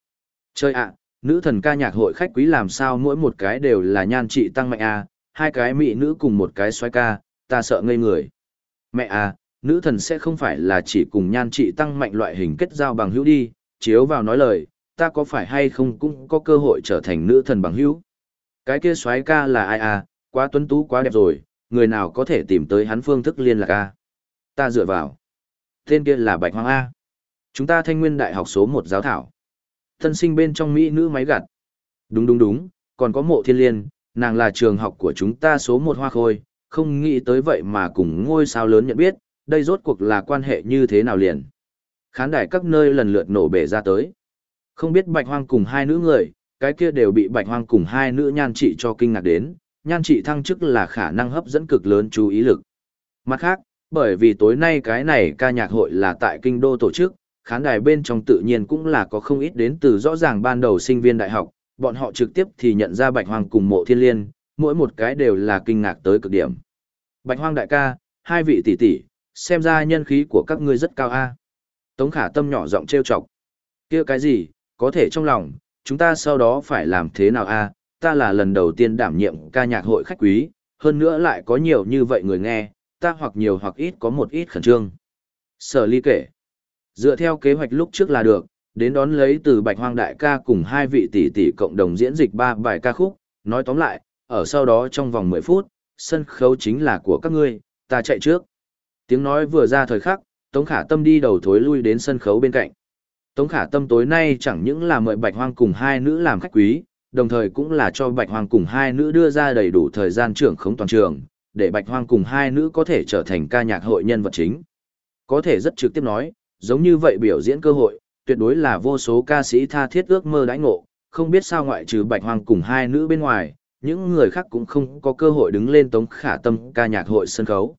Chơi ạ, nữ thần ca nhạc hội khách quý làm sao mỗi một cái đều là nhan trị tăng mạnh a, hai cái mỹ nữ cùng một cái xoay ca, ta sợ ngây người. Mẹ à, nữ thần sẽ không phải là chỉ cùng nhan trị tăng mạnh loại hình kết giao bằng hữu đi, chiếu vào nói lời, ta có phải hay không cũng có cơ hội trở thành nữ thần bằng hữu. Cái kia xoáy ca là ai à, quá tuấn tú quá đẹp rồi, người nào có thể tìm tới hắn phương thức liên lạc a? Ta dựa vào. Tên kia là Bạch hoang A. Chúng ta thanh nguyên đại học số một giáo thảo. Thân sinh bên trong Mỹ nữ máy gặt. Đúng đúng đúng, còn có mộ thiên liên, nàng là trường học của chúng ta số một hoa khôi, không nghĩ tới vậy mà cùng ngôi sao lớn nhận biết, đây rốt cuộc là quan hệ như thế nào liền. Khán đài các nơi lần lượt nổ bể ra tới. Không biết bạch hoang cùng hai nữ người, cái kia đều bị bạch hoang cùng hai nữ nhan trị cho kinh ngạc đến, nhan trị thăng chức là khả năng hấp dẫn cực lớn chú ý lực. Mặt khác, bởi vì tối nay cái này ca nhạc hội là tại kinh đô tổ chức, khán đài bên trong tự nhiên cũng là có không ít đến từ rõ ràng ban đầu sinh viên đại học, bọn họ trực tiếp thì nhận ra Bạch Hoang cùng mộ thiên liên, mỗi một cái đều là kinh ngạc tới cực điểm. Bạch Hoang đại ca, hai vị tỷ tỷ, xem ra nhân khí của các ngươi rất cao a. Tống khả tâm nhỏ giọng trêu chọc. kia cái gì, có thể trong lòng, chúng ta sau đó phải làm thế nào a? ta là lần đầu tiên đảm nhiệm ca nhạc hội khách quý, hơn nữa lại có nhiều như vậy người nghe, ta hoặc nhiều hoặc ít có một ít khẩn trương. Sở ly kể. Dựa theo kế hoạch lúc trước là được, đến đón lấy từ Bạch Hoang Đại ca cùng hai vị tỷ tỷ cộng đồng diễn dịch ba bài ca khúc, nói tóm lại, ở sau đó trong vòng 10 phút, sân khấu chính là của các ngươi, ta chạy trước. Tiếng nói vừa ra thời khắc, Tống Khả Tâm đi đầu thối lui đến sân khấu bên cạnh. Tống Khả Tâm tối nay chẳng những là mời Bạch Hoang cùng hai nữ làm khách quý, đồng thời cũng là cho Bạch Hoang cùng hai nữ đưa ra đầy đủ thời gian trưởng khống toàn trường, để Bạch Hoang cùng hai nữ có thể trở thành ca nhạc hội nhân vật chính. Có thể rất trực tiếp nói, giống như vậy biểu diễn cơ hội, tuyệt đối là vô số ca sĩ tha thiết ước mơ đãi ngộ, không biết sao ngoại trừ Bạch Hoang cùng hai nữ bên ngoài, những người khác cũng không có cơ hội đứng lên tống khả tâm ca nhạc hội sân khấu.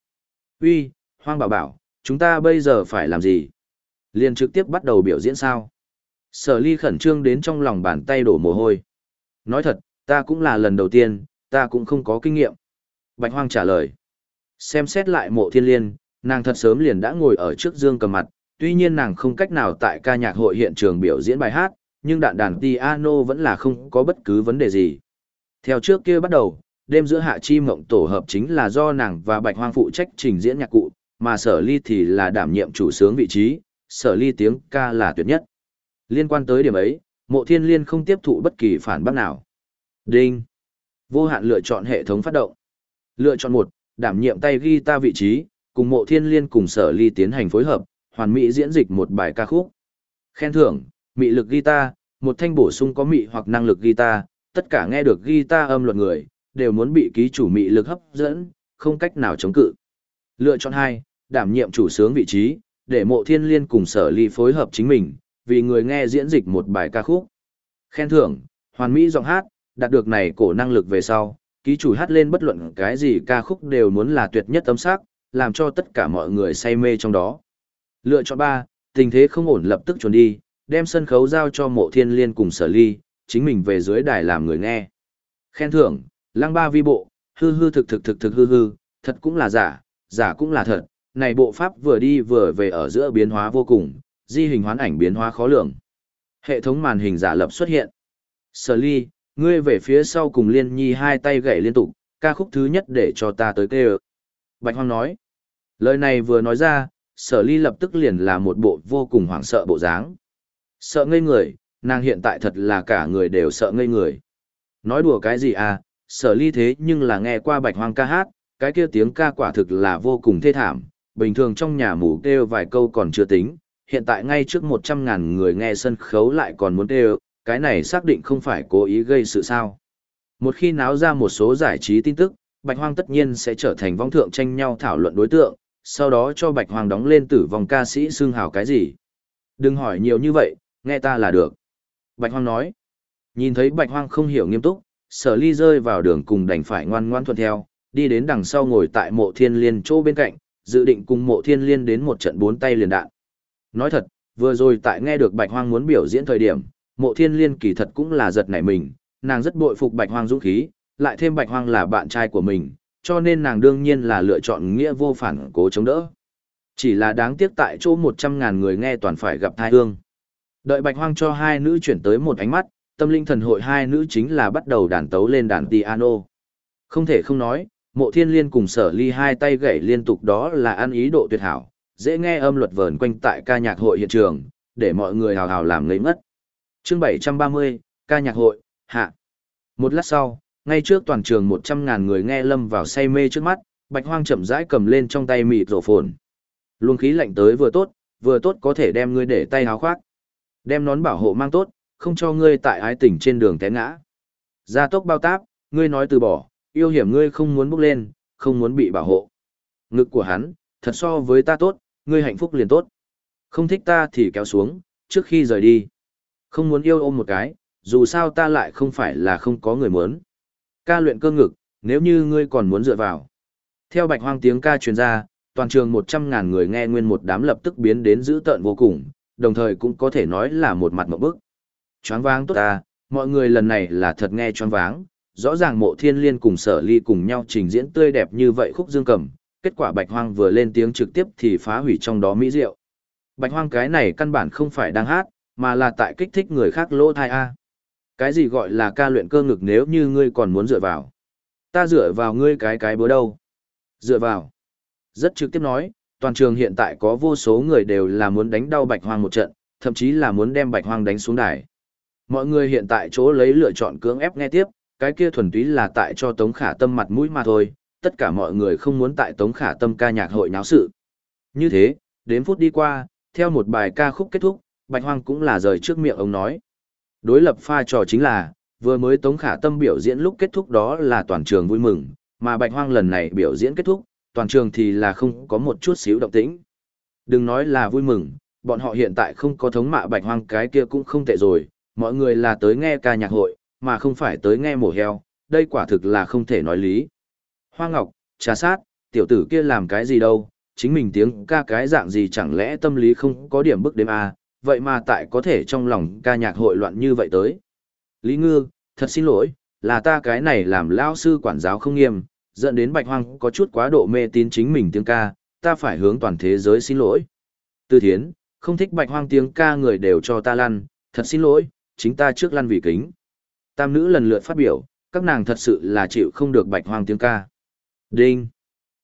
Uy, Hoang bảo bảo, chúng ta bây giờ phải làm gì? Liền trực tiếp bắt đầu biểu diễn sao? Sở ly khẩn trương đến trong lòng bàn tay đổ mồ hôi. Nói thật, ta cũng là lần đầu tiên, ta cũng không có kinh nghiệm. Bạch Hoang trả lời. Xem xét lại mộ thiên liên, nàng thật sớm liền đã ngồi ở trước dương cầm mặt, tuy nhiên nàng không cách nào tại ca nhạc hội hiện trường biểu diễn bài hát, nhưng đạn đàn piano vẫn là không có bất cứ vấn đề gì. Theo trước kia bắt đầu, đêm giữa hạ chi mộng tổ hợp chính là do nàng và bạch hoang phụ trách trình diễn nhạc cụ, mà sở ly thì là đảm nhiệm chủ sướng vị trí, sở ly tiếng ca là tuyệt nhất. Liên quan tới điểm ấy, mộ thiên liên không tiếp thụ bất kỳ phản bác nào. Đinh. Vô hạn lựa chọn hệ thống phát động. Lựa chọn một, đảm nhiệm tay guitar vị trí, cùng mộ thiên liên cùng sở ly tiến hành phối hợp, hoàn mỹ diễn dịch một bài ca khúc. Khen thưởng, mị lực guitar, một thanh bổ sung có mị hoặc năng lực guitar, tất cả nghe được guitar âm luật người, đều muốn bị ký chủ mị lực hấp dẫn, không cách nào chống cự. Lựa chọn hai, đảm nhiệm chủ sướng vị trí, để mộ thiên liên cùng sở ly phối hợp chính mình, vì người nghe diễn dịch một bài ca khúc. Khen thưởng, hoàn mỹ giọng hát, đạt được này cổ năng lực về sau, ký chủ hát lên bất luận cái gì ca khúc đều muốn là tuyệt nhất tấm sắc, làm cho tất cả mọi người say mê trong đó. Lựa chọn 3, tình thế không ổn lập tức chuẩn đi, đem sân khấu giao cho mộ thiên liên cùng sở ly, chính mình về dưới đài làm người nghe. Khen thưởng, lăng ba vi bộ, hư hư thực thực thực thực hư hư, thật cũng là giả, giả cũng là thật, này bộ pháp vừa đi vừa về ở giữa biến hóa vô cùng, di hình hoán ảnh biến hóa khó lường. Hệ thống màn hình giả lập xuất hiện. Sở ly, ngươi về phía sau cùng liên nhi hai tay gậy liên tục, ca khúc thứ nhất để cho ta tới kêu. Bạch Hoang nói. Lời này vừa nói ra, sở ly lập tức liền là một bộ vô cùng hoảng sợ bộ dáng. Sợ ngây người, nàng hiện tại thật là cả người đều sợ ngây người. Nói đùa cái gì à, sở ly thế nhưng là nghe qua bạch hoang ca hát, cái kia tiếng ca quả thực là vô cùng thê thảm, bình thường trong nhà mù kêu vài câu còn chưa tính, hiện tại ngay trước một trăm ngàn người nghe sân khấu lại còn muốn kêu, cái này xác định không phải cố ý gây sự sao. Một khi náo ra một số giải trí tin tức, Bạch Hoang tất nhiên sẽ trở thành vong thượng tranh nhau thảo luận đối tượng, sau đó cho Bạch Hoang đóng lên tử vong ca sĩ xương hào cái gì. Đừng hỏi nhiều như vậy, nghe ta là được. Bạch Hoang nói. Nhìn thấy Bạch Hoang không hiểu nghiêm túc, sở ly rơi vào đường cùng đành phải ngoan ngoan thuận theo, đi đến đằng sau ngồi tại mộ thiên liên chỗ bên cạnh, dự định cùng mộ thiên liên đến một trận bốn tay liền đạn. Nói thật, vừa rồi tại nghe được Bạch Hoang muốn biểu diễn thời điểm, mộ thiên liên kỳ thật cũng là giật nảy mình, nàng rất bội phục Bạch Hoang dũng khí, lại thêm Bạch Hoang là bạn trai của mình, cho nên nàng đương nhiên là lựa chọn nghĩa vô phản cố chống đỡ. Chỉ là đáng tiếc tại chỗ một trăm ngàn người nghe toàn phải gặp thai hương. Đợi Bạch Hoang cho hai nữ chuyển tới một ánh mắt, tâm linh thần hội hai nữ chính là bắt đầu đàn tấu lên đàn piano. Không thể không nói, mộ thiên liên cùng sở ly hai tay gảy liên tục đó là ăn ý độ tuyệt hảo, dễ nghe âm luật vờn quanh tại ca nhạc hội hiện trường, để mọi người hào hào làm ngây mất. Chương 730, ca nhạc hội, hạ. Một lát sau, ngay trước toàn trường 100.000 người nghe lâm vào say mê trước mắt, Bạch Hoang chậm rãi cầm lên trong tay mịt rổ phồn. Luồng khí lạnh tới vừa tốt, vừa tốt có thể đem ngươi để tay háo khoác. Đem nón bảo hộ mang tốt, không cho ngươi tại ái tỉnh trên đường té ngã. Gia tốc bao táp, ngươi nói từ bỏ, yêu hiểm ngươi không muốn bước lên, không muốn bị bảo hộ. Ngực của hắn, thật so với ta tốt, ngươi hạnh phúc liền tốt. Không thích ta thì kéo xuống, trước khi rời đi. Không muốn yêu ôm một cái, dù sao ta lại không phải là không có người muốn. Ca luyện cơ ngực, nếu như ngươi còn muốn dựa vào. Theo bạch hoang tiếng ca truyền ra, toàn trường 100.000 người nghe nguyên một đám lập tức biến đến dữ tợn vô cùng, đồng thời cũng có thể nói là một mặt một bức. Choáng váng tốt ta, mọi người lần này là thật nghe choáng váng, rõ ràng mộ thiên liên cùng sở ly cùng nhau trình diễn tươi đẹp như vậy khúc dương cầm, kết quả bạch hoang vừa lên tiếng trực tiếp thì phá hủy trong đó mỹ diệu. Bạch hoang cái này căn bản không phải đang hát, mà là tại kích thích người khác lỗ thai A. Cái gì gọi là ca luyện cơ ngực nếu như ngươi còn muốn dựa vào? Ta dựa vào ngươi cái cái bữa đâu? Dựa vào. Rất trực tiếp nói, toàn trường hiện tại có vô số người đều là muốn đánh đau bạch hoang một trận, thậm chí là muốn đem bạch hoang đánh xuống đài. Mọi người hiện tại chỗ lấy lựa chọn cưỡng ép nghe tiếp, cái kia thuần túy là tại cho Tống Khả Tâm mặt mũi mà thôi, tất cả mọi người không muốn tại Tống Khả Tâm ca nhạc hội náo sự. Như thế, đến phút đi qua, theo một bài ca khúc kết thúc, Bạch Hoang cũng là rời trước miệng ông nói. Đối lập pha trò chính là, vừa mới Tống Khả Tâm biểu diễn lúc kết thúc đó là toàn trường vui mừng, mà Bạch Hoang lần này biểu diễn kết thúc, toàn trường thì là không có một chút xíu động tĩnh. Đừng nói là vui mừng, bọn họ hiện tại không có thống mạ Bạch Hoang cái kia cũng không tệ rồi, mọi người là tới nghe ca nhạc hội, mà không phải tới nghe mổ heo, đây quả thực là không thể nói lý. Hoa Ngọc, trà sát, tiểu tử kia làm cái gì đâu, chính mình tiếng ca cái dạng gì chẳng lẽ tâm lý không có điểm bức đếm à, vậy mà tại có thể trong lòng ca nhạc hội loạn như vậy tới. Lý Ngư, thật xin lỗi, là ta cái này làm lao sư quản giáo không nghiêm, dẫn đến bạch hoang có chút quá độ mê tín chính mình tiếng ca, ta phải hướng toàn thế giới xin lỗi. Tư thiến, không thích bạch hoang tiếng ca người đều cho ta lăn, thật xin lỗi, chính ta trước lăn vì kính. Tam nữ lần lượt phát biểu, Các nàng thật sự là chịu không được bạch hoang tiếng ca. Đinh.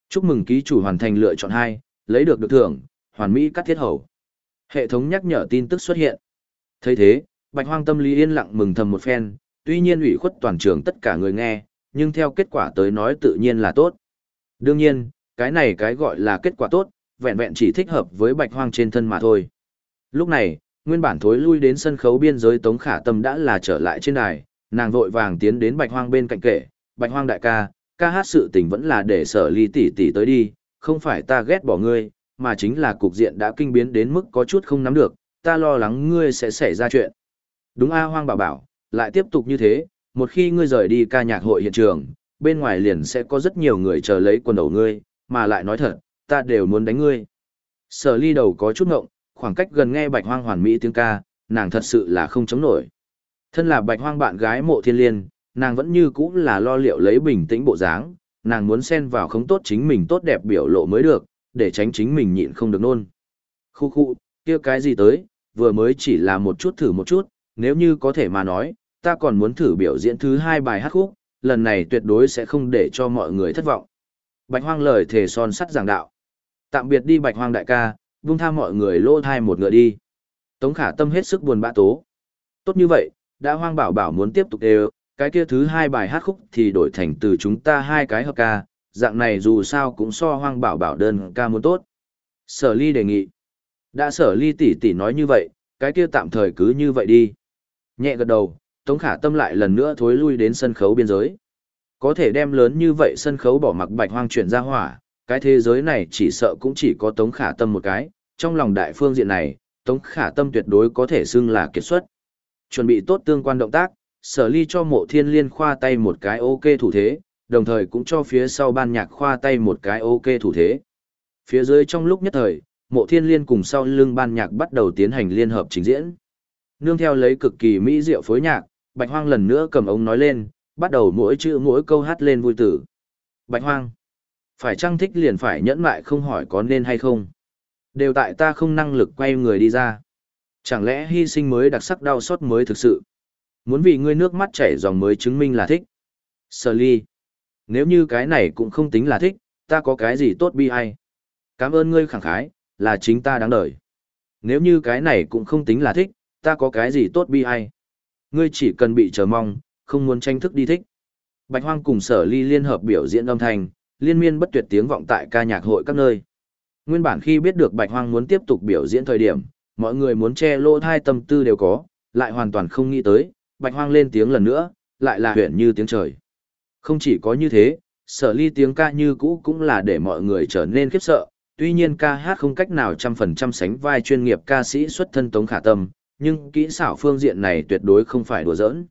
Chúc mừng ký chủ hoàn thành lựa chọn hai, lấy được được thưởng, hoàn mỹ cắt thiết hầu. Hệ thống nhắc nhở tin tức xuất hiện. thấy thế, bạch hoang tâm lý yên lặng mừng thầm một phen, tuy nhiên ủy khuất toàn trường tất cả người nghe, nhưng theo kết quả tới nói tự nhiên là tốt. Đương nhiên, cái này cái gọi là kết quả tốt, vẹn vẹn chỉ thích hợp với bạch hoang trên thân mà thôi. Lúc này, nguyên bản thối lui đến sân khấu biên giới Tống Khả Tâm đã là trở lại trên đài, nàng vội vàng tiến đến bạch hoang bên cạnh kể, bạch hoang đại ca, ca hát sự tình vẫn là để sở ly tỷ tỷ tới đi, không phải ta ghét bỏ ngươi, mà chính là cục diện đã kinh biến đến mức có chút không nắm được, ta lo lắng ngươi sẽ xảy ra chuyện. Đúng A hoang bảo bảo, lại tiếp tục như thế, một khi ngươi rời đi ca nhạc hội hiện trường, bên ngoài liền sẽ có rất nhiều người chờ lấy quần đầu ngươi, mà lại nói thật, ta đều muốn đánh ngươi. Sở ly đầu có chút ngộng, khoảng cách gần nghe bạch hoang hoàn mỹ tiếng ca, nàng thật sự là không chống nổi. Thân là bạch hoang bạn gái mộ thiên liên, nàng vẫn như cũ là lo liệu lấy bình tĩnh bộ dáng, nàng muốn xen vào không tốt chính mình tốt đẹp biểu lộ mới được, để tránh chính mình nhịn không được nôn. Khu khu, kia cái gì tới, vừa mới chỉ là một chút thử một chút, nếu như có thể mà nói, ta còn muốn thử biểu diễn thứ hai bài hát khúc, lần này tuyệt đối sẽ không để cho mọi người thất vọng. Bạch hoang lời thề son sắt giảng đạo. Tạm biệt đi bạch hoang đại ca, vung tha mọi người lô thai một ngựa đi. Tống khả tâm hết sức buồn bã tố. Tốt như vậy, đã hoang bảo bảo muốn tiếp tục đều, cái kia thứ hai bài hát khúc thì đổi thành từ chúng ta hai cái hợp ca, dạng này dù sao cũng so hoang bảo bảo đơn ca muốn tốt. Sở ly đề nghị. Đã sở ly tỷ tỷ nói như vậy, cái kia tạm thời cứ như vậy đi. Nhẹ gật đầu, Tống Khả Tâm lại lần nữa thối lui đến sân khấu biên giới. Có thể đem lớn như vậy sân khấu bỏ mặc bạch hoang chuyển ra hỏa, cái thế giới này chỉ sợ cũng chỉ có Tống Khả Tâm một cái, trong lòng đại phương diện này, Tống Khả Tâm tuyệt đối có thể xưng là kiệt xuất. Chuẩn bị tốt tương quan động tác, sở ly cho mộ thiên liên khoa tay một cái ok thủ thế, đồng thời cũng cho phía sau ban nhạc khoa tay một cái ok thủ thế. Phía dưới trong lúc nhất thời, mộ thiên liên cùng sau lưng ban nhạc bắt đầu tiến hành liên hợp trình diễn. Nương theo lấy cực kỳ mỹ diệu phối nhạc, Bạch Hoang lần nữa cầm ống nói lên, bắt đầu mỗi chữ mỗi câu hát lên vui tử. Bạch Hoang, phải trang thích liền phải nhẫn lại không hỏi có nên hay không. Đều tại ta không năng lực quay người đi ra. Chẳng lẽ hy sinh mới đặc sắc đau xót mới thực sự. Muốn vì ngươi nước mắt chảy dòng mới chứng minh là thích. Sở ly. Nếu như cái này cũng không tính là thích, ta có cái gì tốt bi ai. Cảm ơn ngươi khẳng khái, là chính ta đáng đợi. Nếu như cái này cũng không tính là thích, ta có cái gì tốt bi ai. Ngươi chỉ cần bị chờ mong, không muốn tranh thức đi thích. Bạch Hoang cùng sở ly liên hợp biểu diễn âm thanh, liên miên bất tuyệt tiếng vọng tại ca nhạc hội các nơi. Nguyên bản khi biết được Bạch Hoang muốn tiếp tục biểu diễn thời điểm, mọi người muốn che lỗ thai tâm tư đều có, lại hoàn toàn không nghĩ tới, Bạch Hoang lên tiếng lần nữa, lại là huyền như tiếng trời. Không chỉ có như thế, sở ly tiếng ca như cũ cũng là để mọi người trở nên khiếp sợ, tuy nhiên ca hát không cách nào trăm phần trăm sánh vai chuyên nghiệp ca sĩ xuất thân Tống Khả Tâm, nhưng kỹ xảo phương diện này tuyệt đối không phải đùa giỡn.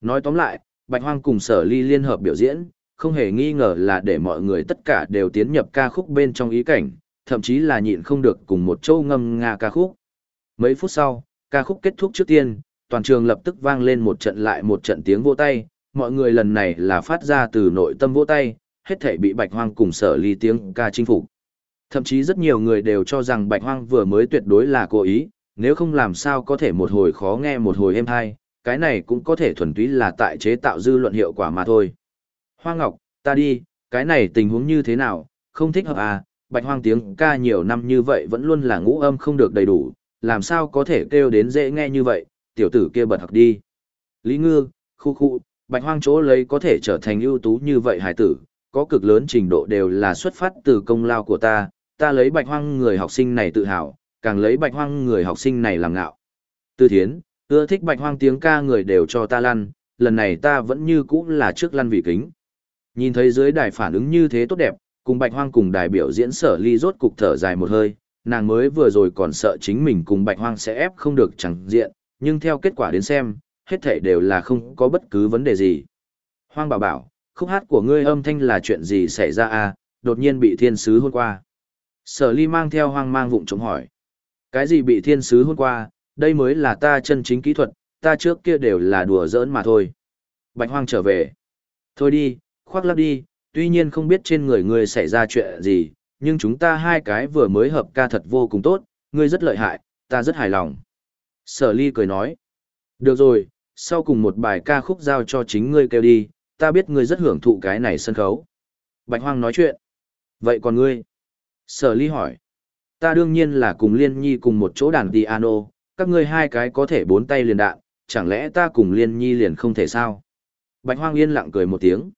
Nói tóm lại, Bạch Hoang cùng sở ly liên hợp biểu diễn, không hề nghi ngờ là để mọi người tất cả đều tiến nhập ca khúc bên trong ý cảnh, thậm chí là nhịn không được cùng một châu ngâm nga ca khúc. Mấy phút sau, ca khúc kết thúc trước tiên, toàn trường lập tức vang lên một trận lại một trận tiếng vỗ tay, mọi người lần này là phát ra từ nội tâm vỗ tay, hết thảy bị Bạch Hoang cùng sở ly tiếng ca chinh phục. Thậm chí rất nhiều người đều cho rằng Bạch Hoang vừa mới tuyệt đối là cố ý, nếu không làm sao có thể một hồi khó nghe một hồi êm hay, cái này cũng có thể thuần túy là tại chế tạo dư luận hiệu quả mà thôi. Hoa Ngọc, ta đi, cái này tình huống như thế nào, không thích hợp à, bạch hoang tiếng ca nhiều năm như vậy vẫn luôn là ngũ âm không được đầy đủ, làm sao có thể kêu đến dễ nghe như vậy, tiểu tử kia bật học đi. Lý Ngư, khu khu, bạch hoang chỗ lấy có thể trở thành ưu tú như vậy hải tử, có cực lớn trình độ đều là xuất phát từ công lao của ta, ta lấy bạch hoang người học sinh này tự hào, càng lấy bạch hoang người học sinh này làm ngạo. Tư thiến, ưa thích bạch hoang tiếng ca người đều cho ta lăn, lần này ta vẫn như cũ là trước lăn vì kính. Nhìn thấy dưới đài phản ứng như thế tốt đẹp, cùng bạch hoang cùng đài biểu diễn sở ly rốt cục thở dài một hơi, nàng mới vừa rồi còn sợ chính mình cùng bạch hoang sẽ ép không được chẳng diện, nhưng theo kết quả đến xem, hết thảy đều là không có bất cứ vấn đề gì. Hoang bảo bảo, khúc hát của ngươi âm thanh là chuyện gì xảy ra à, đột nhiên bị thiên sứ hôn qua. Sở ly mang theo hoang mang vụng chống hỏi. Cái gì bị thiên sứ hôn qua, đây mới là ta chân chính kỹ thuật, ta trước kia đều là đùa giỡn mà thôi. Bạch hoang trở về. Thôi đi, khoác lắp đi, tuy nhiên không biết trên người ngươi xảy ra chuyện gì, nhưng chúng ta hai cái vừa mới hợp ca thật vô cùng tốt, ngươi rất lợi hại, ta rất hài lòng. Sở ly cười nói. Được rồi, sau cùng một bài ca khúc giao cho chính ngươi kêu đi, ta biết ngươi rất hưởng thụ cái này sân khấu. Bạch Hoang nói chuyện. Vậy còn ngươi? Sở ly hỏi. Ta đương nhiên là cùng Liên Nhi cùng một chỗ đàn piano, các ngươi hai cái có thể bốn tay liền đạn, chẳng lẽ ta cùng Liên Nhi liền không thể sao? Bạch Hoang yên lặng cười một tiếng.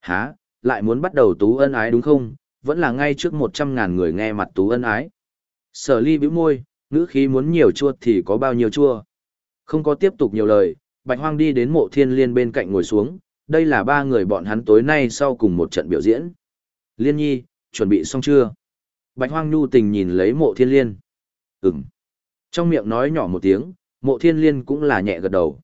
Hả, lại muốn bắt đầu tú ân ái đúng không? Vẫn là ngay trước một trăm ngàn người nghe mặt tú ân ái. Sở ly bĩu môi, ngữ khí muốn nhiều chua thì có bao nhiêu chua. Không có tiếp tục nhiều lời, Bạch Hoang đi đến mộ thiên liên bên cạnh ngồi xuống, đây là ba người bọn hắn tối nay sau cùng một trận biểu diễn. Liên nhi, chuẩn bị xong chưa? Bạch Hoang nhu tình nhìn lấy mộ thiên liên. Ừm. Trong miệng nói nhỏ một tiếng, mộ thiên liên cũng là nhẹ gật đầu.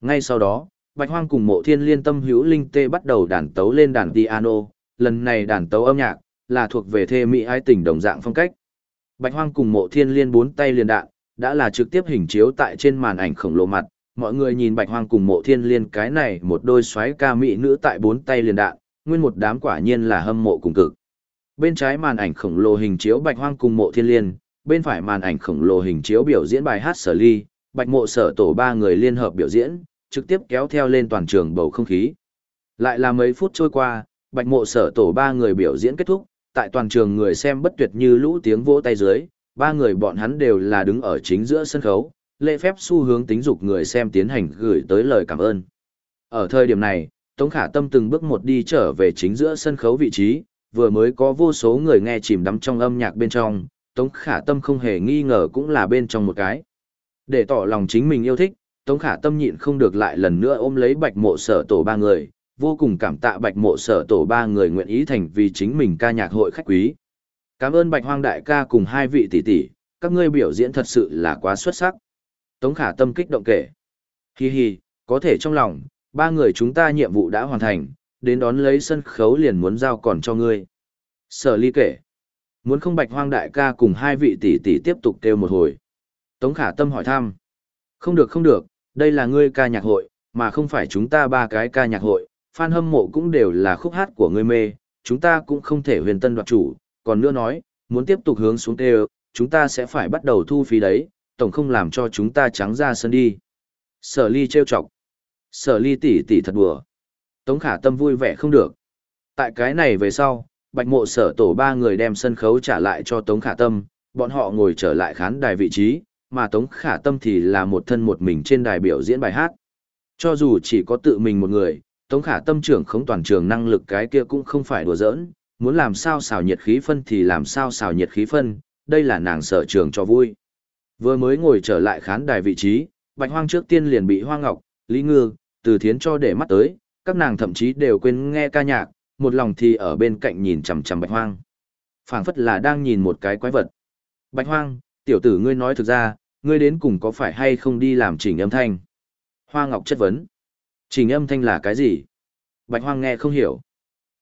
Ngay sau đó, Bạch Hoang cùng mộ thiên liên tâm hữu linh tê bắt đầu đàn tấu lên đàn piano, lần này đàn tấu âm nhạc, là thuộc về thê mỹ ái tình đồng dạng phong cách. Bạch Hoang cùng mộ thiên liên bốn tay liền đạn, đã là trực tiếp hình chiếu tại trên màn ảnh khổng lồ mặt, mọi người nhìn Bạch Hoang cùng mộ thiên liên cái này một đôi xoáy ca mỹ nữ tại bốn tay liền đạn, nguyên một đám quả nhiên là hâm mộ cùng cực. Bên trái màn ảnh khổng lồ hình chiếu Bạch Hoang cùng mộ thiên liên, bên phải màn ảnh khổng lồ hình chiếu biểu diễn bài hát sở ly, Bạch mộ sở tổ ba người liên hợp biểu diễn, trực tiếp kéo theo lên toàn trường bầu không khí. Lại là mấy phút trôi qua, Bạch mộ sở tổ ba người biểu diễn kết thúc, tại toàn trường người xem bất tuyệt như lũ tiếng vỗ tay dưới, ba người bọn hắn đều là đứng ở chính giữa sân khấu, lễ phép xu hướng tính dục người xem tiến hành gửi tới lời cảm ơn. Ở thời điểm này, Tống Khả Tâm từng bước một đi trở về chính giữa sân khấu vị trí, vừa mới có vô số người nghe chìm đắm trong âm nhạc bên trong, Tống Khả Tâm không hề nghi ngờ cũng là bên trong một cái. Để tỏ lòng chính mình yêu thích, Tống Khả Tâm nhịn không được lại lần nữa ôm lấy bạch mộ sở tổ ba người, vô cùng cảm tạ bạch mộ sở tổ ba người nguyện ý thành vì chính mình ca nhạc hội khách quý. Cảm ơn bạch hoang đại ca cùng hai vị tỷ tỷ, các ngươi biểu diễn thật sự là quá xuất sắc. Tống khả tâm kích động kể. Hi hi, có thể trong lòng, ba người chúng ta nhiệm vụ đã hoàn thành, đến đón lấy sân khấu liền muốn giao còn cho ngươi. Sở ly kể. Muốn không bạch hoang đại ca cùng hai vị tỷ tỷ tiếp tục kêu một hồi. Tống khả tâm hỏi thăm. Không được không được, đây là ngươi ca nhạc hội, mà không phải chúng ta ba cái ca nhạc hội, fan hâm mộ cũng đều là khúc hát của ngươi mê, chúng ta cũng không thể huyền tân đoạt chủ, còn nữa nói, muốn tiếp tục hướng xuống tê chúng ta sẽ phải bắt đầu thu phí đấy, tổng không làm cho chúng ta trắng ra sân đi. Sở ly trêu chọc. Sở ly tỉ tỉ thật đùa. Tống khả tâm vui vẻ không được. Tại cái này về sau, bạch mộ sở tổ ba người đem sân khấu trả lại cho Tống khả tâm, bọn họ ngồi trở lại khán đài vị trí, mà Tống khả tâm thì là một thân một mình trên đài biểu diễn bài hát. Cho dù chỉ có tự mình một người, Tống khả tâm trưởng không toàn trường năng lực cái kia cũng không phải đùa giỡn, muốn làm sao xào nhiệt khí phân thì làm sao xào nhiệt khí phân, đây là nàng sở trường cho vui. Vừa mới ngồi trở lại khán đài vị trí, Bạch Hoang trước tiên liền bị Hoa Ngọc, Lý Ngư, Từ Thiến cho để mắt tới, các nàng thậm chí đều quên nghe ca nhạc, một lòng thì ở bên cạnh nhìn chằm chằm Bạch Hoang. Phảng phất là đang nhìn một cái quái vật. Bạch Hoang, tiểu tử ngươi nói thực ra, ngươi đến cùng có phải hay không đi làm chỉnh âm thanh? Hoa Ngọc chất vấn. Chỉnh âm thanh là cái gì? Bạch Hoang nghe không hiểu.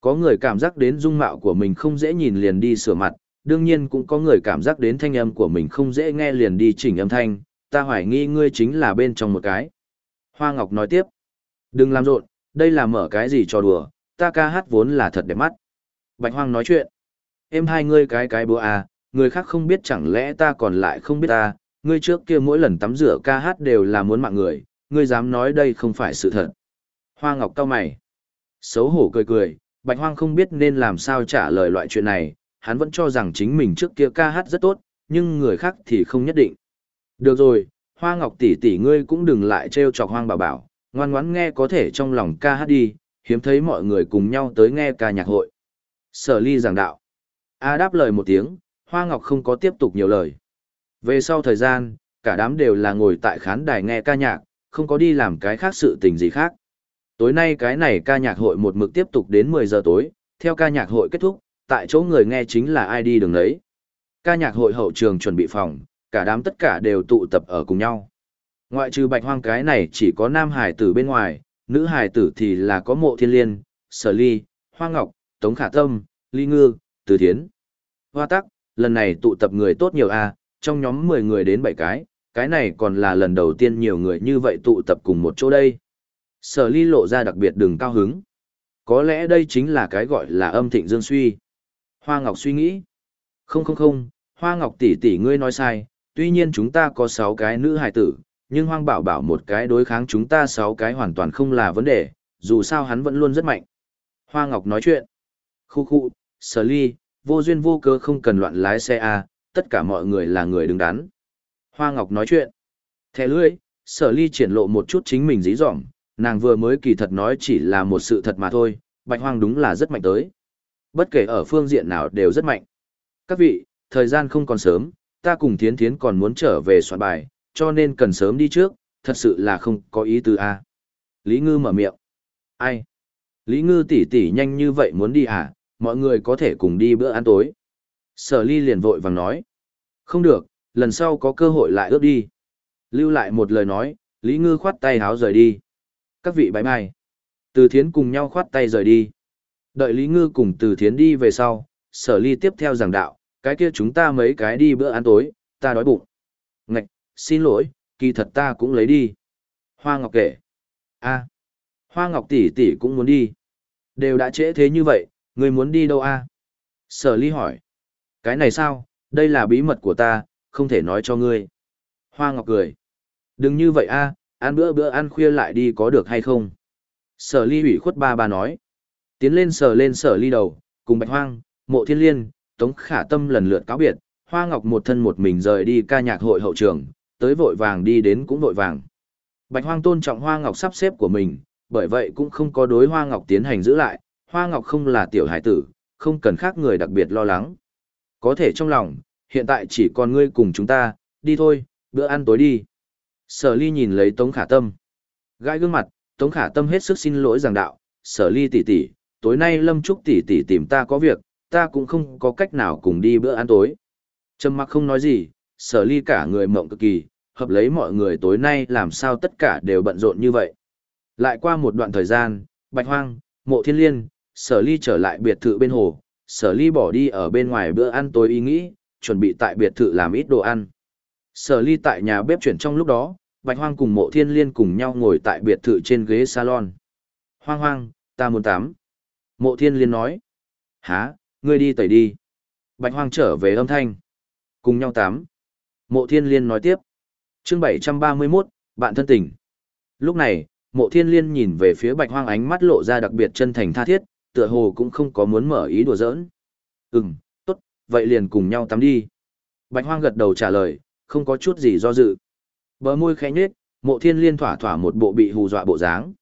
Có người cảm giác đến dung mạo của mình không dễ nhìn liền đi sửa mặt, đương nhiên cũng có người cảm giác đến thanh âm của mình không dễ nghe liền đi chỉnh âm thanh, ta hoài nghi ngươi chính là bên trong một cái. Hoa Ngọc nói tiếp, đừng làm rộn, đây là mở cái gì cho đùa, ta ca hát vốn là thật đẹp mắt. Bạch Hoang nói chuyện, em hai ngươi cái cái búa à, người khác không biết chẳng lẽ ta còn lại không biết ta, ngươi trước kia mỗi lần tắm rửa ca hát đều là muốn mạng người, ngươi dám nói đây không phải sự thật. Hoa Ngọc cau mày, xấu hổ cười cười, Bạch Hoang không biết nên làm sao trả lời loại chuyện này, hắn vẫn cho rằng chính mình trước kia ca hát rất tốt, nhưng người khác thì không nhất định. Được rồi, Hoa Ngọc tỷ tỷ ngươi cũng đừng lại treo chọc Hoang bảo bảo, ngoan ngoãn nghe có thể trong lòng ca hát đi, hiếm thấy mọi người cùng nhau tới nghe ca nhạc hội. Sở ly giảng đạo. A đáp lời một tiếng, Hoa Ngọc không có tiếp tục nhiều lời. Về sau thời gian, cả đám đều là ngồi tại khán đài nghe ca nhạc, không có đi làm cái khác sự tình gì khác. Tối nay cái này ca nhạc hội một mực tiếp tục đến 10 giờ tối, theo ca nhạc hội kết thúc, tại chỗ người nghe chính là ai đi đường đấy. Ca nhạc hội hậu trường chuẩn bị phòng, cả đám tất cả đều tụ tập ở cùng nhau. Ngoại trừ bạch hoang cái này chỉ có nam hải tử bên ngoài, nữ hải tử thì là có mộ thiên liên, sở ly, hoa ngọc, tống khả tâm, ly ngư, từ thiến. Hoa tắc, lần này tụ tập người tốt nhiều a, trong nhóm 10 người đến 7 cái, cái này còn là lần đầu tiên nhiều người như vậy tụ tập cùng một chỗ đây. Sở ly lộ ra đặc biệt đừng cao hứng. Có lẽ đây chính là cái gọi là âm thịnh dương suy. Hoa Ngọc suy nghĩ. Không không không, Hoa Ngọc tỷ tỷ ngươi nói sai, tuy nhiên chúng ta có 6 cái nữ hài tử, nhưng Hoang Bảo Bảo một cái đối kháng chúng ta 6 cái hoàn toàn không là vấn đề, dù sao hắn vẫn luôn rất mạnh. Hoa Ngọc nói chuyện. Khu khu, sở ly, vô duyên vô cớ không cần loạn lái xe A, tất cả mọi người là người đứng đắn. Hoa Ngọc nói chuyện. Thẻ lưỡi, sở ly triển lộ một chút chính mình dí dỏm, nàng vừa mới kỳ thật nói chỉ là một sự thật mà thôi, bạch hoang đúng là rất mạnh tới. Bất kể ở phương diện nào đều rất mạnh. Các vị, thời gian không còn sớm, ta cùng thiến thiến còn muốn trở về soạn bài, cho nên cần sớm đi trước, thật sự là không có ý tư a. À. Lý Ngư mở miệng. Ai? Lý Ngư tỷ tỷ nhanh như vậy muốn đi à, mọi người có thể cùng đi bữa ăn tối. Sở ly liền vội vàng nói. Không được, lần sau có cơ hội lại ước đi. Lưu lại một lời nói, Lý Ngư khoát tay háo rời đi. Các vị bái bai. Từ thiến cùng nhau khoát tay rời đi. Đợi Lý Ngư cùng từ thiến đi về sau, sở ly tiếp theo giảng đạo, cái kia chúng ta mấy cái đi bữa ăn tối, ta đói bụng. Ngạch, xin lỗi, kỳ thật ta cũng lấy đi. Hoa Ngọc kể. a Hoa Ngọc tỷ tỷ cũng muốn đi. Đều đã trễ thế như vậy, người muốn đi đâu a Sở ly hỏi. Cái này sao, đây là bí mật của ta, không thể nói cho ngươi. Hoa Ngọc cười. Đừng như vậy a ăn bữa bữa ăn khuya lại đi có được hay không? Sở ly ủy khuất ba ba nói. Tiến lên sờ lên sở ly đầu, cùng bạch hoang, mộ thiên liên, tống khả tâm lần lượt cáo biệt, hoa ngọc một thân một mình rời đi ca nhạc hội hậu trường, tới vội vàng đi đến cũng vội vàng. Bạch hoang tôn trọng hoa ngọc sắp xếp của mình, bởi vậy cũng không có đối hoa ngọc tiến hành giữ lại, hoa ngọc không là tiểu hải tử, không cần khác người đặc biệt lo lắng. Có thể trong lòng, hiện tại chỉ còn ngươi cùng chúng ta, đi thôi, bữa ăn tối đi. Sở ly nhìn lấy tống khả tâm. Gãi gương mặt, tống khả tâm hết sức xin lỗi giảng đạo, sở ly tỷ tỷ, tối nay lâm trúc tỷ tỷ tìm ta có việc, ta cũng không có cách nào cùng đi bữa ăn tối. Trầm mặc không nói gì, sở ly cả người mộng cực kỳ, hợp lấy mọi người tối nay làm sao tất cả đều bận rộn như vậy. Lại qua một đoạn thời gian, bạch hoang, mộ thiên liên, sở ly trở lại biệt thự bên hồ, sở ly bỏ đi ở bên ngoài bữa ăn tối ý nghĩ, chuẩn bị tại biệt thự làm ít đồ ăn. Sở ly tại nhà bếp chuyển trong lúc đó, bạch hoang cùng mộ thiên liên cùng nhau ngồi tại biệt thự trên ghế salon. Hoang hoang, ta muốn tắm. Mộ thiên liên nói. Hả, ngươi đi tẩy đi. Bạch hoang trở về âm thanh. Cùng nhau tắm. Mộ thiên liên nói tiếp. Chương 731, bạn thân tình. Lúc này, mộ thiên liên nhìn về phía bạch hoang ánh mắt lộ ra đặc biệt chân thành tha thiết, tựa hồ cũng không có muốn mở ý đùa giỡn. Ừm, tốt, vậy liền cùng nhau tắm đi. Bạch hoang gật đầu trả lời, không có chút gì do dự. Bờ môi khẽ nhếch, mộ thiên liên thỏa thỏa một bộ bị hù dọa bộ dáng.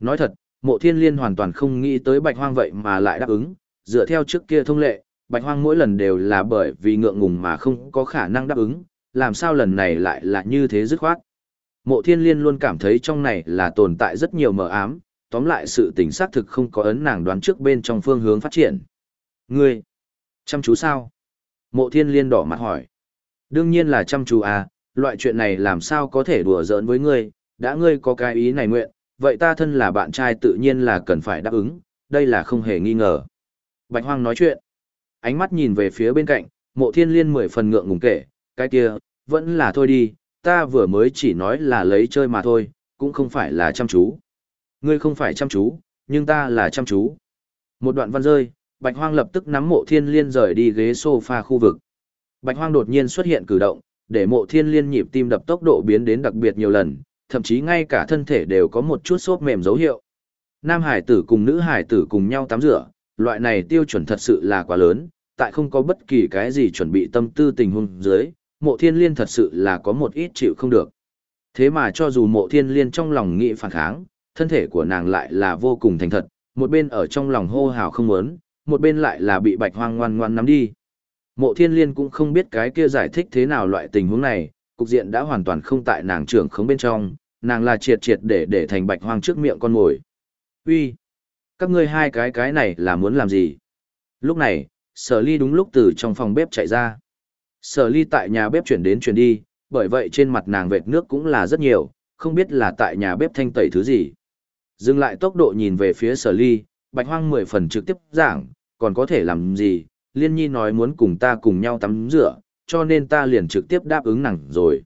Nói thật, mộ thiên liên hoàn toàn không nghĩ tới bạch hoang vậy mà lại đáp ứng, dựa theo trước kia thông lệ, bạch hoang mỗi lần đều là bởi vì ngượng ngùng mà không có khả năng đáp ứng, làm sao lần này lại là như thế dứt khoát. Mộ thiên liên luôn cảm thấy trong này là tồn tại rất nhiều mờ ám, tóm lại sự tình xác thực không có ấn nàng đoán trước bên trong phương hướng phát triển. Ngươi, chăm chú sao? Mộ thiên liên đỏ mặt hỏi. Đương nhiên là chăm chú à, loại chuyện này làm sao có thể đùa giỡn với ngươi, đã ngươi có cái ý này nguyện, vậy ta thân là bạn trai tự nhiên là cần phải đáp ứng, đây là không hề nghi ngờ. Bạch Hoang nói chuyện, ánh mắt nhìn về phía bên cạnh, mộ thiên liên mười phần ngượng ngùng kể, cái kia, vẫn là thôi đi, ta vừa mới chỉ nói là lấy chơi mà thôi, cũng không phải là chăm chú. Ngươi không phải chăm chú, nhưng ta là chăm chú. Một đoạn văn rơi, Bạch Hoang lập tức nắm mộ thiên liên rời đi ghế sofa khu vực. Bạch Hoang đột nhiên xuất hiện cử động, để mộ thiên liên nhịp tim đập tốc độ biến đến đặc biệt nhiều lần, thậm chí ngay cả thân thể đều có một chút xốp mềm dấu hiệu. Nam hải tử cùng nữ hải tử cùng nhau tắm rửa, loại này tiêu chuẩn thật sự là quá lớn, tại không có bất kỳ cái gì chuẩn bị tâm tư tình huống dưới, mộ thiên liên thật sự là có một ít chịu không được. Thế mà cho dù mộ thiên liên trong lòng nghĩ phản kháng, thân thể của nàng lại là vô cùng thành thật, một bên ở trong lòng hô hào không muốn, một bên lại là bị bạch hoang ngoan ngoan nắm đi. Mộ thiên liên cũng không biết cái kia giải thích thế nào loại tình huống này, cục diện đã hoàn toàn không tại nàng trưởng khống bên trong, nàng là triệt triệt để để thành bạch hoang trước miệng con mồi. Uy, các ngươi hai cái cái này là muốn làm gì? Lúc này, sở ly đúng lúc từ trong phòng bếp chạy ra. Sở ly tại nhà bếp chuyển đến chuyển đi, bởi vậy trên mặt nàng vệt nước cũng là rất nhiều, không biết là tại nhà bếp thanh tẩy thứ gì. Dừng lại tốc độ nhìn về phía sở ly, bạch hoang mười phần trực tiếp giảng, còn có thể làm gì, liên nhi nói muốn cùng ta cùng nhau tắm rửa, cho nên ta liền trực tiếp đáp ứng nặng rồi.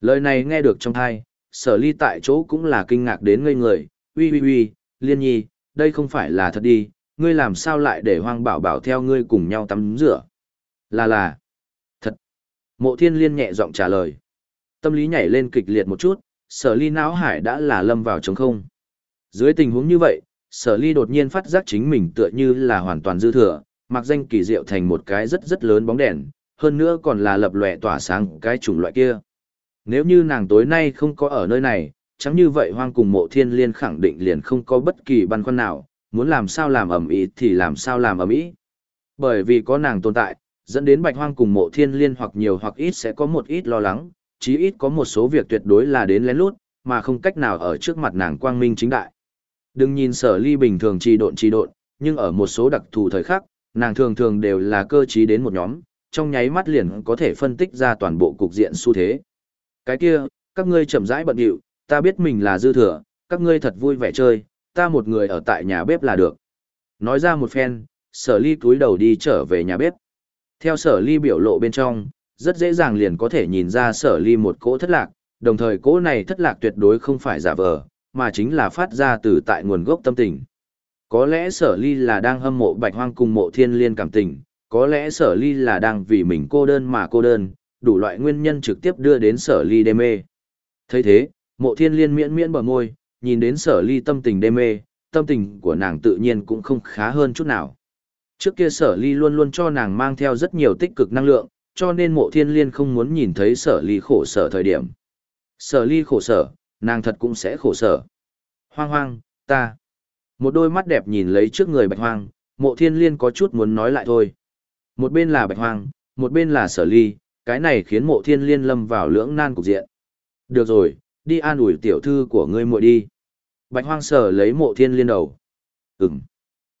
Lời này nghe được trong thai, sở ly tại chỗ cũng là kinh ngạc đến ngây người, uy uy uy, liên nhi, đây không phải là thật đi, ngươi làm sao lại để hoang bảo bảo theo ngươi cùng nhau tắm rửa. Là là, thật. Mộ thiên liên nhẹ giọng trả lời. Tâm lý nhảy lên kịch liệt một chút, sở ly não hải đã là lâm vào trống không. Dưới tình huống như vậy, sở ly đột nhiên phát giác chính mình tựa như là hoàn toàn dư thừa, mặc danh kỳ diệu thành một cái rất rất lớn bóng đèn, hơn nữa còn là lập lòe tỏa sáng cái chủng loại kia. Nếu như nàng tối nay không có ở nơi này, chẳng như vậy hoang cùng mộ thiên liên khẳng định liền không có bất kỳ băn khoăn nào, muốn làm sao làm ẩm ý thì làm sao làm ẩm ý. Bởi vì có nàng tồn tại, dẫn đến bạch hoang cùng mộ thiên liên hoặc nhiều hoặc ít sẽ có một ít lo lắng, chí ít có một số việc tuyệt đối là đến lén lút, mà không cách nào ở trước mặt nàng quang minh chính đại. Đừng nhìn sở ly bình thường trì độn trì độn, nhưng ở một số đặc thù thời khắc, nàng thường thường đều là cơ trí đến một nhóm, trong nháy mắt liền có thể phân tích ra toàn bộ cục diện xu thế. Cái kia, các ngươi chậm rãi bận điệu, ta biết mình là dư thừa, các ngươi thật vui vẻ chơi, ta một người ở tại nhà bếp là được. Nói ra một phen, sở ly cúi đầu đi trở về nhà bếp. Theo sở ly biểu lộ bên trong, rất dễ dàng liền có thể nhìn ra sở ly một cỗ thất lạc, đồng thời cỗ này thất lạc tuyệt đối không phải giả vờ, mà chính là phát ra từ tại nguồn gốc tâm tình. Có lẽ sở ly là đang hâm mộ bạch hoang cùng mộ thiên liên cảm tình, có lẽ sở ly là đang vì mình cô đơn mà cô đơn, đủ loại nguyên nhân trực tiếp đưa đến sở ly đê mê. thấy thế, mộ thiên liên miễn miễn bờ môi, nhìn đến sở ly tâm tình đê mê, tâm tình của nàng tự nhiên cũng không khá hơn chút nào. Trước kia sở ly luôn luôn cho nàng mang theo rất nhiều tích cực năng lượng, cho nên mộ thiên liên không muốn nhìn thấy sở ly khổ sở thời điểm. Sở ly khổ sở, nàng thật cũng sẽ khổ sở. Hoang hoang, ta. Một đôi mắt đẹp nhìn lấy trước người bạch hoang, mộ thiên liên có chút muốn nói lại thôi. Một bên là bạch hoang, một bên là sở ly, cái này khiến mộ thiên liên lâm vào lưỡng nan cục diện. Được rồi, đi an ủi tiểu thư của ngươi muội đi. Bạch hoang sở lấy mộ thiên liên đầu. Ừm.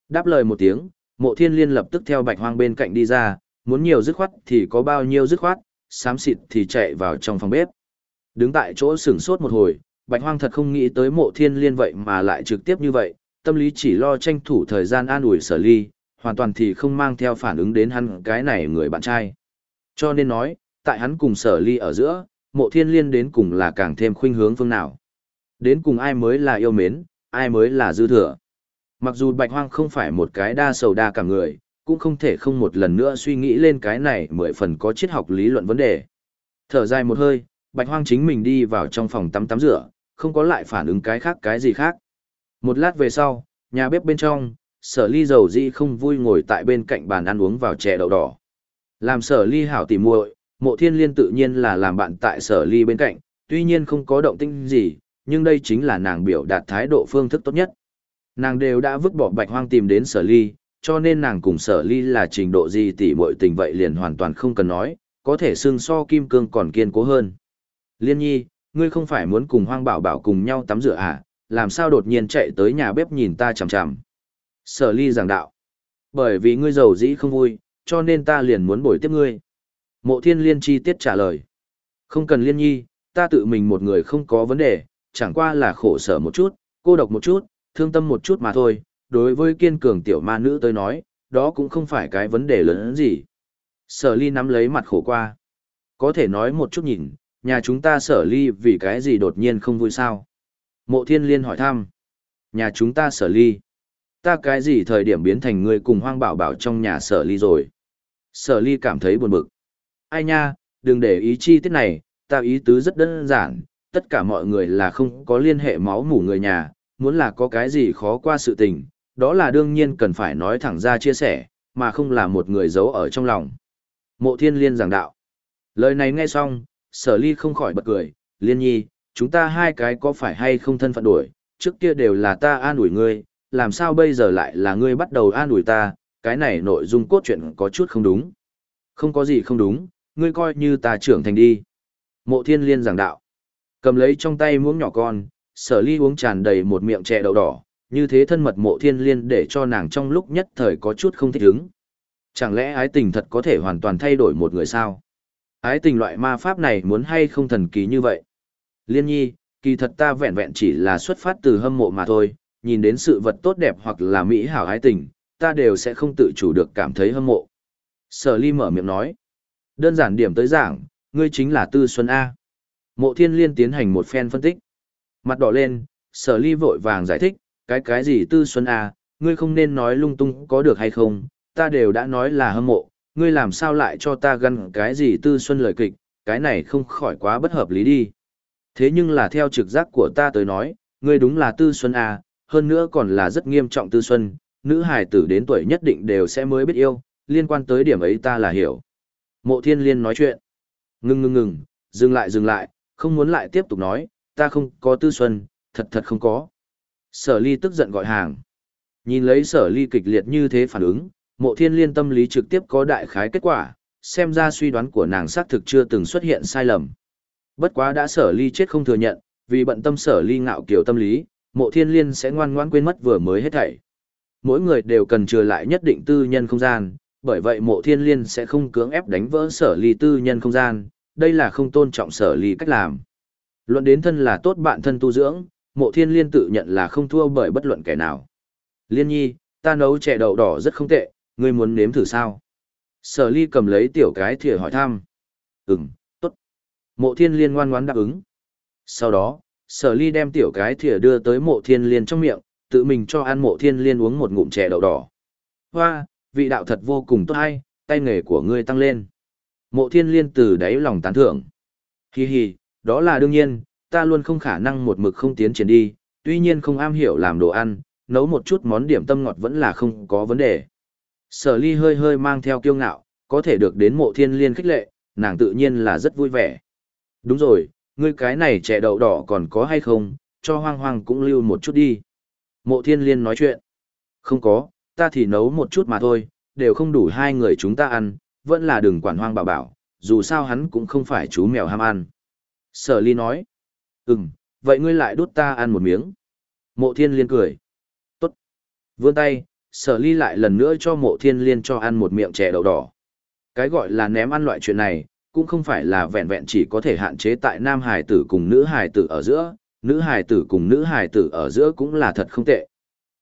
Đáp lời một tiếng, mộ thiên liên lập tức theo bạch hoang bên cạnh đi ra, muốn nhiều dứt khoát thì có bao nhiêu dứt khoát, sám xịt thì chạy vào trong phòng bếp. Đứng tại chỗ sửng sốt một hồi, bạch hoang thật không nghĩ tới mộ thiên liên vậy mà lại trực tiếp như vậy, tâm lý chỉ lo tranh thủ thời gian an ủi sở ly, hoàn toàn thì không mang theo phản ứng đến hắn cái này người bạn trai. Cho nên nói, tại hắn cùng sở ly ở giữa, mộ thiên liên đến cùng là càng thêm khuynh hướng phương nào. Đến cùng ai mới là yêu mến, ai mới là dư thừa. Mặc dù bạch hoang không phải một cái đa sầu đa cả người, cũng không thể không một lần nữa suy nghĩ lên cái này mười phần có triết học lý luận vấn đề. Thở dài một hơi, bạch hoang chính mình đi vào trong phòng tắm tắm rửa, không có lại phản ứng cái khác cái gì khác. Một lát về sau, nhà bếp bên trong, sở ly dầu di không vui ngồi tại bên cạnh bàn ăn uống vào chè đậu đỏ. Làm sở ly hảo tỉ muội, mộ thiên liên tự nhiên là làm bạn tại sở ly bên cạnh, tuy nhiên không có động tinh gì, nhưng đây chính là nàng biểu đạt thái độ phương thức tốt nhất. Nàng đều đã vứt bỏ bạch hoang tìm đến sở ly, cho nên nàng cùng sở ly là trình độ gì tỉ muội tình vậy liền hoàn toàn không cần nói, có thể xương so kim cương còn kiên cố hơn. Liên nhi, ngươi không phải muốn cùng hoang bảo bảo cùng nhau tắm rửa à, làm sao đột nhiên chạy tới nhà bếp nhìn ta chằm chằm. Sở ly giảng đạo. Bởi vì ngươi giàu dĩ không vui, cho nên ta liền muốn bồi tiếp ngươi. Mộ thiên liên chi tiết trả lời. Không cần liên nhi, ta tự mình một người không có vấn đề, chẳng qua là khổ sở một chút, cô độc một chút, thương tâm một chút mà thôi. Đối với kiên cường tiểu ma nữ tới nói, đó cũng không phải cái vấn đề lớn gì. Sở ly nắm lấy mặt khổ qua. Có thể nói một chút nhìn, nhà chúng ta sở ly vì cái gì đột nhiên không vui sao? Mộ thiên liên hỏi thăm. Nhà chúng ta sở ly. Ta cái gì thời điểm biến thành người cùng hoang bảo bảo trong nhà sở ly rồi? Sở ly cảm thấy buồn bực. Ai nha, đừng để ý chi tiết này, ta ý tứ rất đơn giản, tất cả mọi người là không có liên hệ máu mủ người nhà, muốn là có cái gì khó qua sự tình, đó là đương nhiên cần phải nói thẳng ra chia sẻ, mà không là một người giấu ở trong lòng. Mộ thiên liên giảng đạo. Lời này nghe xong, sở ly không khỏi bật cười, liên nhi, chúng ta hai cái có phải hay không thân phận đổi, trước kia đều là ta an ủi ngươi, làm sao bây giờ lại là ngươi bắt đầu an ủi ta, cái này nội dung cốt truyện có chút không đúng. Không có gì không đúng, ngươi coi như ta trưởng thành đi. Mộ thiên liên giảng đạo. Cầm lấy trong tay muỗng nhỏ con, sở ly uống tràn đầy một miệng chè đậu đỏ, như thế thân mật mộ thiên liên để cho nàng trong lúc nhất thời có chút không thích ứng. Chẳng lẽ ái tình thật có thể hoàn toàn thay đổi một người sao? Ái tình loại ma pháp này muốn hay không thần kỳ như vậy? Liên nhi, kỳ thật ta vẹn vẹn chỉ là xuất phát từ hâm mộ mà thôi, nhìn đến sự vật tốt đẹp hoặc là mỹ hảo hái tình, ta đều sẽ không tự chủ được cảm thấy hâm mộ. Sở ly mở miệng nói. Đơn giản điểm tới giảng, ngươi chính là Tư Xuân A. Mộ thiên liên tiến hành một phen phân tích. Mặt đỏ lên, sở ly vội vàng giải thích, cái cái gì Tư Xuân A, ngươi không nên nói lung tung có được hay không, ta đều đã nói là hâm mộ, ngươi làm sao lại cho ta gắn cái gì Tư Xuân lời kịch, cái này không khỏi quá bất hợp lý đi. Thế nhưng là theo trực giác của ta tới nói, ngươi đúng là Tư Xuân à hơn nữa còn là rất nghiêm trọng tư xuân, nữ hài tử đến tuổi nhất định đều sẽ mới biết yêu, liên quan tới điểm ấy ta là hiểu. Mộ thiên liên nói chuyện. Ngừng ngừng ngừng, dừng lại dừng lại, không muốn lại tiếp tục nói, ta không có tư xuân, thật thật không có. Sở ly tức giận gọi hàng. Nhìn lấy sở ly kịch liệt như thế phản ứng, mộ thiên liên tâm lý trực tiếp có đại khái kết quả, xem ra suy đoán của nàng xác thực chưa từng xuất hiện sai lầm. Bất quá đã sở ly chết không thừa nhận, vì bận tâm sở ly ngạo kiểu tâm lý, mộ thiên liên sẽ ngoan ngoãn quên mất vừa mới hết thảy. Mỗi người đều cần trừ lại nhất định tư nhân không gian, bởi vậy mộ thiên liên sẽ không cưỡng ép đánh vỡ sở ly tư nhân không gian, đây là không tôn trọng sở ly cách làm. Luận đến thân là tốt bạn thân tu dưỡng, mộ thiên liên tự nhận là không thua bởi bất luận kẻ nào. Liên nhi, ta nấu chè đậu đỏ rất không tệ, ngươi muốn nếm thử sao? Sở ly cầm lấy tiểu cái thìa hỏi thăm. Ừm. Mộ thiên liên ngoan ngoãn đáp ứng. Sau đó, sở ly đem tiểu cái thìa đưa tới mộ thiên liên trong miệng, tự mình cho ăn mộ thiên liên uống một ngụm chè đậu đỏ. Hoa, vị đạo thật vô cùng tốt hay, tay nghề của ngươi tăng lên. Mộ thiên liên từ đáy lòng tán thưởng. Hi hi, đó là đương nhiên, ta luôn không khả năng một mực không tiến triển đi, tuy nhiên không am hiểu làm đồ ăn, nấu một chút món điểm tâm ngọt vẫn là không có vấn đề. Sở ly hơi hơi mang theo kiêu ngạo, có thể được đến mộ thiên liên khích lệ, nàng tự nhiên là rất vui vẻ. Đúng rồi, ngươi cái này trẻ đậu đỏ còn có hay không, cho hoang hoang cũng lưu một chút đi. Mộ thiên liên nói chuyện. Không có, ta thì nấu một chút mà thôi, đều không đủ hai người chúng ta ăn, vẫn là đừng quản hoang bảo bảo, dù sao hắn cũng không phải chú mèo ham ăn. Sở ly nói. Ừm, vậy ngươi lại đút ta ăn một miếng. Mộ thiên liên cười. Tốt. Vươn tay, sở ly lại lần nữa cho mộ thiên liên cho ăn một miệng chè đậu đỏ. Cái gọi là ném ăn loại chuyện này, cũng không phải là vẹn vẹn chỉ có thể hạn chế tại nam hải tử cùng nữ hải tử ở giữa, nữ hải tử cùng nữ hải tử ở giữa cũng là thật không tệ.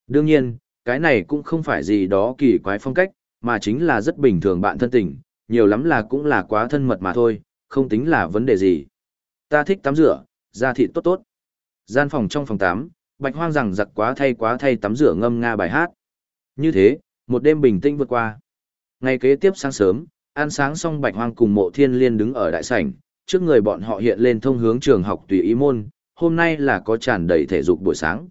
Đương nhiên, cái này cũng không phải gì đó kỳ quái phong cách, mà chính là rất bình thường bạn thân tình, nhiều lắm là cũng là quá thân mật mà thôi, không tính là vấn đề gì. Ta thích tắm rửa, da thịt tốt tốt. Gian phòng trong phòng tắm, bạch hoang rằng giặc quá thay quá thay tắm rửa ngâm nga bài hát. Như thế, một đêm bình tĩnh vượt qua. Ngày kế tiếp sáng sớm, ăn sáng xong bạch hoang cùng mộ thiên liên đứng ở đại sảnh, trước người bọn họ hiện lên thông hướng trường học tùy ý môn, hôm nay là có tràn đầy thể dục buổi sáng.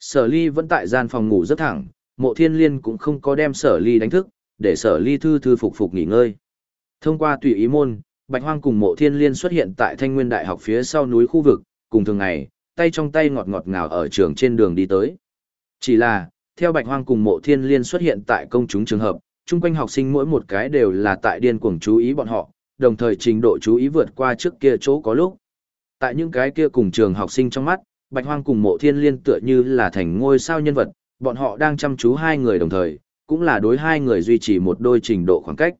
Sở ly vẫn tại gian phòng ngủ rất thẳng, mộ thiên liên cũng không có đem sở ly đánh thức, để sở ly thư thư phục phục nghỉ ngơi. Thông qua tùy ý môn, bạch hoang cùng mộ thiên liên xuất hiện tại thanh nguyên đại học phía sau núi khu vực, cùng thường ngày, tay trong tay ngọt ngọt ngào ở trường trên đường đi tới. Chỉ là, theo bạch hoang cùng mộ thiên liên xuất hiện tại công chúng trường hợp, chung quanh học sinh mỗi một cái đều là tại điên cuồng chú ý bọn họ, đồng thời trình độ chú ý vượt qua trước kia chỗ có lúc. Tại những cái kia cùng trường học sinh trong mắt, bạch hoang cùng mộ thiên liên tựa như là thành ngôi sao nhân vật, bọn họ đang chăm chú hai người đồng thời, cũng là đối hai người duy trì một đôi trình độ khoảng cách.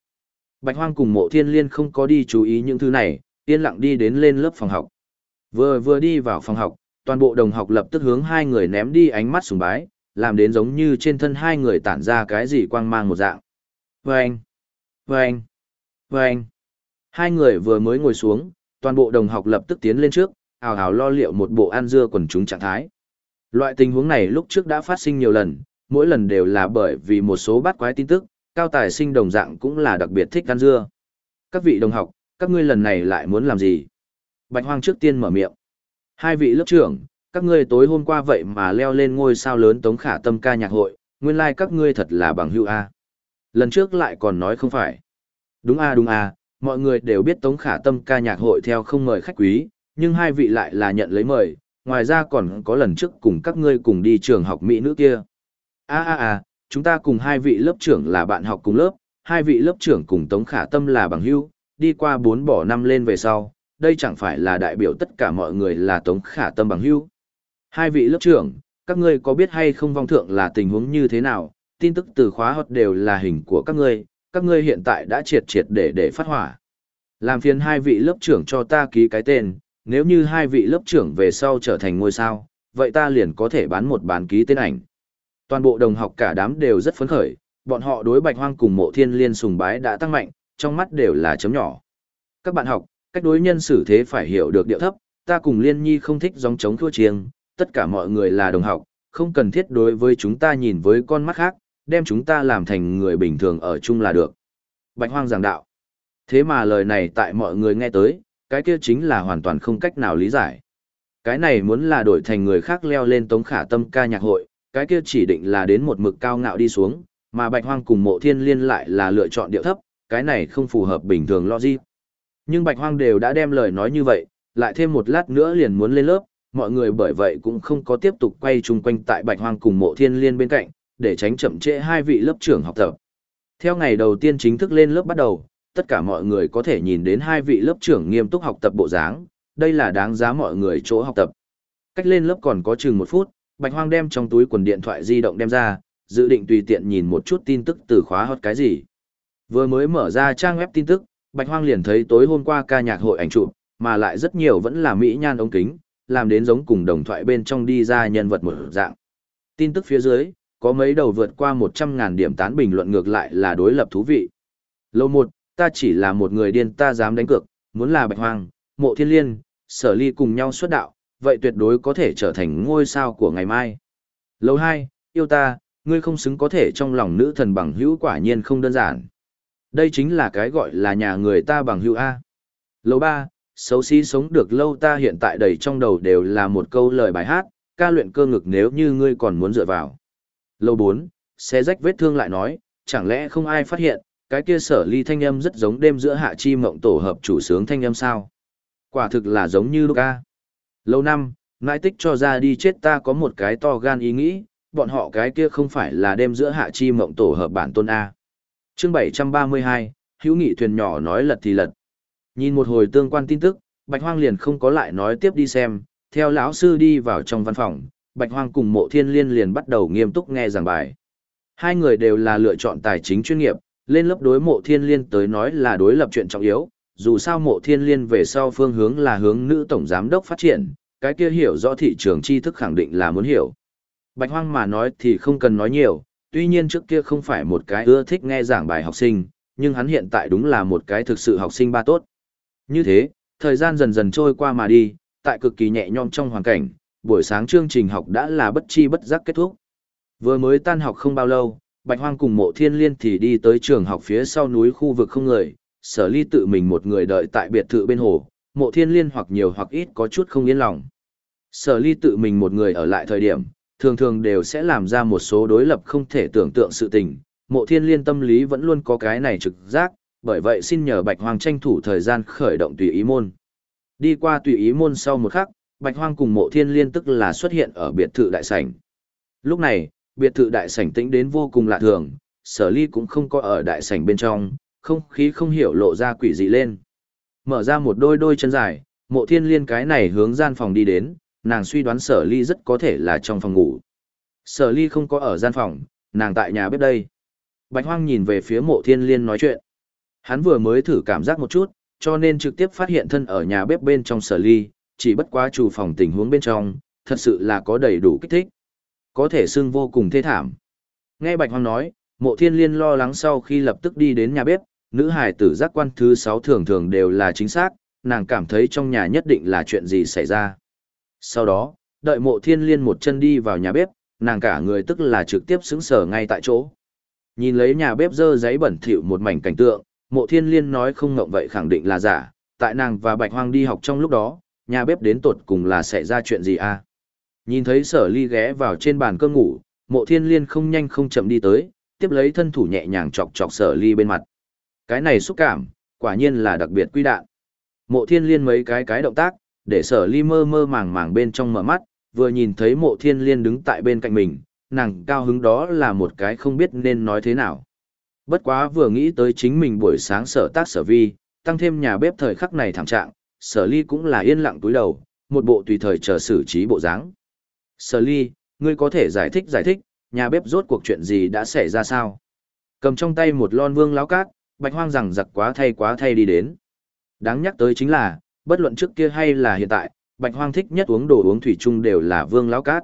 Bạch hoang cùng mộ thiên liên không có đi chú ý những thứ này, yên lặng đi đến lên lớp phòng học. Vừa vừa đi vào phòng học, toàn bộ đồng học lập tức hướng hai người ném đi ánh mắt sùng bái, làm đến giống như trên thân hai người tản ra cái gì quang mang một dạng. Vâng! Vâng! Vâng! Hai người vừa mới ngồi xuống, toàn bộ đồng học lập tức tiến lên trước, ào ào lo liệu một bộ ăn dưa quần chúng trạng thái. Loại tình huống này lúc trước đã phát sinh nhiều lần, mỗi lần đều là bởi vì một số bát quái tin tức, cao tài sinh đồng dạng cũng là đặc biệt thích ăn dưa. Các vị đồng học, các ngươi lần này lại muốn làm gì? Bạch Hoang trước tiên mở miệng. Hai vị lớp trưởng, các ngươi tối hôm qua vậy mà leo lên ngôi sao lớn Tống Khả Tâm ca nhạc hội, nguyên lai like các ngươi thật là bằng hữu a. Lần trước lại còn nói không phải. Đúng a đúng a, mọi người đều biết Tống Khả Tâm ca nhạc hội theo không mời khách quý, nhưng hai vị lại là nhận lấy mời, ngoài ra còn có lần trước cùng các ngươi cùng đi trường học Mỹ nữ kia. A a a, chúng ta cùng hai vị lớp trưởng là bạn học cùng lớp, hai vị lớp trưởng cùng Tống Khả Tâm là bằng hữu, đi qua bốn bỏ năm lên về sau, đây chẳng phải là đại biểu tất cả mọi người là Tống Khả Tâm bằng hữu. Hai vị lớp trưởng, các ngươi có biết hay không vong thượng là tình huống như thế nào, tin tức từ khóa hot đều là hình của các ngươi, các ngươi hiện tại đã triệt triệt để để phát hỏa. Làm phiền hai vị lớp trưởng cho ta ký cái tên, nếu như hai vị lớp trưởng về sau trở thành ngôi sao, vậy ta liền có thể bán một bán ký tên ảnh. Toàn bộ đồng học cả đám đều rất phấn khởi, bọn họ đối bạch hoang cùng mộ thiên liên sùng bái đã tăng mạnh, trong mắt đều là chấm nhỏ. Các bạn học, cách đối nhân xử thế phải hiểu được điệu thấp, ta cùng liên nhi không thích gióng chống thua chiêng, tất cả mọi người là đồng học, không cần thiết đối với chúng ta nhìn với con mắt khác, đem chúng ta làm thành người bình thường ở chung là được. Bạch hoang giảng đạo. Thế mà lời này tại mọi người nghe tới, cái kia chính là hoàn toàn không cách nào lý giải. Cái này muốn là đổi thành người khác leo lên tống khả tâm ca nhạc hội, cái kia chỉ định là đến một mực cao ngạo đi xuống, mà bạch hoang cùng mộ thiên liên lại là lựa chọn điệu thấp, cái này không phù hợp bình thường logic. Nhưng bạch hoang đều đã đem lời nói như vậy, lại thêm một lát nữa liền muốn lên lớp, mọi người bởi vậy cũng không có tiếp tục quay chung quanh tại bạch hoang cùng mộ thiên liên bên cạnh, để tránh chậm trễ hai vị lớp trưởng học tập. Theo ngày đầu tiên chính thức lên lớp bắt đầu, tất cả mọi người có thể nhìn đến hai vị lớp trưởng nghiêm túc học tập bộ dáng, đây là đáng giá mọi người chỗ học tập. Cách lên lớp còn có chừng một phút, Bạch Hoang đem trong túi quần điện thoại di động đem ra, dự định tùy tiện nhìn một chút tin tức từ khóa hot cái gì. Vừa mới mở ra trang web tin tức, Bạch Hoang liền thấy tối hôm qua ca nhạc hội ảnh chụp, mà lại rất nhiều vẫn là mỹ nhan ống kính, làm đến giống cùng đồng thoại bên trong đi ra nhân vật một dạng. Tin tức phía dưới, có mấy đầu vượt qua 100.000 điểm tán bình luận ngược lại là đối lập thú vị. Lâu một, ta chỉ là một người điên ta dám đánh cược, muốn là Bạch Hoang, Mộ Thiên Liên, Sở Ly cùng nhau xuất đạo, vậy tuyệt đối có thể trở thành ngôi sao của ngày mai. Lâu hai, yêu ta, ngươi không xứng có thể trong lòng nữ thần bằng hữu quả nhiên không đơn giản. Đây chính là cái gọi là nhà người ta bằng hữu A. Lâu ba, xấu xí sống được lâu ta hiện tại đầy trong đầu đều là một câu lời bài hát, ca luyện cơ ngực nếu như ngươi còn muốn dựa vào. Lâu bốn, xe rách vết thương lại nói, chẳng lẽ không ai phát hiện, cái kia sở ly thanh âm rất giống đêm giữa hạ chi mộng tổ hợp chủ sướng thanh âm sao. Quả thực là giống như lúc ca. Lâu năm, nãi tích cho ra đi chết ta có một cái to gan ý nghĩ, bọn họ cái kia không phải là đêm giữa hạ chi mộng tổ hợp bản tôn A. chương 732, hữu nghị thuyền nhỏ nói lật thì lật. Nhìn một hồi tương quan tin tức, Bạch Hoang liền không có lại nói tiếp đi xem, theo lão sư đi vào trong văn phòng, Bạch Hoang cùng Mộ Thiên Liên liền bắt đầu nghiêm túc nghe giảng bài. Hai người đều là lựa chọn tài chính chuyên nghiệp, lên lớp đối Mộ Thiên Liên tới nói là đối lập chuyện trọng yếu, dù sao Mộ Thiên Liên về sau phương hướng là hướng nữ tổng giám đốc phát triển, cái kia hiểu rõ thị trường tri thức khẳng định là muốn hiểu. Bạch Hoang mà nói thì không cần nói nhiều, tuy nhiên trước kia không phải một cái ưa thích nghe giảng bài học sinh, nhưng hắn hiện tại đúng là một cái thực sự học sinh ba tốt. Như thế, thời gian dần dần trôi qua mà đi, tại cực kỳ nhẹ nhõm trong hoàn cảnh, buổi sáng chương trình học đã là bất chi bất giác kết thúc. Vừa mới tan học không bao lâu, Bạch Hoang cùng Mộ Thiên Liên thì đi tới trường học phía sau núi khu vực không người, Sở Ly tự mình một người đợi tại biệt thự bên hồ, Mộ Thiên Liên hoặc nhiều hoặc ít có chút không yên lòng. Sở Ly tự mình một người ở lại thời điểm, thường thường đều sẽ làm ra một số đối lập không thể tưởng tượng sự tình, Mộ Thiên Liên tâm lý vẫn luôn có cái này trực giác, bởi vậy xin nhờ Bạch Hoang tranh thủ thời gian khởi động tùy ý môn. Đi qua tùy ý môn sau một khắc, Bạch Hoang cùng Mộ Thiên Liên tức là xuất hiện ở biệt thự đại sảnh. Lúc này, biệt thự đại sảnh tĩnh đến vô cùng lạ thường, Sở Ly cũng không có ở đại sảnh bên trong, không khí không hiểu lộ ra quỷ dị lên. Mở ra một đôi đôi chân dài, Mộ Thiên Liên cái này hướng gian phòng đi đến, nàng suy đoán Sở Ly rất có thể là trong phòng ngủ. Sở Ly không có ở gian phòng, nàng tại nhà bếp đây. Bạch Hoang nhìn về phía Mộ Thiên Liên nói chuyện. Hắn vừa mới thử cảm giác một chút, cho nên trực tiếp phát hiện thân ở nhà bếp bên trong Sở Ly, chỉ bất quá chủ phòng tình huống bên trong, thật sự là có đầy đủ kích thích. Có thể xưng vô cùng thê thảm. Nghe Bạch Hoang nói, mộ thiên liên lo lắng sau khi lập tức đi đến nhà bếp, nữ hài tử giác quan thứ 6 thường thường đều là chính xác, nàng cảm thấy trong nhà nhất định là chuyện gì xảy ra. Sau đó, đợi mộ thiên liên một chân đi vào nhà bếp, nàng cả người tức là trực tiếp xứng sở ngay tại chỗ. Nhìn lấy nhà bếp dơ giấy bẩn thỉu một mảnh cảnh tượng, mộ thiên liên nói không ngộng vậy khẳng định là giả, tại nàng và bạch hoang đi học trong lúc đó, nhà bếp đến tột cùng là xảy ra chuyện gì à? Nhìn thấy sở ly ghé vào trên bàn cơm ngủ, mộ thiên liên không nhanh không chậm đi tới, tiếp lấy thân thủ nhẹ nhàng chọc chọc sở ly bên mặt. Cái này xúc cảm, quả nhiên là đặc biệt quy đạn. Mộ thiên liên mấy cái cái động tác, để sở ly mơ mơ màng màng bên trong mở mắt, vừa nhìn thấy mộ thiên liên đứng tại bên cạnh mình, nàng cao hứng đó là một cái không biết nên nói thế nào. Bất quá vừa nghĩ tới chính mình buổi sáng sở tác sở vi, tăng thêm nhà bếp thời khắc này thảm trạng, sở ly cũng là yên lặng túi đầu, một bộ tùy thời chờ xử trí bộ dáng. Sở ly, ngươi có thể giải thích giải thích, nhà bếp rốt cuộc chuyện gì đã xảy ra sao? Cầm trong tay một lon vương láo cát, bạch hoang rằng giặc quá thay quá thay đi đến. Đáng nhắc tới chính là, bất luận trước kia hay là hiện tại, bạch hoang thích nhất uống đồ uống thủy chung đều là vương láo cát.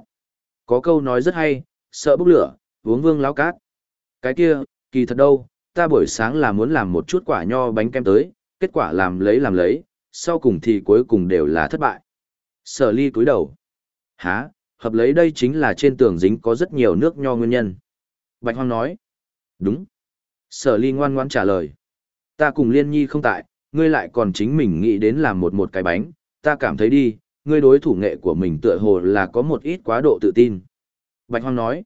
Có câu nói rất hay, sợ bốc lửa, uống vương láo cát. Cái kia, kỳ thật đâu, ta buổi sáng là muốn làm một chút quả nho bánh kem tới, kết quả làm lấy làm lấy, sau cùng thì cuối cùng đều là thất bại. Sở ly cúi đầu. Hả, hợp lấy đây chính là trên tường dính có rất nhiều nước nho nguyên nhân. Bạch Hoang nói. Đúng. Sở ly ngoan ngoãn trả lời. Ta cùng liên nhi không tại, ngươi lại còn chính mình nghĩ đến làm một một cái bánh, ta cảm thấy đi, ngươi đối thủ nghệ của mình tựa hồ là có một ít quá độ tự tin. Bạch Hoang nói,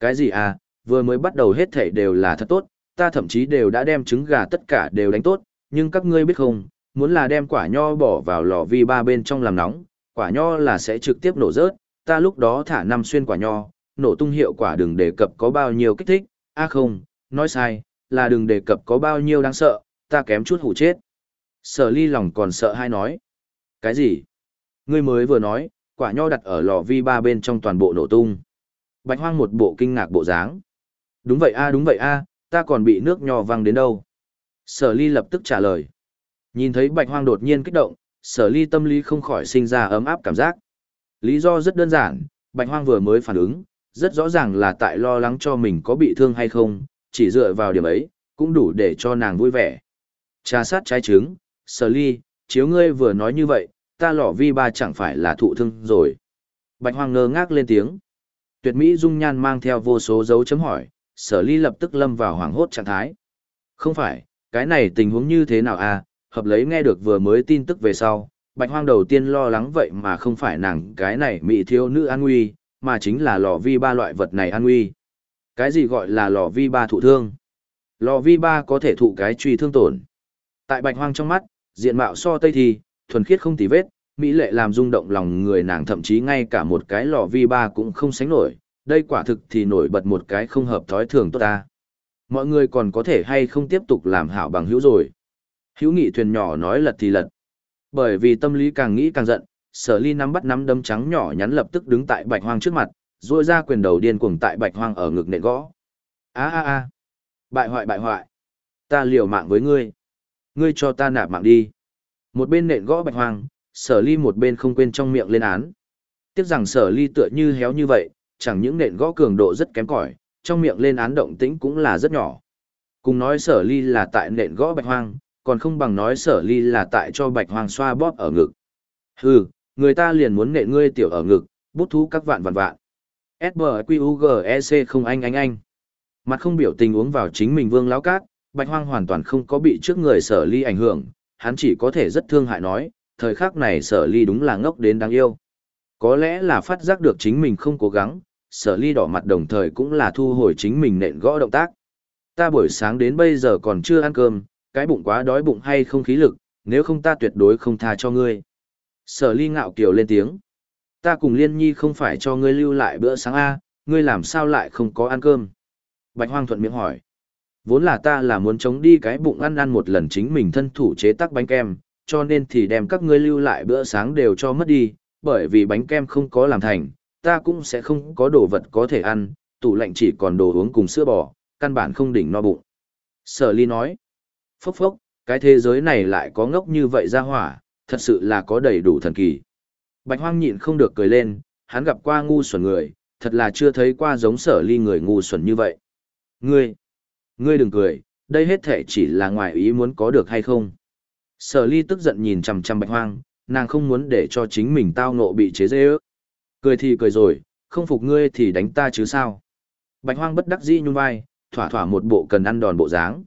cái gì à, vừa mới bắt đầu hết thảy đều là thật tốt, ta thậm chí đều đã đem trứng gà tất cả đều đánh tốt, nhưng các ngươi biết không, muốn là đem quả nho bỏ vào lò vi ba bên trong làm nóng, quả nho là sẽ trực tiếp nổ rớt, ta lúc đó thả năm xuyên quả nho, nổ tung hiệu quả đừng đề cập có bao nhiêu kích thích, a à không, nói sai, là đừng đề cập có bao nhiêu đáng sợ, ta kém chút hủ chết. Sở ly lòng còn sợ hay nói. Cái gì? Ngươi mới vừa nói, quả nho đặt ở lò vi ba bên trong toàn bộ nổ tung. Bạch hoang một bộ kinh ngạc bộ dáng. Đúng vậy a đúng vậy a, ta còn bị nước nho văng đến đâu. Sở ly lập tức trả lời. Nhìn thấy bạch hoang đột nhiên kích động, sở ly tâm lý không khỏi sinh ra ấm áp cảm giác. Lý do rất đơn giản, bạch hoang vừa mới phản ứng, rất rõ ràng là tại lo lắng cho mình có bị thương hay không, chỉ dựa vào điểm ấy, cũng đủ để cho nàng vui vẻ. Trà sát trái trứng, sở ly, chiếu ngươi vừa nói như vậy, ta lọ vi ba chẳng phải là thụ thương rồi. Bạch hoang ngơ ngác lên tiếng. Tuyệt mỹ dung nhan mang theo vô số dấu chấm hỏi, sở ly lập tức lâm vào hoảng hốt trạng thái. Không phải, cái này tình huống như thế nào à, hợp lấy nghe được vừa mới tin tức về sau, bạch hoang đầu tiên lo lắng vậy mà không phải nàng cái này mỹ thiếu nữ an nguy, mà chính là lò vi ba loại vật này an nguy. Cái gì gọi là lò vi ba thụ thương? Lò vi ba có thể thụ cái truy thương tổn. Tại bạch hoang trong mắt, diện mạo so tây thì, thuần khiết không tì vết, mỹ lệ làm rung động lòng người nàng thậm chí ngay cả một cái lò vi ba cũng không sánh nổi, đây quả thực thì nổi bật một cái không hợp thói thường tốt ta. Mọi người còn có thể hay không tiếp tục làm hảo bằng hữu rồi. Hữu nghị thuyền nhỏ nói lật thì lật. Bởi vì tâm lý càng nghĩ càng giận, sở ly nắm bắt nắm đấm trắng nhỏ nhắn lập tức đứng tại bạch hoang trước mặt, rồi ra quyền đầu điên cuồng tại bạch hoang ở ngực nện gõ. a a a bại hoại bại hoại, ta liều mạng với ngươi, ngươi cho ta nạp mạng đi. Một bên nện gõ bạch hoang, sở ly một bên không quên trong miệng lên án. Tiếc rằng sở ly tựa như héo như vậy, chẳng những nện gõ cường độ rất kém cỏi, trong miệng lên án động tĩnh cũng là rất nhỏ. Cùng nói sở ly là tại nện gõ bạch hoang, còn không bằng nói sở ly là tại cho bạch hoàng xoa bóp ở ngực. Hừ, người ta liền muốn nện ngươi tiểu ở ngực, bút thú các vạn vạn vạn. S-B-Q-U-G-E-C không anh anh anh. Mặt không biểu tình uống vào chính mình vương lão cát, bạch hoang hoàn toàn không có bị trước người sở ly ảnh hưởng, hắn chỉ có thể rất thương hại nói, thời khắc này sở ly đúng là ngốc đến đáng yêu. Có lẽ là phát giác được chính mình không cố gắng, sở ly đỏ mặt đồng thời cũng là thu hồi chính mình nện gõ động tác. Ta buổi sáng đến bây giờ còn chưa ăn cơm, cái bụng quá đói bụng hay không khí lực, nếu không ta tuyệt đối không tha cho ngươi. Sở ly ngạo kiều lên tiếng. Ta cùng liên nhi không phải cho ngươi lưu lại bữa sáng A, ngươi làm sao lại không có ăn cơm. Bạch hoang thuận miệng hỏi. Vốn là ta là muốn chống đi cái bụng ăn ăn một lần chính mình thân thủ chế tác bánh kem, cho nên thì đem các ngươi lưu lại bữa sáng đều cho mất đi, bởi vì bánh kem không có làm thành, ta cũng sẽ không có đồ vật có thể ăn, tủ lạnh chỉ còn đồ uống cùng sữa bò, căn bản không đỉnh no bụng. Sở ly nói, phốc phốc, cái thế giới này lại có ngốc như vậy ra hỏa, thật sự là có đầy đủ thần kỳ. Bạch hoang nhịn không được cười lên, hắn gặp qua ngu xuẩn người, thật là chưa thấy qua giống sở ly người ngu xuẩn như vậy. Ngươi, ngươi đừng cười, đây hết thể chỉ là ngoài ý muốn có được hay không. Sở ly tức giận nhìn chằm chằm bạch hoang, nàng không muốn để cho chính mình tao ngộ bị chế dễ ước. Cười thì cười rồi, không phục ngươi thì đánh ta chứ sao. Bạch hoang bất đắc dĩ nhún vai, thỏa thỏa một bộ cần ăn đòn bộ dáng.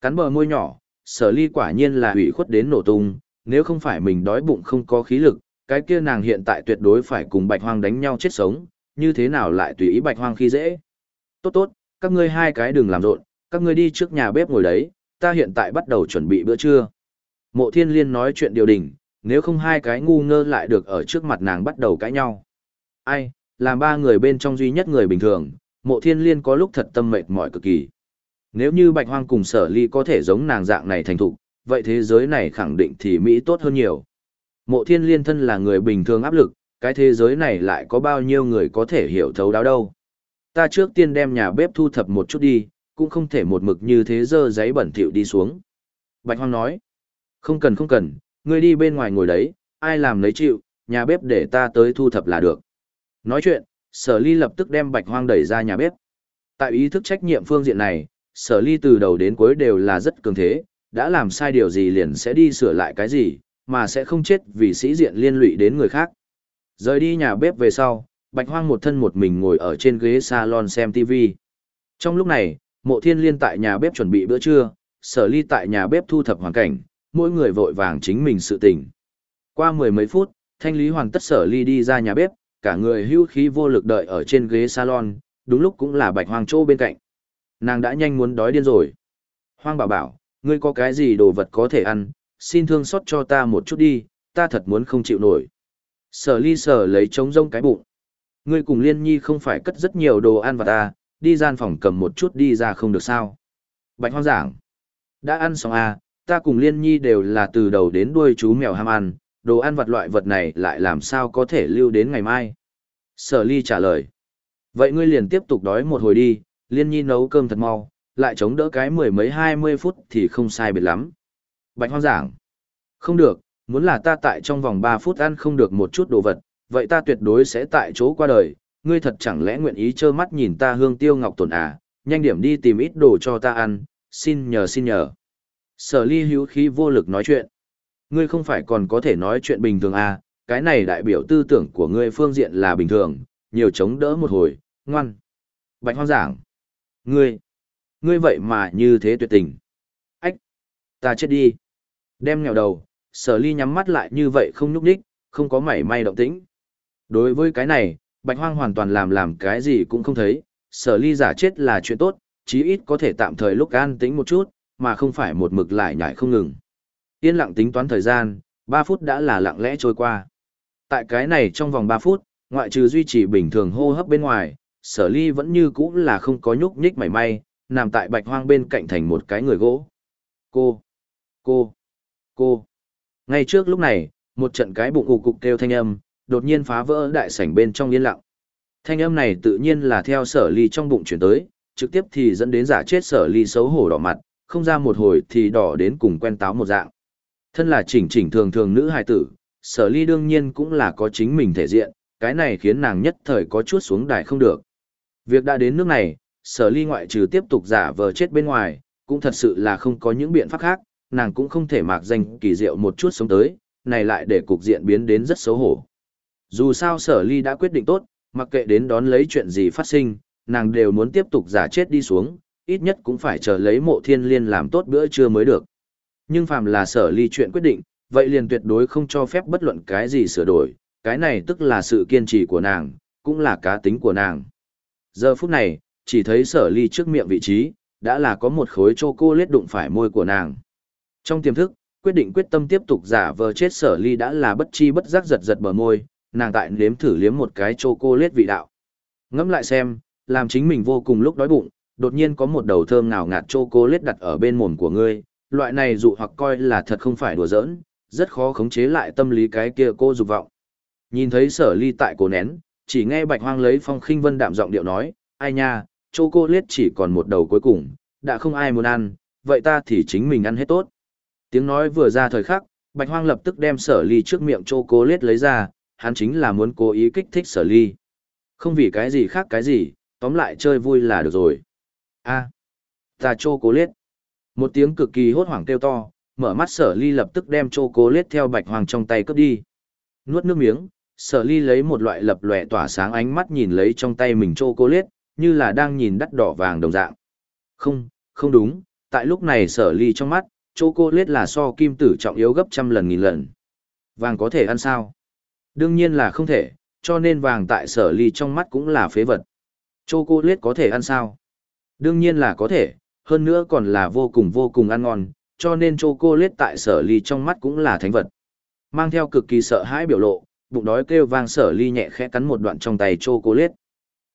Cắn bờ môi nhỏ, sở ly quả nhiên là hủy khuất đến nổ tung, nếu không phải mình đói bụng không có khí lực, cái kia nàng hiện tại tuyệt đối phải cùng bạch hoang đánh nhau chết sống, như thế nào lại tùy ý bạch hoang khi dễ. Tốt tốt, các ngươi hai cái đừng làm rộn, các ngươi đi trước nhà bếp ngồi đấy, ta hiện tại bắt đầu chuẩn bị bữa trưa. Mộ thiên liên nói chuyện điều đình, nếu không hai cái ngu ngơ lại được ở trước mặt nàng bắt đầu cãi nhau. Ai, làm ba người bên trong duy nhất người bình thường, mộ thiên liên có lúc thật tâm mệt mỏi cực kỳ. Nếu như bạch hoang cùng sở ly có thể giống nàng dạng này thành thục, vậy thế giới này khẳng định thì Mỹ tốt hơn nhiều. Mộ thiên liên thân là người bình thường áp lực, cái thế giới này lại có bao nhiêu người có thể hiểu thấu đáo đâu. Ta trước tiên đem nhà bếp thu thập một chút đi, cũng không thể một mực như thế dơ giấy bẩn thỉu đi xuống. Bạch hoang nói, không cần không cần, ngươi đi bên ngoài ngồi đấy, ai làm lấy chịu, nhà bếp để ta tới thu thập là được. Nói chuyện, sở ly lập tức đem bạch hoang đẩy ra nhà bếp. Tại ý thức trách nhiệm phương diện này, sở ly từ đầu đến cuối đều là rất cường thế, đã làm sai điều gì liền sẽ đi sửa lại cái gì, mà sẽ không chết vì sĩ diện liên lụy đến người khác. Rời đi nhà bếp về sau, bạch hoang một thân một mình ngồi ở trên ghế salon xem TV. Trong lúc này, mộ thiên liên tại nhà bếp chuẩn bị bữa trưa, sở ly tại nhà bếp thu thập hoàn cảnh, mỗi người vội vàng chính mình sự tình. Qua mười mấy phút, thanh lý hoàn tất sở ly đi ra nhà bếp, cả người hưu khí vô lực đợi ở trên ghế salon, đúng lúc cũng là bạch hoang chỗ bên cạnh. Nàng đã nhanh muốn đói điên rồi. Hoang bảo bảo, ngươi có cái gì đồ vật có thể ăn, xin thương xót cho ta một chút đi, ta thật muốn không chịu nổi. Sở ly sở lấy trống rông cái bụng. Ngươi cùng liên nhi không phải cất rất nhiều đồ ăn vào ta, đi gian phòng cầm một chút đi ra không được sao. Bạch hoang giảng. Đã ăn xong à, ta cùng liên nhi đều là từ đầu đến đuôi chú mèo ham ăn, đồ ăn vật loại vật này lại làm sao có thể lưu đến ngày mai. Sở ly trả lời. Vậy ngươi liền tiếp tục đói một hồi đi, liên nhi nấu cơm thật mau, lại chống đỡ cái mười mấy hai mươi phút thì không sai biệt lắm. Bạch hoang giảng. Không được, muốn là ta tại trong vòng ba phút ăn không được một chút đồ vật, vậy ta tuyệt đối sẽ tại chỗ qua đời, ngươi thật chẳng lẽ nguyện ý trơ mắt nhìn ta hương tiêu ngọc tổn à, nhanh điểm đi tìm ít đồ cho ta ăn, xin nhờ xin nhờ. Sở ly hữu khí vô lực nói chuyện. Ngươi không phải còn có thể nói chuyện bình thường à, cái này đại biểu tư tưởng của ngươi phương diện là bình thường, nhiều chống đỡ một hồi, ngoan. Bạch hoang giảng. Ngươi, ngươi vậy mà như thế tuyệt tình. Ách, ta chết đi. Đem nghèo đầu, sở ly nhắm mắt lại như vậy không nhúc đích, không có mảy may động tĩnh. Đối với cái này, bạch hoang hoàn toàn làm làm cái gì cũng không thấy, sở ly giả chết là chuyện tốt, chí ít có thể tạm thời lúc an tĩnh một chút, mà không phải một mực lại nhảy không ngừng. Yên lặng tính toán thời gian, 3 phút đã là lặng lẽ trôi qua. Tại cái này trong vòng 3 phút, ngoại trừ duy trì bình thường hô hấp bên ngoài, sở ly vẫn như cũ là không có nhúc nhích mảy may, nằm tại bạch hoang bên cạnh thành một cái người gỗ. Cô, cô, cô. Ngay trước lúc này, một trận cái bụng ù cục kêu thanh âm, đột nhiên phá vỡ đại sảnh bên trong yên lặng. Thanh âm này tự nhiên là theo sở ly trong bụng chuyển tới, trực tiếp thì dẫn đến giả chết sở ly xấu hổ đỏ mặt, không ra một hồi thì đỏ đến cùng quen táo một dạng. Thân là chỉnh chỉnh thường thường nữ hài tử, sở ly đương nhiên cũng là có chính mình thể diện, cái này khiến nàng nhất thời có chút xuống đài không được. Việc đã đến nước này, sở ly ngoại trừ tiếp tục giả vờ chết bên ngoài, cũng thật sự là không có những biện pháp khác, nàng cũng không thể mạc danh kỳ diệu một chút sống tới, này lại để cục diện biến đến rất xấu hổ. Dù sao sở ly đã quyết định tốt, mặc kệ đến đón lấy chuyện gì phát sinh, nàng đều muốn tiếp tục giả chết đi xuống, ít nhất cũng phải chờ lấy mộ thiên liên làm tốt bữa trưa mới được. Nhưng phàm là sở ly chuyện quyết định, vậy liền tuyệt đối không cho phép bất luận cái gì sửa đổi, cái này tức là sự kiên trì của nàng, cũng là cá tính của nàng. Giờ phút này, chỉ thấy sở ly trước miệng vị trí, đã là có một khối chô cô lết đụng phải môi của nàng. Trong tiềm thức, quyết định quyết tâm tiếp tục giả vờ chết sở ly đã là bất chi bất giác giật giật bờ môi, nàng tại nếm thử liếm một cái chô cô lết vị đạo. Ngẫm lại xem, làm chính mình vô cùng lúc đói bụng, đột nhiên có một đầu thơm nào ngạt chô cô lết đặt ở bên mồm của ngươi, loại này dụ hoặc coi là thật không phải đùa giỡn, rất khó khống chế lại tâm lý cái kia cô dục vọng. Nhìn thấy sở ly tại cổ nén, chỉ nghe bạch hoang lấy phong khinh vân đạm giọng điệu nói, ai nha, chô cô liết chỉ còn một đầu cuối cùng, đã không ai muốn ăn, vậy ta thì chính mình ăn hết tốt. Tiếng nói vừa ra thời khắc, bạch hoang lập tức đem sở ly trước miệng chô cô liết lấy ra, hắn chính là muốn cố ý kích thích sở ly. Không vì cái gì khác cái gì, tóm lại chơi vui là được rồi. a ta chô cô liết. Một tiếng cực kỳ hốt hoảng kêu to, mở mắt sở ly lập tức đem chô cô liết theo bạch hoang trong tay cướp đi. Nuốt nước miếng, sở ly lấy một loại lập lòe tỏa sáng ánh mắt nhìn lấy trong tay mình chô cô liết, như là đang nhìn đắt đỏ vàng đồng dạng. Không, không đúng, tại lúc này sở ly trong mắt, chô cô liết là so kim tử trọng yếu gấp trăm lần nghìn lần. Vàng có thể ăn sao? Đương nhiên là không thể, cho nên vàng tại sở ly trong mắt cũng là phế vật. Chô cô liết có thể ăn sao? Đương nhiên là có thể, hơn nữa còn là vô cùng vô cùng ăn ngon, cho nên chô cô liết tại sở ly trong mắt cũng là thánh vật. Mang theo cực kỳ sợ hãi biểu lộ, bụng đói kêu vang sở ly nhẹ khẽ cắn một đoạn trong tay chô cô lết.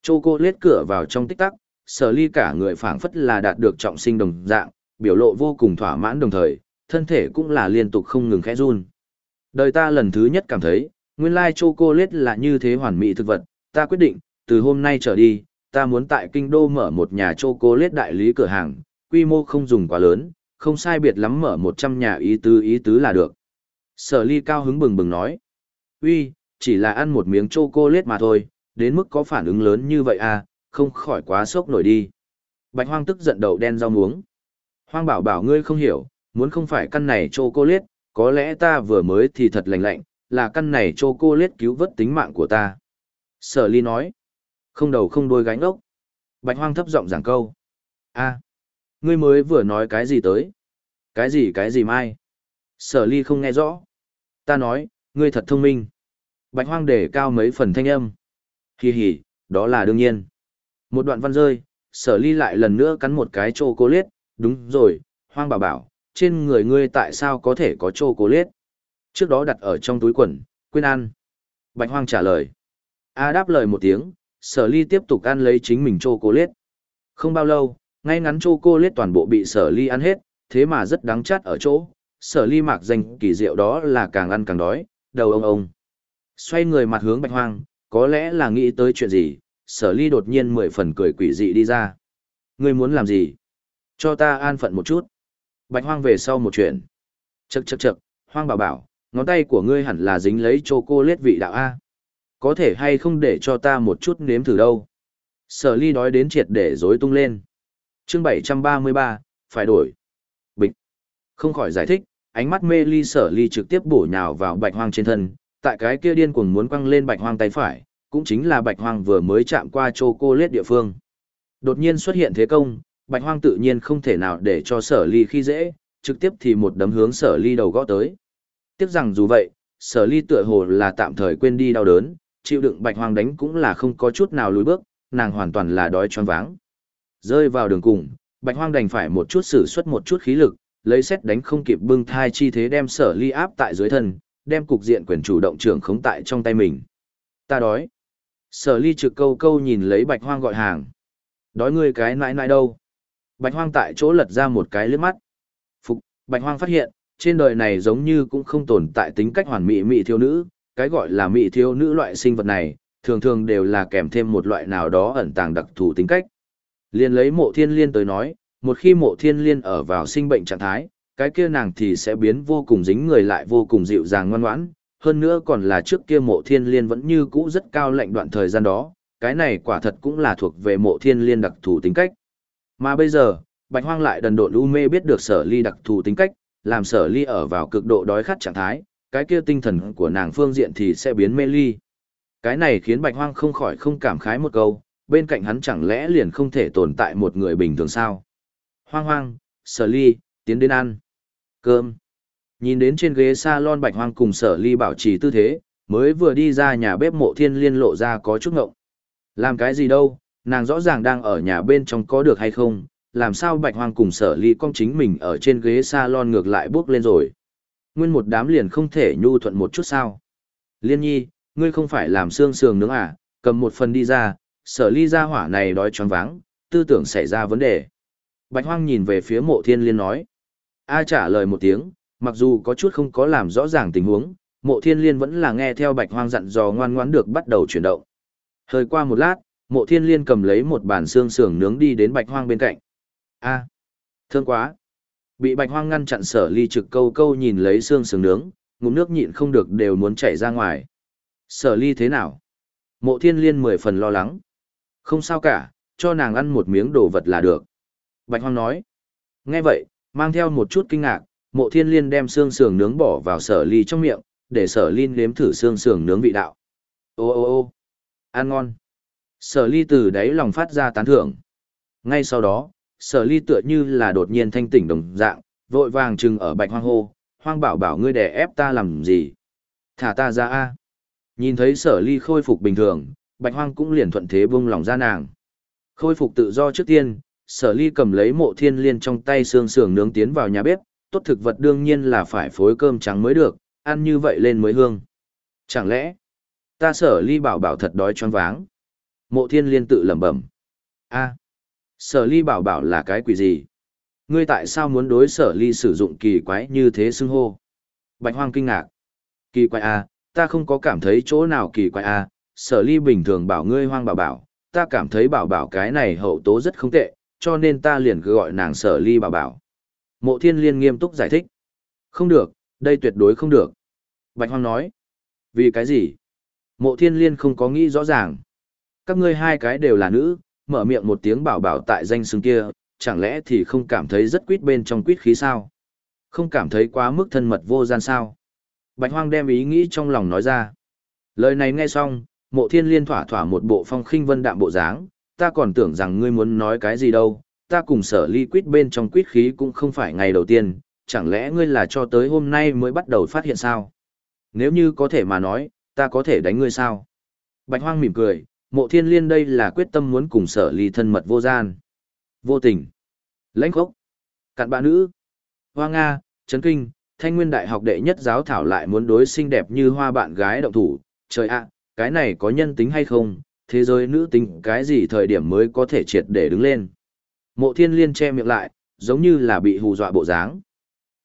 Chô cô lết cửa vào trong tích tắc, sở ly cả người phảng phất là đạt được trọng sinh đồng dạng, biểu lộ vô cùng thỏa mãn đồng thời, thân thể cũng là liên tục không ngừng khẽ run. Đời ta lần thứ nhất cảm thấy, nguyên lai chô cô lết là như thế hoàn mỹ thực vật, ta quyết định, từ hôm nay trở đi, ta muốn tại kinh đô mở một nhà chô cô lết đại lý cửa hàng, quy mô không dùng quá lớn, không sai biệt lắm mở 100 nhà ý tứ ý tứ là được. Sở ly cao hứng bừng bừng nói. Uy, chỉ là ăn một miếng chocolate mà thôi, đến mức có phản ứng lớn như vậy à, không khỏi quá sốc nổi đi. Bạch hoang tức giận đầu đen rau muống. Hoang bảo bảo ngươi không hiểu, muốn không phải căn này chocolate, có lẽ ta vừa mới thì thật lành lạnh, là căn này chocolate cứu vớt tính mạng của ta. Sở ly nói. Không đầu không đuôi gánh ốc. Bạch hoang thấp giọng giảng câu. a ngươi mới vừa nói cái gì tới? Cái gì cái gì mai? Sở ly không nghe rõ. Ta nói, ngươi thật thông minh. Bạch hoang đề cao mấy phần thanh âm. Hi hi, đó là đương nhiên. Một đoạn văn rơi, sở ly lại lần nữa cắn một cái chô cô liết, đúng rồi, hoang bảo bảo, trên người ngươi tại sao có thể có chô cô liết? Trước đó đặt ở trong túi quần, quên ăn. Bạch hoang trả lời. A đáp lời một tiếng, sở ly tiếp tục ăn lấy chính mình chô cô liết. Không bao lâu, ngay ngắn chô cô liết toàn bộ bị sở ly ăn hết, thế mà rất đáng chát ở chỗ. Sở ly mạc danh kỳ diệu đó là càng ăn càng đói, đầu ông ông. Xoay người mặt hướng bạch hoang, có lẽ là nghĩ tới chuyện gì, sở ly đột nhiên mười phần cười quỷ dị đi ra. Ngươi muốn làm gì? Cho ta an phận một chút. Bạch hoang về sau một chuyện. Chậc chậc chậc, hoang bảo bảo, ngón tay của ngươi hẳn là dính lấy chocolate vị đạo A. Có thể hay không để cho ta một chút nếm thử đâu. Sở ly đói đến triệt để rối tung lên. Chương 733, phải đổi. Bịch. Không khỏi giải thích, ánh mắt mê ly sở ly trực tiếp bổ nhào vào bạch hoang trên thân, tại cái kia điên cuồng muốn quăng lên bạch hoang tay phải, cũng chính là bạch hoang vừa mới chạm qua Châu Cô Lết địa phương. Đột nhiên xuất hiện thế công, bạch hoang tự nhiên không thể nào để cho sở ly khi dễ, trực tiếp thì một đấm hướng sở ly đầu gõ tới. Tiếc rằng dù vậy, sở ly tựa hồ là tạm thời quên đi đau đớn, chịu đựng bạch hoang đánh cũng là không có chút nào lùi bước, nàng hoàn toàn là đói choáng váng. Rơi vào đường cùng, bạch hoang đành phải một chút sử xuất một chút khí lực, lấy xét đánh không kịp bưng thai chi thế đem sở ly áp tại dưới thân, đem cục diện quyền chủ động trưởng khống tại trong tay mình. Ta đói. Sở ly trực câu câu nhìn lấy bạch hoang gọi hàng. Đói ngươi cái nãi nãi đâu? Bạch hoang tại chỗ lật ra một cái lướt mắt. Phục, bạch hoang phát hiện, trên đời này giống như cũng không tồn tại tính cách hoàn mỹ mỹ thiếu nữ, cái gọi là mỹ thiếu nữ loại sinh vật này, thường thường đều là kèm thêm một loại nào đó ẩn tàng đặc thù tính cách. Liên lấy mộ thiên liên tới nói, một khi mộ thiên liên ở vào sinh bệnh trạng thái, cái kia nàng thì sẽ biến vô cùng dính người lại vô cùng dịu dàng ngoan ngoãn, hơn nữa còn là trước kia mộ thiên liên vẫn như cũ rất cao lạnh đoạn thời gian đó, cái này quả thật cũng là thuộc về mộ thiên liên đặc thù tính cách. Mà bây giờ, bạch hoang lại đần độn u mê biết được sở ly đặc thù tính cách, làm sở ly ở vào cực độ đói khát trạng thái, cái kia tinh thần của nàng phương diện thì sẽ biến mê ly. Cái này khiến bạch hoang không khỏi không cảm khái một câu, bên cạnh hắn chẳng lẽ liền không thể tồn tại một người bình thường sao? Hoang hoang, sở ly, tiến đến ăn. Cơm. Nhìn đến trên ghế salon bạch hoang cùng sở ly bảo trì tư thế, mới vừa đi ra nhà bếp mộ thiên liên lộ ra có chút ngộng. Làm cái gì đâu, nàng rõ ràng đang ở nhà bên trong có được hay không, làm sao bạch hoang cùng sở ly cong chính mình ở trên ghế salon ngược lại bước lên rồi. Nguyên một đám liền không thể nhu thuận một chút sao. Liên nhi, ngươi không phải làm xương sườn nướng à, cầm một phần đi ra, sở ly ra hỏa này đói choáng váng, tư tưởng xảy ra vấn đề. Bạch hoang nhìn về phía mộ thiên liên nói. A trả lời một tiếng, mặc dù có chút không có làm rõ ràng tình huống, mộ thiên liên vẫn là nghe theo bạch hoang dặn dò ngoan ngoãn được bắt đầu chuyển động. Hơi qua một lát, mộ thiên liên cầm lấy một bàn xương sườn nướng đi đến bạch hoang bên cạnh. A, thương quá. Bị bạch hoang ngăn chặn sở ly trực câu câu nhìn lấy xương sườn nướng, ngụm nước nhịn không được đều muốn chảy ra ngoài. Sở ly thế nào? Mộ thiên liên mười phần lo lắng. Không sao cả, cho nàng ăn một miếng đồ vật là được. Bạch hoang nói. Nghe vậy, mang theo một chút kinh ngạc, mộ thiên liên đem xương sườn nướng bỏ vào sở ly trong miệng, để sở ly nếm thử xương sườn nướng vị đạo. Ô ô ô, ăn ngon. Sở ly từ đáy lòng phát ra tán thưởng. Ngay sau đó, sở ly tựa như là đột nhiên thanh tỉnh đồng dạng, vội vàng trừng ở bạch hoang hô, hoang bảo bảo ngươi đè ép ta làm gì. Thả ta ra a. Nhìn thấy sở ly khôi phục bình thường, bạch hoang cũng liền thuận thế buông lòng ra nàng. Khôi phục tự do trước tiên, sở ly cầm lấy mộ thiên liên trong tay xương sườn nướng tiến vào nhà bếp, tốt thực vật đương nhiên là phải phối cơm trắng mới được, ăn như vậy lên mới hương. Chẳng lẽ, ta sở ly bảo bảo thật đói choáng váng. Mộ thiên liên tự lẩm bẩm. a sở ly bảo bảo là cái quỷ gì? Ngươi tại sao muốn đối sở ly sử dụng kỳ quái như thế xưng hô? Bạch hoang kinh ngạc. Kỳ quái a, ta không có cảm thấy chỗ nào kỳ quái a, sở ly bình thường bảo ngươi hoang bảo bảo, ta cảm thấy bảo bảo cái này hậu tố rất không tệ, cho nên ta liền cứ gọi nàng sở ly bảo bảo. Mộ thiên liên nghiêm túc giải thích. Không được, đây tuyệt đối không được. Bạch Hoang nói. Vì cái gì? Mộ thiên liên không có nghĩ rõ ràng. Các ngươi hai cái đều là nữ, mở miệng một tiếng bảo bảo tại danh xưng kia, chẳng lẽ thì không cảm thấy rất quýt bên trong quýt khí sao? Không cảm thấy quá mức thân mật vô gian sao? Bạch Hoang đem ý nghĩ trong lòng nói ra. Lời này nghe xong, mộ thiên liên thỏa thỏa một bộ phong khinh vân đạm bộ dáng, ta còn tưởng rằng ngươi muốn nói cái gì đâu, ta cùng sở ly quýt bên trong quýt khí cũng không phải ngày đầu tiên, chẳng lẽ ngươi là cho tới hôm nay mới bắt đầu phát hiện sao? Nếu như có thể mà nói, ta có thể đánh ngươi sao? Bạch hoang mỉm cười, mộ thiên liên đây là quyết tâm muốn cùng sở ly thân mật vô gian. Vô tình. Lãnh khốc. Cặn bạ nữ. Hoa Nga, Trấn Kinh, Thanh Nguyên Đại học đệ nhất giáo thảo lại muốn đối xinh đẹp như hoa bạn gái động thủ. Trời ạ, cái này có nhân tính hay không? Thế giới nữ tính cái gì thời điểm mới có thể triệt để đứng lên? Mộ thiên liên che miệng lại, giống như là bị hù dọa bộ dáng.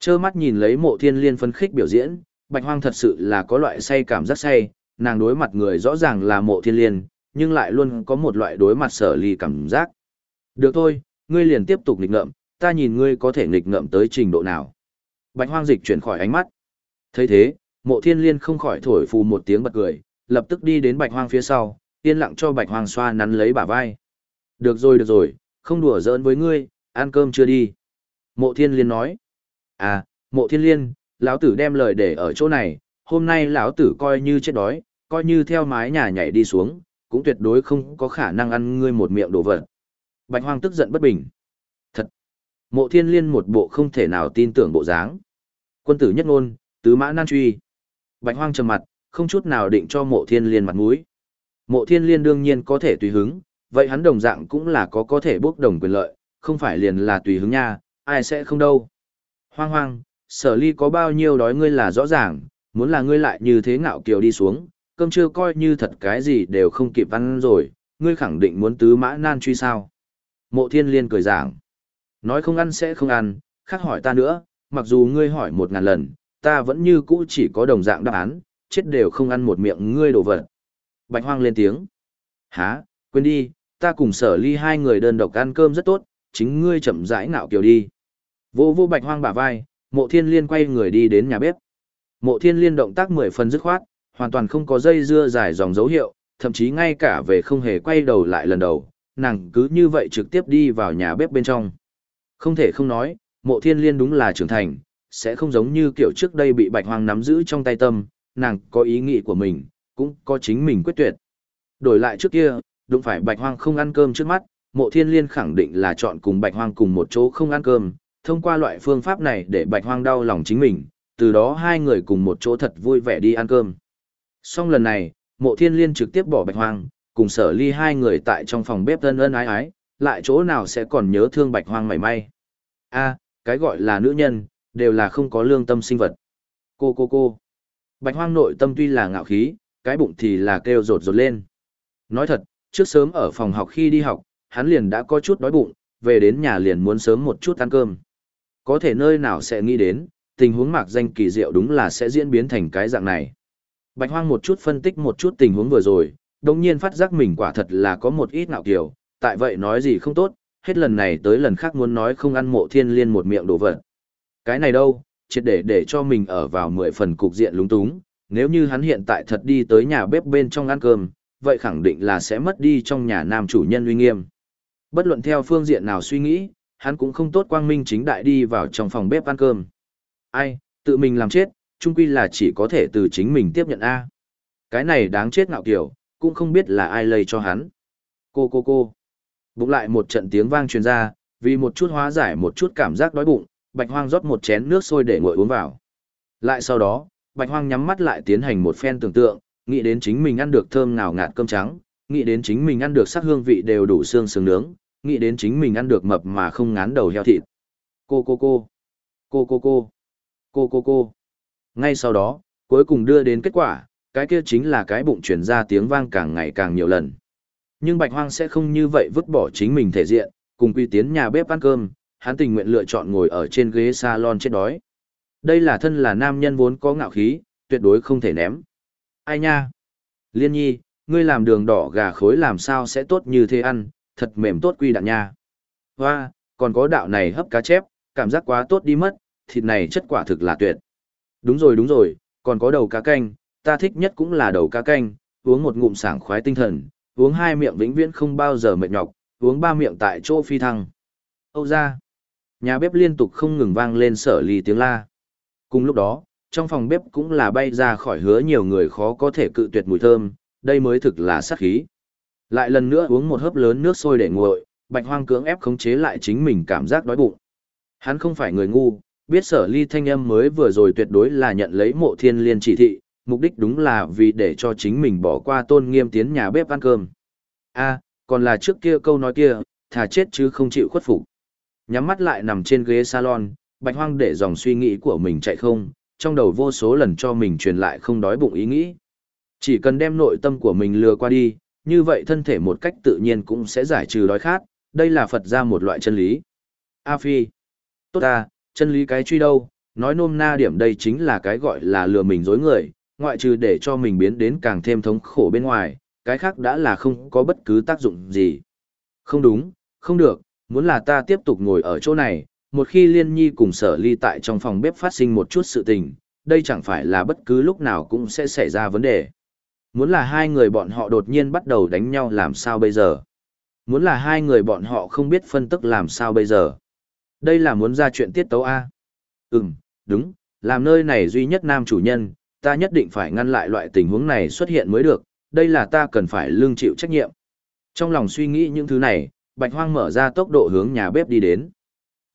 Chơ mắt nhìn lấy mộ thiên liên phân khích biểu diễn, bạch hoang thật sự là có loại say cảm giác say, nàng đối mặt người rõ ràng là mộ thiên liên, nhưng lại luôn có một loại đối mặt sở ly cảm giác. Được thôi, ngươi liền tiếp tục nghịch ngợm, ta nhìn ngươi có thể nghịch ngợm tới trình độ nào. Bạch hoang dịch chuyển khỏi ánh mắt. thấy thế, mộ thiên liên không khỏi thổi phù một tiếng bật cười, lập tức đi đến bạch hoang phía sau, yên lặng cho bạch hoang xoa nắn lấy bả vai. Được rồi được rồi, không đùa giỡn với ngươi, ăn cơm chưa đi. Mộ thiên liên nói. À, mộ thiên liên, lão tử đem lời để ở chỗ này, hôm nay lão tử coi như chết đói, coi như theo mái nhà nhảy đi xuống, cũng tuyệt đối không có khả năng ăn ngươi một miệng đồ vật. Bạch hoang tức giận bất bình. Thật! Mộ thiên liên một bộ không thể nào tin tưởng bộ dáng. Quân tử nhất ngôn, tứ mã nan truy. Bạch hoang trầm mặt, không chút nào định cho mộ thiên liên mặt mũi. Mộ thiên liên đương nhiên có thể tùy hứng, vậy hắn đồng dạng cũng là có có thể bốc đồng quyền lợi, không phải liền là tùy hứng nha, ai sẽ không đâu. Hoang hoang, sở ly có bao nhiêu đói ngươi là rõ ràng, muốn là ngươi lại như thế ngạo kiều đi xuống, cơm chưa coi như thật cái gì đều không kịp ăn rồi, ngươi khẳng định muốn tứ mã nan truy sao. Mộ thiên liên cười giảng. Nói không ăn sẽ không ăn, khác hỏi ta nữa, mặc dù ngươi hỏi một ngàn lần, ta vẫn như cũ chỉ có đồng dạng đáp án, chết đều không ăn một miệng ngươi đồ vật. Bạch hoang lên tiếng. Hả, quên đi, ta cùng sở ly hai người đơn độc ăn cơm rất tốt, chính ngươi chậm rãi ngạo kiều đi. Vô vô bạch hoang bả vai, mộ thiên liên quay người đi đến nhà bếp. Mộ thiên liên động tác mười phần dứt khoát, hoàn toàn không có dây dưa dài dòng dấu hiệu, thậm chí ngay cả về không hề quay đầu lại lần đầu, nàng cứ như vậy trực tiếp đi vào nhà bếp bên trong. Không thể không nói, mộ thiên liên đúng là trưởng thành, sẽ không giống như kiểu trước đây bị bạch hoang nắm giữ trong tay tâm, nàng có ý nghĩ của mình, cũng có chính mình quyết tuyệt. Đổi lại trước kia, đụng phải bạch hoang không ăn cơm trước mắt, mộ thiên liên khẳng định là chọn cùng bạch hoang cùng một chỗ không ăn cơm, thông qua loại phương pháp này để bạch hoang đau lòng chính mình, từ đó hai người cùng một chỗ thật vui vẻ đi ăn cơm. xong lần này, mộ thiên liên trực tiếp bỏ bạch hoang, cùng sở ly hai người tại trong phòng bếp thân ân ái ái, lại chỗ nào sẽ còn nhớ thương bạch hoang mảy may. a cái gọi là nữ nhân, đều là không có lương tâm sinh vật. Cô cô cô. Bạch hoang nội tâm tuy là ngạo khí, cái bụng thì là kêu rột rột lên. Nói thật, trước sớm ở phòng học khi đi học, hắn liền đã có chút đói bụng, về đến nhà liền muốn sớm một chút ăn cơm. Có thể nơi nào sẽ nghĩ đến, tình huống mạc danh kỳ diệu đúng là sẽ diễn biến thành cái dạng này. Bạch hoang một chút phân tích một chút tình huống vừa rồi, đồng nhiên phát giác mình quả thật là có một ít nạo kiểu, tại vậy nói gì không tốt, hết lần này tới lần khác muốn nói không ăn mộ thiên liên một miệng đồ vật. Cái này đâu, triệt để để cho mình ở vào mười phần cục diện lúng túng, nếu như hắn hiện tại thật đi tới nhà bếp bên trong ăn cơm, vậy khẳng định là sẽ mất đi trong nhà nam chủ nhân uy nghiêm. Bất luận theo phương diện nào suy nghĩ, hắn cũng không tốt quang minh chính đại đi vào trong phòng bếp ăn cơm. Ai, tự mình làm chết, chung quy là chỉ có thể từ chính mình tiếp nhận A. Cái này đáng chết ngạo kiểu, cũng không biết là ai lây cho hắn. Cô cô cô. Bụng lại một trận tiếng vang truyền ra, vì một chút hóa giải một chút cảm giác đói bụng, bạch hoang rót một chén nước sôi để nguội uống vào. Lại sau đó, bạch hoang nhắm mắt lại tiến hành một phen tưởng tượng, nghĩ đến chính mình ăn được thơm ngào ngạt cơm trắng, nghĩ đến chính mình ăn được sắc hương vị đều đủ xương sườn nướng, nghĩ đến chính mình ăn được mập mà không ngán đầu heo thịt. Cô cô cô. Cô cô cô. Cô cô cô. Ngay sau đó, cuối cùng đưa đến kết quả, cái kia chính là cái bụng truyền ra tiếng vang càng ngày càng nhiều lần. Nhưng Bạch Hoang sẽ không như vậy vứt bỏ chính mình thể diện, cùng quy tiến nhà bếp ăn cơm, hắn tình nguyện lựa chọn ngồi ở trên ghế salon chết đói. Đây là thân là nam nhân vốn có ngạo khí, tuyệt đối không thể ném. Ai nha? Liên nhi, ngươi làm đường đỏ gà khối làm sao sẽ tốt như thế ăn, thật mềm tốt quy đạn nha. Hoa, còn có đạo này hấp cá chép, cảm giác quá tốt đi mất, thịt này chất quả thực là tuyệt. Đúng rồi đúng rồi, còn có đầu cá canh, ta thích nhất cũng là đầu cá canh, uống một ngụm sảng khoái tinh thần, uống hai miệng vĩnh viễn không bao giờ mệt nhọc, uống ba miệng tại chỗ phi thăng. Âu ra, nhà bếp liên tục không ngừng vang lên sở ly tiếng la. Cùng lúc đó, trong phòng bếp cũng là bay ra khỏi hứa nhiều người khó có thể cự tuyệt mùi thơm, đây mới thực là sát khí. Lại lần nữa uống một hớp lớn nước sôi để nguội, bạch hoang cưỡng ép khống chế lại chính mình cảm giác đói bụng. Hắn không phải người ngu, biết sở ly thanh âm mới vừa rồi tuyệt đối là nhận lấy mộ thiên liên chỉ thị, mục đích đúng là vì để cho chính mình bỏ qua tôn nghiêm tiến nhà bếp ăn cơm. a còn là trước kia câu nói kia, thà chết chứ không chịu khuất phục. Nhắm mắt lại nằm trên ghế salon, bạch hoang để dòng suy nghĩ của mình chạy không, trong đầu vô số lần cho mình truyền lại không đói bụng ý nghĩ. Chỉ cần đem nội tâm của mình lừa qua đi, như vậy thân thể một cách tự nhiên cũng sẽ giải trừ đói khát, đây là Phật ra một loại chân lý. A Phi. Tốt ta, chân lý cái truy đâu, nói nôm na điểm đây chính là cái gọi là lừa mình dối người, ngoại trừ để cho mình biến đến càng thêm thống khổ bên ngoài, cái khác đã là không có bất cứ tác dụng gì. Không đúng, không được, muốn là ta tiếp tục ngồi ở chỗ này, một khi liên nhi cùng sở ly tại trong phòng bếp phát sinh một chút sự tình, đây chẳng phải là bất cứ lúc nào cũng sẽ xảy ra vấn đề. Muốn là hai người bọn họ đột nhiên bắt đầu đánh nhau làm sao bây giờ? Muốn là hai người bọn họ không biết phân tức làm sao bây giờ? Đây là muốn ra chuyện tiết tấu A. Ừm, đúng, làm nơi này duy nhất nam chủ nhân, ta nhất định phải ngăn lại loại tình huống này xuất hiện mới được, đây là ta cần phải lương chịu trách nhiệm. Trong lòng suy nghĩ những thứ này, Bạch Hoang mở ra tốc độ hướng nhà bếp đi đến.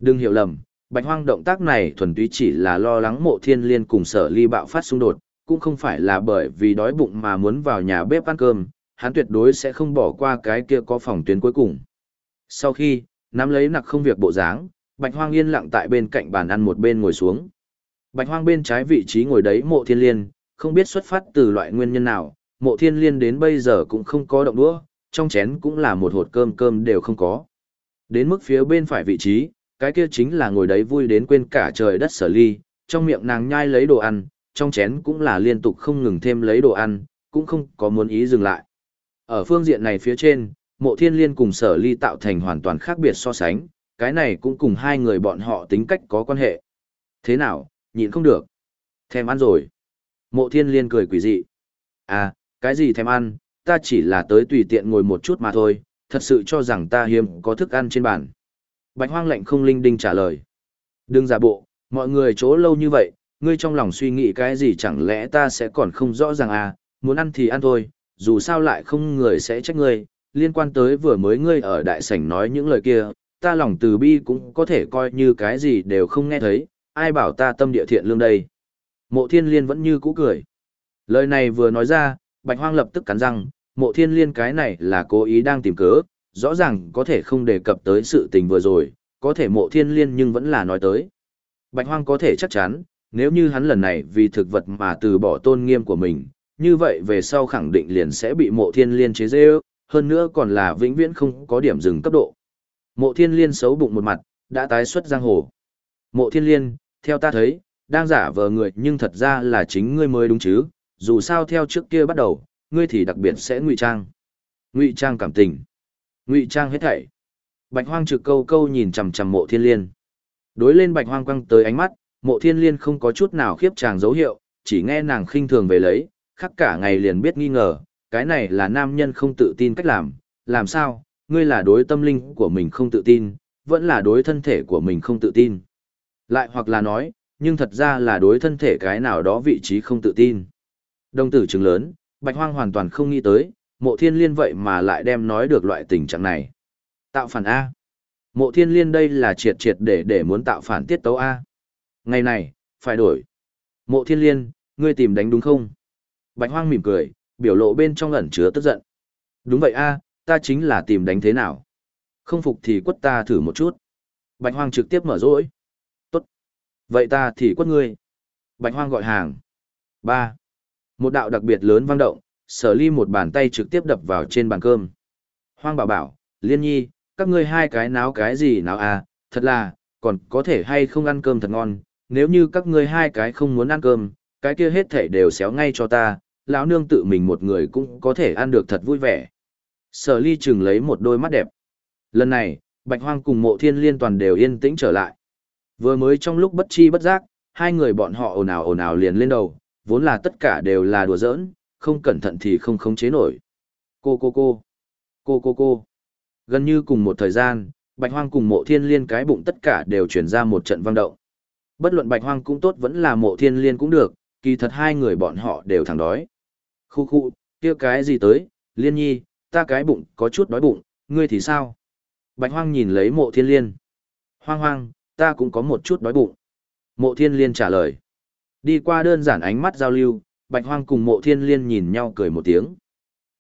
Đừng hiểu lầm, Bạch Hoang động tác này thuần túy chỉ là lo lắng mộ thiên liên cùng sở ly bạo phát xung đột, cũng không phải là bởi vì đói bụng mà muốn vào nhà bếp ăn cơm, hắn tuyệt đối sẽ không bỏ qua cái kia có phòng tuyến cuối cùng. Sau khi, nắm lấy nặc không việc bộ dáng, Bạch Hoang yên lặng tại bên cạnh bàn ăn một bên ngồi xuống. Bạch Hoang bên trái vị trí ngồi đấy mộ thiên liên, không biết xuất phát từ loại nguyên nhân nào, mộ thiên liên đến bây giờ cũng không có động đũa, trong chén cũng là một hột cơm cơm đều không có. Đến mức phía bên phải vị trí, cái kia chính là ngồi đấy vui đến quên cả trời đất sở ly, trong miệng nàng nhai lấy đồ ăn, trong chén cũng là liên tục không ngừng thêm lấy đồ ăn, cũng không có muốn ý dừng lại. Ở phương diện này phía trên, mộ thiên liên cùng sở ly tạo thành hoàn toàn khác biệt so sánh, cái này cũng cùng hai người bọn họ tính cách có quan hệ. Thế nào, nhịn không được. Thèm ăn rồi. Mộ thiên liên cười quỷ dị. À, cái gì thèm ăn, ta chỉ là tới tùy tiện ngồi một chút mà thôi, thật sự cho rằng ta hiếm có thức ăn trên bàn. Bạch hoang lệnh không linh đinh trả lời. Đừng giả bộ, mọi người chỗ lâu như vậy, ngươi trong lòng suy nghĩ cái gì chẳng lẽ ta sẽ còn không rõ ràng à, muốn ăn thì ăn thôi, dù sao lại không người sẽ trách ngươi, liên quan tới vừa mới ngươi ở đại sảnh nói những lời kia, ta lòng từ bi cũng có thể coi như cái gì đều không nghe thấy, ai bảo ta tâm địa thiện lương đây. Mộ thiên liên vẫn như cũ cười. Lời này vừa nói ra, bạch hoang lập tức cắn răng, mộ thiên liên cái này là cố ý đang tìm cớ, rõ ràng có thể không đề cập tới sự tình vừa rồi, có thể mộ thiên liên nhưng vẫn là nói tới. Bạch hoang có thể chắc chắn, nếu như hắn lần này vì thực vật mà từ bỏ tôn nghiêm của mình, như vậy về sau khẳng định liền sẽ bị mộ thiên liên chế dê hơn nữa còn là vĩnh viễn không có điểm dừng cấp độ. Mộ thiên liên xấu bụng một mặt, đã tái xuất giang hồ. Mộ thiên liên, theo ta thấy, đang giả vờ người nhưng thật ra là chính ngươi mới đúng chứ, dù sao theo trước kia bắt đầu, ngươi thì đặc biệt sẽ ngụy trang. Ngụy trang cảm tình. Ngụy trang hết thảy. Bạch hoang trực câu câu nhìn chằm chằm mộ thiên liên. Đối lên bạch hoang quăng tới ánh mắt, mộ thiên liên không có chút nào khiếp chàng dấu hiệu, chỉ nghe nàng khinh thường về lấy, khắc cả ngày liền biết nghi ngờ, cái này là nam nhân không tự tin cách làm, làm sao, ngươi là đối tâm linh của mình không tự tin, vẫn là đối thân thể của mình không tự tin. Lại hoặc là nói, nhưng thật ra là đối thân thể cái nào đó vị trí không tự tin. Đồng tử chứng lớn, bạch hoang hoàn toàn không nghĩ tới, mộ thiên liên vậy mà lại đem nói được loại tình trạng này. Tạo phản A. Mộ thiên liên đây là triệt triệt để để muốn tạo phản tiết tấu A. Ngày này, phải đổi. Mộ thiên liên, ngươi tìm đánh đúng không? Bạch hoang mỉm cười, biểu lộ bên trong ẩn chứa tức giận. Đúng vậy A, ta chính là tìm đánh thế nào. Không phục thì quất ta thử một chút. Bạch hoang trực tiếp mở rỗi. Tốt. Vậy ta thì quất ngươi. Bạch hoang gọi hàng. ba Một đạo đặc biệt lớn vang động, sở ly một bàn tay trực tiếp đập vào trên bàn cơm. Hoang bảo bảo, liên nhi, các ngươi hai cái náo cái gì náo à, thật là, còn có thể hay không ăn cơm thật ngon, nếu như các ngươi hai cái không muốn ăn cơm, cái kia hết thể đều xéo ngay cho ta, lão nương tự mình một người cũng có thể ăn được thật vui vẻ. Sở ly chừng lấy một đôi mắt đẹp. Lần này, bạch hoang cùng mộ thiên liên toàn đều yên tĩnh trở lại. Vừa mới trong lúc bất chi bất giác, hai người bọn họ ồn ào ồn ào liền lên đầu, vốn là tất cả đều là đùa giỡn, không cẩn thận thì không khống chế nổi. Cô cô cô, cô cô cô. Gần như cùng một thời gian, bạch hoang cùng mộ thiên liên cái bụng tất cả đều truyền ra một trận vang động. Bất luận bạch hoang cũng tốt vẫn là mộ thiên liên cũng được, kỳ thật hai người bọn họ đều thẳng đói. Khu khu, kia cái gì tới, liên nhi, ta cái bụng có chút đói bụng, ngươi thì sao? Bạch hoang nhìn lấy mộ thiên liên. Hoang hoang, ta cũng có một chút đói bụng. Mộ thiên liên trả lời. Đi qua đơn giản ánh mắt giao lưu, Bạch Hoang cùng mộ thiên liên nhìn nhau cười một tiếng.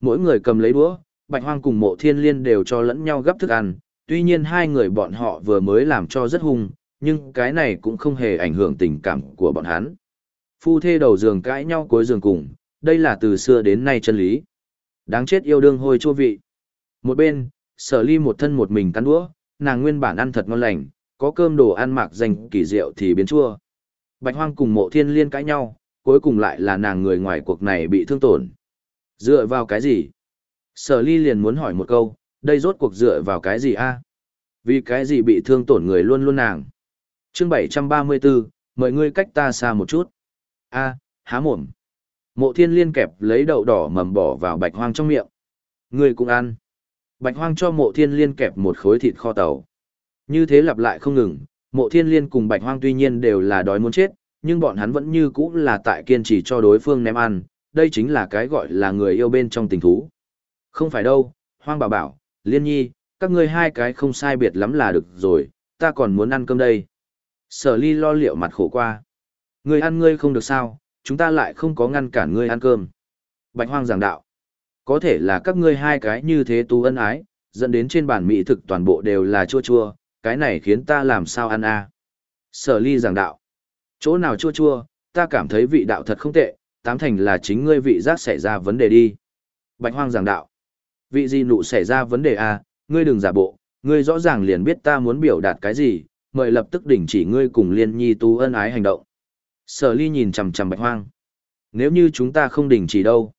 Mỗi người cầm lấy đũa, Bạch Hoang cùng mộ thiên liên đều cho lẫn nhau gấp thức ăn, tuy nhiên hai người bọn họ vừa mới làm cho rất hung, nhưng cái này cũng không hề ảnh hưởng tình cảm của bọn hắn. Phu thê đầu giường cãi nhau cuối giường cùng, đây là từ xưa đến nay chân lý. Đáng chết yêu đương hôi chua vị. Một bên, sở ly một thân một mình cắn đũa, nàng nguyên bản ăn thật ngon lành, có cơm đồ ăn mặc dành kỳ diệu thì biến chua. Bạch hoang cùng mộ thiên liên cãi nhau, cuối cùng lại là nàng người ngoài cuộc này bị thương tổn. Dựa vào cái gì? Sở ly liền muốn hỏi một câu, đây rốt cuộc dựa vào cái gì a? Vì cái gì bị thương tổn người luôn luôn nàng? Chương 734, mời ngươi cách ta xa một chút. A, há mồm. Mộ thiên liên kẹp lấy đậu đỏ mầm bỏ vào bạch hoang trong miệng. Ngươi cũng ăn. Bạch hoang cho mộ thiên liên kẹp một khối thịt kho tàu. Như thế lặp lại không ngừng, mộ thiên liên cùng bạch hoang tuy nhiên đều là đói muốn chết, nhưng bọn hắn vẫn như cũ là tại kiên trì cho đối phương ném ăn, đây chính là cái gọi là người yêu bên trong tình thú. Không phải đâu, hoang bảo bảo, liên nhi, các ngươi hai cái không sai biệt lắm là được rồi, ta còn muốn ăn cơm đây. Sở ly lo liệu mặt khổ qua. Ngươi ăn ngươi không được sao, chúng ta lại không có ngăn cản ngươi ăn cơm. Bạch hoang giảng đạo. Có thể là các ngươi hai cái như thế tu ân ái, dẫn đến trên bàn mỹ thực toàn bộ đều là chua chua, cái này khiến ta làm sao ăn a? Sở ly giảng đạo. Chỗ nào chua chua, ta cảm thấy vị đạo thật không tệ, tám thành là chính ngươi vị giác xảy ra vấn đề đi. Bạch hoang giảng đạo. Vị gì nụ xảy ra vấn đề à? ngươi đừng giả bộ, ngươi rõ ràng liền biết ta muốn biểu đạt cái gì, mời lập tức đình chỉ ngươi cùng liên nhi tu ân ái hành động. Sở ly nhìn chằm chằm bạch hoang. Nếu như chúng ta không đình chỉ đâu?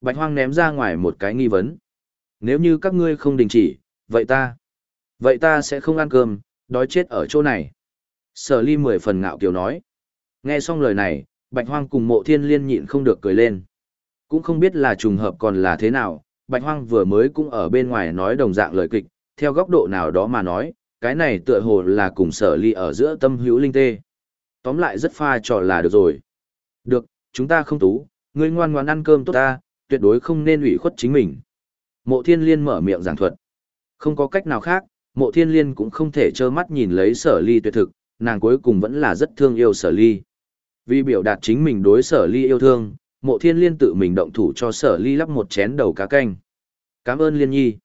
Bạch hoang ném ra ngoài một cái nghi vấn. Nếu như các ngươi không đình chỉ, vậy ta? Vậy ta sẽ không ăn cơm, đói chết ở chỗ này. Sở ly mười phần ngạo kiều nói. Nghe xong lời này, bạch hoang cùng mộ thiên liên nhịn không được cười lên. Cũng không biết là trùng hợp còn là thế nào, bạch hoang vừa mới cũng ở bên ngoài nói đồng dạng lời kịch, theo góc độ nào đó mà nói, cái này tựa hồ là cùng sở ly ở giữa tâm hữu linh tê. Tóm lại rất pha trò là được rồi. Được, chúng ta không tú, ngươi ngoan ngoãn ăn cơm tốt ta, tuyệt đối không nên ủy khuất chính mình. Mộ thiên liên mở miệng giảng thuật. Không có cách nào khác, mộ thiên liên cũng không thể trơ mắt nhìn lấy sở ly tuyệt thực, nàng cuối cùng vẫn là rất thương yêu sở ly. Vì biểu đạt chính mình đối sở ly yêu thương, mộ thiên liên tự mình động thủ cho sở ly lắp một chén đầu cá canh. Cảm ơn liên nhi.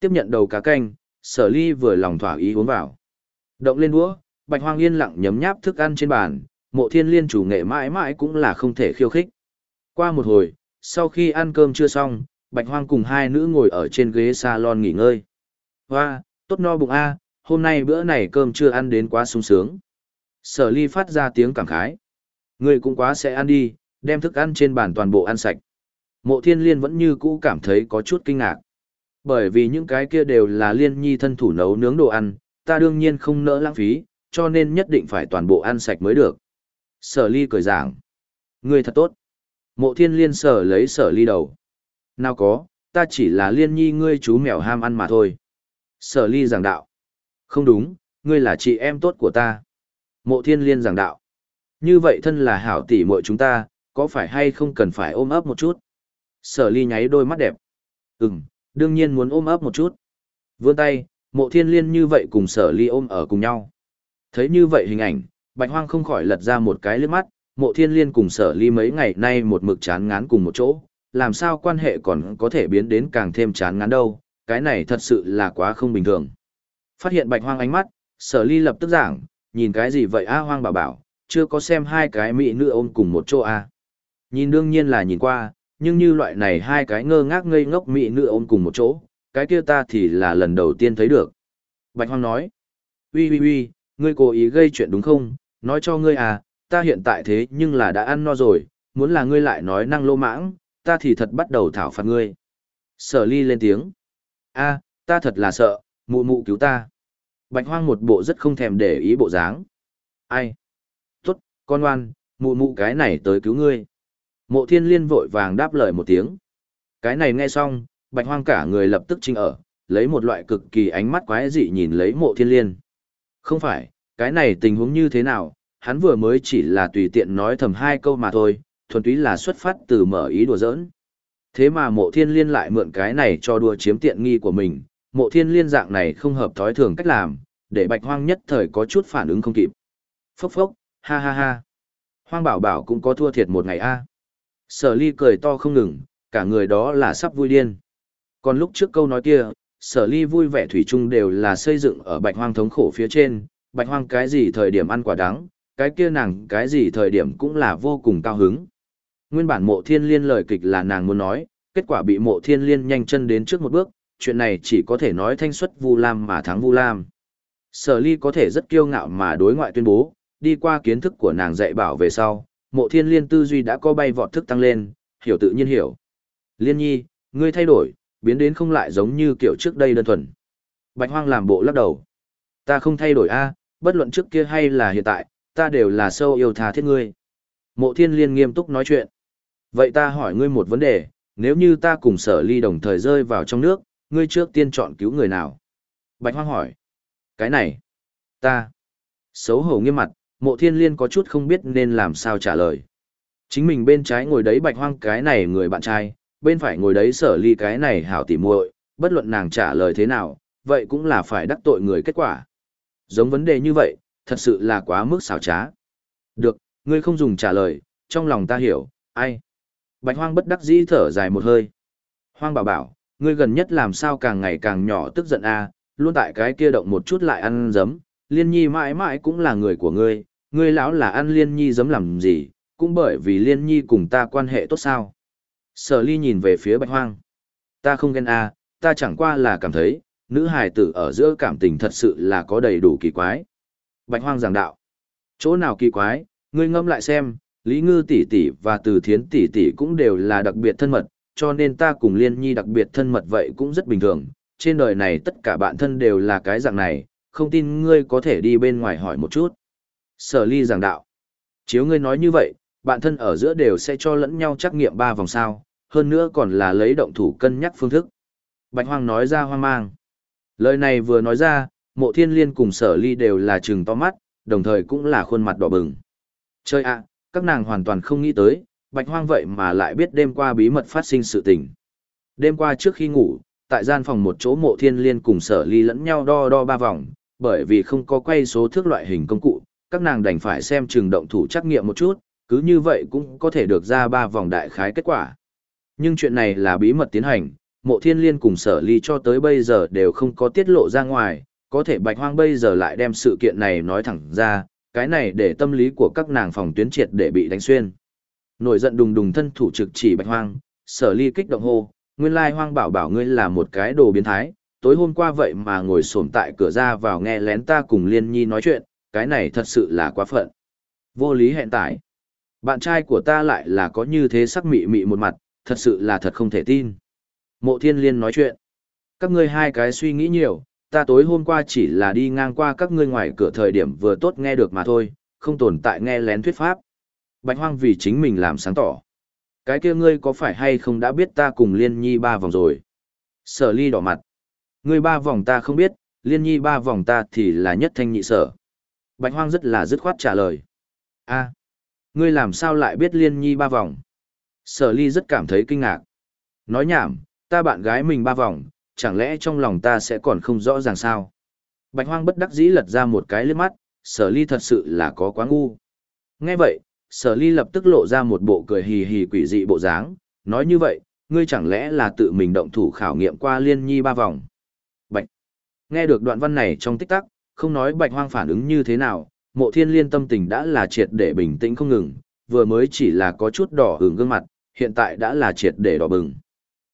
Tiếp nhận đầu cá canh, sở ly vừa lòng thỏa ý uống vào. Động lên đũa, bạch hoang yên lặng nhấm nháp thức ăn trên bàn, mộ thiên liên chủ nghệ mãi mãi cũng là không thể khiêu khích. Qua một hồi, sau khi ăn cơm chưa xong, bạch hoang cùng hai nữ ngồi ở trên ghế salon nghỉ ngơi. Hoa, tốt no bụng a, hôm nay bữa này cơm chưa ăn đến quá sung sướng. Sở ly phát ra tiếng cảm khái. Người cũng quá sẽ ăn đi, đem thức ăn trên bàn toàn bộ ăn sạch. Mộ thiên liên vẫn như cũ cảm thấy có chút kinh ngạc. Bởi vì những cái kia đều là liên nhi thân thủ nấu nướng đồ ăn, ta đương nhiên không nỡ lãng phí, cho nên nhất định phải toàn bộ ăn sạch mới được. Sở ly cười giảng. Người thật tốt. Mộ thiên liên sở lấy sở ly đầu. Nào có, ta chỉ là liên nhi ngươi chú mèo ham ăn mà thôi. Sở ly giảng đạo. Không đúng, ngươi là chị em tốt của ta. Mộ thiên liên giảng đạo. Như vậy thân là hảo tỷ muội chúng ta, có phải hay không cần phải ôm ấp một chút? Sở ly nháy đôi mắt đẹp. Ừm, đương nhiên muốn ôm ấp một chút. Vươn tay, mộ thiên liên như vậy cùng sở ly ôm ở cùng nhau. Thấy như vậy hình ảnh, bạch hoang không khỏi lật ra một cái lướt mắt, mộ thiên liên cùng sở ly mấy ngày nay một mực chán ngán cùng một chỗ, làm sao quan hệ còn có thể biến đến càng thêm chán ngán đâu, cái này thật sự là quá không bình thường. Phát hiện bạch hoang ánh mắt, sở ly lập tức giảng, nhìn cái gì vậy a hoang bảo bảo, chưa có xem hai cái mỹ nữ ôm cùng một chỗ à? Nhìn đương nhiên là nhìn qua, nhưng như loại này hai cái ngơ ngác ngây ngốc mỹ nữ ôm cùng một chỗ, cái kia ta thì là lần đầu tiên thấy được. Bạch hoang nói, uy uy uy, ngươi cố ý gây chuyện đúng không, nói cho ngươi à, ta hiện tại thế nhưng là đã ăn no rồi, muốn là ngươi lại nói năng lô mãng, ta thì thật bắt đầu thảo phạt ngươi. Sở ly lên tiếng. a ta thật là sợ, mụ mụ cứu ta. Bạch hoang một bộ rất không thèm để ý bộ dáng. Ai? Con ngoan, mụ mụ cái này tới cứu ngươi. Mộ thiên liên vội vàng đáp lời một tiếng. Cái này nghe xong, bạch hoang cả người lập tức chinh ở, lấy một loại cực kỳ ánh mắt quái dị nhìn lấy mộ thiên liên. Không phải, cái này tình huống như thế nào, hắn vừa mới chỉ là tùy tiện nói thầm hai câu mà thôi, thuần túy là xuất phát từ mở ý đùa giỡn. Thế mà mộ thiên liên lại mượn cái này cho đùa chiếm tiện nghi của mình, mộ thiên liên dạng này không hợp thói thường cách làm, để bạch hoang nhất thời có chút phản ứng không kịp. Phốc phốc, ha ha ha. Hoang bảo bảo cũng có thua thiệt một ngày a. Sở ly cười to không ngừng, cả người đó là sắp vui điên. Còn lúc trước câu nói kia, sở ly vui vẻ thủy chung đều là xây dựng ở bạch hoang thống khổ phía trên, bạch hoang cái gì thời điểm ăn quả đắng, cái kia nàng cái gì thời điểm cũng là vô cùng cao hứng. Nguyên bản mộ thiên liên lời kịch là nàng muốn nói, kết quả bị mộ thiên liên nhanh chân đến trước một bước, chuyện này chỉ có thể nói thanh xuất Vu Lam mà thắng Vu Lam. Sở ly có thể rất kiêu ngạo mà đối ngoại tuyên bố, đi qua kiến thức của nàng dạy bảo về sau, mộ thiên liên tư duy đã có bay vọt thức tăng lên, hiểu tự nhiên hiểu. Liên nhi, ngươi thay đổi, biến đến không lại giống như kiểu trước đây đơn thuần. Bạch hoang làm bộ lắc đầu. Ta không thay đổi a, bất luận trước kia hay là hiện tại, ta đều là sâu yêu tha thiết ngươi. Mộ thiên liên nghiêm túc nói chuyện. Vậy ta hỏi ngươi một vấn đề, nếu như ta cùng sở ly đồng thời rơi vào trong nước, ngươi trước tiên chọn cứu người nào? Bạch hoang hỏi. Cái này, ta. Xấu hổ nghiêm mặt, mộ thiên liên có chút không biết nên làm sao trả lời. Chính mình bên trái ngồi đấy bạch hoang cái này người bạn trai, bên phải ngồi đấy sở ly cái này hảo tỉ muội, bất luận nàng trả lời thế nào, vậy cũng là phải đắc tội người kết quả. Giống vấn đề như vậy, thật sự là quá mức xảo trá. Được, ngươi không dùng trả lời, trong lòng ta hiểu, ai. Bạch hoang bất đắc dĩ thở dài một hơi. Hoang bảo bảo, ngươi gần nhất làm sao càng ngày càng nhỏ tức giận a, luôn tại cái kia động một chút lại ăn giấm, liên nhi mãi mãi cũng là người của ngươi, ngươi lão là ăn liên nhi giấm làm gì, cũng bởi vì liên nhi cùng ta quan hệ tốt sao. Sở ly nhìn về phía bạch hoang. Ta không ghen a, ta chẳng qua là cảm thấy, nữ hài tử ở giữa cảm tình thật sự là có đầy đủ kỳ quái. Bạch hoang giảng đạo. Chỗ nào kỳ quái, ngươi ngâm lại xem, Lý Ngư tỷ tỷ và Từ Thiến tỷ tỷ cũng đều là đặc biệt thân mật, cho nên ta cùng Liên Nhi đặc biệt thân mật vậy cũng rất bình thường. Trên đời này tất cả bạn thân đều là cái dạng này, không tin ngươi có thể đi bên ngoài hỏi một chút. Sở ly giảng đạo. Chiếu ngươi nói như vậy, bạn thân ở giữa đều sẽ cho lẫn nhau trắc nghiệm ba vòng sao, hơn nữa còn là lấy động thủ cân nhắc phương thức. Bạch Hoang nói ra hoang mang. Lời này vừa nói ra, mộ thiên liên cùng sở ly đều là trừng to mắt, đồng thời cũng là khuôn mặt đỏ bừng. Chơi ạ, các nàng hoàn toàn không nghĩ tới, bạch hoang vậy mà lại biết đêm qua bí mật phát sinh sự tình. Đêm qua trước khi ngủ, tại gian phòng một chỗ mộ thiên liên cùng sở ly lẫn nhau đo đo ba vòng, bởi vì không có quay số thước loại hình công cụ, các nàng đành phải xem trường động thủ trắc nghiệm một chút, cứ như vậy cũng có thể được ra ba vòng đại khái kết quả. Nhưng chuyện này là bí mật tiến hành, mộ thiên liên cùng sở ly cho tới bây giờ đều không có tiết lộ ra ngoài, có thể bạch hoang bây giờ lại đem sự kiện này nói thẳng ra, cái này để tâm lý của các nàng phòng tuyến triệt để bị đánh xuyên. Nổi giận đùng đùng thân thủ trực chỉ bạch hoang, sở ly kích động hô, nguyên lai hoang bảo bảo ngươi là một cái đồ biến thái, tối hôm qua vậy mà ngồi xổm tại cửa ra vào nghe lén ta cùng liên nhi nói chuyện, cái này thật sự là quá phận. Vô lý hẹn tải. Bạn trai của ta lại là có như thế sắc mị mị một mặt, thật sự là thật không thể tin. Mộ thiên liên nói chuyện. Các ngươi hai cái suy nghĩ nhiều, ta tối hôm qua chỉ là đi ngang qua các ngươi ngoài cửa thời điểm vừa tốt nghe được mà thôi, không tồn tại nghe lén thuyết pháp. Bạch hoang vì chính mình làm sáng tỏ. Cái kia ngươi có phải hay không đã biết ta cùng liên nhi ba vòng rồi? Sở ly đỏ mặt. Ngươi ba vòng ta không biết, liên nhi ba vòng ta thì là nhất thanh nhị sở. Bạch hoang rất là dứt khoát trả lời. a ngươi làm sao lại biết liên nhi ba vòng? Sở ly rất cảm thấy kinh ngạc. Nói nhảm, ta bạn gái mình ba vòng, chẳng lẽ trong lòng ta sẽ còn không rõ ràng sao? Bạch hoang bất đắc dĩ lật ra một cái lướt mắt, sở ly thật sự là có quá ngu. Nghe vậy, sở ly lập tức lộ ra một bộ cười hì hì quỷ dị bộ dáng, nói như vậy, ngươi chẳng lẽ là tự mình động thủ khảo nghiệm qua liên nhi ba vòng. Nghe được đoạn văn này trong tích tắc, không nói bạch hoang phản ứng như thế nào, mộ thiên liên tâm tình đã là triệt để bình tĩnh không ngừng, vừa mới chỉ là có chút đỏ hưởng gương mặt, hiện tại đã là triệt để đỏ bừng.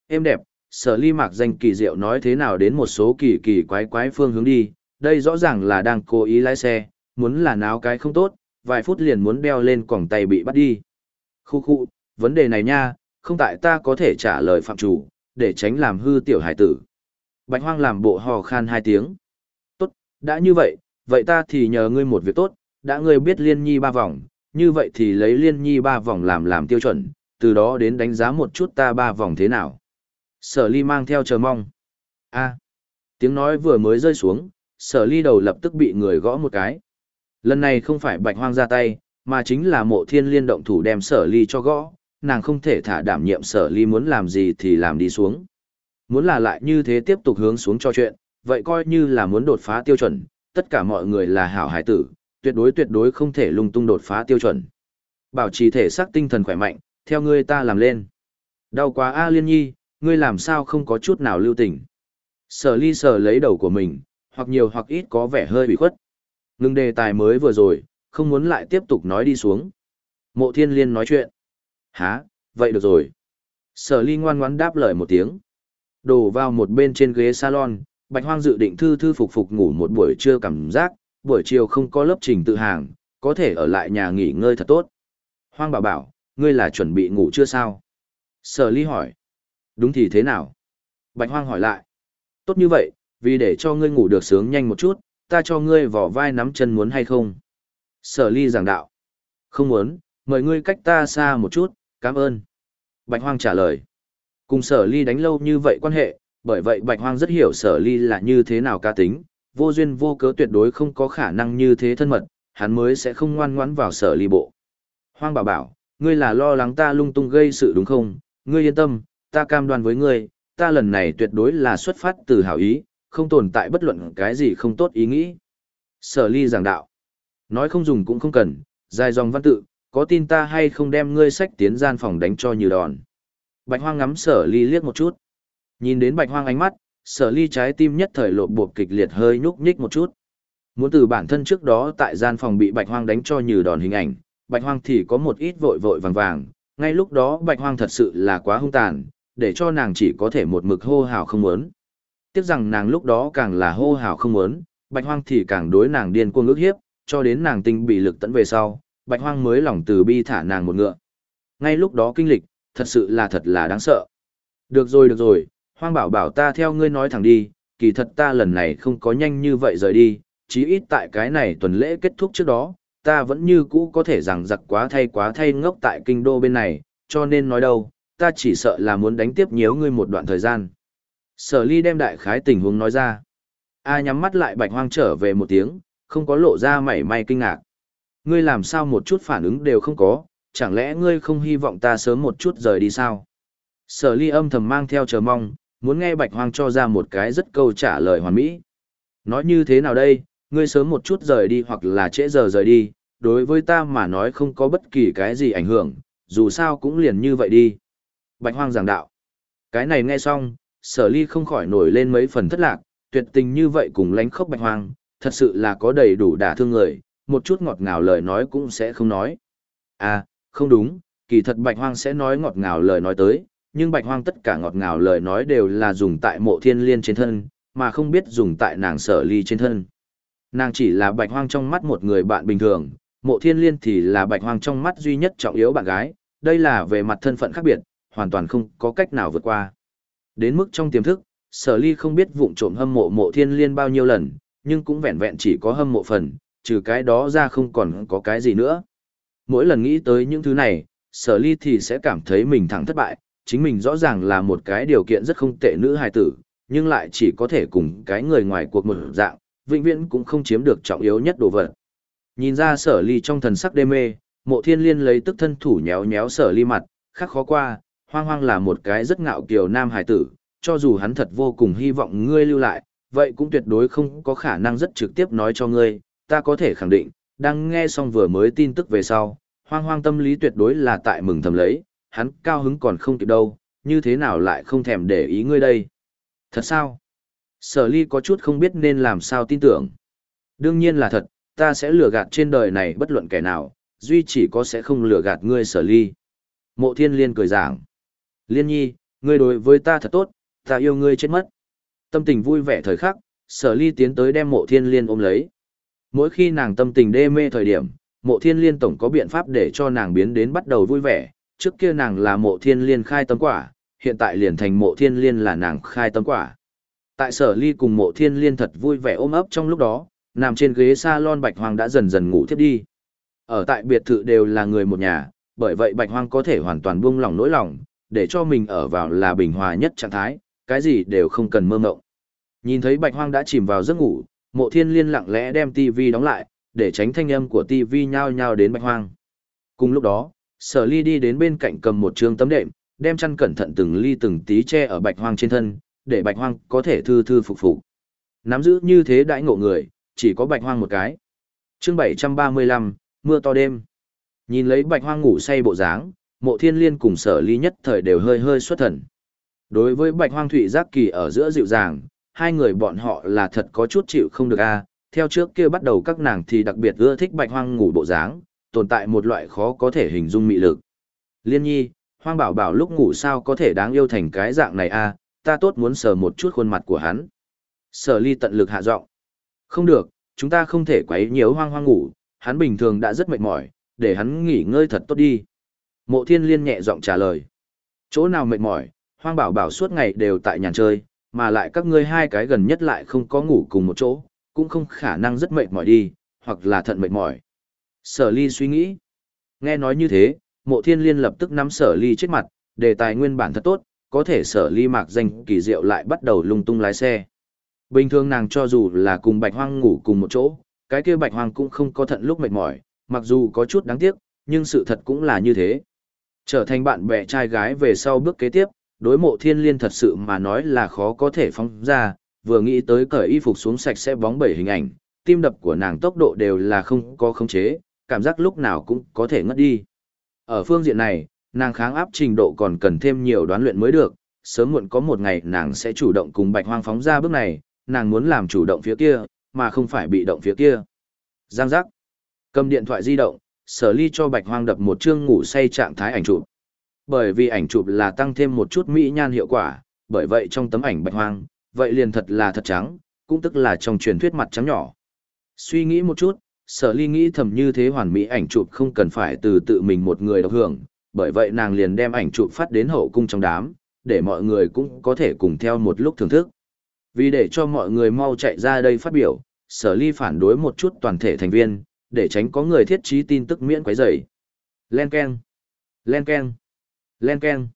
Em đẹp, sở ly mạc danh kỳ diệu nói thế nào đến một số kỳ kỳ quái quái phương hướng đi, đây rõ ràng là đang cố ý lái xe, muốn là náo cái không tốt, vài phút liền muốn đeo lên quòng tay bị bắt đi. Khu khu, vấn đề này nha, không tại ta có thể trả lời phạm chủ, để tránh làm hư tiểu hải tử. Bạch hoang làm bộ hò khan hai tiếng. Tốt, đã như vậy, vậy ta thì nhờ ngươi một việc tốt, đã ngươi biết liên nhi ba vòng, như vậy thì lấy liên nhi ba vòng làm làm tiêu chuẩn, từ đó đến đánh giá một chút ta ba vòng thế nào. Sở ly mang theo chờ mong. a tiếng nói vừa mới rơi xuống, sở ly đầu lập tức bị người gõ một cái. Lần này không phải bạch hoang ra tay, mà chính là mộ thiên liên động thủ đem sở ly cho gõ, nàng không thể thả đảm nhiệm sở ly muốn làm gì thì làm đi xuống. Muốn là lại như thế tiếp tục hướng xuống cho chuyện, vậy coi như là muốn đột phá tiêu chuẩn, tất cả mọi người là hảo hải tử, tuyệt đối tuyệt đối không thể lung tung đột phá tiêu chuẩn. Bảo trì thể xác tinh thần khỏe mạnh, theo ngươi ta làm lên. Đau quá A Liên Nhi, ngươi làm sao không có chút nào lưu tình. Sở ly sở lấy đầu của mình, hoặc nhiều hoặc ít có vẻ hơi bị khuất. Ngừng đề tài mới vừa rồi, không muốn lại tiếp tục nói đi xuống. Mộ thiên liên nói chuyện. Hả, vậy được rồi. Sở ly ngoan ngoãn đáp lời một tiếng. Đổ vào một bên trên ghế salon, bạch hoang dự định thư thư phục phục ngủ một buổi trưa cảm giác, buổi chiều không có lớp trình tự hàng, có thể ở lại nhà nghỉ ngơi thật tốt. Hoang bảo bảo, ngươi là chuẩn bị ngủ chưa sao? Sở ly hỏi. Đúng thì thế nào? Bạch hoang hỏi lại. Tốt như vậy, vì để cho ngươi ngủ được sướng nhanh một chút, ta cho ngươi vỏ vai nắm chân muốn hay không? Sở ly giảng đạo. Không muốn, mời ngươi cách ta xa một chút, cảm ơn. Bạch hoang trả lời. Cùng sở ly đánh lâu như vậy quan hệ, bởi vậy bạch hoang rất hiểu sở ly là như thế nào ca tính, vô duyên vô cớ tuyệt đối không có khả năng như thế thân mật, hắn mới sẽ không ngoan ngoãn vào sở ly bộ. Hoang bảo bảo, ngươi là lo lắng ta lung tung gây sự đúng không? Ngươi yên tâm, ta cam đoan với ngươi, ta lần này tuyệt đối là xuất phát từ hảo ý, không tồn tại bất luận cái gì không tốt ý nghĩ. Sở ly giảng đạo. Nói không dùng cũng không cần, dài dòng văn tự, có tin ta hay không đem ngươi sách tiến gian phòng đánh cho như đòn. Bạch hoang ngắm sở ly liếc một chút. Nhìn đến bạch hoang ánh mắt, sở ly trái tim nhất thời lộ bộ kịch liệt hơi nhúc nhích một chút. Muốn từ bản thân trước đó tại gian phòng bị bạch hoang đánh cho như đòn hình ảnh, bạch hoang thì có một ít vội vội vàng vàng, ngay lúc đó bạch hoang thật sự là quá hung tàn, để cho nàng chỉ có thể một mực hô hào không muốn. Tiếc rằng nàng lúc đó càng là hô hào không muốn, bạch hoang thì càng đối nàng điên cuồng ước hiếp, cho đến nàng tinh bị lực tận về sau, bạch hoang mới lòng từ bi thả nàng một ngựa. Ngay lúc đó kinh lịch, thật sự là thật là đáng sợ. Được rồi được rồi, hoang bảo bảo ta theo ngươi nói thẳng đi, kỳ thật ta lần này không có nhanh như vậy rời đi, chí ít tại cái này tuần lễ kết thúc trước đó, ta vẫn như cũ có thể rằng giặc quá thay quá thay ngốc tại kinh đô bên này, cho nên nói đâu, ta chỉ sợ là muốn đánh tiếp nhiều ngươi một đoạn thời gian. Sở ly đem đại khái tình huống nói ra. A nhắm mắt lại bạch hoang trở về một tiếng, không có lộ ra mảy may kinh ngạc. Ngươi làm sao một chút phản ứng đều không có, chẳng lẽ ngươi không hy vọng ta sớm một chút rời đi sao? Sở ly âm thầm mang theo chờ mong, muốn nghe bạch hoang cho ra một cái rất câu trả lời hoàn mỹ. Nói như thế nào đây, ngươi sớm một chút rời đi hoặc là trễ giờ rời đi, đối với ta mà nói không có bất kỳ cái gì ảnh hưởng, dù sao cũng liền như vậy đi. Bạch hoang giảng đạo. Cái này nghe xong, sở ly không khỏi nổi lên mấy phần thất lạc, tuyệt tình như vậy cùng lánh khốc bạch hoang, thật sự là có đầy đủ đả thương người, một chút ngọt ngào lời nói cũng sẽ không nói. À, không đúng, kỳ thật bạch hoang sẽ nói ngọt ngào lời nói tới, nhưng bạch hoang tất cả ngọt ngào lời nói đều là dùng tại mộ thiên liên trên thân, mà không biết dùng tại nàng sở ly trên thân. Nàng chỉ là bạch hoang trong mắt một người bạn bình thường, mộ thiên liên thì là bạch hoang trong mắt duy nhất trọng yếu bạn gái, đây là về mặt thân phận khác biệt, hoàn toàn không có cách nào vượt qua. Đến mức trong tiềm thức, sở ly không biết vụng trộm hâm mộ mộ thiên liên bao nhiêu lần, nhưng cũng vẹn vẹn chỉ có hâm mộ phần, trừ cái đó ra không còn có cái gì nữa. Mỗi lần nghĩ tới những thứ này, sở ly thì sẽ cảm thấy mình thẳng thất bại, chính mình rõ ràng là một cái điều kiện rất không tệ nữ hài tử, nhưng lại chỉ có thể cùng cái người ngoài cuộc một dạng, vĩnh viễn cũng không chiếm được trọng yếu nhất đồ vật. Nhìn ra sở ly trong thần sắc đê mê, mộ thiên liên lấy tức thân thủ nhéo nhéo sở ly mặt, khắc khó qua, hoang hoang là một cái rất ngạo kiều nam hài tử, cho dù hắn thật vô cùng hy vọng ngươi lưu lại, vậy cũng tuyệt đối không có khả năng rất trực tiếp nói cho ngươi, ta có thể khẳng định, đang nghe xong vừa mới tin tức về sau, hoang hoang tâm lý tuyệt đối là tại mừng thầm lấy, hắn cao hứng còn không kịp đâu, như thế nào lại không thèm để ý ngươi đây. Thật sao? Sở ly có chút không biết nên làm sao tin tưởng. Đương nhiên là thật, ta sẽ lừa gạt trên đời này bất luận kẻ nào, duy chỉ có sẽ không lừa gạt ngươi sở ly. Mộ thiên liên cười giảng. Liên nhi, ngươi đối với ta thật tốt, ta yêu ngươi chết mất. Tâm tình vui vẻ thời khắc, sở ly tiến tới đem mộ thiên liên ôm lấy. Mỗi khi nàng tâm tình đê mê thời điểm, mộ thiên liên tổng có biện pháp để cho nàng biến đến bắt đầu vui vẻ. Trước kia nàng là mộ thiên liên khai tâm quả, hiện tại liền thành mộ thiên liên là nàng khai tâm quả. Tại sở ly cùng mộ thiên liên thật vui vẻ ôm ấp trong lúc đó, nằm trên ghế salon bạch hoang đã dần dần ngủ thiếp đi. Ở tại biệt thự đều là người một nhà, bởi vậy bạch hoang có thể hoàn toàn buông lỏng nỗi lòng, để cho mình ở vào là bình hòa nhất trạng thái, cái gì đều không cần mơ mộng. Nhìn thấy bạch hoang đã chìm vào giấc ngủ, mộ thiên liên lặng lẽ đem TV đóng lại, để tránh thanh âm của TV nhao nhao đến bạch hoang. Cùng lúc đó, sở ly đi đến bên cạnh cầm một trường tấm đệm, đem chăn cẩn thận từng ly từng tí che ở bạch hoang trên thân, để bạch hoang có thể thư thư phục phục. Nắm giữ như thế đãi ngộ người, chỉ có bạch hoang một cái. Chương 735, mưa to đêm. Nhìn lấy bạch hoang ngủ say bộ dáng, mộ thiên liên cùng sở ly nhất thời đều hơi hơi xuất thần. Đối với bạch hoang thủy giác kỳ ở giữa dịu dàng, hai người bọn họ là thật có chút chịu không được a. theo trước kia bắt đầu các nàng thì đặc biệt ưa thích bạch hoang ngủ bộ dáng, tồn tại một loại khó có thể hình dung mị lực. Liên nhi, hoang bảo bảo lúc ngủ sao có thể đáng yêu thành cái dạng này a, ta tốt muốn sờ một chút khuôn mặt của hắn. Sở ly tận lực hạ giọng. Không được, chúng ta không thể quấy nhiễu hoang hoang ngủ, hắn bình thường đã rất mệt mỏi, để hắn nghỉ ngơi thật tốt đi. Mộ thiên liên nhẹ giọng trả lời. Chỗ nào mệt mỏi, hoang bảo bảo suốt ngày đều tại nhàn chơi, mà lại các ngươi hai cái gần nhất lại không có ngủ cùng một chỗ, cũng không khả năng rất mệt mỏi đi, hoặc là thận mệt mỏi. Sở ly suy nghĩ. Nghe nói như thế, mộ thiên liên lập tức nắm sở ly chết mặt, đề tài nguyên bản thật tốt, có thể sở ly mạc danh kỳ diệu lại bắt đầu lung tung lái xe. Bình thường nàng cho dù là cùng bạch hoang ngủ cùng một chỗ, cái kia bạch hoang cũng không có thận lúc mệt mỏi, mặc dù có chút đáng tiếc, nhưng sự thật cũng là như thế. Trở thành bạn bè trai gái về sau bước kế tiếp, đối mộ thiên liên thật sự mà nói là khó có thể phóng ra, vừa nghĩ tới cởi y phục xuống sạch sẽ bóng bẩy hình ảnh, tim đập của nàng tốc độ đều là không có khống chế, cảm giác lúc nào cũng có thể ngất đi. Ở phương diện này, nàng kháng áp trình độ còn cần thêm nhiều đoán luyện mới được, sớm muộn có một ngày nàng sẽ chủ động cùng bạch hoang phóng ra bước này, nàng muốn làm chủ động phía kia, mà không phải bị động phía kia. Giang giác. Cầm điện thoại di động, sở ly cho bạch hoang đập một chương ngủ say trạng thái ảnh chụp. Bởi vì ảnh chụp là tăng thêm một chút mỹ nhan hiệu quả, bởi vậy trong tấm ảnh bạch hoang, vậy liền thật là thật trắng, cũng tức là trong truyền thuyết mặt trắng nhỏ. Suy nghĩ một chút, sở ly nghĩ thầm như thế hoàn mỹ ảnh chụp không cần phải từ tự mình một người độc hưởng, bởi vậy nàng liền đem ảnh chụp phát đến hậu cung trong đám, để mọi người cũng có thể cùng theo một lúc thưởng thức. Vì để cho mọi người mau chạy ra đây phát biểu, sở ly phản đối một chút toàn thể thành viên, để tránh có người thiết trí tin tức miễn quấy rầy. Len Ken. Len Ken. Len keng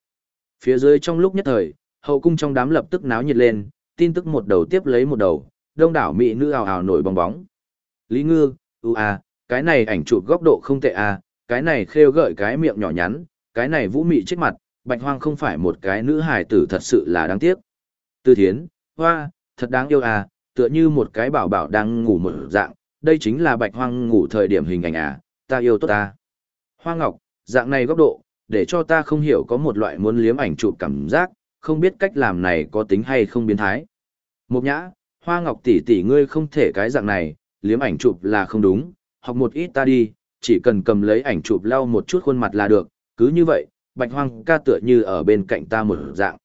Phía dưới trong lúc nhất thời, hậu cung trong đám lập tức náo nhiệt lên, tin tức một đầu tiếp lấy một đầu, đông đảo mỹ nữ ào ào nổi bong bóng. Lý Ngư, ưu à, cái này ảnh chụp góc độ không tệ à, cái này khêu gợi cái miệng nhỏ nhắn, cái này vũ mị trước mặt, bạch hoang không phải một cái nữ hài tử thật sự là đáng tiếc. Tư thiến, hoa, thật đáng yêu à, tựa như một cái bảo bảo đang ngủ một dạng, đây chính là bạch hoang ngủ thời điểm hình ảnh à, ta yêu tốt ta. Hoa ngọc, dạng này góc độ, để cho ta không hiểu có một loại muốn liếm ảnh chụp cảm giác, không biết cách làm này có tính hay không biến thái. Mục nhã, hoa ngọc tỷ tỷ ngươi không thể cái dạng này, liếm ảnh chụp là không đúng, học một ít ta đi, chỉ cần cầm lấy ảnh chụp lau một chút khuôn mặt là được, cứ như vậy, bạch hoang ca tựa như ở bên cạnh ta một dạng.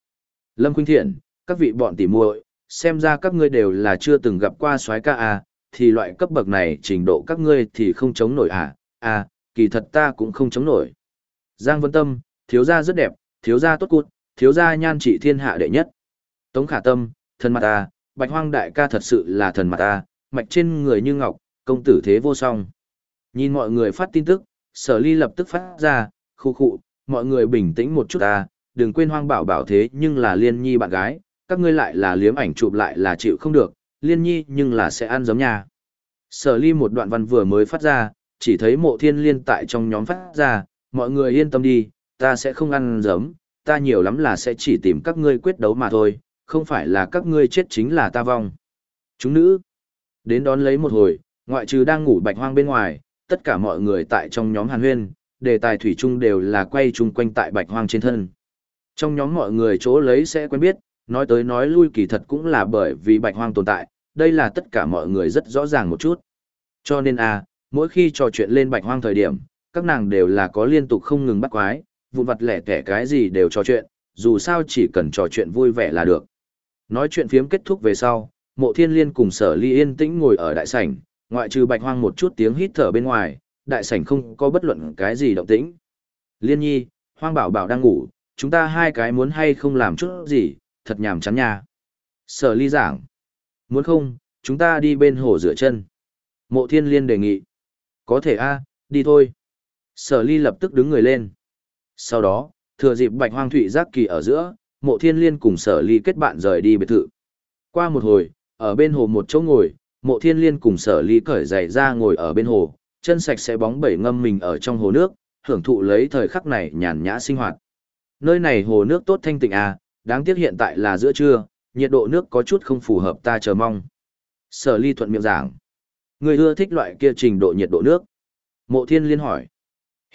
Lâm Khuynh Thiện, các vị bọn tỷ muội, xem ra các ngươi đều là chưa từng gặp qua soái ca à, thì loại cấp bậc này trình độ các ngươi thì không chống nổi à, à, kỳ thật ta cũng không chống nổi. Giang Vân Tâm, thiếu gia rất đẹp, thiếu gia tốt cút, thiếu gia nhan trị thiên hạ đệ nhất. Tống Khả Tâm, thần mặt ta, bạch hoang đại ca thật sự là thần mặt ta, mạch trên người như ngọc, công tử thế vô song. Nhìn mọi người phát tin tức, sở ly lập tức phát ra, khu khụ, mọi người bình tĩnh một chút ta, đừng quên hoang bảo bảo thế nhưng là liên nhi bạn gái, các ngươi lại là liếm ảnh chụp lại là chịu không được, liên nhi nhưng là sẽ ăn giống nhà. Sở ly một đoạn văn vừa mới phát ra, chỉ thấy mộ thiên liên tại trong nhóm phát ra, mọi người yên tâm đi, ta sẽ không ăn giấm, ta nhiều lắm là sẽ chỉ tìm các ngươi quyết đấu mà thôi, không phải là các ngươi chết chính là ta vong. Chúng nữ, đến đón lấy một hồi, ngoại trừ đang ngủ bạch hoang bên ngoài, tất cả mọi người tại trong nhóm hàn huyên, đề tài thủy chung đều là quay chung quanh tại bạch hoang trên thân. Trong nhóm mọi người chỗ lấy sẽ quen biết, nói tới nói lui kỳ thật cũng là bởi vì bạch hoang tồn tại, đây là tất cả mọi người rất rõ ràng một chút. Cho nên a, à, mỗi khi trò chuyện lên bạch hoang thời điểm, các nàng đều là có liên tục không ngừng bắt quái, vụn vặt lẻ tẻ cái gì đều trò chuyện, dù sao chỉ cần trò chuyện vui vẻ là được. Nói chuyện phiếm kết thúc về sau, mộ thiên liên cùng sở ly yên tĩnh ngồi ở đại sảnh, ngoại trừ bạch hoang một chút tiếng hít thở bên ngoài, đại sảnh không có bất luận cái gì động tĩnh. Liên nhi, hoang bảo bảo đang ngủ, chúng ta hai cái muốn hay không làm chút gì, thật nhàm chán nha. Sở ly giảng. Muốn không, chúng ta đi bên hồ rửa chân. Mộ thiên liên đề nghị. Có thể a, đi thôi. Sở ly lập tức đứng người lên. Sau đó, thừa dịp bạch hoang thụy giác kỳ ở giữa, mộ thiên liên cùng sở ly kết bạn rời đi biệt thự. Qua một hồi, ở bên hồ một chỗ ngồi, mộ thiên liên cùng sở ly cởi giày ra ngồi ở bên hồ, chân sạch sẽ bóng bẩy ngâm mình ở trong hồ nước, hưởng thụ lấy thời khắc này nhàn nhã sinh hoạt. Nơi này hồ nước tốt thanh tịnh à, đáng tiếc hiện tại là giữa trưa, nhiệt độ nước có chút không phù hợp ta chờ mong. Sở ly thuận miệng giảng. Người ưa thích loại kia trình độ nhiệt độ nước. Mộ thiên liên hỏi.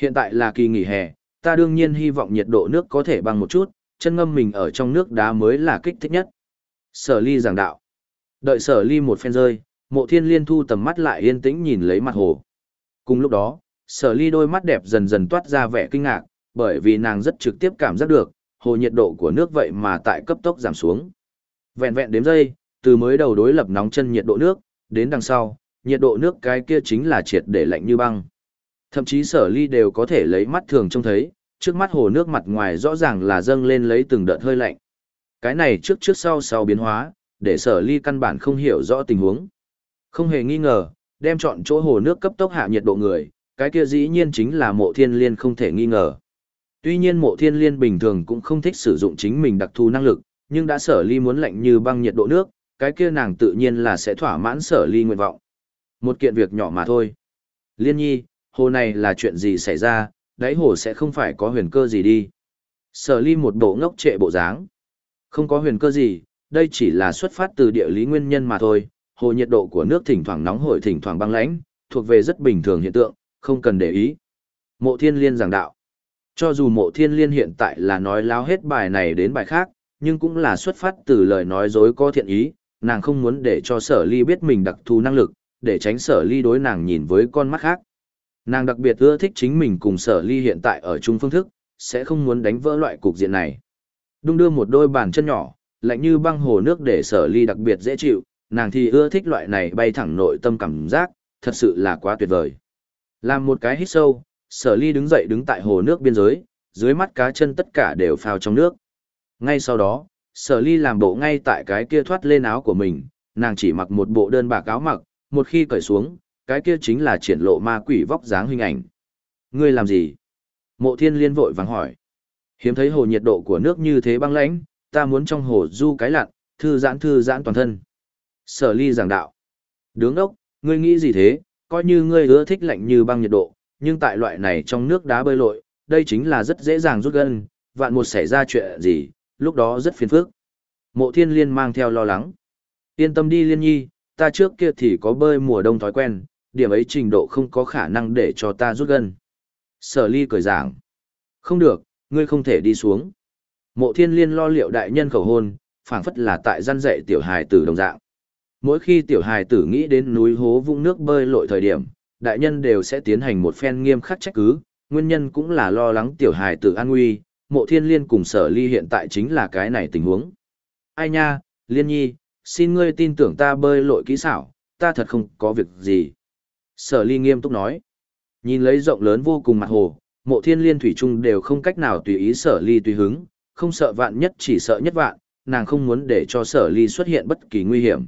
Hiện tại là kỳ nghỉ hè, ta đương nhiên hy vọng nhiệt độ nước có thể bằng một chút, chân ngâm mình ở trong nước đá mới là kích thích nhất. Sở ly giảng đạo. Đợi sở ly một phen rơi, mộ thiên liên thu tầm mắt lại yên tĩnh nhìn lấy mặt hồ. Cùng lúc đó, sở ly đôi mắt đẹp dần dần toát ra vẻ kinh ngạc, bởi vì nàng rất trực tiếp cảm giác được, hồ nhiệt độ của nước vậy mà tại cấp tốc giảm xuống. Vẹn vẹn đếm giây, từ mới đầu đối lập nóng chân nhiệt độ nước, đến đằng sau, nhiệt độ nước cái kia chính là triệt để lạnh như băng. Thậm chí sở ly đều có thể lấy mắt thường trông thấy, trước mắt hồ nước mặt ngoài rõ ràng là dâng lên lấy từng đợt hơi lạnh. Cái này trước trước sau sau biến hóa, để sở ly căn bản không hiểu rõ tình huống. Không hề nghi ngờ, đem chọn chỗ hồ nước cấp tốc hạ nhiệt độ người, cái kia dĩ nhiên chính là mộ thiên liên không thể nghi ngờ. Tuy nhiên mộ thiên liên bình thường cũng không thích sử dụng chính mình đặc thù năng lực, nhưng đã sở ly muốn lạnh như băng nhiệt độ nước, cái kia nàng tự nhiên là sẽ thỏa mãn sở ly nguyện vọng. Một kiện việc nhỏ mà thôi. Liên nhi, hồ này là chuyện gì xảy ra, đáy hồ sẽ không phải có huyền cơ gì đi. Sở ly một bộ ngốc trệ bộ dáng. Không có huyền cơ gì, đây chỉ là xuất phát từ địa lý nguyên nhân mà thôi. Hồ nhiệt độ của nước thỉnh thoảng nóng hổi thỉnh thoảng băng lãnh, thuộc về rất bình thường hiện tượng, không cần để ý. Mộ thiên liên giảng đạo. Cho dù mộ thiên liên hiện tại là nói láo hết bài này đến bài khác, nhưng cũng là xuất phát từ lời nói dối có thiện ý, nàng không muốn để cho sở ly biết mình đặc thù năng lực, để tránh sở ly đối nàng nhìn với con mắt khác. Nàng đặc biệt ưa thích chính mình cùng sở ly hiện tại ở chung phương thức, sẽ không muốn đánh vỡ loại cục diện này. Đung đưa một đôi bàn chân nhỏ, lạnh như băng hồ nước để sở ly đặc biệt dễ chịu, nàng thì ưa thích loại này bay thẳng nội tâm cảm giác, thật sự là quá tuyệt vời. Làm một cái hít sâu, sở ly đứng dậy đứng tại hồ nước biên giới, dưới mắt cá chân tất cả đều phao trong nước. Ngay sau đó, sở ly làm bộ ngay tại cái kia thoát lên áo của mình, nàng chỉ mặc một bộ đơn bạc áo mặc, một khi cởi xuống, cái kia chính là triển lộ ma quỷ vóc dáng hình ảnh. Ngươi làm gì? Mộ thiên liên vội vàng hỏi. Hiếm thấy hồ nhiệt độ của nước như thế băng lãnh, ta muốn trong hồ du cái lặn, thư giãn thư giãn toàn thân. Sở ly giảng đạo. Đứng đốc, ngươi nghĩ gì thế, coi như ngươi ưa thích lạnh như băng nhiệt độ, nhưng tại loại này trong nước đá bơi lội, đây chính là rất dễ dàng rút gân, vạn một xảy ra chuyện gì, lúc đó rất phiền phức. Mộ thiên liên mang theo lo lắng. Yên tâm đi liên nhi, ta trước kia thì có bơi mùa đông thói quen, điểm ấy trình độ không có khả năng để cho ta rút gân. Sở ly cười giảng. Không được, ngươi không thể đi xuống. Mộ thiên liên lo liệu đại nhân khẩu hôn, phảng phất là tại gian dạy tiểu hài tử đồng dạng. Mỗi khi tiểu hài tử nghĩ đến núi hố vũng nước bơi lội thời điểm, đại nhân đều sẽ tiến hành một phen nghiêm khắc trách cứ, nguyên nhân cũng là lo lắng tiểu hài tử an nguy, mộ thiên liên cùng sở ly hiện tại chính là cái này tình huống. Ai nha, liên nhi, xin ngươi tin tưởng ta bơi lội kỹ xảo, ta thật không có việc gì. Sở ly nghiêm túc nói. Nhìn lấy rộng lớn vô cùng mặt hồ, mộ thiên liên thủy trung đều không cách nào tùy ý sở ly tùy hứng, không sợ vạn nhất chỉ sợ nhất vạn, nàng không muốn để cho sở ly xuất hiện bất kỳ nguy hiểm.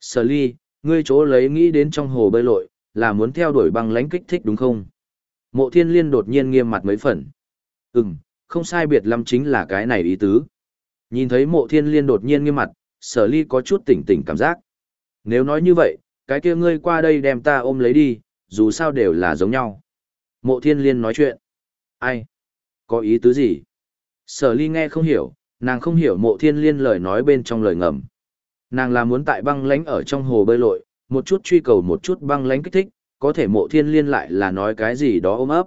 Sở ly, ngươi chỗ lấy nghĩ đến trong hồ bơi lội, là muốn theo đuổi băng lãnh kích thích đúng không? Mộ thiên liên đột nhiên nghiêm mặt mấy phần. Ừm, không sai biệt lắm chính là cái này ý tứ. Nhìn thấy mộ thiên liên đột nhiên nghiêm mặt, sở ly có chút tỉnh tỉnh cảm giác. Nếu nói như vậy, cái kia ngươi qua đây đem ta ôm lấy đi, dù sao đều là giống nhau. Mộ thiên liên nói chuyện. Ai? Có ý tứ gì? Sở ly nghe không hiểu, nàng không hiểu mộ thiên liên lời nói bên trong lời ngầm. Nàng là muốn tại băng lánh ở trong hồ bơi lội, một chút truy cầu một chút băng lánh kích thích, có thể mộ thiên liên lại là nói cái gì đó ôm ấp.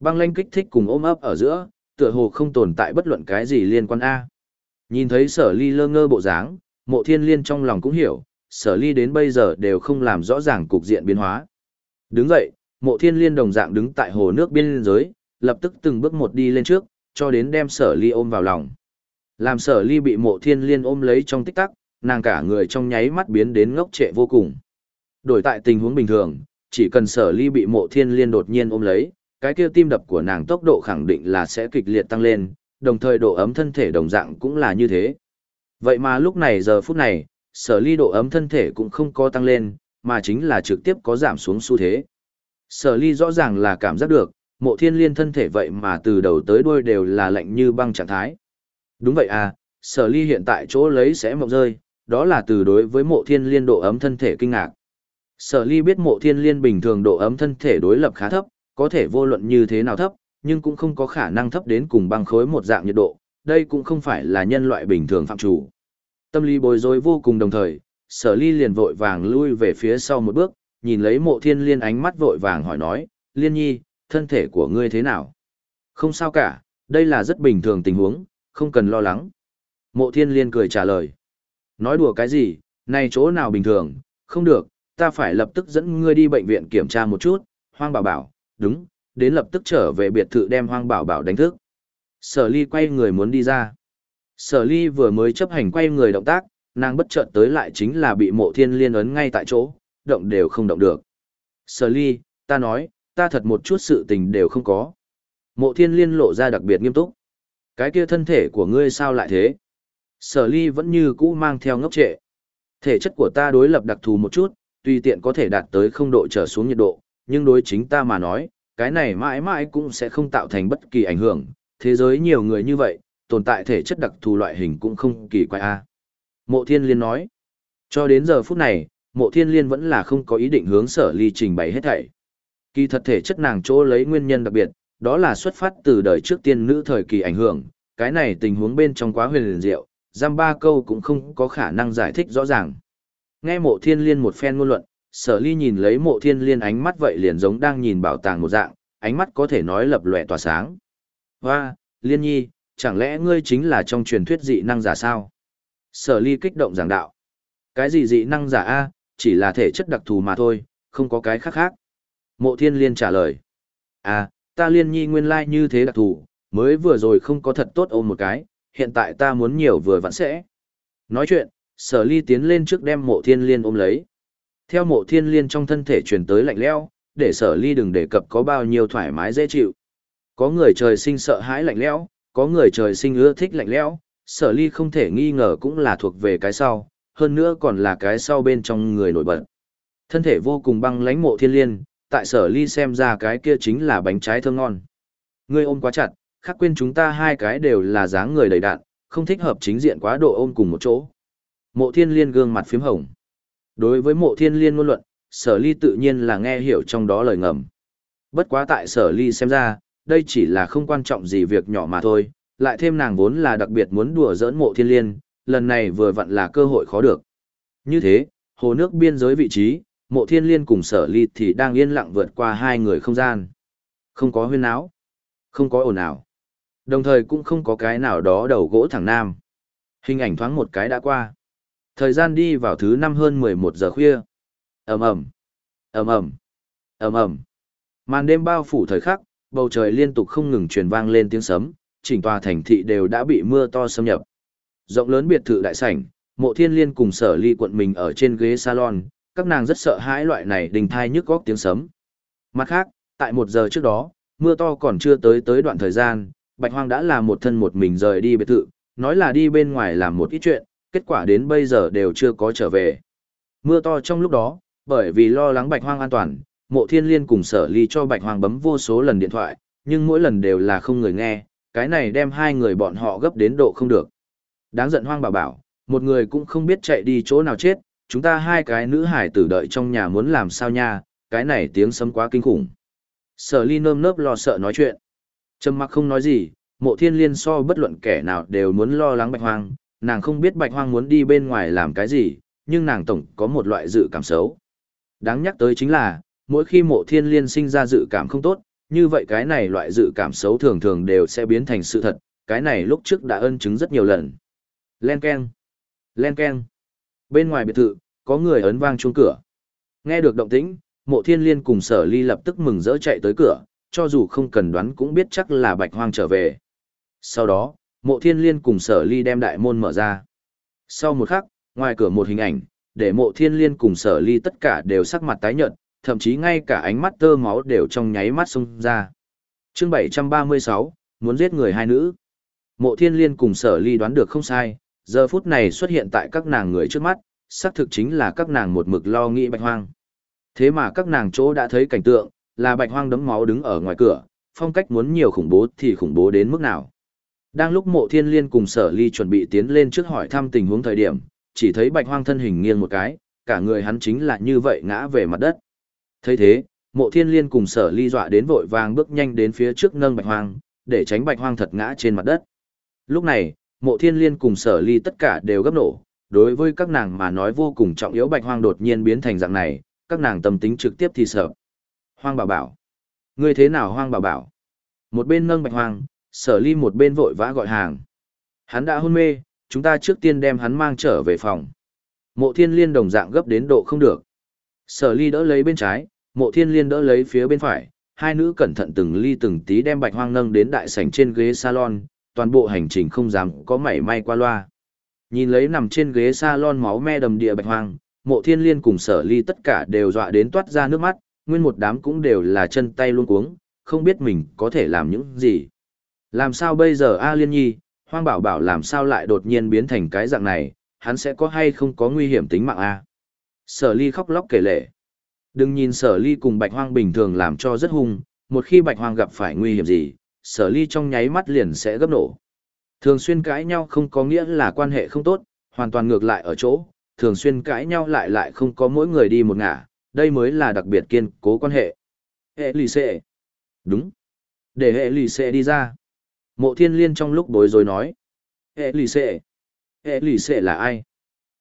Băng lánh kích thích cùng ôm ấp ở giữa, tựa hồ không tồn tại bất luận cái gì liên quan A. Nhìn thấy sở ly lơ ngơ bộ dáng, mộ thiên liên trong lòng cũng hiểu, sở ly đến bây giờ đều không làm rõ ràng cục diện biến hóa. Đứng dậy, mộ thiên liên đồng dạng đứng tại hồ nước biên giới, lập tức từng bước một đi lên trước, cho đến đem sở ly ôm vào lòng. Làm sở ly bị mộ thiên liên ôm lấy trong tích tắc, nàng cả người trong nháy mắt biến đến ngốc trệ vô cùng. Đổi tại tình huống bình thường, chỉ cần sở ly bị mộ thiên liên đột nhiên ôm lấy, cái kia tim đập của nàng tốc độ khẳng định là sẽ kịch liệt tăng lên, đồng thời độ ấm thân thể đồng dạng cũng là như thế. Vậy mà lúc này giờ phút này, sở ly độ ấm thân thể cũng không có tăng lên, mà chính là trực tiếp có giảm xuống xu thế. Sở ly rõ ràng là cảm giác được, mộ thiên liên thân thể vậy mà từ đầu tới đuôi đều là lạnh như băng trạng thái. Đúng vậy à, sở ly hiện tại chỗ lấy sẽ mộng rơi, đó là từ đối với mộ thiên liên độ ấm thân thể kinh ngạc. Sở ly biết mộ thiên liên bình thường độ ấm thân thể đối lập khá thấp, có thể vô luận như thế nào thấp, nhưng cũng không có khả năng thấp đến cùng băng khối một dạng nhiệt độ, đây cũng không phải là nhân loại bình thường phạm chủ. Tâm lý bối rối vô cùng đồng thời, sở ly liền vội vàng lui về phía sau một bước, nhìn lấy mộ thiên liên ánh mắt vội vàng hỏi nói, liên nhi, thân thể của ngươi thế nào? Không sao cả, đây là rất bình thường tình huống, không cần lo lắng. Mộ thiên liên cười trả lời. Nói đùa cái gì, này chỗ nào bình thường, không được, ta phải lập tức dẫn ngươi đi bệnh viện kiểm tra một chút, hoang bảo bảo, đúng, đến lập tức trở về biệt thự đem hoang bảo bảo đánh thức. Sở ly quay người muốn đi ra. Sở ly vừa mới chấp hành quay người động tác, nàng bất chợt tới lại chính là bị mộ thiên liên ấn ngay tại chỗ, động đều không động được. Sở ly, ta nói, ta thật một chút sự tình đều không có. Mộ thiên liên lộ ra đặc biệt nghiêm túc. Cái kia thân thể của ngươi sao lại thế? Sở ly vẫn như cũ mang theo ngốc trệ. Thể chất của ta đối lập đặc thù một chút, tùy tiện có thể đạt tới không độ trở xuống nhiệt độ, nhưng đối chính ta mà nói, cái này mãi mãi cũng sẽ không tạo thành bất kỳ ảnh hưởng. Thế giới nhiều người như vậy, tồn tại thể chất đặc thù loại hình cũng không kỳ quái a. Mộ thiên liên nói. Cho đến giờ phút này, mộ thiên liên vẫn là không có ý định hướng sở ly trình bày hết thảy. Kỳ thật thể chất nàng chỗ lấy nguyên nhân đặc biệt, đó là xuất phát từ đời trước tiên nữ thời kỳ ảnh hưởng, cái này tình huống bên trong quá huyền liền diệu, giam ba câu cũng không có khả năng giải thích rõ ràng. Nghe mộ thiên liên một phen ngôn luận, sở ly nhìn lấy mộ thiên liên ánh mắt vậy liền giống đang nhìn bảo tàng một dạng, ánh mắt có thể nói lập lòe tỏa sáng. Hoa, liên nhi, chẳng lẽ ngươi chính là trong truyền thuyết dị năng giả sao? Sở ly kích động giảng đạo. Cái gì dị năng giả a chỉ là thể chất đặc thù mà thôi, không có cái khác khác. Mộ thiên liên trả lời. À, ta liên nhi nguyên lai như thế đặc thù, mới vừa rồi không có thật tốt ôm một cái, hiện tại ta muốn nhiều vừa vặn sẽ. Nói chuyện, sở ly tiến lên trước đem mộ thiên liên ôm lấy. Theo mộ thiên liên trong thân thể truyền tới lạnh leo, để sở ly đừng đề cập có bao nhiêu thoải mái dễ chịu. Có người trời sinh sợ hãi lạnh lẽo, có người trời sinh ưa thích lạnh lẽo, sở ly không thể nghi ngờ cũng là thuộc về cái sau, hơn nữa còn là cái sau bên trong người nổi bật. Thân thể vô cùng băng lãnh mộ thiên liên, tại sở ly xem ra cái kia chính là bánh trái thơm ngon. Ngươi ôm quá chặt, khắc quên chúng ta hai cái đều là dáng người đầy đạn, không thích hợp chính diện quá độ ôm cùng một chỗ. Mộ thiên liên gương mặt phím hồng. Đối với mộ thiên liên ngôn luận, sở ly tự nhiên là nghe hiểu trong đó lời ngầm. Bất quá tại sở ly xem ra, đây chỉ là không quan trọng gì việc nhỏ mà thôi, lại thêm nàng vốn là đặc biệt muốn đùa giỡn mộ thiên liên, lần này vừa vặn là cơ hội khó được. Như thế, hồ nước biên giới vị trí, mộ thiên liên cùng sở ly thì đang yên lặng vượt qua hai người không gian. Không có huyên áo, không có ồn ào. Đồng thời cũng không có cái nào đó đầu gỗ thẳng nam. Hình ảnh thoáng một cái đã qua. Thời gian đi vào thứ năm hơn mười một giờ khuya. ầm ầm ầm ầm ầm ầm Màn đêm bao phủ thời khắc, bầu trời liên tục không ngừng truyền vang lên tiếng sấm, chỉnh tòa thành thị đều đã bị mưa to xâm nhập. Rộng lớn biệt thự đại sảnh, mộ thiên liên cùng sở ly quận mình ở trên ghế salon, các nàng rất sợ hãi loại này đình thai nhức góc tiếng sấm. Mặt khác, tại một giờ trước đó, mưa to còn chưa tới tới đoạn thời gian, Bạch Hoang đã là một thân một mình rời đi biệt thự, nói là đi bên ngoài làm một ít chuyện, kết quả đến bây giờ đều chưa có trở về. Mưa to trong lúc đó, bởi vì lo lắng Bạch Hoang an toàn, mộ thiên liên cùng sở ly cho Bạch Hoàng bấm vô số lần điện thoại, nhưng mỗi lần đều là không người nghe, cái này đem hai người bọn họ gấp đến độ không được. Đáng giận Hoang bà bảo, một người cũng không biết chạy đi chỗ nào chết, chúng ta hai cái nữ hải tử đợi trong nhà muốn làm sao nha, cái này tiếng sấm quá kinh khủng. Sở ly nơm nớp lo sợ nói chuyện. Trầm mặc không nói gì, mộ thiên liên so bất luận kẻ nào đều muốn lo lắng bạch hoang, nàng không biết bạch hoang muốn đi bên ngoài làm cái gì, nhưng nàng tổng có một loại dự cảm xấu. Đáng nhắc tới chính là, mỗi khi mộ thiên liên sinh ra dự cảm không tốt, như vậy cái này loại dự cảm xấu thường thường đều sẽ biến thành sự thật, cái này lúc trước đã ân chứng rất nhiều lần. Len Ken. Len Ken. Bên ngoài biệt thự, có người ấn vang chuông cửa. Nghe được động tĩnh, mộ thiên liên cùng sở ly lập tức mừng rỡ chạy tới cửa, cho dù không cần đoán cũng biết chắc là bạch hoang trở về. Sau đó, mộ thiên liên cùng sở ly đem đại môn mở ra. Sau một khắc, ngoài cửa một hình ảnh, để mộ thiên liên cùng sở ly tất cả đều sắc mặt tái nhợt, thậm chí ngay cả ánh mắt tơ máu đều trong nháy mắt xông ra. Chương 736, muốn giết người hai nữ. Mộ thiên liên cùng sở ly đoán được không sai, giờ phút này xuất hiện tại các nàng người trước mắt, xác thực chính là các nàng một mực lo nghĩ bạch hoang. Thế mà các nàng chỗ đã thấy cảnh tượng, là bạch hoang đấm máu đứng ở ngoài cửa, phong cách muốn nhiều khủng bố thì khủng bố đến mức nào. Đang lúc mộ thiên liên cùng sở ly chuẩn bị tiến lên trước hỏi thăm tình huống thời điểm, chỉ thấy bạch hoang thân hình nghiêng một cái, cả người hắn chính là như vậy ngã về mặt đất thấy thế, mộ thiên liên cùng sở ly dọa đến vội vàng bước nhanh đến phía trước nâng bạch hoang, để tránh bạch hoang thật ngã trên mặt đất. Lúc này, mộ thiên liên cùng sở ly tất cả đều gấp nổ, đối với các nàng mà nói vô cùng trọng yếu bạch hoang đột nhiên biến thành dạng này, các nàng tâm tính trực tiếp thì sợ. Hoang bảo bảo. Ngươi thế nào hoang bảo bảo? Một bên nâng bạch hoang, sở ly một bên vội vã gọi hàng. Hắn đã hôn mê, chúng ta trước tiên đem hắn mang trở về phòng. Mộ thiên liên đồng dạng gấp đến độ không được. Sở ly đỡ lấy bên trái, mộ thiên liên đỡ lấy phía bên phải, hai nữ cẩn thận từng ly từng tí đem bạch hoang nâng đến đại sảnh trên ghế salon, toàn bộ hành trình không dám có mảy may qua loa. Nhìn lấy nằm trên ghế salon máu me đầm địa bạch hoang, mộ thiên liên cùng sở ly tất cả đều dọa đến toát ra nước mắt, nguyên một đám cũng đều là chân tay luôn cuống, không biết mình có thể làm những gì. Làm sao bây giờ A Liên Nhi, Hoang Bảo Bảo làm sao lại đột nhiên biến thành cái dạng này, hắn sẽ có hay không có nguy hiểm tính mạng A. Sở ly khóc lóc kể lể. Đừng nhìn sở ly cùng bạch hoang bình thường làm cho rất hung, một khi bạch hoang gặp phải nguy hiểm gì, sở ly trong nháy mắt liền sẽ gấp nổ. Thường xuyên cãi nhau không có nghĩa là quan hệ không tốt, hoàn toàn ngược lại ở chỗ, thường xuyên cãi nhau lại lại không có mỗi người đi một ngả, đây mới là đặc biệt kiên cố quan hệ. Hệ lì xệ. Đúng. Để hệ lì xệ đi ra. Mộ thiên liên trong lúc bối rối nói. Hệ lì xệ. Hệ lì xệ là ai?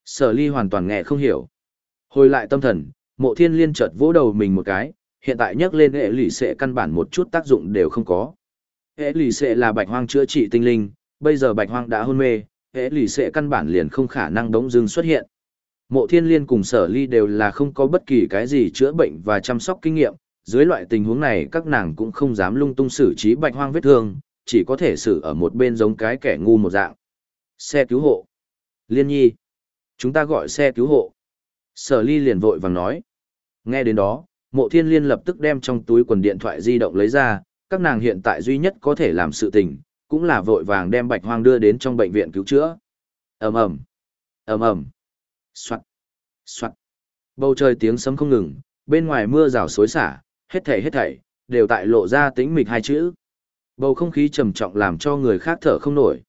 Sở ly hoàn toàn nghe không hiểu. Hồi lại tâm thần, mộ thiên liên chợt vỗ đầu mình một cái, hiện tại nhắc lên hệ lì xệ căn bản một chút tác dụng đều không có. Hệ lì xệ là bạch hoang chữa trị tinh linh, bây giờ bạch hoang đã hôn mê, hệ lì xệ căn bản liền không khả năng đống dưng xuất hiện. Mộ thiên liên cùng sở ly đều là không có bất kỳ cái gì chữa bệnh và chăm sóc kinh nghiệm, dưới loại tình huống này các nàng cũng không dám lung tung xử trí bạch hoang vết thương, chỉ có thể xử ở một bên giống cái kẻ ngu một dạng. Xe cứu hộ. Liên nhi. Chúng ta gọi xe cứu hộ. Sở ly liền vội vàng nói. Nghe đến đó, mộ thiên liên lập tức đem trong túi quần điện thoại di động lấy ra, các nàng hiện tại duy nhất có thể làm sự tình, cũng là vội vàng đem bạch hoang đưa đến trong bệnh viện cứu chữa. ầm ầm ầm ầm xoát, xoát, Bầu trời tiếng sấm không ngừng, bên ngoài mưa rào xối xả, hết thảy hết thảy, đều tại lộ ra tĩnh mịch hai chữ. Bầu không khí trầm trọng làm cho người khác thở không nổi.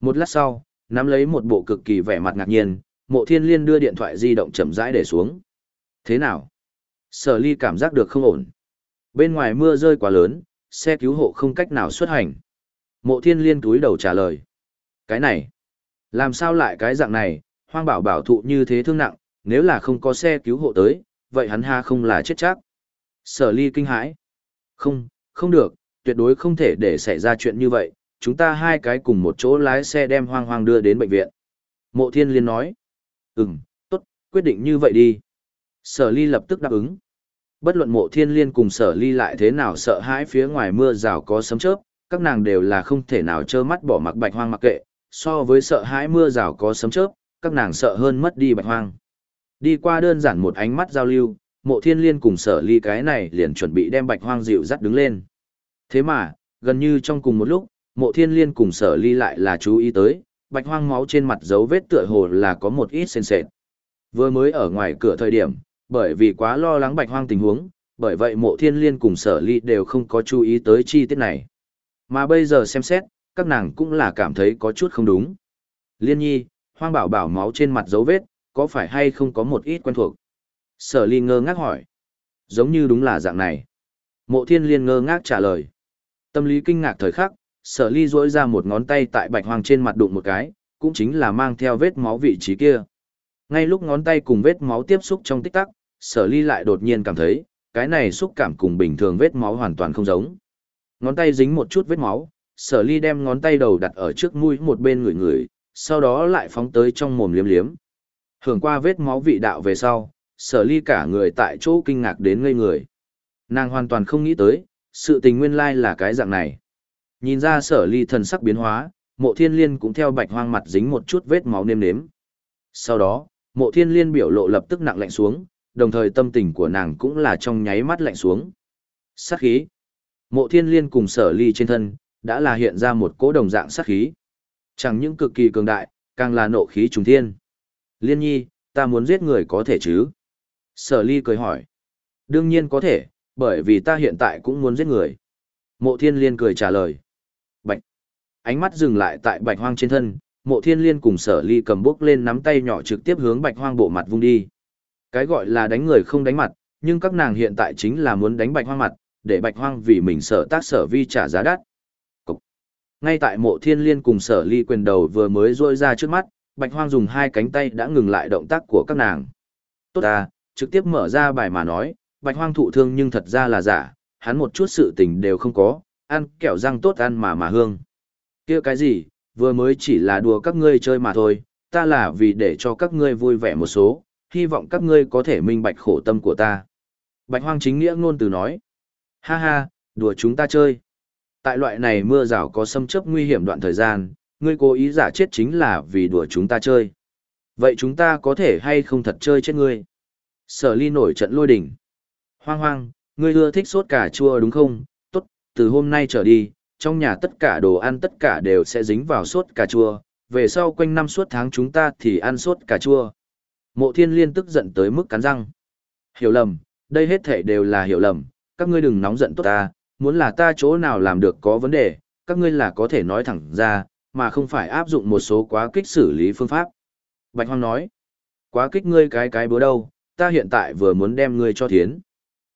Một lát sau, nắm lấy một bộ cực kỳ vẻ mặt ngạc nhiên, mộ thiên liên đưa điện thoại di động chậm rãi để xuống. Thế nào? Sở ly cảm giác được không ổn. Bên ngoài mưa rơi quá lớn, xe cứu hộ không cách nào xuất hành. Mộ thiên liên túi đầu trả lời. Cái này, làm sao lại cái dạng này, hoang bảo bảo thụ như thế thương nặng, nếu là không có xe cứu hộ tới, vậy hắn ha không là chết chắc. Sở ly kinh hãi. Không, không được, tuyệt đối không thể để xảy ra chuyện như vậy, chúng ta hai cái cùng một chỗ lái xe đem hoang hoang đưa đến bệnh viện. Mộ thiên liên nói. Ừm, tốt, quyết định như vậy đi. Sở ly lập tức đáp ứng. Bất luận mộ thiên liên cùng sở ly lại thế nào sợ hãi phía ngoài mưa rào có sấm chớp, các nàng đều là không thể nào trơ mắt bỏ mặc bạch hoang mặc kệ, so với sợ hãi mưa rào có sấm chớp, các nàng sợ hơn mất đi bạch hoang. Đi qua đơn giản một ánh mắt giao lưu, mộ thiên liên cùng sở ly cái này liền chuẩn bị đem bạch hoang dịu dắt đứng lên. Thế mà, gần như trong cùng một lúc, mộ thiên liên cùng sở ly lại là chú ý tới, bạch hoang máu trên mặt dấu vết tựa hồ là có một ít sền sệt. Vừa mới ở ngoài cửa thời điểm, bởi vì quá lo lắng bạch hoang tình huống, bởi vậy mộ thiên liên cùng sở ly đều không có chú ý tới chi tiết này. Mà bây giờ xem xét, các nàng cũng là cảm thấy có chút không đúng. Liên nhi, hoang bảo bảo máu trên mặt dấu vết, có phải hay không có một ít quen thuộc? Sở ly ngơ ngác hỏi. Giống như đúng là dạng này. Mộ thiên liên ngơ ngác trả lời. Tâm lý kinh ngạc thời khắc, sở ly dỗi ra một ngón tay tại bạch hoang trên mặt đụng một cái, cũng chính là mang theo vết máu vị trí kia. Ngay lúc ngón tay cùng vết máu tiếp xúc trong tích tắc, sở ly lại đột nhiên cảm thấy, cái này xúc cảm cùng bình thường vết máu hoàn toàn không giống. Ngón tay dính một chút vết máu, sở ly đem ngón tay đầu đặt ở trước mũi một bên người người, sau đó lại phóng tới trong mồm liếm liếm. Hưởng qua vết máu vị đạo về sau, sở ly cả người tại chỗ kinh ngạc đến ngây người. Nàng hoàn toàn không nghĩ tới, sự tình nguyên lai là cái dạng này. Nhìn ra sở ly thần sắc biến hóa, mộ thiên liên cũng theo bạch hoang mặt dính một chút vết máu nêm nếm. Sau đó, mộ thiên liên biểu lộ lập tức nặng lạnh xuống, đồng thời tâm tình của nàng cũng là trong nháy mắt lạnh xuống. Sát khí. Mộ thiên liên cùng sở ly trên thân, đã là hiện ra một cỗ đồng dạng sát khí. Chẳng những cực kỳ cường đại, càng là nộ khí trùng thiên. Liên nhi, ta muốn giết người có thể chứ? Sở ly cười hỏi. Đương nhiên có thể, bởi vì ta hiện tại cũng muốn giết người. Mộ thiên liên cười trả lời. Bạch. Ánh mắt dừng lại tại bạch hoang trên thân, mộ thiên liên cùng sở ly cầm bước lên nắm tay nhỏ trực tiếp hướng bạch hoang bộ mặt vung đi. Cái gọi là đánh người không đánh mặt, nhưng các nàng hiện tại chính là muốn đánh bạch hoang mặt, để bạch hoang vì mình sợ tác sở vi trả giá đắt. Cục. Ngay tại mộ thiên liên cùng sở ly quyền đầu vừa mới rôi ra trước mắt, bạch hoang dùng hai cánh tay đã ngừng lại động tác của các nàng. Tốt ta, trực tiếp mở ra bài mà nói, bạch hoang thụ thương nhưng thật ra là giả, hắn một chút sự tình đều không có, ăn kẹo răng tốt ăn mà mà hương. kia cái gì, vừa mới chỉ là đùa các ngươi chơi mà thôi, ta là vì để cho các ngươi vui vẻ một số, hy vọng các ngươi có thể minh bạch khổ tâm của ta. Bạch hoang chính nghĩa ngôn từ nói. Ha ha, đùa chúng ta chơi. Tại loại này mưa rào có xâm chấp nguy hiểm đoạn thời gian, ngươi cố ý giả chết chính là vì đùa chúng ta chơi. Vậy chúng ta có thể hay không thật chơi chết ngươi? Sở ly nổi trận lôi đỉnh. Hoang hoang, ngươi ưa thích sốt cà chua đúng không? Từ hôm nay trở đi, trong nhà tất cả đồ ăn tất cả đều sẽ dính vào sốt cà chua, về sau quanh năm suốt tháng chúng ta thì ăn sốt cà chua. Mộ thiên liên tức giận tới mức cắn răng. Hiểu lầm, đây hết thể đều là hiểu lầm, các ngươi đừng nóng giận tốt ta, muốn là ta chỗ nào làm được có vấn đề, các ngươi là có thể nói thẳng ra, mà không phải áp dụng một số quá kích xử lý phương pháp. Bạch Hoang nói, quá kích ngươi cái cái bữa đâu, ta hiện tại vừa muốn đem ngươi cho thiến.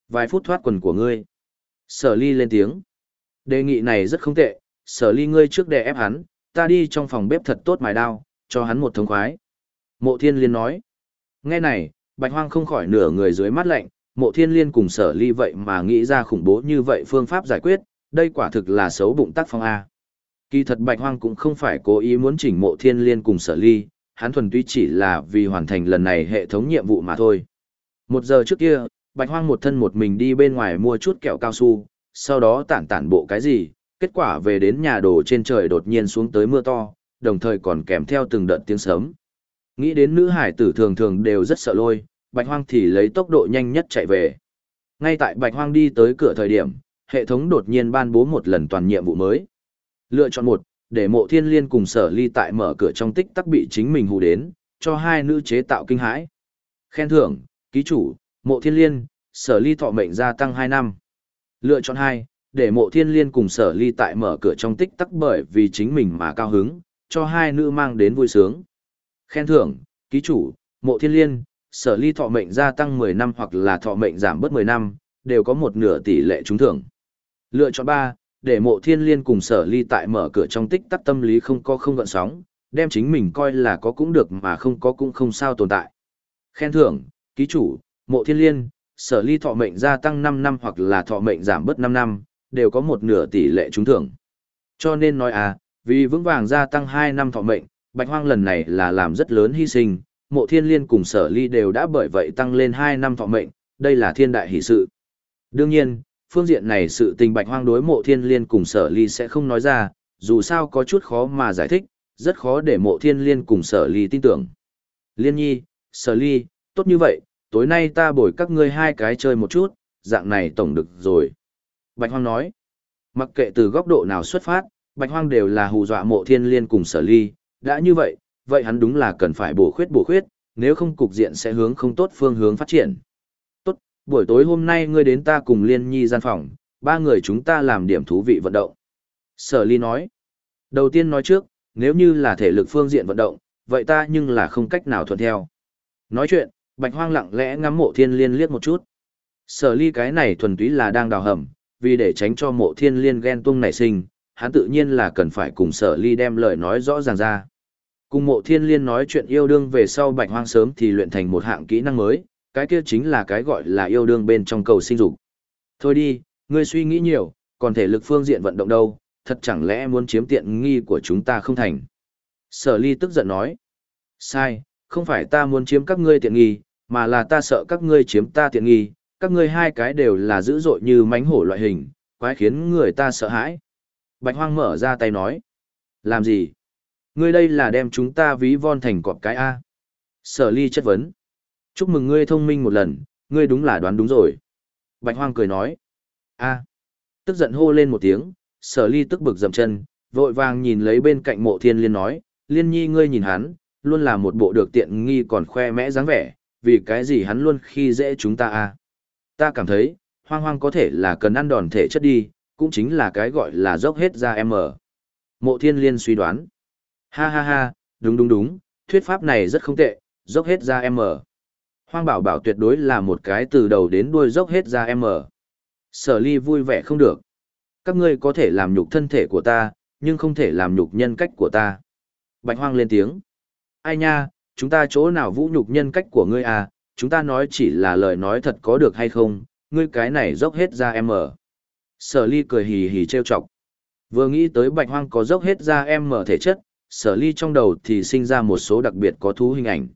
Vài phút thoát quần của ngươi. Sở ly lên tiếng. Đề nghị này rất không tệ, sở ly ngươi trước đè ép hắn, ta đi trong phòng bếp thật tốt mài đao, cho hắn một thống khoái. Mộ thiên liên nói. Nghe này, bạch hoang không khỏi nửa người dưới mắt lạnh, mộ thiên liên cùng sở ly vậy mà nghĩ ra khủng bố như vậy phương pháp giải quyết, đây quả thực là xấu bụng tác phong A. Kỳ thật bạch hoang cũng không phải cố ý muốn chỉnh mộ thiên liên cùng sở ly, hắn thuần túy chỉ là vì hoàn thành lần này hệ thống nhiệm vụ mà thôi. Một giờ trước kia, bạch hoang một thân một mình đi bên ngoài mua chút kẹo cao su, sau đó tản tản bộ cái gì, kết quả về đến nhà đồ trên trời đột nhiên xuống tới mưa to, đồng thời còn kèm theo từng đợt tiếng sấm Nghĩ đến nữ hải tử thường thường đều rất sợ lôi, bạch hoang thì lấy tốc độ nhanh nhất chạy về. Ngay tại bạch hoang đi tới cửa thời điểm, hệ thống đột nhiên ban bố một lần toàn nhiệm vụ mới. Lựa chọn một, để mộ thiên liên cùng sở ly tại mở cửa trong tích tắc bị chính mình hù đến, cho hai nữ chế tạo kinh hãi. Khen thưởng, ký chủ, mộ thiên liên, sở ly thọ mệnh gia tăng 2 năm. Lựa chọn 2, để mộ thiên liên cùng sở ly tại mở cửa trong tích tắc bởi vì chính mình mà cao hứng, cho hai nữ mang đến vui sướng. Khen thưởng, ký chủ, mộ thiên liên, sở ly thọ mệnh gia tăng 10 năm hoặc là thọ mệnh giảm bớt 10 năm, đều có một nửa tỷ lệ trúng thưởng. Lựa chọn 3, để mộ thiên liên cùng sở ly tại mở cửa trong tích tắc tâm lý không có không gợn sóng, đem chính mình coi là có cũng được mà không có cũng không sao tồn tại. Khen thưởng, ký chủ, mộ thiên liên, sở ly thọ mệnh gia tăng 5 năm hoặc là thọ mệnh giảm bớt 5 năm, đều có một nửa tỷ lệ trúng thưởng. Cho nên nói à, vì vững vàng gia tăng 2 năm thọ mệnh, bạch hoang lần này là làm rất lớn hy sinh, mộ thiên liên cùng sở ly đều đã bởi vậy tăng lên 2 năm thọ mệnh, đây là thiên đại hỷ sự. Đương nhiên, phương diện này sự tình bạch hoang đối mộ thiên liên cùng sở ly sẽ không nói ra, dù sao có chút khó mà giải thích, rất khó để mộ thiên liên cùng sở ly tin tưởng. Liên nhi, sở ly, tốt như vậy, tối nay ta bồi các ngươi hai cái chơi một chút, dạng này tổng được rồi. Bạch hoang nói, mặc kệ từ góc độ nào xuất phát, bạch hoang đều là hù dọa mộ thiên liên cùng sở ly, đã như vậy, vậy hắn đúng là cần phải bổ khuyết bổ khuyết, nếu không cục diện sẽ hướng không tốt phương hướng phát triển. Tốt, buổi tối hôm nay ngươi đến ta cùng Liên Nhi gian phòng, ba người chúng ta làm điểm thú vị vận động. Sở Ly nói, đầu tiên nói trước, nếu như là thể lực phương diện vận động, vậy ta nhưng là không cách nào thuận theo. Nói chuyện, Bạch Hoang lặng lẽ ngắm mộ thiên liên liếc một chút. Sở Ly cái này thuần túy là đang đào hầm, vì để tránh cho mộ thiên liên ghen tung nảy sinh, hắn tự nhiên là cần phải cùng sở ly đem lời nói rõ ràng ra. Cùng mộ thiên liên nói chuyện yêu đương về sau bạch hoang sớm thì luyện thành một hạng kỹ năng mới, cái kia chính là cái gọi là yêu đương bên trong cầu sinh dục. Thôi đi, ngươi suy nghĩ nhiều, còn thể lực phương diện vận động đâu, thật chẳng lẽ muốn chiếm tiện nghi của chúng ta không thành. Sở ly tức giận nói. Sai, không phải ta muốn chiếm các ngươi tiện nghi, mà là ta sợ các ngươi chiếm ta tiện nghi, các ngươi hai cái đều là dữ dội như mánh hổ loại hình, quái khiến người ta sợ hãi. Bạch hoang mở ra tay nói. Làm gì? Ngươi đây là đem chúng ta ví von thành cọp cái A. Sở ly chất vấn. Chúc mừng ngươi thông minh một lần, ngươi đúng là đoán đúng rồi. Bạch hoang cười nói. A. Tức giận hô lên một tiếng, sở ly tức bực dậm chân, vội vàng nhìn lấy bên cạnh mộ thiên liên nói. Liên nhi ngươi nhìn hắn, luôn là một bộ được tiện nghi còn khoe mẽ dáng vẻ, vì cái gì hắn luôn khi dễ chúng ta a Ta cảm thấy, hoang hoang có thể là cần ăn đòn thể chất đi, cũng chính là cái gọi là dốc hết ra em ở. Mộ thiên liên suy đoán. Ha ha ha, đúng đúng đúng, thuyết pháp này rất không tệ, dốc hết ra em ở. Hoang bảo bảo tuyệt đối là một cái từ đầu đến đuôi dốc hết ra em ở. Sở ly vui vẻ không được. Các ngươi có thể làm nhục thân thể của ta, nhưng không thể làm nhục nhân cách của ta. Bạch hoang lên tiếng. Ai nha, chúng ta chỗ nào vũ nhục nhân cách của ngươi à, chúng ta nói chỉ là lời nói thật có được hay không, ngươi cái này dốc hết ra em ở. Sở ly cười hì hì trêu chọc. Vừa nghĩ tới bạch hoang có dốc hết ra em mở thể chất, sở ly trong đầu thì sinh ra một số đặc biệt có thú hình ảnh.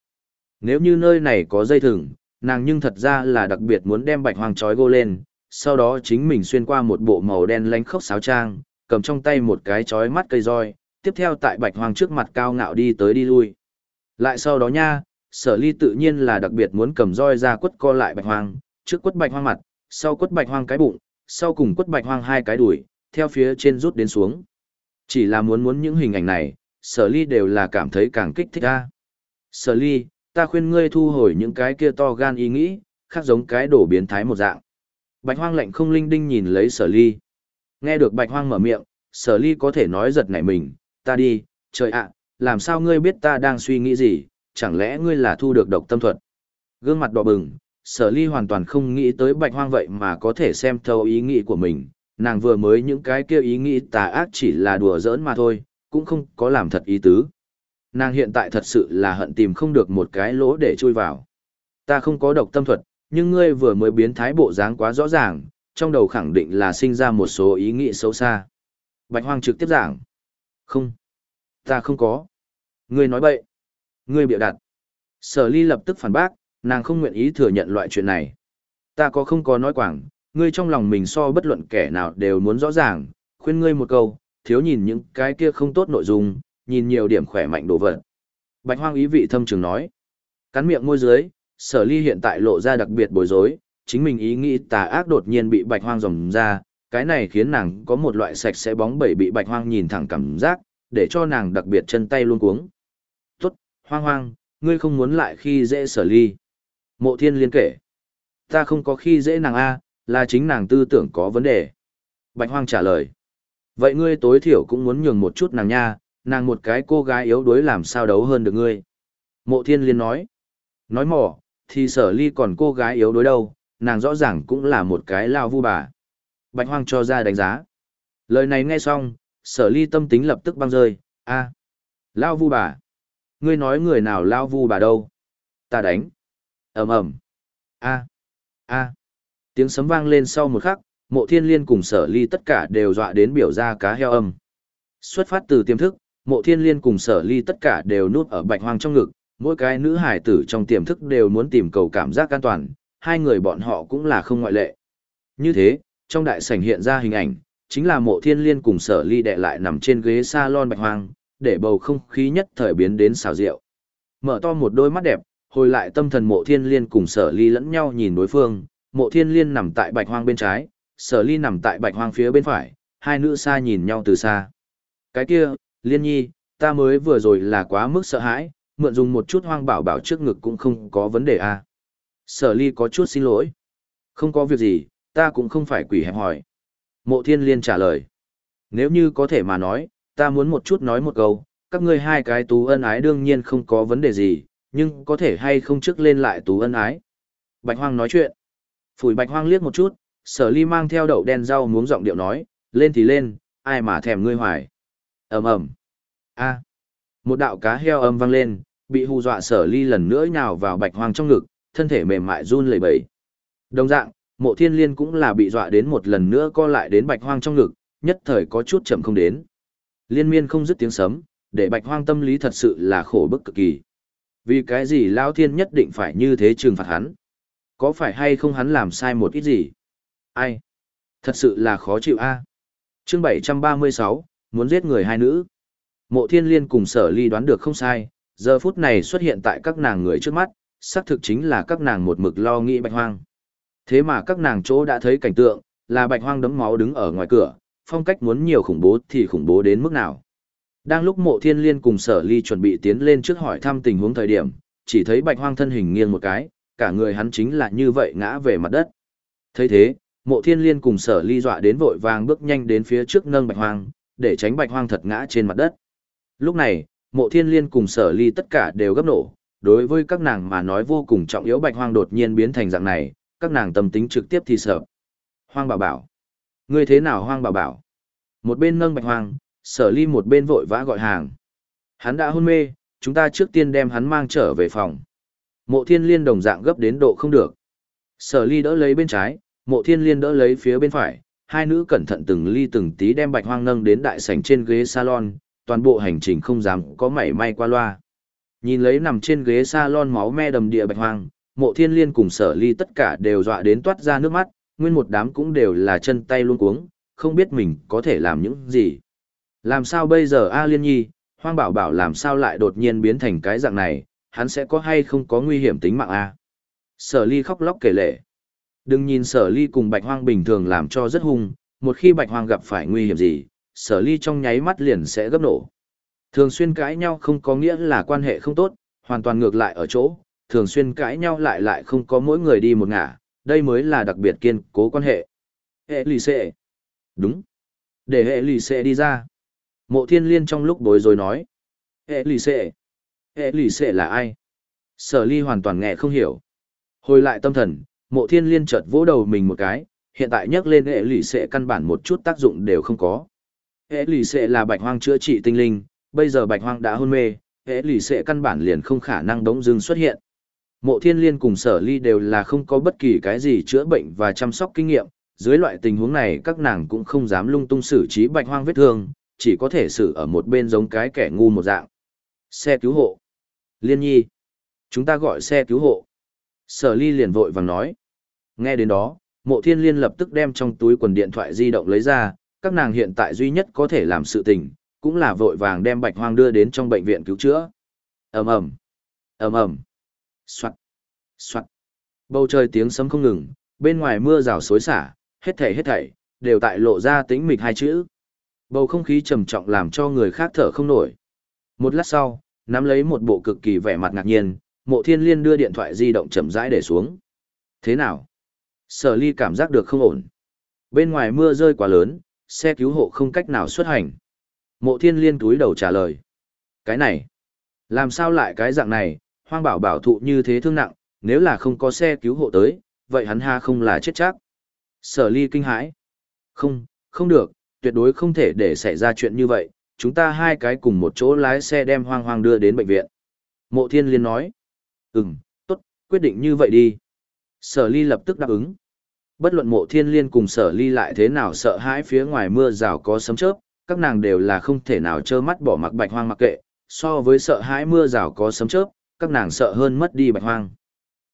Nếu như nơi này có dây thừng, nàng nhưng thật ra là đặc biệt muốn đem bạch hoang trói gô lên, sau đó chính mình xuyên qua một bộ màu đen lánh khốc sáo trang, cầm trong tay một cái trói mắt cây roi, tiếp theo tại bạch hoang trước mặt cao ngạo đi tới đi lui. Lại sau đó nha, sở ly tự nhiên là đặc biệt muốn cầm roi ra quất co lại bạch hoang, trước quất bạch hoang mặt, sau quất bạch hoang cái bụng, sau cùng quất bạch hoang hai cái đùi, theo phía trên rút đến xuống. Chỉ là muốn muốn những hình ảnh này, sở ly đều là cảm thấy càng kích thích ra. Sở ly, ta khuyên ngươi thu hồi những cái kia to gan ý nghĩ, khác giống cái đổ biến thái một dạng. Bạch hoang lạnh không linh đinh nhìn lấy sở ly. Nghe được bạch hoang mở miệng, sở ly có thể nói giật nảy mình, ta đi, trời ạ, làm sao ngươi biết ta đang suy nghĩ gì, chẳng lẽ ngươi là thu được độc tâm thuật. Gương mặt đỏ bừng, sở ly hoàn toàn không nghĩ tới bạch hoang vậy mà có thể xem thấu ý nghĩ của mình, nàng vừa mới những cái kia ý nghĩ tà ác chỉ là đùa giỡn mà thôi, cũng không có làm thật ý tứ. Nàng hiện tại thật sự là hận tìm không được một cái lỗ để chui vào. Ta không có độc tâm thuật, nhưng ngươi vừa mới biến thái bộ dáng quá rõ ràng, trong đầu khẳng định là sinh ra một số ý nghĩ xấu xa. Bạch Hoang trực tiếp giảng. Không. Ta không có. Ngươi nói bậy. Ngươi bịa đặt. Sở ly lập tức phản bác, nàng không nguyện ý thừa nhận loại chuyện này. Ta có không có nói quảng, ngươi trong lòng mình so bất luận kẻ nào đều muốn rõ ràng, khuyên ngươi một câu, thiếu nhìn những cái kia không tốt nội dung, nhìn nhiều điểm khỏe mạnh đồ vật. Bạch hoang ý vị thâm trường nói. Cắn miệng môi dưới, sở ly hiện tại lộ ra đặc biệt bối rối, chính mình ý nghĩ tà ác đột nhiên bị bạch hoang dòng ra, cái này khiến nàng có một loại sạch sẽ bóng bẩy bị bạch hoang nhìn thẳng cảm giác, để cho nàng đặc biệt chân tay luôn cuống. Hoang hoang, ngươi không muốn lại khi dễ sở ly. Mộ thiên liên kể. Ta không có khi dễ nàng A, là chính nàng tư tưởng có vấn đề. Bạch hoang trả lời. Vậy ngươi tối thiểu cũng muốn nhường một chút nàng nha, nàng một cái cô gái yếu đuối làm sao đấu hơn được ngươi. Mộ thiên liên nói. Nói mỏ, thì sở ly còn cô gái yếu đuối đâu, nàng rõ ràng cũng là một cái lao vu bà. Bạch hoang cho ra đánh giá. Lời này nghe xong, sở ly tâm tính lập tức băng rơi, a Lao vu bà. Ngươi nói người nào lao vu bà đâu? Ta đánh. ầm ầm a a Tiếng sấm vang lên sau một khắc, mộ thiên liên cùng sở ly tất cả đều dọa đến biểu ra cá heo âm. Xuất phát từ tiềm thức, mộ thiên liên cùng sở ly tất cả đều nuốt ở bạch hoang trong ngực, mỗi cái nữ hải tử trong tiềm thức đều muốn tìm cầu cảm giác an toàn, hai người bọn họ cũng là không ngoại lệ. Như thế, trong đại sảnh hiện ra hình ảnh, chính là mộ thiên liên cùng sở ly đệ lại nằm trên ghế salon bạch hoang, để bầu không khí nhất thời biến đến xào rượu. Mở to một đôi mắt đẹp, hồi lại tâm thần mộ thiên liên cùng sở ly lẫn nhau nhìn đối phương, mộ thiên liên nằm tại bạch hoang bên trái, sở ly nằm tại bạch hoang phía bên phải, hai nữ xa nhìn nhau từ xa. Cái kia, liên nhi, ta mới vừa rồi là quá mức sợ hãi, mượn dùng một chút hoang bảo bảo trước ngực cũng không có vấn đề à. Sở ly có chút xin lỗi. Không có việc gì, ta cũng không phải quỷ hẹp hỏi. Mộ thiên liên trả lời. Nếu như có thể mà nói, ta muốn một chút nói một câu, các ngươi hai cái tú ân ái đương nhiên không có vấn đề gì, nhưng có thể hay không trước lên lại tú ân ái. Bạch hoang nói chuyện. Phủi bạch hoang liếc một chút, sở ly mang theo đậu đen rau muống giọng điệu nói, lên thì lên, ai mà thèm ngươi hoài. ầm ầm a Một đạo cá heo âm vang lên, bị hù dọa sở ly lần nữa nhào vào bạch hoang trong ngực, thân thể mềm mại run lẩy bẩy. Đồng dạng, mộ thiên liên cũng là bị dọa đến một lần nữa co lại đến bạch hoang trong ngực, nhất thời có chút chậm không đến. Liên miên không dứt tiếng sấm, để bạch hoang tâm lý thật sự là khổ bức cực kỳ. Vì cái gì Lão Thiên nhất định phải như thế trừng phạt hắn? Có phải hay không hắn làm sai một ít gì? Ai? Thật sự là khó chịu a. À? Chương 736, muốn giết người hai nữ. Mộ Thiên Liên cùng Sở Ly đoán được không sai, giờ phút này xuất hiện tại các nàng người trước mắt, xác thực chính là các nàng một mực lo nghĩ Bạch Hoang. Thế mà các nàng chỗ đã thấy cảnh tượng, là Bạch Hoang đấm máu đứng ở ngoài cửa, phong cách muốn nhiều khủng bố thì khủng bố đến mức nào. Đang lúc Mộ Thiên Liên cùng Sở Ly chuẩn bị tiến lên trước hỏi thăm tình huống thời điểm, chỉ thấy Bạch Hoang thân hình nghiêng một cái, cả người hắn chính là như vậy ngã về mặt đất. thấy thế, Mộ Thiên Liên cùng Sở Ly dọa đến vội vàng bước nhanh đến phía trước nâng Bạch Hoang, để tránh Bạch Hoang thật ngã trên mặt đất. Lúc này, Mộ Thiên Liên cùng Sở Ly tất cả đều gấp nổ, đối với các nàng mà nói vô cùng trọng yếu Bạch Hoang đột nhiên biến thành dạng này, các nàng tâm tính trực tiếp thì sợ. Hoang bảo bảo. Ngươi thế nào hoang bảo bảo? Một bên nâng Bạch Hoang, Sở Ly một bên vội vã gọi hàng. Hắn đã hôn mê, chúng ta trước tiên đem hắn mang trở về phòng. Mộ Thiên Liên đồng dạng gấp đến độ không được. Sở Ly đỡ lấy bên trái, Mộ Thiên Liên đỡ lấy phía bên phải, hai nữ cẩn thận từng ly từng tí đem bạch hoang nâng đến đại sảnh trên ghế salon, toàn bộ hành trình không dám có mảy may qua loa. Nhìn lấy nằm trên ghế salon máu me đầm địa bạch hoang, mộ thiên liên cùng sở ly tất cả đều dọa đến toát ra nước mắt, nguyên một đám cũng đều là chân tay luôn cuống, không biết mình có thể làm những gì. Làm sao bây giờ A Liên Nhi, hoang bảo bảo làm sao lại đột nhiên biến thành cái dạng này, hắn sẽ có hay không có nguy hiểm tính mạng A. Sở ly khóc lóc kể lệ. Đừng nhìn sở ly cùng bạch hoang bình thường làm cho rất hung, một khi bạch hoang gặp phải nguy hiểm gì, sở ly trong nháy mắt liền sẽ gấp nổ. Thường xuyên cãi nhau không có nghĩa là quan hệ không tốt, hoàn toàn ngược lại ở chỗ, thường xuyên cãi nhau lại lại không có mỗi người đi một ngả, đây mới là đặc biệt kiên cố quan hệ. Hệ lì xệ. Đúng. Để hệ lì xệ đi ra. Mộ thiên liên trong lúc bối rối nói. Hệ lì xệ. Hệ lì xệ là ai? Sở ly hoàn toàn nghe không hiểu. Hồi lại tâm thần, mộ thiên liên chợt vỗ đầu mình một cái, hiện tại nhắc lên hệ lì xệ căn bản một chút tác dụng đều không có. Hệ lì xệ là bạch hoang chữa trị tinh linh, bây giờ bạch hoang đã hôn mê, hệ lì xệ căn bản liền không khả năng đống dưng xuất hiện. Mộ thiên liên cùng sở ly đều là không có bất kỳ cái gì chữa bệnh và chăm sóc kinh nghiệm, dưới loại tình huống này các nàng cũng không dám lung tung xử trí bạch hoang vết thương, chỉ có thể xử ở một bên giống cái kẻ ngu một dạng. Xe cứu hộ. Liên nhi. Chúng ta gọi xe cứu hộ. Sở ly liền vội vàng nói. Nghe đến đó, mộ thiên liên lập tức đem trong túi quần điện thoại di động lấy ra, các nàng hiện tại duy nhất có thể làm sự tình, cũng là vội vàng đem bạch hoang đưa đến trong bệnh viện cứu chữa. ầm ầm, ầm ầm, soạt, soạt. Bầu trời tiếng sấm không ngừng, bên ngoài mưa rào xối xả, hết thảy hết thảy, đều tại lộ ra tĩnh mịch hai chữ. Bầu không khí trầm trọng làm cho người khác thở không nổi. Một lát sau, nắm lấy một bộ cực kỳ vẻ mặt ngạc nhiên, mộ thiên liên đưa điện thoại di động chậm rãi để xuống. Thế nào? Sở ly cảm giác được không ổn. Bên ngoài mưa rơi quá lớn, xe cứu hộ không cách nào xuất hành. Mộ thiên liên túi đầu trả lời. Cái này, làm sao lại cái dạng này, hoang bảo bảo thụ như thế thương nặng, nếu là không có xe cứu hộ tới, vậy hắn ha không là chết chắc. Sở ly kinh hãi. Không, không được, tuyệt đối không thể để xảy ra chuyện như vậy, chúng ta hai cái cùng một chỗ lái xe đem hoang hoang đưa đến bệnh viện. Mộ thiên liên nói. Ừm, tốt, quyết định như vậy đi. Sở ly lập tức đáp ứng. Bất luận mộ thiên liên cùng sở ly lại thế nào sợ hãi phía ngoài mưa rào có sấm chớp, các nàng đều là không thể nào trơ mắt bỏ mặc bạch hoang mặc kệ, so với sợ hãi mưa rào có sấm chớp, các nàng sợ hơn mất đi bạch hoang.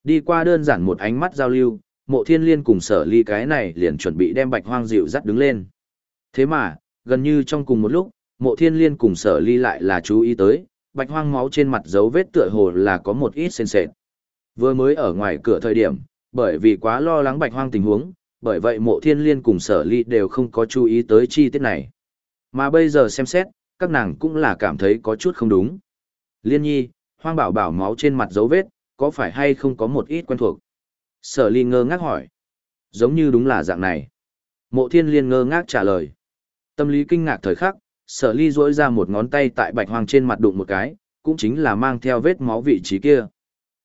Đi qua đơn giản một ánh mắt giao lưu, mộ thiên liên cùng sở ly cái này liền chuẩn bị đem bạch hoang dịu dắt đứng lên. Thế mà, gần như trong cùng một lúc, mộ thiên liên cùng sở ly lại là chú ý tới, bạch hoang máu trên mặt dấu vết tựa hồ là có một ít sền sệt. Vừa mới ở ngoài cửa thời điểm, bởi vì quá lo lắng bạch hoang tình huống, bởi vậy mộ thiên liên cùng sở ly đều không có chú ý tới chi tiết này. Mà bây giờ xem xét, các nàng cũng là cảm thấy có chút không đúng. Liên nhi, hoang bảo bảo máu trên mặt dấu vết, có phải hay không có một ít quen thuộc? Sở ly ngơ ngác hỏi. Giống như đúng là dạng này. Mộ thiên liên ngơ ngác trả lời. Tâm lý kinh ngạc thời khắc, sở ly duỗi ra một ngón tay tại bạch hoang trên mặt đụng một cái, cũng chính là mang theo vết máu vị trí kia.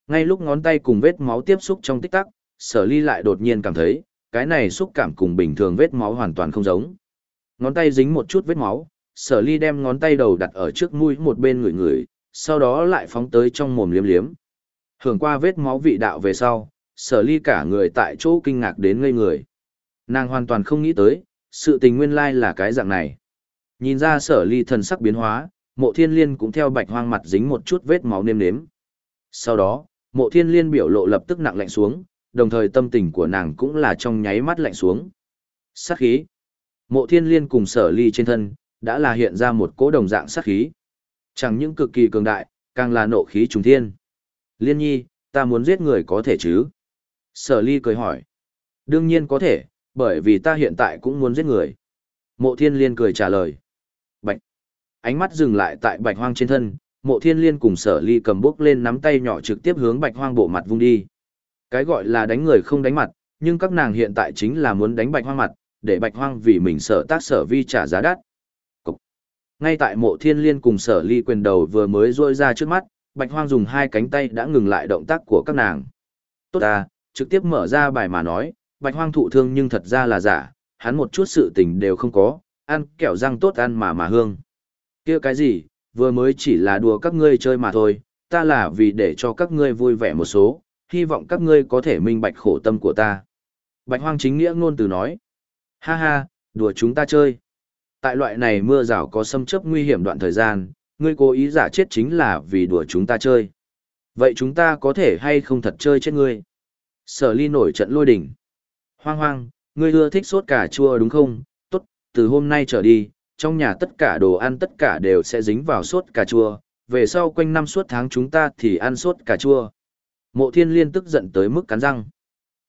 Ngay lúc ngón tay cùng vết máu tiếp xúc trong tích tắc, sở ly lại đột nhiên cảm thấy, cái này xúc cảm cùng bình thường vết máu hoàn toàn không giống. Ngón tay dính một chút vết máu, sở ly đem ngón tay đầu đặt ở trước mũi một bên người người, sau đó lại phóng tới trong mồm liếm liếm. Hưởng qua vết máu vị đạo về sau, sở ly cả người tại chỗ kinh ngạc đến ngây người. Nàng hoàn toàn không nghĩ tới, sự tình nguyên lai là cái dạng này. Nhìn ra sở ly thần sắc biến hóa, mộ thiên liên cũng theo bạch hoang mặt dính một chút vết máu nêm nếm. Sau đó, mộ thiên liên biểu lộ lập tức nặng lạnh xuống, đồng thời tâm tình của nàng cũng là trong nháy mắt lạnh xuống. Sát khí. Mộ thiên liên cùng sở ly trên thân, đã là hiện ra một cỗ đồng dạng sát khí. Chẳng những cực kỳ cường đại, càng là nộ khí trùng thiên. Liên nhi, ta muốn giết người có thể chứ? Sở ly cười hỏi. Đương nhiên có thể, bởi vì ta hiện tại cũng muốn giết người. Mộ thiên liên cười trả lời. Bạch. Ánh mắt dừng lại tại bạch hoang trên thân, mộ thiên liên cùng sở ly cầm bước lên nắm tay nhỏ trực tiếp hướng bạch hoang bộ mặt vung đi. Cái gọi là đánh người không đánh mặt, nhưng các nàng hiện tại chính là muốn đánh bạch hoang mặt, để bạch hoang vì mình sợ tác sở vi trả giá đắt. Ngay tại mộ thiên liên cùng sở ly quyền đầu vừa mới rôi ra trước mắt, bạch hoang dùng hai cánh tay đã ngừng lại động tác của các nàng. Tốt à, trực tiếp mở ra bài mà nói, bạch hoang thụ thương nhưng thật ra là giả, hắn một chút sự tình đều không có, ăn kẹo răng tốt ăn mà mà hương. kia cái gì, vừa mới chỉ là đùa các ngươi chơi mà thôi, ta là vì để cho các ngươi vui vẻ một số, hy vọng các ngươi có thể minh bạch khổ tâm của ta. Bạch hoang chính nghĩa ngôn từ nói. Ha ha, đùa chúng ta chơi. Tại loại này mưa rào có xâm chấp nguy hiểm đoạn thời gian, ngươi cố ý giả chết chính là vì đùa chúng ta chơi. Vậy chúng ta có thể hay không thật chơi chết ngươi? Sở ly nổi trận lôi đỉnh. Hoang hoang, ngươi ưa thích sốt cà chua đúng không? Tốt, từ hôm nay trở đi, trong nhà tất cả đồ ăn tất cả đều sẽ dính vào sốt cà chua, về sau quanh năm suốt tháng chúng ta thì ăn sốt cà chua. Mộ thiên liên tức giận tới mức cắn răng.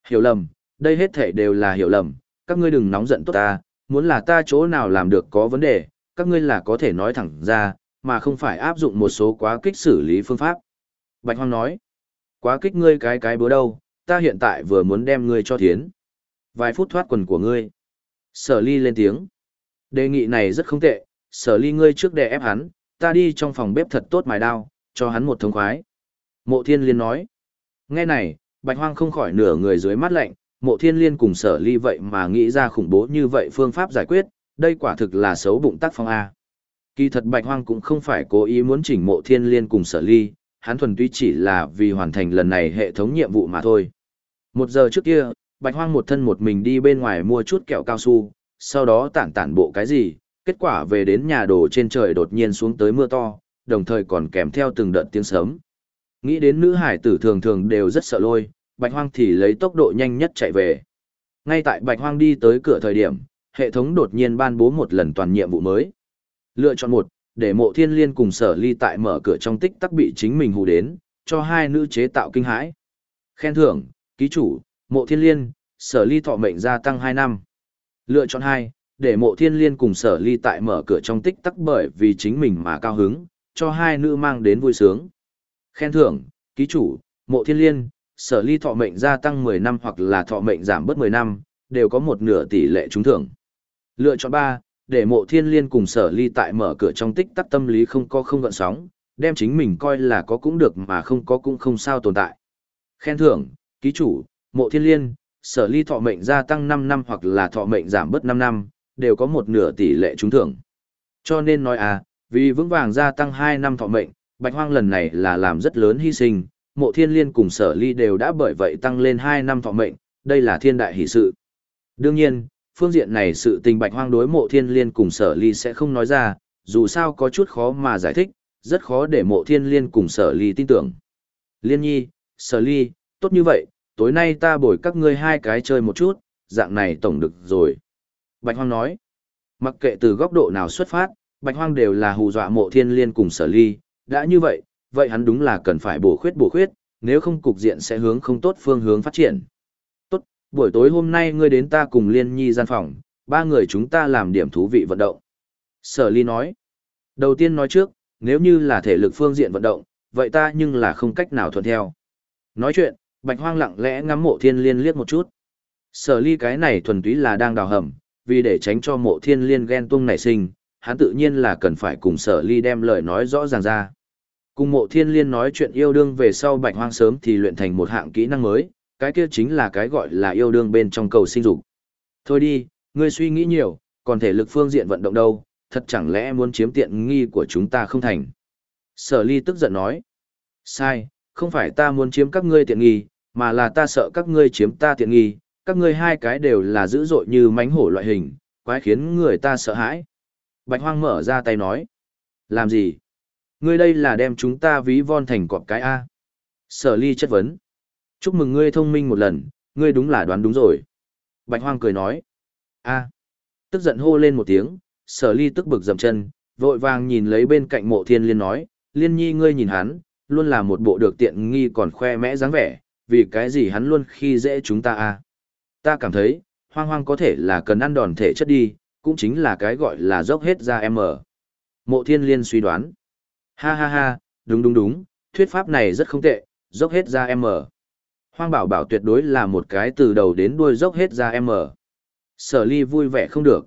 Hiểu lầm, đây hết thể đều là hiểu lầm, các ngươi đừng nóng giận tốt ta, muốn là ta chỗ nào làm được có vấn đề, các ngươi là có thể nói thẳng ra, mà không phải áp dụng một số quá kích xử lý phương pháp. Bạch Hoang nói, quá kích ngươi cái cái bữa đâu, ta hiện tại vừa muốn đem ngươi cho thiến. Vài phút thoát quần của ngươi. Sở ly lên tiếng. Đề nghị này rất không tệ, sở ly ngươi trước để ép hắn, ta đi trong phòng bếp thật tốt mài đao, cho hắn một thống khoái. Mộ thiên liên nói. Nghe này, bạch hoang không khỏi nửa người dưới mắt lạnh, mộ thiên liên cùng sở ly vậy mà nghĩ ra khủng bố như vậy phương pháp giải quyết, đây quả thực là xấu bụng tác phong A. Kỳ thật bạch hoang cũng không phải cố ý muốn chỉnh mộ thiên liên cùng sở ly, hắn thuần túy chỉ là vì hoàn thành lần này hệ thống nhiệm vụ mà thôi. Một giờ trước kia, bạch hoang một thân một mình đi bên ngoài mua chút kẹo cao su, sau đó tản tản bộ cái gì, kết quả về đến nhà đồ trên trời đột nhiên xuống tới mưa to, đồng thời còn kèm theo từng đợt tiếng sấm. Nghĩ đến nữ hải tử thường thường đều rất sợ lôi, bạch hoang thì lấy tốc độ nhanh nhất chạy về. Ngay tại bạch hoang đi tới cửa thời điểm, hệ thống đột nhiên ban bố một lần toàn nhiệm vụ mới. Lựa chọn một, để mộ thiên liên cùng sở ly tại mở cửa trong tích tắc bị chính mình hù đến, cho hai nữ chế tạo kinh hãi. Khen thưởng, ký chủ, mộ thiên liên, sở ly thọ mệnh gia tăng 2 năm. Lựa chọn 2, để mộ thiên liên cùng sở ly tại mở cửa trong tích tắc bởi vì chính mình mà cao hứng, cho hai nữ mang đến vui sướng. Khen thưởng, ký chủ, mộ thiên liên, sở ly thọ mệnh gia tăng 10 năm hoặc là thọ mệnh giảm bớt 10 năm, đều có một nửa tỷ lệ trúng thưởng. Lựa chọn 3, để mộ thiên liên cùng sở ly tại mở cửa trong tích tắc tâm lý không có không gợn sóng, đem chính mình coi là có cũng được mà không có cũng không sao tồn tại. Khen thưởng, ký chủ, mộ thiên liên, sở ly thọ mệnh gia tăng 5 năm hoặc là thọ mệnh giảm bớt 5 năm, đều có một nửa tỷ lệ trúng thưởng. Cho nên nói à, vì vững vàng gia tăng 2 năm thọ mệnh, bạch hoang lần này là làm rất lớn hy sinh, mộ thiên liên cùng sở ly đều đã bởi vậy tăng lên 2 năm thọ mệnh, đây là thiên đại hỷ sự. Đương nhiên, phương diện này sự tình bạch hoang đối mộ thiên liên cùng sở ly sẽ không nói ra, dù sao có chút khó mà giải thích, rất khó để mộ thiên liên cùng sở ly tin tưởng. Liên nhi, sở ly, tốt như vậy, tối nay ta bồi các ngươi hai cái chơi một chút, dạng này tổng được rồi. Bạch hoang nói, mặc kệ từ góc độ nào xuất phát, bạch hoang đều là hù dọa mộ thiên liên cùng sở ly, đã như vậy, vậy hắn đúng là cần phải bổ khuyết bổ khuyết, nếu không cục diện sẽ hướng không tốt phương hướng phát triển Tốt. buổi tối hôm nay ngươi đến ta cùng Liên Nhi gian phòng, ba người chúng ta làm điểm thú vị vận động. Sở Ly nói, đầu tiên nói trước, nếu như là thể lực phương diện vận động, vậy ta nhưng là không cách nào thuận theo. Nói chuyện, Bạch Hoang lặng lẽ ngắm mộ thiên liên liếc một chút. Sở Ly cái này thuần túy là đang đào hầm, vì để tránh cho mộ thiên liên ghen tung nảy sinh, hắn tự nhiên là cần phải cùng sở ly đem lời nói rõ ràng ra. Cùng mộ thiên liên nói chuyện yêu đương về sau bạch hoang sớm thì luyện thành một hạng kỹ năng mới, cái kia chính là cái gọi là yêu đương bên trong cầu sinh dục. Thôi đi, ngươi suy nghĩ nhiều, còn thể lực phương diện vận động đâu, thật chẳng lẽ muốn chiếm tiện nghi của chúng ta không thành. Sở ly tức giận nói. Sai, không phải ta muốn chiếm các ngươi tiện nghi, mà là ta sợ các ngươi chiếm ta tiện nghi, các ngươi hai cái đều là dữ dội như mánh hổ loại hình, quái khiến người ta sợ hãi. Bạch hoang mở ra tay nói. Làm gì? Ngươi đây là đem chúng ta ví von thành cọp cái A. Sở ly chất vấn. Chúc mừng ngươi thông minh một lần, ngươi đúng là đoán đúng rồi. Bạch Hoang cười nói. a Tức giận hô lên một tiếng, sở ly tức bực dầm chân, vội vàng nhìn lấy bên cạnh mộ thiên liên nói, liên nhi ngươi nhìn hắn, luôn là một bộ được tiện nghi còn khoe mẽ dáng vẻ, vì cái gì hắn luôn khi dễ chúng ta a Ta cảm thấy, hoang hoang có thể là cần ăn đòn thể chất đi, cũng chính là cái gọi là dốc hết ra em ở. Mộ thiên liên suy đoán. Ha ha ha, đúng đúng đúng, thuyết pháp này rất không tệ, dốc hết ra em mở. Hoang bảo bảo tuyệt đối là một cái từ đầu đến đuôi dốc hết ra em mở. Sở ly vui vẻ không được.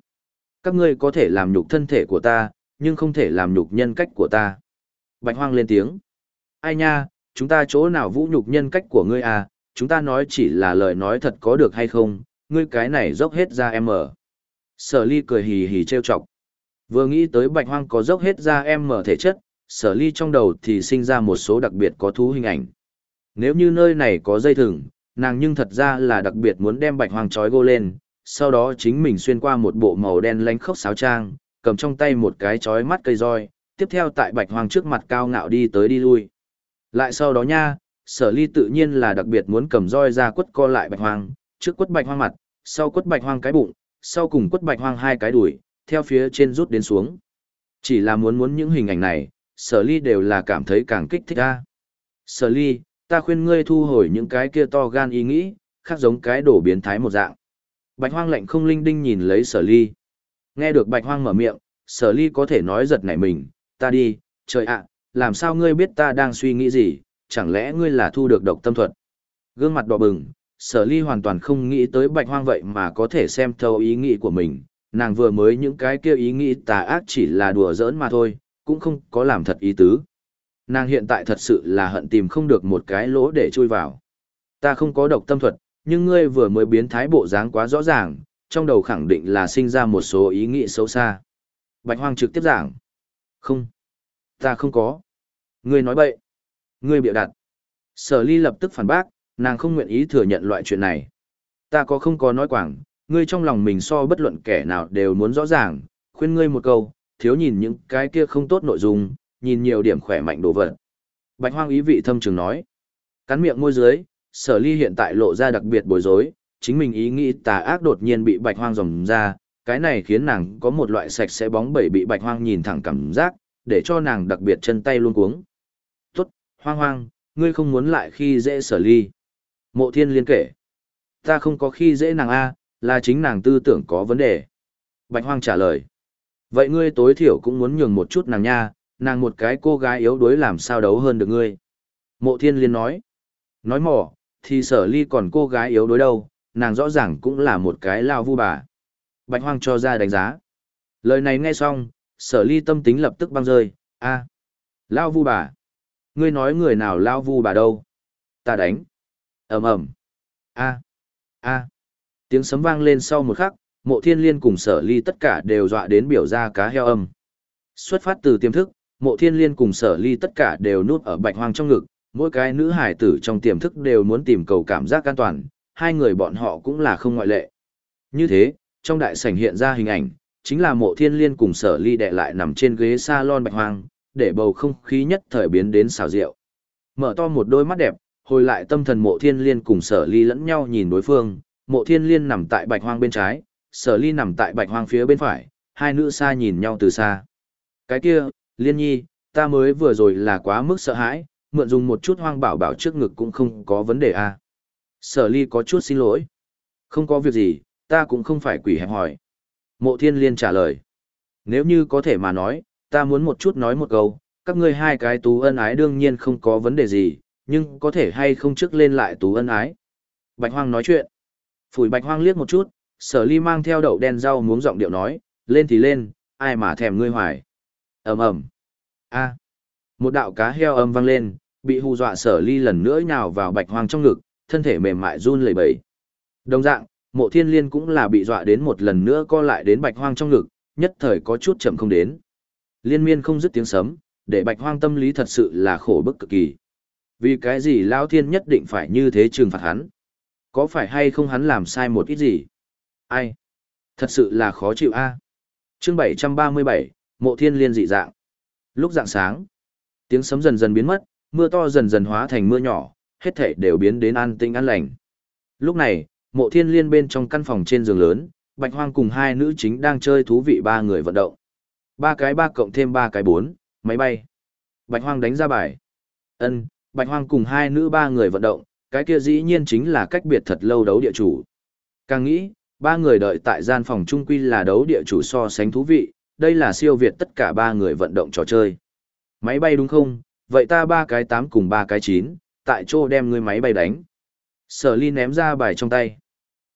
Các ngươi có thể làm nhục thân thể của ta, nhưng không thể làm nhục nhân cách của ta. Bạch hoang lên tiếng. Ai nha, chúng ta chỗ nào vũ nhục nhân cách của ngươi à, chúng ta nói chỉ là lời nói thật có được hay không, ngươi cái này dốc hết ra em mở. Sở ly cười hì hì trêu chọc. Vừa nghĩ tới bạch hoang có dốc hết ra em mở thể chất, sở ly trong đầu thì sinh ra một số đặc biệt có thú hình ảnh. Nếu như nơi này có dây thừng, nàng nhưng thật ra là đặc biệt muốn đem bạch hoàng trói gô lên, sau đó chính mình xuyên qua một bộ màu đen lánh khốc sáo trang, cầm trong tay một cái chói mắt cây roi, tiếp theo tại bạch hoàng trước mặt cao ngạo đi tới đi lui. Lại sau đó nha, sở ly tự nhiên là đặc biệt muốn cầm roi ra quất co lại bạch hoàng, trước quất bạch hoang mặt, sau quất bạch hoang cái bụng, sau cùng quất bạch hoang hai cái đùi, theo phía trên rút đến xuống. Chỉ là muốn muốn những hình ảnh này, sở ly đều là cảm thấy càng kích thích ta. Sở ly, ta khuyên ngươi thu hồi những cái kia to gan ý nghĩ, khác giống cái đổ biến thái một dạng. Bạch hoang lạnh không linh đinh nhìn lấy sở ly. Nghe được bạch hoang mở miệng, sở ly có thể nói giật nảy mình, ta đi, trời ạ, làm sao ngươi biết ta đang suy nghĩ gì, chẳng lẽ ngươi là thu được độc tâm thuật. Gương mặt đỏ bừng, sở ly hoàn toàn không nghĩ tới bạch hoang vậy mà có thể xem thấu ý nghĩ của mình, nàng vừa mới những cái kia ý nghĩ tà ác chỉ là đùa giỡn mà thôi, cũng không có làm thật ý tứ. Nàng hiện tại thật sự là hận tìm không được một cái lỗ để chui vào. Ta không có độc tâm thuật, nhưng ngươi vừa mới biến thái bộ dáng quá rõ ràng, trong đầu khẳng định là sinh ra một số ý nghĩ xấu xa. Bạch Hoang trực tiếp giảng. Không. Ta không có. Ngươi nói bậy. Ngươi bịa đặt. Sở ly lập tức phản bác, nàng không nguyện ý thừa nhận loại chuyện này. Ta có không có nói quảng, ngươi trong lòng mình so bất luận kẻ nào đều muốn rõ ràng, khuyên ngươi một câu, thiếu nhìn những cái kia không tốt nội dung, nhìn nhiều điểm khỏe mạnh đồ vật. Bạch hoang ý vị thâm trường nói. Cắn miệng môi dưới, sở ly hiện tại lộ ra đặc biệt bối rối, chính mình ý nghĩ tà ác đột nhiên bị bạch hoang dòng ra, cái này khiến nàng có một loại sạch sẽ bóng bẩy bị bạch hoang nhìn thẳng cảm giác, để cho nàng đặc biệt chân tay luôn cuống. Tốt, hoang hoang, ngươi không muốn lại khi dễ sở ly. Mộ thiên liên kể. Ta không có khi dễ nàng A, là chính nàng tư tưởng có vấn đề. Bạch hoang trả lời. Vậy ngươi tối thiểu cũng muốn nhường một chút nàng nha, nàng một cái cô gái yếu đuối làm sao đấu hơn được ngươi. Mộ thiên liên nói. Nói mỏ, thì sở ly còn cô gái yếu đuối đâu, nàng rõ ràng cũng là một cái lao vu bà. Bạch hoang cho ra đánh giá. Lời này nghe xong, sở ly tâm tính lập tức băng rơi, a Lao vu bà. Ngươi nói người nào lao vu bà đâu? Ta đánh. ầm ầm a a Tiếng sấm vang lên sau một khắc, mộ thiên liên cùng sở ly tất cả đều dọa đến biểu ra cá heo âm. Xuất phát từ tiềm thức, mộ thiên liên cùng sở ly tất cả đều nuốt ở bạch hoang trong ngực, mỗi cái nữ hải tử trong tiềm thức đều muốn tìm cầu cảm giác an toàn, hai người bọn họ cũng là không ngoại lệ. Như thế, trong đại sảnh hiện ra hình ảnh, chính là mộ thiên liên cùng sở ly đệ lại nằm trên ghế salon bạch hoang, để bầu không khí nhất thời biến đến xào rượu. Mở to một đôi mắt đẹp, hồi lại tâm thần mộ thiên liên cùng sở ly lẫn nhau nhìn đối phương, mộ thiên liên nằm tại bạch hoang bên trái, sở ly nằm tại bạch hoang phía bên phải, hai nữ xa nhìn nhau từ xa. Cái kia, liên nhi, ta mới vừa rồi là quá mức sợ hãi, mượn dùng một chút hoang bảo bảo trước ngực cũng không có vấn đề à. Sở ly có chút xin lỗi. Không có việc gì, ta cũng không phải quỷ hẹp hỏi. Mộ thiên liên trả lời. Nếu như có thể mà nói, ta muốn một chút nói một câu, các ngươi hai cái tú ân ái đương nhiên không có vấn đề gì, nhưng có thể hay không trước lên lại tú ân ái. Bạch hoang nói chuyện. Phủi bạch hoang liếc một chút, sở ly mang theo đậu đen rau muống giọng điệu nói, lên thì lên, ai mà thèm ngươi hoài. ầm ầm a Một đạo cá heo âm vang lên, bị hù dọa sở ly lần nữa nhào vào bạch hoang trong ngực, thân thể mềm mại run lẩy bẩy. Đồng dạng, mộ thiên liên cũng là bị dọa đến một lần nữa co lại đến bạch hoang trong ngực, nhất thời có chút chậm không đến. Liên miên không dứt tiếng sấm, để bạch hoang tâm lý thật sự là khổ bức cực kỳ. Vì cái gì Lão Thiên nhất định phải như thế trừng phạt hắn? Có phải hay không hắn làm sai một ít gì? Ai? Thật sự là khó chịu a. Chương 737, Mộ Thiên Liên dị dạng. Lúc dạng sáng, tiếng sấm dần dần biến mất, mưa to dần dần hóa thành mưa nhỏ, hết thảy đều biến đến an tĩnh an lành. Lúc này, Mộ Thiên Liên bên trong căn phòng trên giường lớn, Bạch Hoang cùng hai nữ chính đang chơi thú vị ba người vận động. Ba cái ba cộng thêm ba cái bốn, máy bay. Bạch Hoang đánh ra bài. Ân, Bạch Hoang cùng hai nữ ba người vận động, cái kia dĩ nhiên chính là cách biệt thật lâu đấu địa chủ. Càng nghĩ, ba người đợi tại gian phòng trung quy là đấu địa chủ so sánh thú vị, đây là siêu việt tất cả ba người vận động trò chơi. Máy bay đúng không? Vậy ta ba cái tám cùng ba cái chín, tại chỗ đem ngươi máy bay đánh. Sở ly ném ra bài trong tay.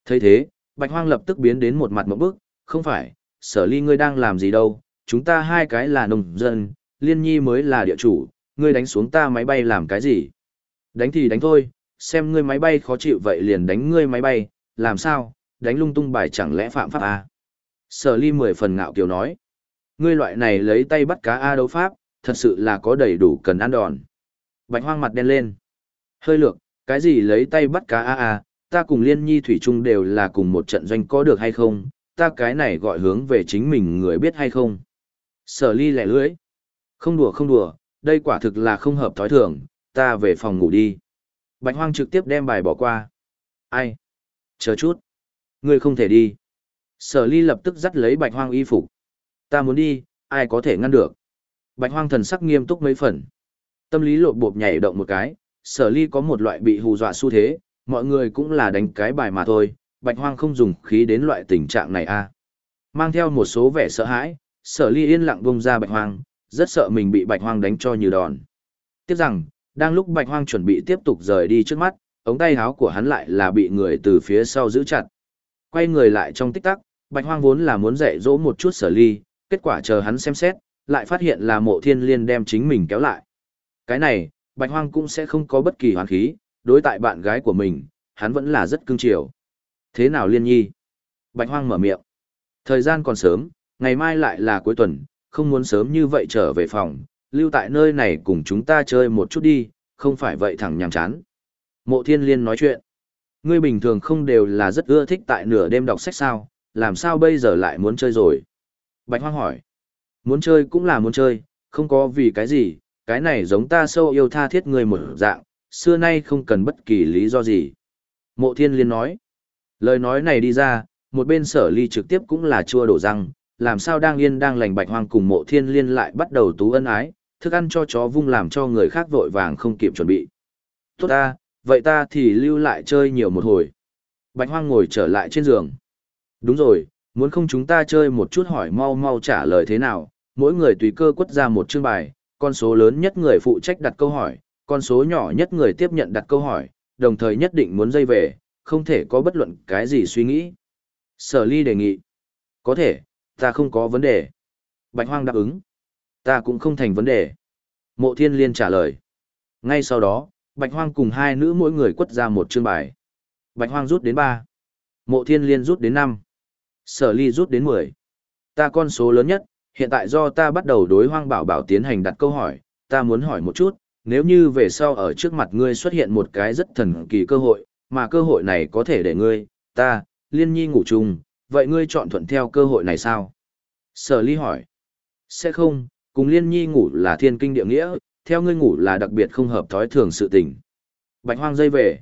thấy thế, Bạch Hoang lập tức biến đến một mặt một bức, không phải, sở ly ngươi đang làm gì đâu, chúng ta hai cái là nông dân, liên nhi mới là địa chủ, ngươi đánh xuống ta máy bay làm cái gì? Đánh thì đánh thôi, xem ngươi máy bay khó chịu vậy liền đánh ngươi máy bay, làm sao, đánh lung tung bài chẳng lẽ phạm pháp à? Sở ly mười phần ngạo kiều nói. Ngươi loại này lấy tay bắt cá A đấu pháp, thật sự là có đầy đủ cần ăn đòn. Bạch hoang mặt đen lên. Hơi lược, cái gì lấy tay bắt cá A A, ta cùng liên nhi thủy chung đều là cùng một trận doanh có được hay không, ta cái này gọi hướng về chính mình người biết hay không. Sở ly lẻ lưỡi. Không đùa không đùa, đây quả thực là không hợp thói thường, ta về phòng ngủ đi. Bạch hoang trực tiếp đem bài bỏ qua. Ai? Chờ chút. Ngươi không thể đi. Sở ly lập tức dắt lấy bạch hoang y phục. Ta muốn đi, ai có thể ngăn được. Bạch hoang thần sắc nghiêm túc mấy phần. Tâm lý lộp bộp nhảy động một cái, sở ly có một loại bị hù dọa xu thế, mọi người cũng là đánh cái bài mà thôi, bạch hoang không dùng khí đến loại tình trạng này a. À. Mang theo một số vẻ sợ hãi, sở ly yên lặng bông ra bạch hoang, rất sợ mình bị bạch hoang đánh cho như đòn. Tiếp rằng, đang lúc bạch hoang chuẩn bị tiếp tục rời đi trước mắt, ống tay áo của hắn lại là bị người từ phía sau giữ chặt. Quay người lại trong tích tắc, bạch hoang vốn là muốn dạy dỗ một chút sở ly, kết quả chờ hắn xem xét, lại phát hiện là mộ thiên liên đem chính mình kéo lại. Cái này, bạch hoang cũng sẽ không có bất kỳ hoàn khí, đối tại bạn gái của mình, hắn vẫn là rất cưng chiều. Thế nào liên nhi? Bạch hoang mở miệng. Thời gian còn sớm, ngày mai lại là cuối tuần, không muốn sớm như vậy trở về phòng, lưu tại nơi này cùng chúng ta chơi một chút đi, không phải vậy thẳng nhàm chán. Mộ thiên liên nói chuyện. Ngươi bình thường không đều là rất ưa thích tại nửa đêm đọc sách sao, làm sao bây giờ lại muốn chơi rồi? Bạch hoang hỏi. Muốn chơi cũng là muốn chơi, không có vì cái gì, cái này giống ta sâu yêu tha thiết người một dạng, xưa nay không cần bất kỳ lý do gì. Mộ thiên liên nói. Lời nói này đi ra, một bên sở ly trực tiếp cũng là chua đổ răng, làm sao đang yên đang lành bạch hoang cùng mộ thiên liên lại bắt đầu tú ân ái, thức ăn cho chó vung làm cho người khác vội vàng không kịp chuẩn bị. Tốt ta, vậy ta thì lưu lại chơi nhiều một hồi. Bạch hoang ngồi trở lại trên giường. Đúng rồi, muốn không chúng ta chơi một chút hỏi mau mau trả lời thế nào, mỗi người tùy cơ quất ra một chương bài, con số lớn nhất người phụ trách đặt câu hỏi, con số nhỏ nhất người tiếp nhận đặt câu hỏi, đồng thời nhất định muốn dây về, không thể có bất luận cái gì suy nghĩ. Sở ly đề nghị. Có thể, ta không có vấn đề. Bạch hoang đáp ứng. Ta cũng không thành vấn đề. Mộ thiên liên trả lời. Ngay sau đó, bạch hoang cùng hai nữ mỗi người quất ra một chương bài. Bạch hoang rút đến ba, Mộ thiên liên rút đến năm, Sở ly rút đến mười. Ta con số lớn nhất, hiện tại do ta bắt đầu đối hoang bảo bảo tiến hành đặt câu hỏi, ta muốn hỏi một chút, nếu như về sau ở trước mặt ngươi xuất hiện một cái rất thần kỳ cơ hội, mà cơ hội này có thể để ngươi, ta, liên nhi ngủ chung, vậy ngươi chọn thuận theo cơ hội này sao? Sở ly hỏi. Sẽ không, cùng liên nhi ngủ là thiên kinh địa nghĩa, theo ngươi ngủ là đặc biệt không hợp thói thường sự tình. Bạch hoang dây về.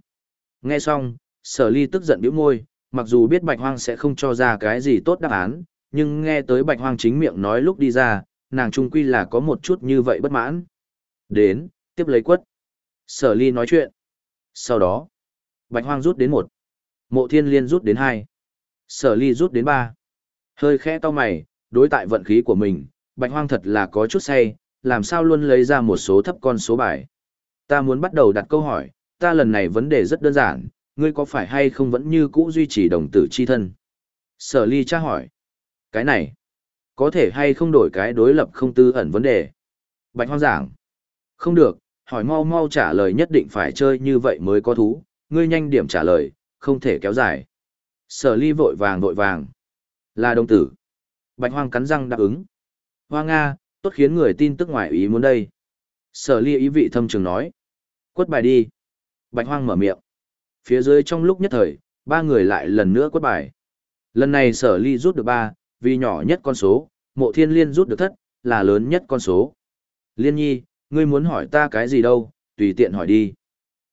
Nghe xong, sở ly tức giận bĩu môi, mặc dù biết bạch hoang sẽ không cho ra cái gì tốt đáp án, nhưng nghe tới bạch hoang chính miệng nói lúc đi ra, nàng trung quy là có một chút như vậy bất mãn. Đến, tiếp lấy quất. Sở ly nói chuyện. Sau đó, bạch hoang rút đến một. Mộ thiên liên rút đến hai. Sở ly rút đến ba. Hơi khẽ to mày, đối tại vận khí của mình, bạch hoang thật là có chút say, làm sao luôn lấy ra một số thấp con số bài. Ta muốn bắt đầu đặt câu hỏi, ta lần này vấn đề rất đơn giản, ngươi có phải hay không vẫn như cũ duy trì đồng tử chi thân? Sở ly tra hỏi. Cái này, có thể hay không đổi cái đối lập không tư ẩn vấn đề? Bạch hoang giảng. Không được, hỏi mau mau trả lời nhất định phải chơi như vậy mới có thú, ngươi nhanh điểm trả lời, không thể kéo dài. Sở ly vội vàng vội vàng. Là đồng tử. Bạch hoang cắn răng đáp ứng. Hoa Nga, tốt khiến người tin tức ngoài ý muốn đây. Sở ly ý vị thâm trường nói. Quất bài đi. Bạch hoang mở miệng. Phía dưới trong lúc nhất thời, ba người lại lần nữa quất bài. Lần này sở ly rút được ba, vì nhỏ nhất con số, mộ thiên liên rút được thất, là lớn nhất con số. Liên nhi, ngươi muốn hỏi ta cái gì đâu, tùy tiện hỏi đi.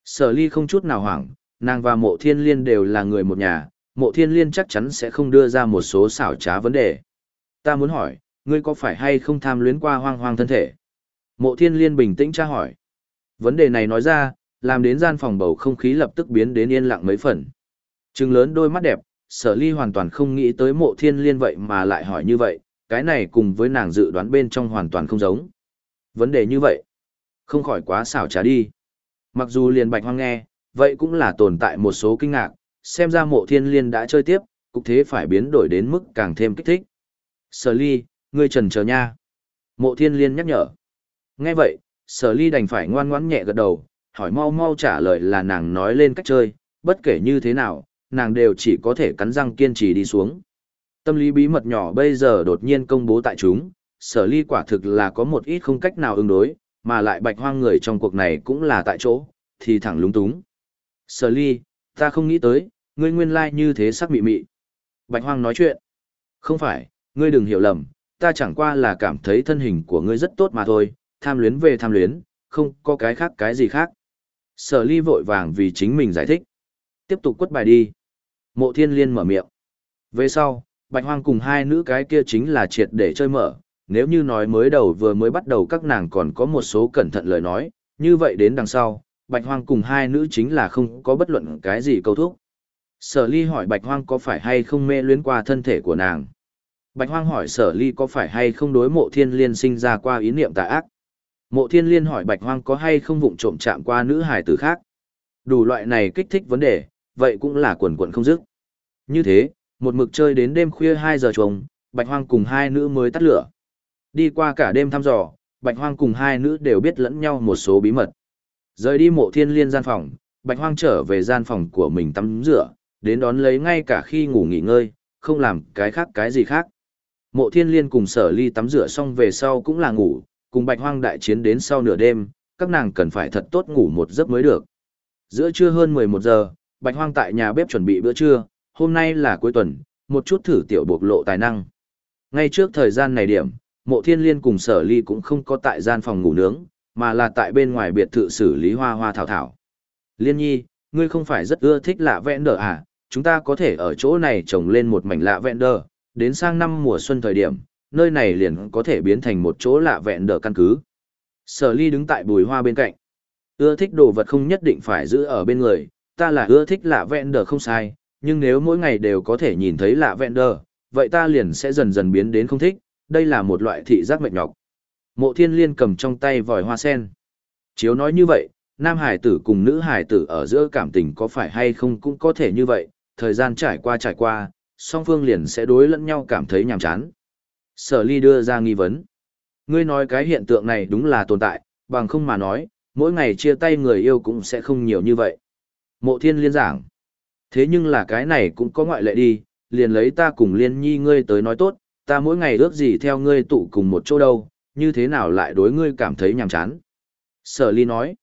Sở ly không chút nào hoảng, nàng và mộ thiên liên đều là người một nhà, mộ thiên liên chắc chắn sẽ không đưa ra một số xảo trá vấn đề. Ta muốn hỏi, ngươi có phải hay không tham luyến qua hoang hoang thân thể? Mộ thiên liên bình tĩnh tra hỏi. Vấn đề này nói ra, làm đến gian phòng bầu không khí lập tức biến đến yên lặng mấy phần. Trừng lớn đôi mắt đẹp, sở ly hoàn toàn không nghĩ tới mộ thiên liên vậy mà lại hỏi như vậy, cái này cùng với nàng dự đoán bên trong hoàn toàn không giống. Vấn đề như vậy, không khỏi quá xảo trá đi. Mặc dù liền bạch hoang nghe, vậy cũng là tồn tại một số kinh ngạc, xem ra mộ thiên liên đã chơi tiếp, cục thế phải biến đổi đến mức càng thêm kích thích. Sở ly, ngươi trần chờ nha. Mộ thiên liên nhắc nhở. Nghe vậy, sở ly đành phải ngoan ngoãn nhẹ gật đầu, hỏi mau mau trả lời là nàng nói lên cách chơi, bất kể như thế nào, nàng đều chỉ có thể cắn răng kiên trì đi xuống. Tâm lý bí mật nhỏ bây giờ đột nhiên công bố tại chúng, sở ly quả thực là có một ít không cách nào ứng đối, mà lại bạch hoang người trong cuộc này cũng là tại chỗ, thì thẳng lúng túng. Sở ly, Ta không nghĩ tới, ngươi nguyên lai như thế sắc mị mị. Bạch hoang nói chuyện. Không phải, ngươi đừng hiểu lầm, ta chẳng qua là cảm thấy thân hình của ngươi rất tốt mà thôi, tham luyến về tham luyến, không có cái khác cái gì khác. Sở ly vội vàng vì chính mình giải thích. Tiếp tục quất bài đi. Mộ thiên liên mở miệng. Về sau, bạch hoang cùng hai nữ cái kia chính là triệt để chơi mở. Nếu như nói mới đầu vừa mới bắt đầu các nàng còn có một số cẩn thận lời nói, như vậy đến đằng sau, bạch hoang cùng hai nữ chính là không có bất luận cái gì câu thúc. Sở ly hỏi bạch hoang có phải hay không mê luyến qua thân thể của nàng. Bạch hoang hỏi sở ly có phải hay không đối mộ thiên liên sinh ra qua ý niệm tà ác. Mộ thiên liên hỏi bạch hoang có hay không vụng trộm chạm qua nữ hài tử khác. Đủ loại này kích thích vấn đề, vậy cũng là quần quần không dứt. Như thế, một mực chơi đến đêm khuya 2 giờ trống, bạch hoang cùng hai nữ mới tắt lửa. Đi qua cả đêm thăm dò, bạch hoang cùng hai nữ đều biết lẫn nhau một số bí mật. Rời đi mộ thiên liên gian phòng, bạch hoang trở về gian phòng của mình tắm rửa, đến đón lấy ngay cả khi ngủ nghỉ ngơi, không làm cái khác cái gì khác. Mộ thiên liên cùng sở ly tắm rửa xong về sau cũng là ngủ, cùng bạch hoang đại chiến đến sau nửa đêm, các nàng cần phải thật tốt ngủ một giấc mới được. Giữa trưa hơn 11 giờ, bạch hoang tại nhà bếp chuẩn bị bữa trưa, hôm nay là cuối tuần, một chút thử tiểu bộc lộ tài năng. Ngay trước thời gian này điểm, mộ thiên liên cùng sở ly cũng không có tại gian phòng ngủ nướng, mà là tại bên ngoài biệt thự xử lý hoa hoa thảo thảo. Liên nhi, ngươi không phải rất ưa thích lạ vẹn đờ à, chúng ta có thể ở chỗ này trồng lên một mảnh lạ vẹn đờ, đến sang năm mùa xuân thời điểm, nơi này liền có thể biến thành một chỗ lạ vẹn đờ căn cứ. Sở ly đứng tại bùi hoa bên cạnh. Ưa thích đồ vật không nhất định phải giữ ở bên người, ta là ưa thích lạ vẹn đờ không sai, nhưng nếu mỗi ngày đều có thể nhìn thấy lạ vẹn đờ, vậy ta liền sẽ dần dần biến đến không thích, đây là một loại thị giác mệt nhọc. Mộ thiên liên cầm trong tay vòi hoa sen. Chiếu nói như vậy, nam hải tử cùng nữ hải tử ở giữa cảm tình có phải hay không cũng có thể như vậy, thời gian trải qua trải qua, song phương liền sẽ đối lẫn nhau cảm thấy nhàm chán. Sở ly đưa ra nghi vấn. Ngươi nói cái hiện tượng này đúng là tồn tại, bằng không mà nói, mỗi ngày chia tay người yêu cũng sẽ không nhiều như vậy. Mộ thiên liên giảng. Thế nhưng là cái này cũng có ngoại lệ đi, liền lấy ta cùng liên nhi ngươi tới nói tốt, ta mỗi ngày ước gì theo ngươi tụ cùng một chỗ đâu, như thế nào lại đối ngươi cảm thấy nhàm chán. Sở ly nói.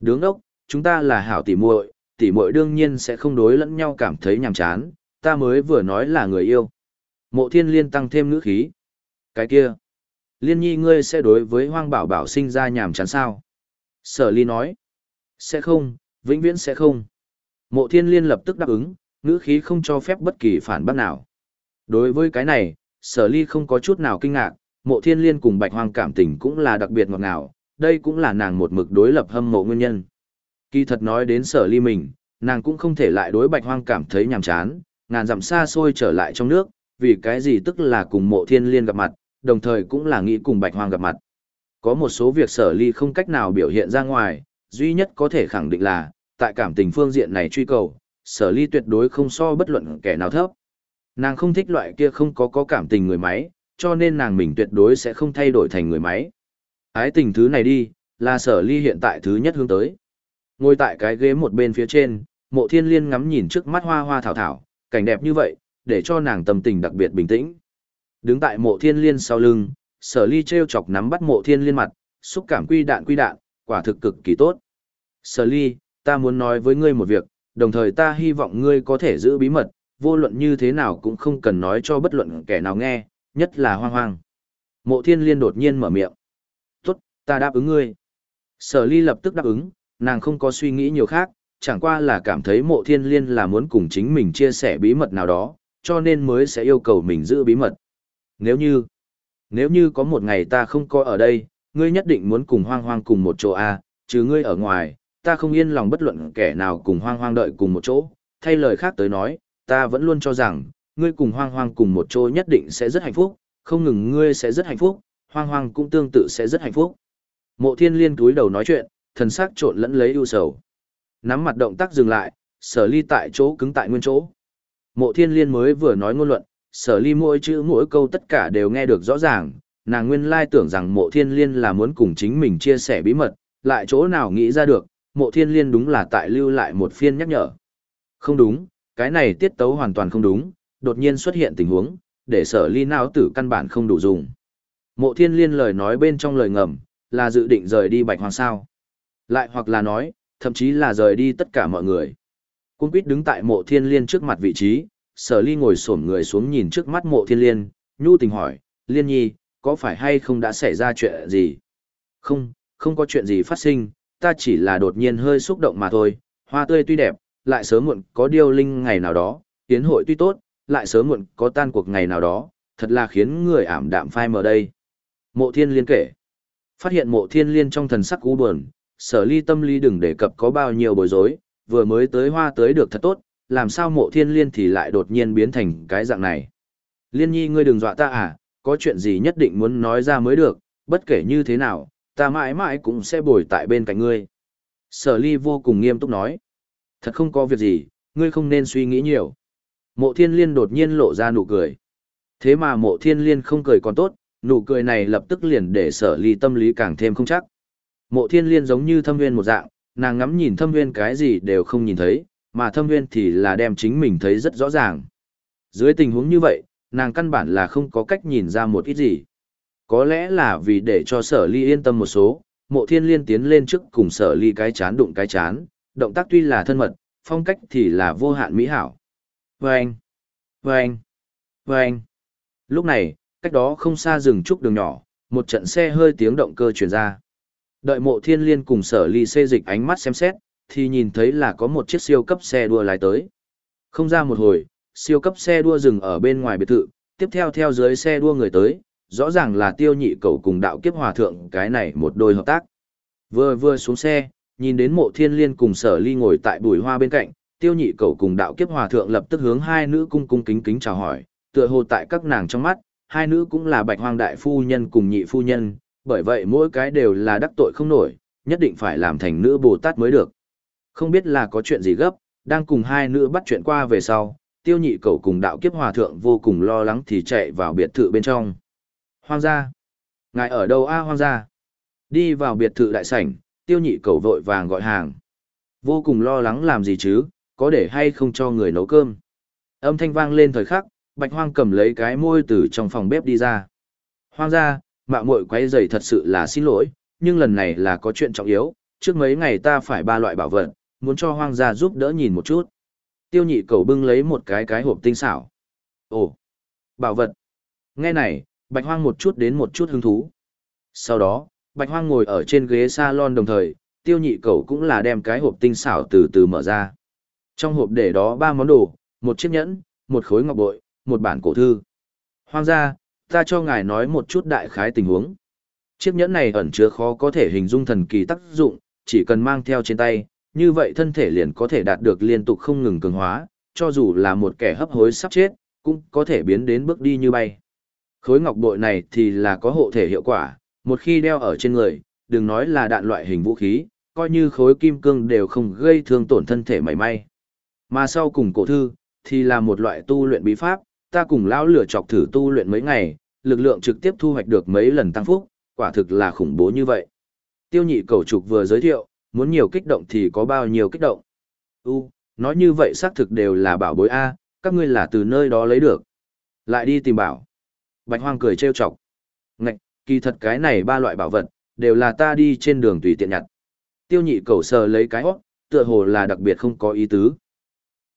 Đứng đốc, chúng ta là hảo tỉ muội, tỉ muội đương nhiên sẽ không đối lẫn nhau cảm thấy nhàm chán, ta mới vừa nói là người yêu. Mộ thiên liên tăng thêm ngữ khí. Cái kia. Liên nhi ngươi sẽ đối với hoang bảo bảo sinh ra nhàm chán sao? Sở ly nói. Sẽ không, vĩnh viễn sẽ không. Mộ thiên liên lập tức đáp ứng, ngữ khí không cho phép bất kỳ phản bác nào. Đối với cái này, sở ly không có chút nào kinh ngạc, mộ thiên liên cùng bạch hoang cảm tình cũng là đặc biệt ngọt ngào, đây cũng là nàng một mực đối lập hâm mộ nguyên nhân. Kỳ thật nói đến sở ly mình, nàng cũng không thể lại đối bạch hoang cảm thấy nhàm chán, ngàn dặm xa xôi trở lại trong nước, vì cái gì tức là cùng mộ thiên liên gặp mặt, đồng thời cũng là nghĩ cùng bạch hoang gặp mặt. Có một số việc sở ly không cách nào biểu hiện ra ngoài, duy nhất có thể khẳng định là, tại cảm tình phương diện này truy cầu, sở ly tuyệt đối không so bất luận kẻ nào thấp. Nàng không thích loại kia không có có cảm tình người máy, cho nên nàng mình tuyệt đối sẽ không thay đổi thành người máy. Ái tình thứ này đi, là sở ly hiện tại thứ nhất hướng tới. Ngồi tại cái ghế một bên phía trên, mộ thiên liên ngắm nhìn trước mắt hoa hoa thảo thảo, cảnh đẹp như vậy, để cho nàng tâm tình đặc biệt bình tĩnh. Đứng tại mộ thiên liên sau lưng, sở ly treo chọc nắm bắt mộ thiên liên mặt, xúc cảm quy đạn quy đạn, quả thực cực kỳ tốt. Sở ly, ta muốn nói với ngươi một việc, đồng thời ta hy vọng ngươi có thể giữ bí mật, vô luận như thế nào cũng không cần nói cho bất luận kẻ nào nghe, nhất là hoang hoang. Mộ thiên liên đột nhiên mở miệng. Tốt, ta đáp ứng ngươi. Sở ly lập tức đáp ứng, nàng không có suy nghĩ nhiều khác, chẳng qua là cảm thấy mộ thiên liên là muốn cùng chính mình chia sẻ bí mật nào đó, cho nên mới sẽ yêu cầu mình giữ bí mật. Nếu như, nếu như có một ngày ta không có ở đây, ngươi nhất định muốn cùng hoang hoang cùng một chỗ A, à, chứ ngươi ở ngoài, ta không yên lòng bất luận kẻ nào cùng hoang hoang đợi cùng một chỗ, thay lời khác tới nói, ta vẫn luôn cho rằng, ngươi cùng hoang hoang cùng một chỗ nhất định sẽ rất hạnh phúc, không ngừng ngươi sẽ rất hạnh phúc, hoang hoang cũng tương tự sẽ rất hạnh phúc. Mộ thiên liên túi đầu nói chuyện, thần sắc trộn lẫn lấy ưu sầu. Nắm mặt động tác dừng lại, sở ly tại chỗ cứng tại nguyên chỗ. Mộ thiên liên mới vừa nói ngôn luận, sở ly mỗi chữ mỗi câu tất cả đều nghe được rõ ràng, nàng nguyên lai tưởng rằng mộ thiên liên là muốn cùng chính mình chia sẻ bí mật, lại chỗ nào nghĩ ra được, mộ thiên liên đúng là tại lưu lại một phiên nhắc nhở. Không đúng, cái này tiết tấu hoàn toàn không đúng, đột nhiên xuất hiện tình huống, để sở ly não tử căn bản không đủ dùng. Mộ thiên liên lời nói bên trong lời ngầm, là dự định rời đi bạch hoàng sao. Lại hoặc là nói, thậm chí là rời đi tất cả mọi người. Cung quýt đứng tại mộ thiên liên trước mặt vị trí, sở ly ngồi xổm người xuống nhìn trước mắt mộ thiên liên, nhu tình hỏi, liên nhi, có phải hay không đã xảy ra chuyện gì? Không, không có chuyện gì phát sinh, ta chỉ là đột nhiên hơi xúc động mà thôi, hoa tươi tuy đẹp, lại sớm muộn có điêu linh ngày nào đó, tiến hội tuy tốt, lại sớm muộn có tan cuộc ngày nào đó, thật là khiến người ảm đạm phai mờ đây. Mộ thiên liên kể, phát hiện mộ thiên liên trong thần sắc u buồn, sở ly tâm lý đừng đề cập có bao nhiêu bối rối, vừa mới tới hoa tới được thật tốt, làm sao mộ thiên liên thì lại đột nhiên biến thành cái dạng này. Liên nhi ngươi đừng dọa ta à, có chuyện gì nhất định muốn nói ra mới được, bất kể như thế nào, ta mãi mãi cũng sẽ bồi tại bên cạnh ngươi. Sở ly vô cùng nghiêm túc nói. Thật không có việc gì, ngươi không nên suy nghĩ nhiều. Mộ thiên liên đột nhiên lộ ra nụ cười. Thế mà mộ thiên liên không cười còn tốt, nụ cười này lập tức liền để sở ly tâm lý càng thêm không chắc. Mộ thiên liên giống như thâm nguyên một dạng, nàng ngắm nhìn thâm nguyên cái gì đều không nhìn thấy, mà thâm nguyên thì là đem chính mình thấy rất rõ ràng. Dưới tình huống như vậy, nàng căn bản là không có cách nhìn ra một ít gì. Có lẽ là vì để cho sở ly yên tâm một số, mộ thiên liên tiến lên trước cùng sở ly cái chán đụng cái chán, động tác tuy là thân mật, phong cách thì là vô hạn mỹ hảo. Vâng! Vâng! Vâng! Lúc này, cách đó không xa rừng trúc đường nhỏ, một trận xe hơi tiếng động cơ truyền ra. Đợi mộ thiên liên cùng sở ly xê dịch ánh mắt xem xét, thì nhìn thấy là có một chiếc siêu cấp xe đua lái tới. Không ra một hồi, siêu cấp xe đua dừng ở bên ngoài biệt thự, tiếp theo theo dưới xe đua người tới, rõ ràng là tiêu nhị cầu cùng đạo kiếp hòa thượng cái này một đôi hợp tác. Vừa vừa xuống xe, nhìn đến mộ thiên liên cùng sở ly ngồi tại bùi hoa bên cạnh, tiêu nhị cầu cùng đạo kiếp hòa thượng lập tức hướng hai nữ cung cung kính kính chào hỏi, tựa hồ tại các nàng trong mắt, hai nữ cũng là bạch hoang đại phu nhân cùng nhị phu nhân, bởi vậy mỗi cái đều là đắc tội không nổi, nhất định phải làm thành nữ Bồ Tát mới được. Không biết là có chuyện gì gấp, đang cùng hai nữ bắt chuyện qua về sau, tiêu nhị cầu cùng đạo kiếp hòa thượng vô cùng lo lắng thì chạy vào biệt thự bên trong. Hoang gia! Ngài ở đâu a hoang gia? Đi vào biệt thự đại sảnh, tiêu nhị cầu vội vàng gọi hàng. Vô cùng lo lắng làm gì chứ, có để hay không cho người nấu cơm. Âm thanh vang lên thời khắc, bạch hoang cầm lấy cái môi từ trong phòng bếp đi ra. Hoang gia, mạo muội quấy rầy thật sự là xin lỗi, nhưng lần này là có chuyện trọng yếu, trước mấy ngày ta phải ba loại bảo vật, muốn cho hoang gia giúp đỡ nhìn một chút. Tiêu nhị cầu bưng lấy một cái cái hộp tinh xảo. Ồ, bảo vật. Nghe này, bạch hoang một chút đến một chút hứng thú. Sau đó, bạch hoang ngồi ở trên ghế salon đồng thời, tiêu nhị cầu cũng là đem cái hộp tinh xảo từ từ mở ra. Trong hộp để đó ba món đồ, một chiếc nhẫn, một khối ngọc bội, một bản cổ thư. Hoang gia, ta cho ngài nói một chút đại khái tình huống. Chiếc nhẫn này ẩn chứa khó có thể hình dung thần kỳ tác dụng, chỉ cần mang theo trên tay, như vậy thân thể liền có thể đạt được liên tục không ngừng cường hóa, cho dù là một kẻ hấp hối sắp chết, cũng có thể biến đến bước đi như bay. Khối ngọc bội này thì là có hộ thể hiệu quả, một khi đeo ở trên người, đừng nói là đạn loại hình vũ khí, coi như khối kim cương đều không gây thương tổn thân thể mảy may. Mà sau cùng cổ thư, thì là một loại tu luyện bí pháp, ta cùng lão lửa chọc thử tu luyện mấy ngày, lực lượng trực tiếp thu hoạch được mấy lần tăng phúc, quả thực là khủng bố như vậy. Tiêu nhị cầu trục vừa giới thiệu, muốn nhiều kích động thì có bao nhiêu kích động. U, nói như vậy xác thực đều là bảo bối A, các ngươi là từ nơi đó lấy được. Lại đi tìm bảo. Bạch hoang cười trêu chọc. Ngạch, kỳ thật cái này ba loại bảo vật, đều là ta đi trên đường tùy tiện nhặt. Tiêu nhị cầu sờ lấy cái hót, tựa hồ là đặc biệt không có ý tứ.